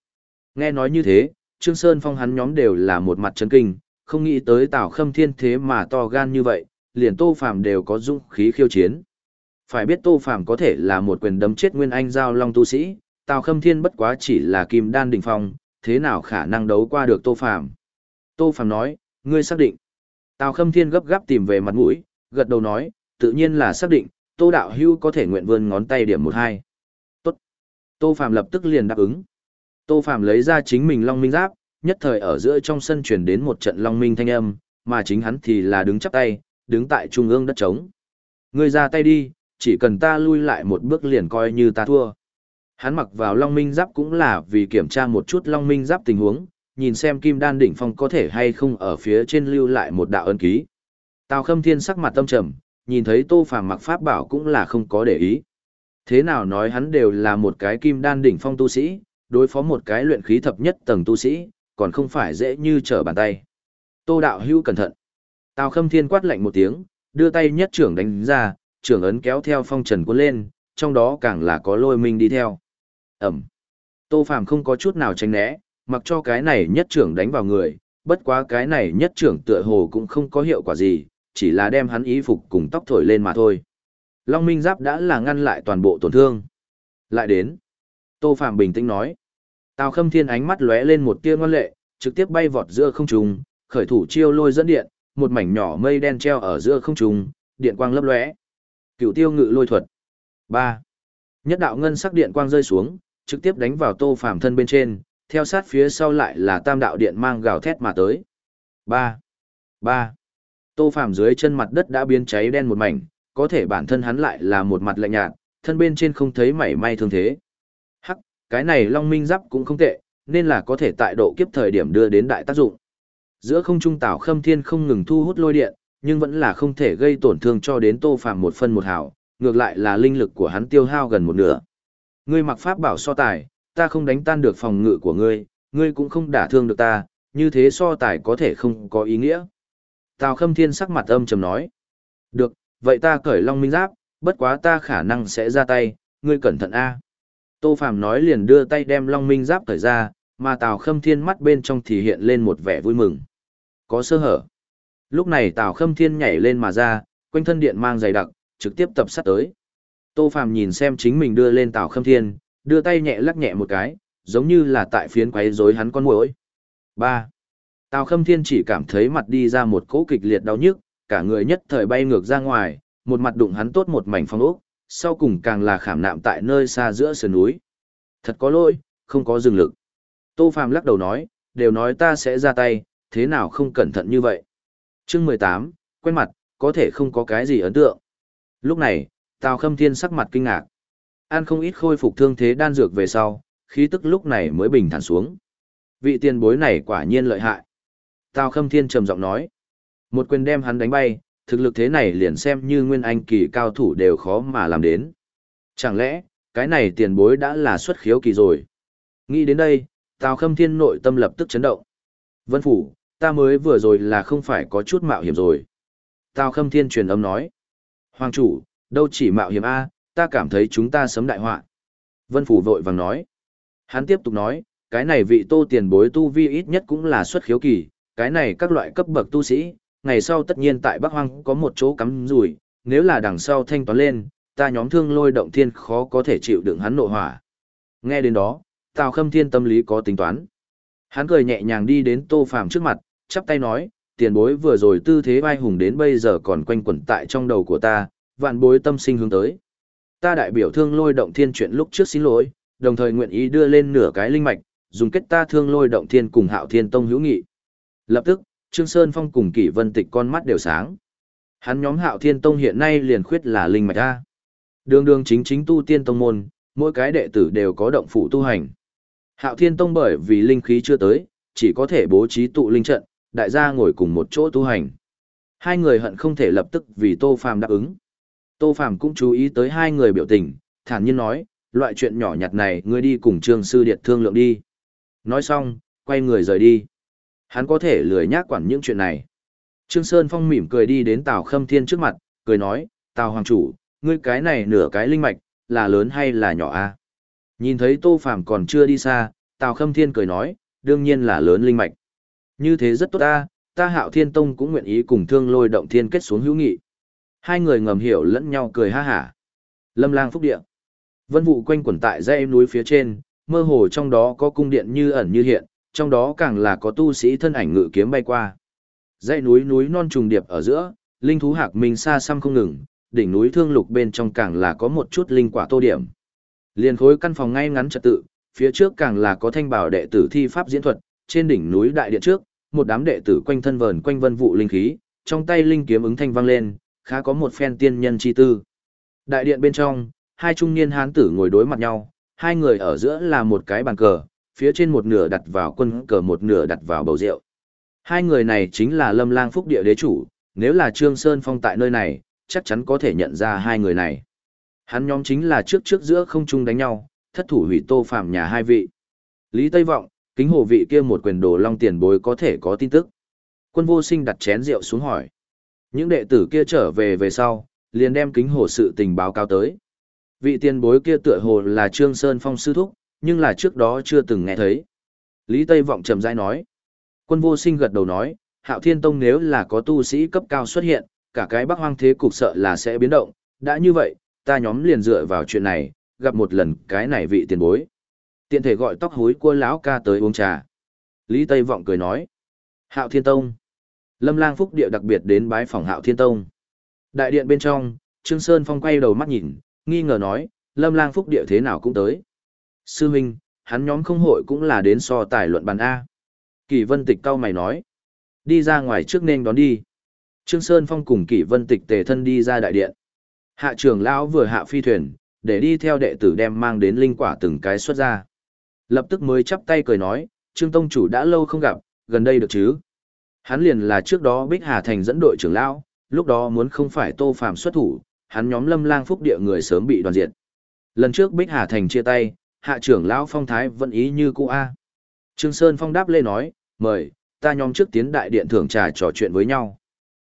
Nghe nói như thế, Trương Sơn Phong hắn nhóm đều là một mặt chấn kinh, không nghĩ tới Tào Khâm Thiên thế mà to gan như vậy, liền Tô Phàm đều có dũng khí khiêu chiến. Phải biết Tô Phàm có thể là một quyền đấm chết Nguyên Anh giao long tu sĩ, Tào Khâm Thiên bất quá chỉ là kim đan đỉnh phong, thế nào khả năng đấu qua được Tô Phàm? Tô Phàm nói, ngươi xác định. Tào Khâm Thiên gấp gáp tìm về mặt mũi, gật đầu nói, tự nhiên là xác định, Tô đạo hưu có thể nguyện vươn ngón tay điểm một hai. Tốt. Tô Phạm lập tức liền đáp ứng. Tô Phạm lấy ra chính mình Long Minh Giáp, nhất thời ở giữa trong sân truyền đến một trận Long Minh thanh âm, mà chính hắn thì là đứng chắp tay, đứng tại trung ương đất trống. Ngươi ra tay đi, chỉ cần ta lui lại một bước liền coi như ta thua. Hắn mặc vào Long Minh Giáp cũng là vì kiểm tra một chút Long Minh Giáp tình huống, nhìn xem Kim Đan đỉnh phong có thể hay không ở phía trên lưu lại một đạo ân ký. Tào Khâm Thiên sắc mặt tâm trầm, nhìn thấy Tô Phàm mặc pháp bảo cũng là không có để ý. Thế nào nói hắn đều là một cái Kim Đan đỉnh phong tu sĩ, đối phó một cái luyện khí thập nhất tầng tu sĩ, còn không phải dễ như trở bàn tay. Tô đạo hữu cẩn thận. Tào Khâm Thiên quát lạnh một tiếng, đưa tay nhất trưởng đánh ra, trưởng ấn kéo theo phong trần cuốn lên, trong đó càng là có lôi minh đi theo. Ẩm. Tô Phàm không có chút nào tránh né, mặc cho cái này nhất trưởng đánh vào người, bất quá cái này nhất trưởng tựa hồ cũng không có hiệu quả gì, chỉ là đem hắn ý phục cùng tóc thổi lên mà thôi. Long Minh Giáp đã là ngăn lại toàn bộ tổn thương. Lại đến. Tô Phạm bình tĩnh nói. Tào Khâm Thiên ánh mắt lóe lên một tia ngoan lệ, trực tiếp bay vọt giữa không trung, khởi thủ chiêu lôi dẫn điện, một mảnh nhỏ mây đen treo ở giữa không trung, điện quang lấp lóe. Cửu Tiêu Ngự Lôi Thuật. 3. Nhất đạo ngân sắc điện quang rơi xuống, trực tiếp đánh vào Tô Phạm thân bên trên, theo sát phía sau lại là tam đạo điện mang gào thét mà tới. 3. 3. Tô Phàm dưới chân mặt đất đã biến cháy đen một mảnh, có thể bản thân hắn lại là một mặt lạnh nhạt, thân bên trên không thấy mảy may thương thế. Hắc, cái này Long Minh Giáp cũng không tệ, nên là có thể tại độ kiếp thời điểm đưa đến đại tác dụng. Giữa không trung tảo Khâm Thiên không ngừng thu hút lôi điện, nhưng vẫn là không thể gây tổn thương cho đến Tô Phàm một phân một hào, ngược lại là linh lực của hắn tiêu hao gần một nửa. Ngươi mặc pháp bảo so tài, ta không đánh tan được phòng ngự của ngươi, ngươi cũng không đả thương được ta, như thế so tài có thể không có ý nghĩa. Tào Khâm Thiên sắc mặt âm trầm nói. Được, vậy ta cởi Long Minh Giáp, bất quá ta khả năng sẽ ra tay, ngươi cẩn thận a. Tô Phàm nói liền đưa tay đem Long Minh giáp cởi ra, mà Tào Khâm Thiên mắt bên trong thì hiện lên một vẻ vui mừng. Có sơ hở. Lúc này Tào Khâm Thiên nhảy lên mà ra, quanh thân điện mang dày đặc, trực tiếp tập sát tới. Tô Phàm nhìn xem chính mình đưa lên Tào Khâm Thiên, đưa tay nhẹ lắc nhẹ một cái, giống như là tại phiến quấy rối hắn con muỗi. Ba. Tào Khâm Thiên chỉ cảm thấy mặt đi ra một cỗ kịch liệt đau nhức, cả người nhất thời bay ngược ra ngoài, một mặt đụng hắn tốt một mảnh phong ốc, sau cùng càng là khảm nạm tại nơi xa giữa sườn núi. Thật có lỗi, không có dừng lực. Tô Phàm lắc đầu nói, đều nói ta sẽ ra tay, thế nào không cẩn thận như vậy. Chương mười tám, quen mặt, có thể không có cái gì ấn tượng. Lúc này, Tào Khâm Thiên sắc mặt kinh ngạc. An không ít khôi phục thương thế đan dược về sau, khí tức lúc này mới bình thản xuống. Vị tiền bối này quả nhiên lợi hại. Tào Khâm Thiên trầm giọng nói. Một quyền đem hắn đánh bay, thực lực thế này liền xem như nguyên anh kỳ cao thủ đều khó mà làm đến. Chẳng lẽ, cái này tiền bối đã là xuất khiếu kỳ rồi. Nghĩ đến đây, Tào Khâm Thiên nội tâm lập tức chấn động. Vân Phủ, ta mới vừa rồi là không phải có chút mạo hiểm rồi. Tào Khâm Thiên truyền âm nói. Hoàng chủ, đâu chỉ mạo hiểm A, ta cảm thấy chúng ta sấm đại họa. Vân Phủ vội vàng nói. Hắn tiếp tục nói, cái này vị tô tiền bối tu vi ít nhất cũng là xuất khiếu kỳ, cái này các loại cấp bậc tu sĩ, ngày sau tất nhiên tại Bắc Hoang có một chỗ cắm rủi, nếu là đằng sau thanh toán lên, ta nhóm thương lôi động thiên khó có thể chịu đựng hắn nội hỏa. Nghe đến đó, Tào Khâm Thiên tâm lý có tính toán. Hắn cười nhẹ nhàng đi đến Tô Phàm trước mặt, chắp tay nói, tiền bối vừa rồi tư thế vai hùng đến bây giờ còn quanh quẩn tại trong đầu của ta, vạn bối tâm sinh hướng tới. Ta đại biểu thương lôi động thiên chuyện lúc trước xin lỗi, đồng thời nguyện ý đưa lên nửa cái linh mạch, dùng kết ta thương lôi động thiên cùng hạo thiên tông hữu nghị. Lập tức, Trương Sơn Phong cùng Kỷ Vân Tịch con mắt đều sáng. Hắn nhóm Hạo Thiên Tông hiện nay liền khuyết là linh mạch a. Đường đường chính chính tu tiên tông môn, mỗi cái đệ tử đều có động phủ tu hành. Hạo Thiên Tông bởi vì linh khí chưa tới, chỉ có thể bố trí tụ linh trận, đại gia ngồi cùng một chỗ tu hành. Hai người hận không thể lập tức vì Tô Phàm đáp ứng. Tô Phàm cũng chú ý tới hai người biểu tình, thản nhiên nói, loại chuyện nhỏ nhặt này ngươi đi cùng Trương Sư Điệt thương lượng đi. Nói xong, quay người rời đi. Hắn có thể lười nhác quản những chuyện này. Trương Sơn Phong mỉm cười đi đến Tào Khâm Thiên trước mặt, cười nói, Tào Hoàng Chủ, ngươi cái này nửa cái linh mạch, là lớn hay là nhỏ a? Nhìn thấy Tô Phàm còn chưa đi xa, Tào Khâm Thiên cười nói, đương nhiên là lớn linh mạch. Như thế rất tốt ta, ta Hạo Thiên Tông cũng nguyện ý cùng Thương Lôi Động Thiên kết xuống hữu nghị. Hai người ngầm hiểu lẫn nhau cười ha hả. Lâm Lang Phúc Địa. Vân vụ quanh quẩn tại dãy núi phía trên, mơ hồ trong đó có cung điện như ẩn như hiện, trong đó càng là có tu sĩ thân ảnh ngự kiếm bay qua. Dãy núi núi non trùng điệp ở giữa, linh thú hạc mình xa xăm không ngừng, đỉnh núi thương lục bên trong càng là có một chút linh quả tô điểm. Liên khối căn phòng ngay ngắn trật tự, phía trước càng là có thanh bảo đệ tử thi pháp diễn thuật, trên đỉnh núi đại điện trước, một đám đệ tử quanh thân vờn quanh vân vụ linh khí, trong tay linh kiếm ứng thanh vang lên, khá có một phen tiên nhân chi tư. Đại điện bên trong, hai trung niên hán tử ngồi đối mặt nhau, hai người ở giữa là một cái bàn cờ, phía trên một nửa đặt vào quân cờ một nửa đặt vào bầu rượu. Hai người này chính là Lâm Lang Phúc Địa đế chủ, nếu là Trương Sơn Phong tại nơi này, chắc chắn có thể nhận ra hai người này. Hắn nhóm chính là trước trước giữa không trung đánh nhau, thất thủ hủy tô phạm nhà hai vị. Lý Tây Vọng, kính hồ vị kia một quyền đồ long tiền bối có thể có tin tức. Quân vô sinh đặt chén rượu xuống hỏi. Những đệ tử kia trở về về sau, liền đem kính hồ sự tình báo cáo tới. Vị tiền bối kia tựa hồ là Trương Sơn Phong sư thúc, nhưng là trước đó chưa từng nghe thấy. Lý Tây Vọng trầm rãi nói. Quân vô sinh gật đầu nói, Hạo Thiên Tông nếu là có tu sĩ cấp cao xuất hiện, cả cái bắc hoang thế cục sợ là sẽ biến động. Đã như vậy, ta nhóm liền dựa vào chuyện này, gặp một lần cái này vị tiền bối. Tiện thể gọi tóc hối của lão ca tới uống trà. Lý Tây Vọng cười nói. Hạo Thiên Tông. Lâm Lang Phúc Địa đặc biệt đến bái phòng Hạo Thiên Tông. Đại điện bên trong, Trương Sơn Phong quay đầu mắt nhìn, nghi ngờ nói, Lâm Lang Phúc Địa thế nào cũng tới. Sư huynh, hắn nhóm không hội cũng là đến so tài luận bàn A. Kỳ vân tịch cao mày nói. Đi ra ngoài trước nên đón đi. Trương Sơn Phong cùng Kỷ Vân Tịch tề thân đi ra đại điện. Hạ trưởng lão vừa hạ phi thuyền, để đi theo đệ tử đem mang đến linh quả từng cái xuất ra. Lập tức mới chắp tay cười nói, Trương Tông chủ đã lâu không gặp, gần đây được chứ. Hắn liền là trước đó Bích Hà Thành dẫn đội trưởng lão, lúc đó muốn không phải Tô Phàm xuất thủ, hắn nhóm Lâm Lang Phúc địa người sớm bị đoàn diệt. Lần trước Bích Hà Thành chia tay, hạ trưởng lão phong thái vẫn ý như cũ a. Trương Sơn Phong đáp lê nói, mời, ta nhóm trước tiến đại điện thưởng trà trò chuyện với nhau.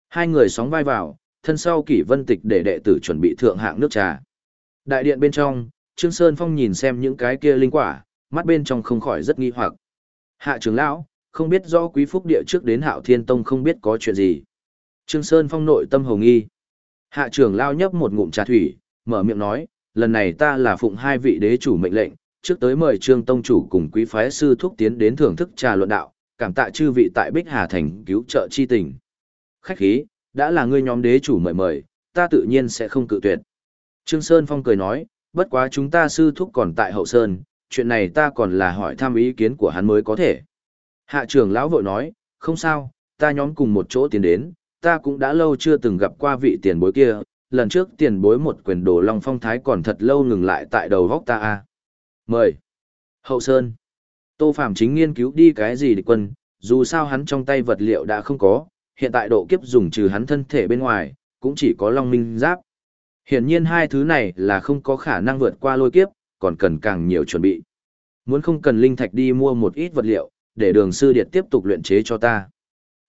Hai người sóng vai vào, thân sau kỷ vân tịch để đệ tử chuẩn bị thượng hạng nước trà. Đại điện bên trong, Trương Sơn Phong nhìn xem những cái kia linh quả, mắt bên trong không khỏi rất nghi hoặc. Hạ trưởng lão, không biết rõ quý phúc địa trước đến Hạo Thiên Tông không biết có chuyện gì. Trương Sơn Phong nội tâm hồng nghi. Hạ trưởng lao nhấp một ngụm trà thủy, mở miệng nói, lần này ta là phụng hai vị đế chủ mệnh lệnh, trước tới mời Trương Tông chủ cùng quý phái sư thúc tiến đến thưởng thức trà luận đạo, cảm tạ chư vị tại Bích Hà Thành cứu trợ chi tình. Khách khí, đã là ngươi nhóm đế chủ mời mời, ta tự nhiên sẽ không cự tuyệt. Trương Sơn Phong cười nói, bất quá chúng ta sư thúc còn tại hậu sơn, chuyện này ta còn là hỏi thăm ý kiến của hắn mới có thể. Hạ trưởng lão vội nói, không sao, ta nhóm cùng một chỗ tiến đến, ta cũng đã lâu chưa từng gặp qua vị tiền bối kia, lần trước tiền bối một quyền đồ long phong thái còn thật lâu ngừng lại tại đầu góc ta a. Mời. Hậu Sơn. Tô Phạm chính nghiên cứu đi cái gì địch quân, dù sao hắn trong tay vật liệu đã không có, hiện tại độ kiếp dùng trừ hắn thân thể bên ngoài, cũng chỉ có long minh giáp. Hiển nhiên hai thứ này là không có khả năng vượt qua lôi kiếp, còn cần càng nhiều chuẩn bị. Muốn không cần linh thạch đi mua một ít vật liệu, để đường sư điệt tiếp tục luyện chế cho ta.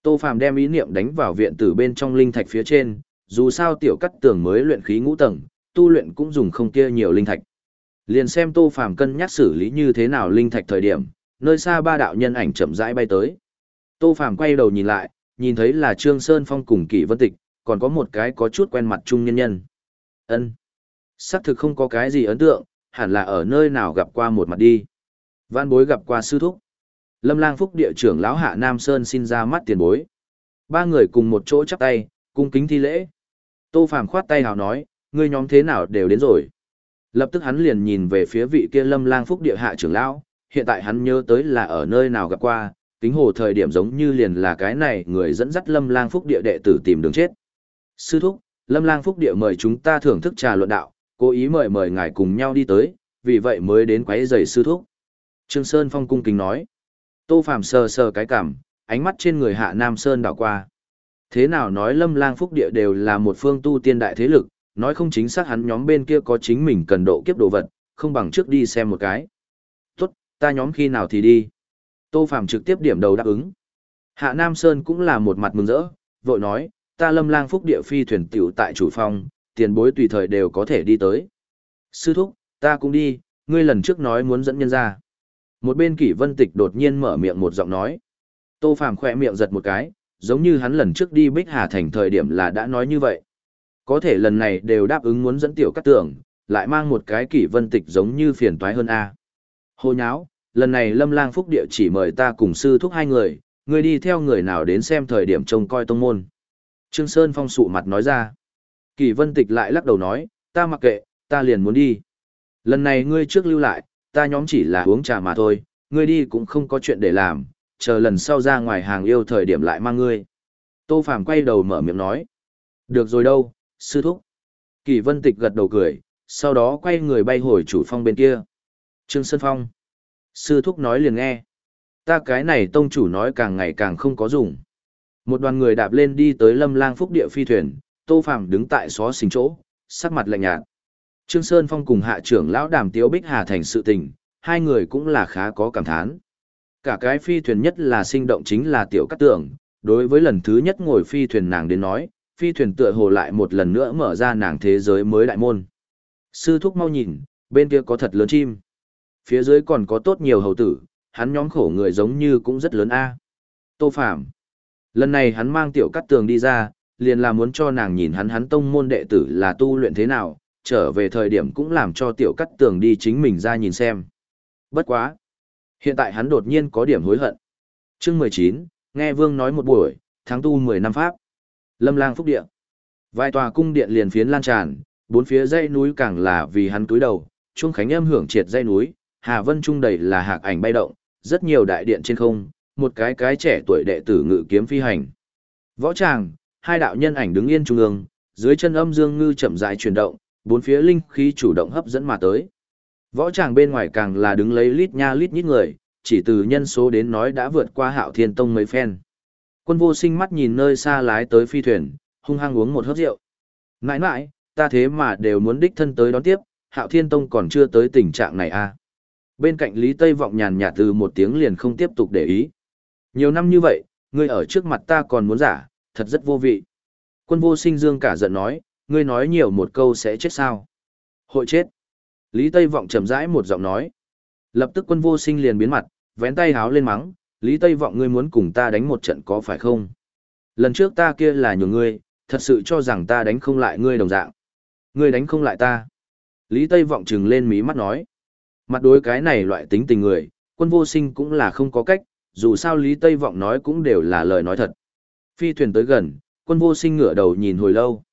Tô Phạm đem ý niệm đánh vào viện tử bên trong linh thạch phía trên, dù sao tiểu cắt tường mới luyện khí ngũ tầng, tu luyện cũng dùng không kia nhiều linh thạch. Liền xem Tô Phàm cân nhắc xử lý như thế nào linh thạch thời điểm, nơi xa ba đạo nhân ảnh chậm rãi bay tới. Tô Phàm quay đầu nhìn lại, nhìn thấy là Trương Sơn Phong cùng Kỷ Vân Tịch, còn có một cái có chút quen mặt trung nhân nhân. Ân, xác thực không có cái gì ấn tượng, hẳn là ở nơi nào gặp qua một mặt đi. Văn Bối gặp qua sư thúc. Lâm Lang Phúc địa trưởng lão Hạ Nam Sơn xin ra mắt tiền bối. Ba người cùng một chỗ chắp tay, cung kính thi lễ. Tô Phàm khoát tay hào nói, ngươi nhóm thế nào đều đến rồi. Lập tức hắn liền nhìn về phía vị kia lâm lang phúc địa hạ trưởng lão, hiện tại hắn nhớ tới là ở nơi nào gặp qua, kính hồ thời điểm giống như liền là cái này người dẫn dắt lâm lang phúc địa đệ tử tìm đường chết. Sư thúc, lâm lang phúc địa mời chúng ta thưởng thức trà luận đạo, cố ý mời mời ngài cùng nhau đi tới, vì vậy mới đến quấy rầy sư thúc. Trương Sơn Phong cung kính nói. Tô Phạm sờ sờ cái cảm, ánh mắt trên người hạ Nam Sơn đảo qua. Thế nào nói lâm lang phúc địa đều là một phương tu tiên đại thế lực, nói không chính xác hắn nhóm bên kia có chính mình cần độ kiếp đồ vật, không bằng trước đi xem một cái. Tốt, ta nhóm khi nào thì đi. Tô Phạm trực tiếp điểm đầu đáp ứng. Hạ Nam Sơn cũng là một mặt mừng rỡ, vội nói, ta lâm lang phúc địa phi thuyền tiểu tại chủ phòng, tiền bối tùy thời đều có thể đi tới. Sư thúc, ta cũng đi, ngươi lần trước nói muốn dẫn nhân ra. Một bên kỷ vân tịch đột nhiên mở miệng một giọng nói. Tô phàm khỏe miệng giật một cái, giống như hắn lần trước đi Bích Hà Thành thời điểm là đã nói như vậy. Có thể lần này đều đáp ứng muốn dẫn tiểu cắt tưởng, lại mang một cái kỷ vân tịch giống như phiền toái hơn a. hô nháo, lần này Lâm Lang Phúc Địa chỉ mời ta cùng sư thúc hai người, người đi theo người nào đến xem thời điểm trông coi tông môn. Trương Sơn phong sụ mặt nói ra. Kỷ vân tịch lại lắc đầu nói, ta mặc kệ, ta liền muốn đi. Lần này ngươi trước lưu lại, ta nhóm chỉ là uống trà mà thôi, ngươi đi cũng không có chuyện để làm, chờ lần sau ra ngoài hàng yêu thời điểm lại mang ngươi. Tô Phàm quay đầu mở miệng nói. Được rồi đâu, sư thúc. Kỳ vân tịch gật đầu cười, sau đó quay người bay hồi chủ phong bên kia. Trương Sơn Phong. Sư thúc nói liền nghe. Ta cái này tông chủ nói càng ngày càng không có dùng. Một đoàn người đạp lên đi tới lâm lang phúc địa phi thuyền, tô phàm đứng tại xó xình chỗ, sắc mặt lạnh nhạt. Trương Sơn Phong cùng hạ trưởng lão đàm tiếu bích hà thành sự tình, hai người cũng là khá có cảm thán. Cả cái phi thuyền nhất là sinh động chính là tiểu cát tượng, đối với lần thứ nhất ngồi phi thuyền nàng đến nói, phi thuyền tựa hồ lại một lần nữa mở ra nàng thế giới mới đại môn. Sư thúc mau nhìn, bên kia có thật lớn chim. Phía dưới còn có tốt nhiều hầu tử, hắn nhóm khổ người giống như cũng rất lớn a. Tô Phạm. Lần này hắn mang tiểu cắt tường đi ra, liền là muốn cho nàng nhìn hắn hắn tông môn đệ tử là tu luyện thế nào, trở về thời điểm cũng làm cho tiểu cắt tường đi chính mình ra nhìn xem. Bất quá. Hiện tại hắn đột nhiên có điểm hối hận. Chương 19, nghe Vương nói một buổi, tháng tu 10 năm Pháp. Lâm lang phúc địa. Vài tòa cung điện liền phiến lan tràn, bốn phía dãy núi càng là vì hắn túi đầu, trung khánh âm hưởng triệt dãy núi, Hà Vân trung đầy là hạc ảnh bay động, rất nhiều đại điện trên không, một cái cái trẻ tuổi đệ tử ngự kiếm phi hành. Võ tràng, hai đạo nhân ảnh đứng yên trung ương, dưới chân âm dương ngư chậm rãi chuyển động, bốn phía linh khí chủ động hấp dẫn mà tới. Võ tràng bên ngoài càng là đứng lấy lít nha lít nhít người, chỉ từ nhân số đến nói đã vượt qua Hạo Thiên Tông mấy phen. Quân vô sinh mắt nhìn nơi xa lái tới phi thuyền, hung hăng uống một hớp rượu. Nãi nãi, ta thế mà đều muốn đích thân tới đón tiếp, hạo thiên tông còn chưa tới tình trạng này à. Bên cạnh Lý Tây vọng nhàn nhạt từ một tiếng liền không tiếp tục để ý. Nhiều năm như vậy, ngươi ở trước mặt ta còn muốn giả, thật rất vô vị. Quân vô sinh dương cả giận nói, ngươi nói nhiều một câu sẽ chết sao. Hội chết. Lý Tây Vọng chậm rãi một giọng nói. Lập tức quân vô sinh liền biến mặt, vén tay háo lên mắng, Lý Tây Vọng ngươi muốn cùng ta đánh một trận có phải không? Lần trước ta kia là nhường ngươi, thật sự cho rằng ta đánh không lại ngươi đồng dạng. Ngươi đánh không lại ta. Lý Tây Vọng trừng lên mí mắt nói. Mặt đối cái này loại tính tình người, quân vô sinh cũng là không có cách, dù sao Lý Tây Vọng nói cũng đều là lời nói thật. Phi thuyền tới gần, quân vô sinh ngửa đầu nhìn hồi lâu.